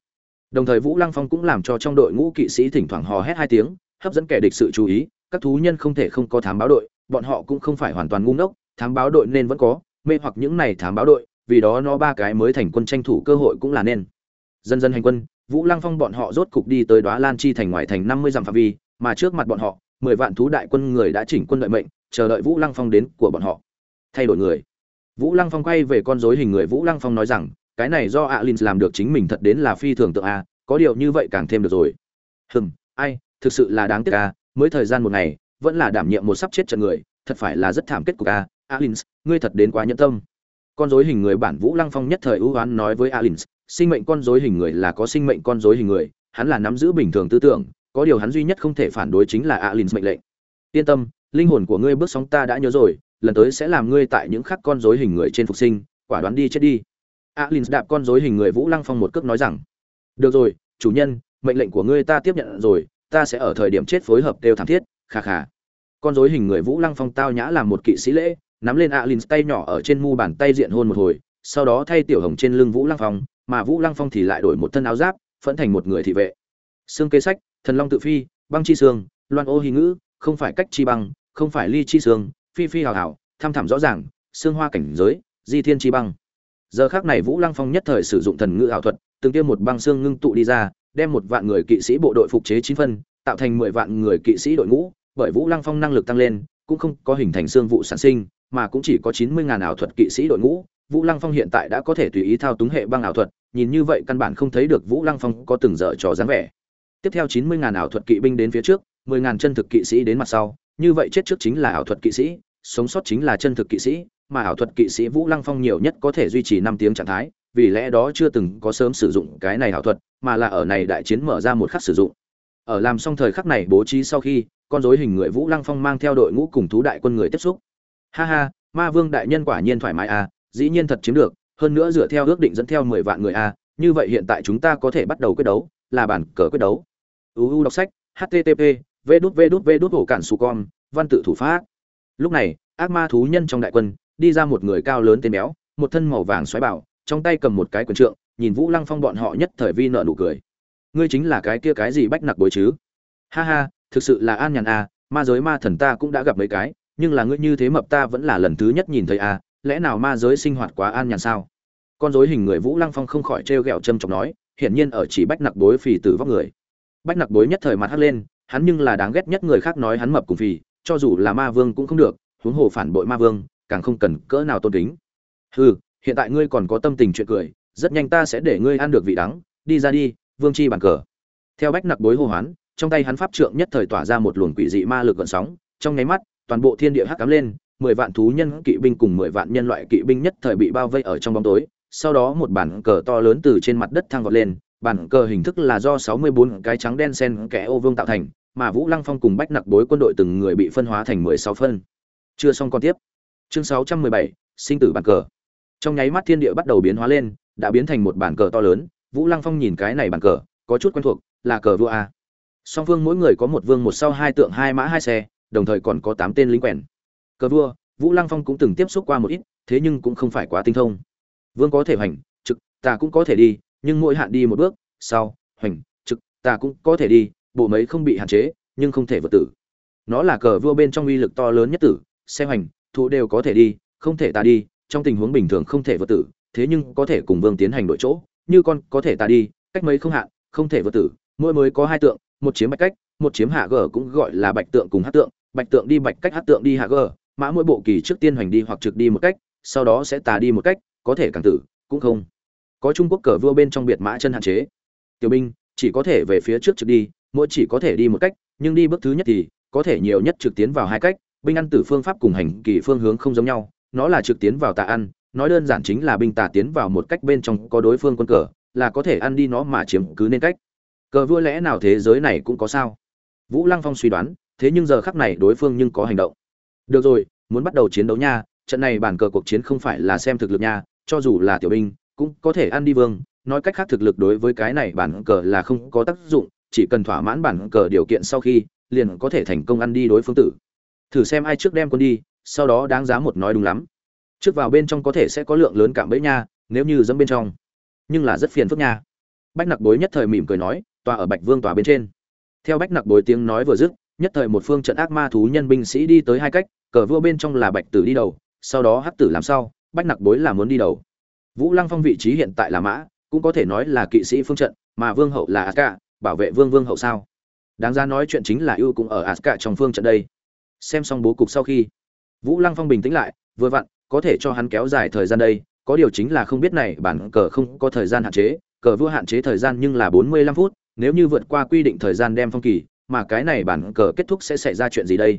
Đồng thời vũ lăng phong cũng làm cho trong đội ngũ kỵ sĩ thỉnh thoảng hò hét hai tiếng, hấp dẫn kẻ địch sự chú ý, các thú nhân không thể không có thám báo đội, bọn họ cũng không phải hoàn toàn ngu ngốc, thám báo đội nên vẫn có, mê hoặc những này thám báo đội, vì đó nó ba cái mới thành quân tranh thủ cơ hội cũng là nên. Dần dần hành quân, vũ lăng phong bọn họ rốt cục đi tới đoá lan chi thành ngoài thành năm mươi dặm phạm vi, mà trước mặt bọn họ, mười vạn thú đại quân người đã chỉnh quân đợi mệnh chờ đợi vũ lăng phong đến của bọn họ. Thay đổi người. Vũ lăng phong quay về con dối hình người vũ lăng phong nói rằng, cái này do alin làm được chính mình thật đến là phi thường tượng a, có điều như vậy càng thêm được rồi. Hừm, ai, thực sự là đáng tiếc a, mới thời gian một ngày, vẫn là đảm nhiệm một sắp chết trận người, thật phải là rất thảm kết cục a, alins, ngươi thật đến quá nhẫn tâm. Con dối hình người bản vũ lăng phong nhất thời ưu oán nói với alins, sinh mệnh con dối hình người là có sinh mệnh con dối hình người, hắn là nắm giữ bình thường tư tưởng, có điều hắn duy nhất không thể phản đối chính là alins mệnh lệnh. Yên tâm linh hồn của ngươi bước sóng ta đã nhớ rồi, lần tới sẽ làm ngươi tại những khắc con dối hình người trên phục sinh, quả đoán đi chết đi. Alin đạp con dối hình người vũ lăng phong một cước nói rằng, được rồi, chủ nhân, mệnh lệnh của ngươi ta tiếp nhận rồi, ta sẽ ở thời điểm chết phối hợp đều thảm thiết, kha kha. Con dối hình người vũ lăng phong tao nhã làm một kỵ sĩ lễ, nắm lên alin tay nhỏ ở trên mu bàn tay diện hôn một hồi, sau đó thay tiểu hồng trên lưng vũ lăng phong, mà vũ lăng phong thì lại đổi một thân áo giáp, phẫn thành một người thị vệ. Xương kế sách, thần long tự phi, băng chi xương, loan ô hy ngữ, không phải cách chi băng không phải ly chi xương phi phi hào hào tham thẳm rõ ràng xương hoa cảnh giới, di thiên chi băng. Giờ khác này vũ lăng phong nhất thời sử dụng thần ngữ ảo thuật, từng tiêm một băng xương ngưng tụ đi ra, đem một vạn người kỵ sĩ bộ đội phục chế chín phân, tạo thành mười vạn người kỵ sĩ đội ngũ, bởi vũ lăng phong năng lực tăng lên, cũng không có hình thành xương vụ sản sinh, mà cũng chỉ có chín mươi ngàn ảo thuật kỵ sĩ đội ngũ. Vũ lăng phong hiện tại đã có thể tùy ý thao túng hệ băng ảo thuật, nhìn như vậy căn bản không thấy được vũ lăng phong có từng dở trò dáng vẻ. Tiếp theo chín mươi ngàn ảo thuật kỵ binh đến phía trước, mười ngàn chân thực kỵ sĩ đến mặt sau như vậy chết trước chính là ảo thuật kỵ sĩ sống sót chính là chân thực kỵ sĩ mà ảo thuật kỵ sĩ vũ lăng phong nhiều nhất có thể duy trì năm tiếng trạng thái vì lẽ đó chưa từng có sớm sử dụng cái này ảo thuật mà là ở này đại chiến mở ra một khắc sử dụng. Ở làm xong thời khắc này bố trí sau khi con dối hình người vũ lăng phong mang theo đội ngũ cùng thú đại quân người tiếp xúc. Ha ha ma vương đại nhân quả nhiên thoải mái à dĩ nhiên thật chiếm được hơn nữa dựa theo ước định dẫn theo mười vạn người à, như vậy hiện tại chúng ta có thể bắt đầu quyết đấu là bản cờ quyết đấu. Uu đọc sách http vê đút vê đút vê đút hổ cản su con văn tự thủ pháp. Lúc này ác ma thú nhân trong đại quân đi ra một người cao lớn tên béo một thân màu vàng xoáy bảo trong tay cầm một cái quần trượng nhìn vũ lăng phong bọn họ nhất thời vi nợ nụ cười. Ngươi chính là cái kia cái gì bách nặc bối chứ? Ha ha thực sự là an nhàn à, ma giới ma thần ta cũng đã gặp mấy cái nhưng là ngươi như thế mập ta vẫn là lần thứ nhất nhìn thấy à, lẽ nào ma giới sinh hoạt quá an nhàn sao? Con dối hình người vũ lăng phong không khỏi trêu ghẹo châm chọc nói hiển nhiên ở chỉ bách nặc bối phì tử vóc người. Bách nặc bối nhất thời mặt hắt lên hắn nhưng là đáng ghét nhất người khác nói hắn mập cùng phì, cho dù là ma vương cũng không được, huống hồ phản bội ma vương, càng không cần cỡ nào tôn kính. Hừ, hiện tại ngươi còn có tâm tình chuyện cười, rất nhanh ta sẽ để ngươi ăn được vị đắng, đi ra đi, vương chi bàn cờ. Theo bách nặc bối hô hoán, trong tay hắn pháp trượng nhất thời tỏa ra một luồng quỷ dị ma lực gợn sóng, trong nháy mắt, toàn bộ thiên địa hắc cắm lên, mười vạn thú nhân kỵ binh cùng mười vạn nhân loại kỵ binh nhất thời bị bao vây ở trong bóng tối, sau đó một bản cờ to lớn từ trên mặt đất thăng vọt lên bản cờ hình thức là do 64 cái trắng đen sen kẽ ô vương tạo thành mà vũ lăng phong cùng bách nặc bối quân đội từng người bị phân hóa thành 16 phân. Chưa xong còn tiếp. Chương 617, sinh tử bản cờ. Trong nháy mắt thiên địa bắt đầu biến hóa lên đã biến thành một bản cờ to lớn vũ lăng phong nhìn cái này bản cờ có chút quen thuộc là cờ vua a. Song phương mỗi người có một vương một sau hai tượng hai mã hai xe đồng thời còn có tám tên lính quèn. Cờ vua vũ lăng phong cũng từng tiếp xúc qua một ít thế nhưng cũng không phải quá tinh thông. Vương có thể hành trực ta cũng có thể đi nhưng mỗi hạn đi một bước, sau, hoành, trực, ta cũng có thể đi, bộ mấy không bị hạn chế, nhưng không thể vượt tử. Nó là cờ vua bên trong uy lực to lớn nhất tử, xe hoành, thụ đều có thể đi, không thể ta đi, trong tình huống bình thường không thể vượt tử, thế nhưng có thể cùng vương tiến hành đổi chỗ, như con có thể ta đi, cách mấy không hạn, không thể vượt tử, mỗi mới có hai tượng, một chiếm bạch cách, một chiếm hạ gờ cũng gọi là bạch tượng cùng hát tượng, bạch tượng đi bạch cách, hát tượng đi hạ gờ, mã mỗi bộ kỳ trước tiên hoành đi hoặc trực đi một cách, sau đó sẽ tà đi một cách, có thể càng tử, cũng không có trung quốc cờ vua bên trong biệt mã chân hạn chế. Tiểu binh, chỉ có thể về phía trước trực đi, mỗi chỉ có thể đi một cách, nhưng đi bước thứ nhất thì có thể nhiều nhất trực tiến vào hai cách. Binh ăn tử phương pháp cùng hành kỳ phương hướng không giống nhau, nó là trực tiến vào tà ăn, nói đơn giản chính là binh tà tiến vào một cách bên trong có đối phương quân cờ, là có thể ăn đi nó mà chiếm cứ nên cách. Cờ vua lẽ nào thế giới này cũng có sao? Vũ lăng phong suy đoán, thế nhưng giờ khắc này đối phương nhưng có hành động. Được rồi, muốn bắt đầu chiến đấu nha, trận này bản cờ cuộc chiến không phải là xem thực lực nha, cho dù là tiểu binh cũng có thể ăn đi vương. Nói cách khác thực lực đối với cái này bản cờ là không có tác dụng, chỉ cần thỏa mãn bản cờ điều kiện sau khi, liền có thể thành công ăn đi đối phương tử. Thử xem ai trước đem quân đi, sau đó đáng giá một nói đúng lắm. Trước vào bên trong có thể sẽ có lượng lớn cảm bẫy nha, nếu như dẫm bên trong. Nhưng là rất phiền phức nha. Bách nặc bối nhất thời mỉm cười nói, tòa ở bạch vương tòa bên trên. Theo bách nặc bối tiếng nói vừa dứt, nhất thời một phương trận ác ma thú nhân binh sĩ đi tới hai cách, cờ vua bên trong là bạch tử đi đầu, sau đó hắc tử làm sao bách nặc bối là muốn đi đầu vũ lăng phong vị trí hiện tại là mã, cũng có thể nói là kỵ sĩ phương trận, mà vương hậu là aska bảo vệ vương vương hậu sao? Đáng ra nói chuyện chính là ưu cũng ở aska trong phương trận đây. Xem xong bố cục sau khi, vũ lăng phong bình tĩnh lại, vừa vặn, có thể cho hắn kéo dài thời gian đây, có điều chính là không biết này bản cờ không có thời gian hạn chế, cờ vua hạn chế thời gian nhưng là bốn mươi lăm phút, nếu như vượt qua quy định thời gian đem phong kỳ, mà cái này bản cờ kết thúc sẽ xảy ra chuyện gì đây?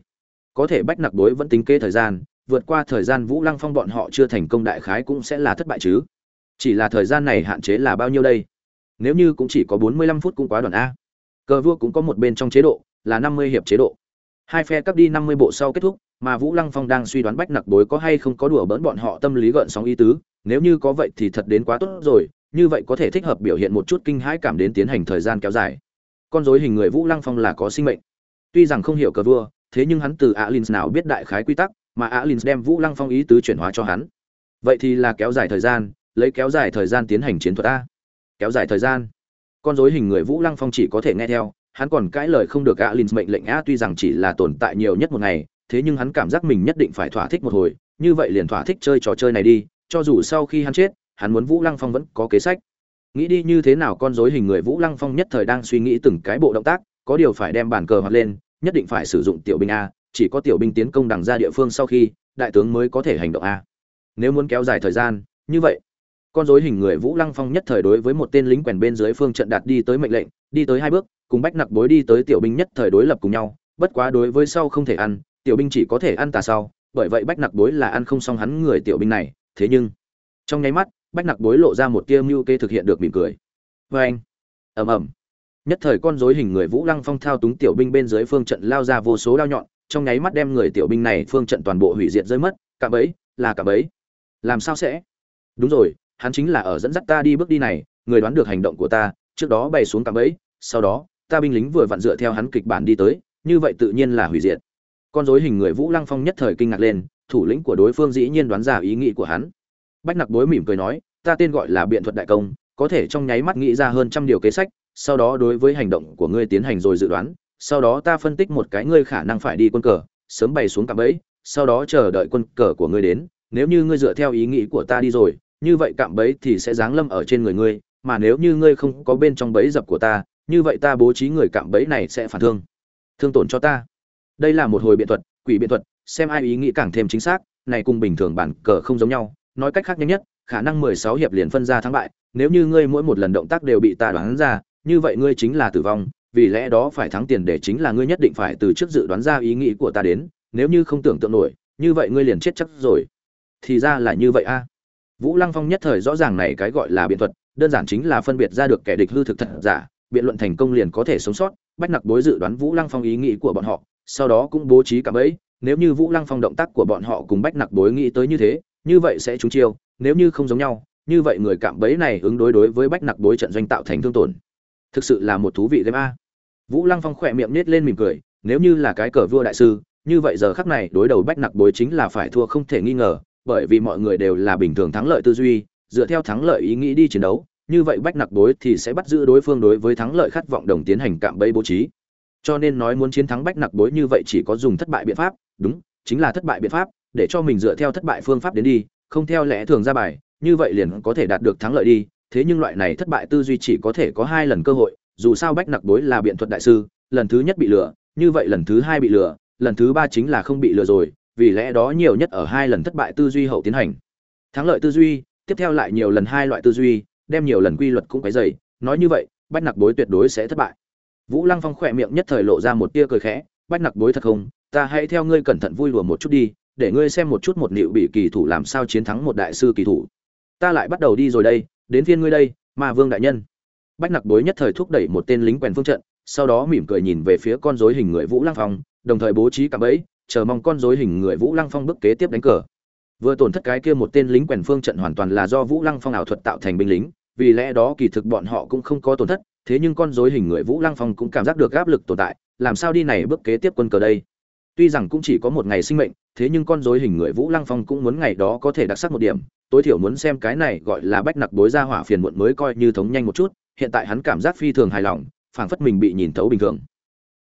Có thể bách nặc đối vẫn tính kế thời gian vượt qua thời gian vũ lăng phong bọn họ chưa thành công đại khái cũng sẽ là thất bại chứ. Chỉ là thời gian này hạn chế là bao nhiêu đây? Nếu như cũng chỉ có bốn mươi lăm phút cũng quá đoạn a. Cờ vua cũng có một bên trong chế độ, là năm mươi hiệp chế độ. Hai phe cắp đi năm mươi bộ sau kết thúc, mà vũ lăng phong đang suy đoán bách nặc bối có hay không có đùa bỡn bọn họ tâm lý gợn sóng ý tứ. Nếu như có vậy thì thật đến quá tốt rồi, như vậy có thể thích hợp biểu hiện một chút kinh hãi cảm đến tiến hành thời gian kéo dài. Con dối hình người vũ lăng phong là có sinh mệnh. Tuy rằng không hiểu cờ vua, thế nhưng hắn từ alin nào biết đại khái quy tắc? Mà alin đem vũ lăng phong ý tứ chuyển hóa cho hắn. Vậy thì là kéo dài thời gian, lấy kéo dài thời gian tiến hành chiến thuật a. Kéo dài thời gian. Con dối hình người vũ lăng phong chỉ có thể nghe theo, hắn còn cãi lời không được alin mệnh lệnh a tuy rằng chỉ là tồn tại nhiều nhất một ngày, thế nhưng hắn cảm giác mình nhất định phải thỏa thích một hồi, như vậy liền thỏa thích chơi trò chơi này đi, cho dù sau khi hắn chết, hắn muốn vũ lăng phong vẫn có kế sách. Nghĩ đi như thế nào con dối hình người vũ lăng phong nhất thời đang suy nghĩ từng cái bộ động tác, có điều phải đem bàn cờ hoạt lên, nhất định phải sử dụng tiểu binh a chỉ có tiểu binh tiến công đằng ra địa phương sau khi, đại tướng mới có thể hành động a. Nếu muốn kéo dài thời gian, như vậy, con dối hình người vũ lăng phong nhất thời đối với một tên lính quèn bên dưới phương trận đạt đi tới mệnh lệnh, đi tới hai bước, cùng bách nặc bối đi tới tiểu binh nhất thời đối lập cùng nhau, bất quá đối với sau không thể ăn, tiểu binh chỉ có thể ăn tà sau, bởi vậy bách nặc bối là ăn không xong hắn người tiểu binh này, thế nhưng, trong nháy mắt, bách nặc bối lộ ra một tia mưu kê thực hiện được mỉm cười. Vê anh ầm ầm. Nhất thời con dối hình người vũ lăng phong thao túng tiểu binh bên dưới phương trận lao ra vô số đao nhọn trong nháy mắt đem người tiểu binh này phương trận toàn bộ hủy diệt rơi mất cả bấy là cả bấy làm sao sẽ? Đúng rồi, hắn chính là ở dẫn dắt ta đi bước đi này, người đoán được hành động của ta, trước đó bày xuống cả bấy sau đó, ta binh lính vừa vặn dựa theo hắn kịch bản đi tới, như vậy tự nhiên là hủy diệt. Con dối hình người vũ lăng phong nhất thời kinh ngạc lên, thủ lĩnh của đối phương dĩ nhiên đoán ra ý nghĩ của hắn. Bách nặc bối mỉm cười nói, ta tên gọi là biện thuật đại công, có thể trong nháy mắt nghĩ ra hơn trăm điều kế sách, sau đó đối với hành động của ngươi tiến hành rồi dự đoán sau đó ta phân tích một cái ngươi khả năng phải đi quân cờ, sớm bày xuống cạm bẫy, sau đó chờ đợi quân cờ của ngươi đến. Nếu như ngươi dựa theo ý nghĩ của ta đi rồi, như vậy cạm bẫy thì sẽ giáng lâm ở trên người ngươi, mà nếu như ngươi không có bên trong bẫy dập của ta, như vậy ta bố trí người cạm bẫy này sẽ phản thương. Thương tổn cho ta. Đây là một hồi biện thuật, quỷ biện thuật, xem ai ý nghĩ càng thêm chính xác, này cùng bình thường bản cờ không giống nhau. Nói cách khác nhanh nhất, khả năng mười sáu hiệp liền phân ra thắng bại, nếu như ngươi mỗi một lần động tác đều bị ta đoán ra, như vậy ngươi chính là tử vong vì lẽ đó phải thắng tiền để chính là ngươi nhất định phải từ trước dự đoán ra ý nghĩ của ta đến, nếu như không tưởng tượng nổi, như vậy ngươi liền chết chắc rồi. Thì ra là như vậy a. Vũ lăng phong nhất thời rõ ràng này cái gọi là biện thuật, đơn giản chính là phân biệt ra được kẻ địch hư thực thật giả, biện luận thành công liền có thể sống sót, bách nặc bối dự đoán vũ lăng phong ý nghĩ của bọn họ, sau đó cũng bố trí cảm ấy nếu như vũ lăng phong động tác của bọn họ cùng bách nặc bối nghĩ tới như thế, như vậy sẽ trúng chiêu, nếu như không giống nhau, như vậy người cạm bẫy này ứng đối đối với bách nặc bối trận doanh tạo thành thương tổn. Thực sự là một thú vị game a vũ lăng phong khỏe miệng nết lên mỉm cười, nếu như là cái cờ vua đại sư, như vậy giờ khắc này đối đầu bách nặc bối chính là phải thua không thể nghi ngờ, bởi vì mọi người đều là bình thường thắng lợi tư duy, dựa theo thắng lợi ý nghĩ đi chiến đấu, như vậy bách nặc bối thì sẽ bắt giữ đối phương đối với thắng lợi khát vọng đồng tiến hành cạm bẫy bố trí. Cho nên nói muốn chiến thắng bách nặc bối như vậy chỉ có dùng thất bại biện pháp, đúng, chính là thất bại biện pháp, để cho mình dựa theo thất bại phương pháp đến đi, không theo lẽ thường ra bài, như vậy liền có thể đạt được thắng lợi đi, thế nhưng loại này thất bại tư duy chỉ có thể có hai lần cơ hội dù sao bách nặc bối là biện thuật đại sư, lần thứ nhất bị lừa, như vậy lần thứ hai bị lừa, lần thứ ba chính là không bị lừa rồi, vì lẽ đó nhiều nhất ở hai lần thất bại tư duy hậu tiến hành. Thắng lợi tư duy, tiếp theo lại nhiều lần hai loại tư duy, đem nhiều lần quy luật cũng cái dày nói như vậy, bách nặc bối tuyệt đối sẽ thất bại. Vũ lăng phong khỏe miệng nhất thời lộ ra một tia cười khẽ, bách nặc bối thật không, ta hãy theo ngươi cẩn thận vui lùa một chút đi, để ngươi xem một chút một nịu bị kỳ thủ làm sao chiến thắng một đại sư kỳ thủ. Ta lại bắt đầu đi rồi đây, đến phiên ngươi đây, ma vương đại nhân bách nặc bối nhất thời thúc đẩy một tên lính quèn phương trận, sau đó mỉm cười nhìn về phía con rối hình người vũ lăng phong, đồng thời bố trí cả bẫy, chờ mong con rối hình người vũ lăng phong bước kế tiếp đánh cờ. Vừa tổn thất cái kia một tên lính quèn phương trận hoàn toàn là do vũ lăng phong ảo thuật tạo thành binh lính, vì lẽ đó kỳ thực bọn họ cũng không có tổn thất, thế nhưng con rối hình người vũ lăng phong cũng cảm giác được áp lực tồn tại, làm sao đi này bước kế tiếp quân cờ đây? Tuy rằng cũng chỉ có một ngày sinh mệnh, thế nhưng con rối hình người vũ lăng phong cũng muốn ngày đó có thể đặc sắc một điểm, tối thiểu muốn xem cái này gọi là bách nặc bối ra hỏa phiền muộn mới coi như thống nhanh một chút hiện tại hắn cảm giác phi thường hài lòng, phảng phất mình bị nhìn thấu bình thường.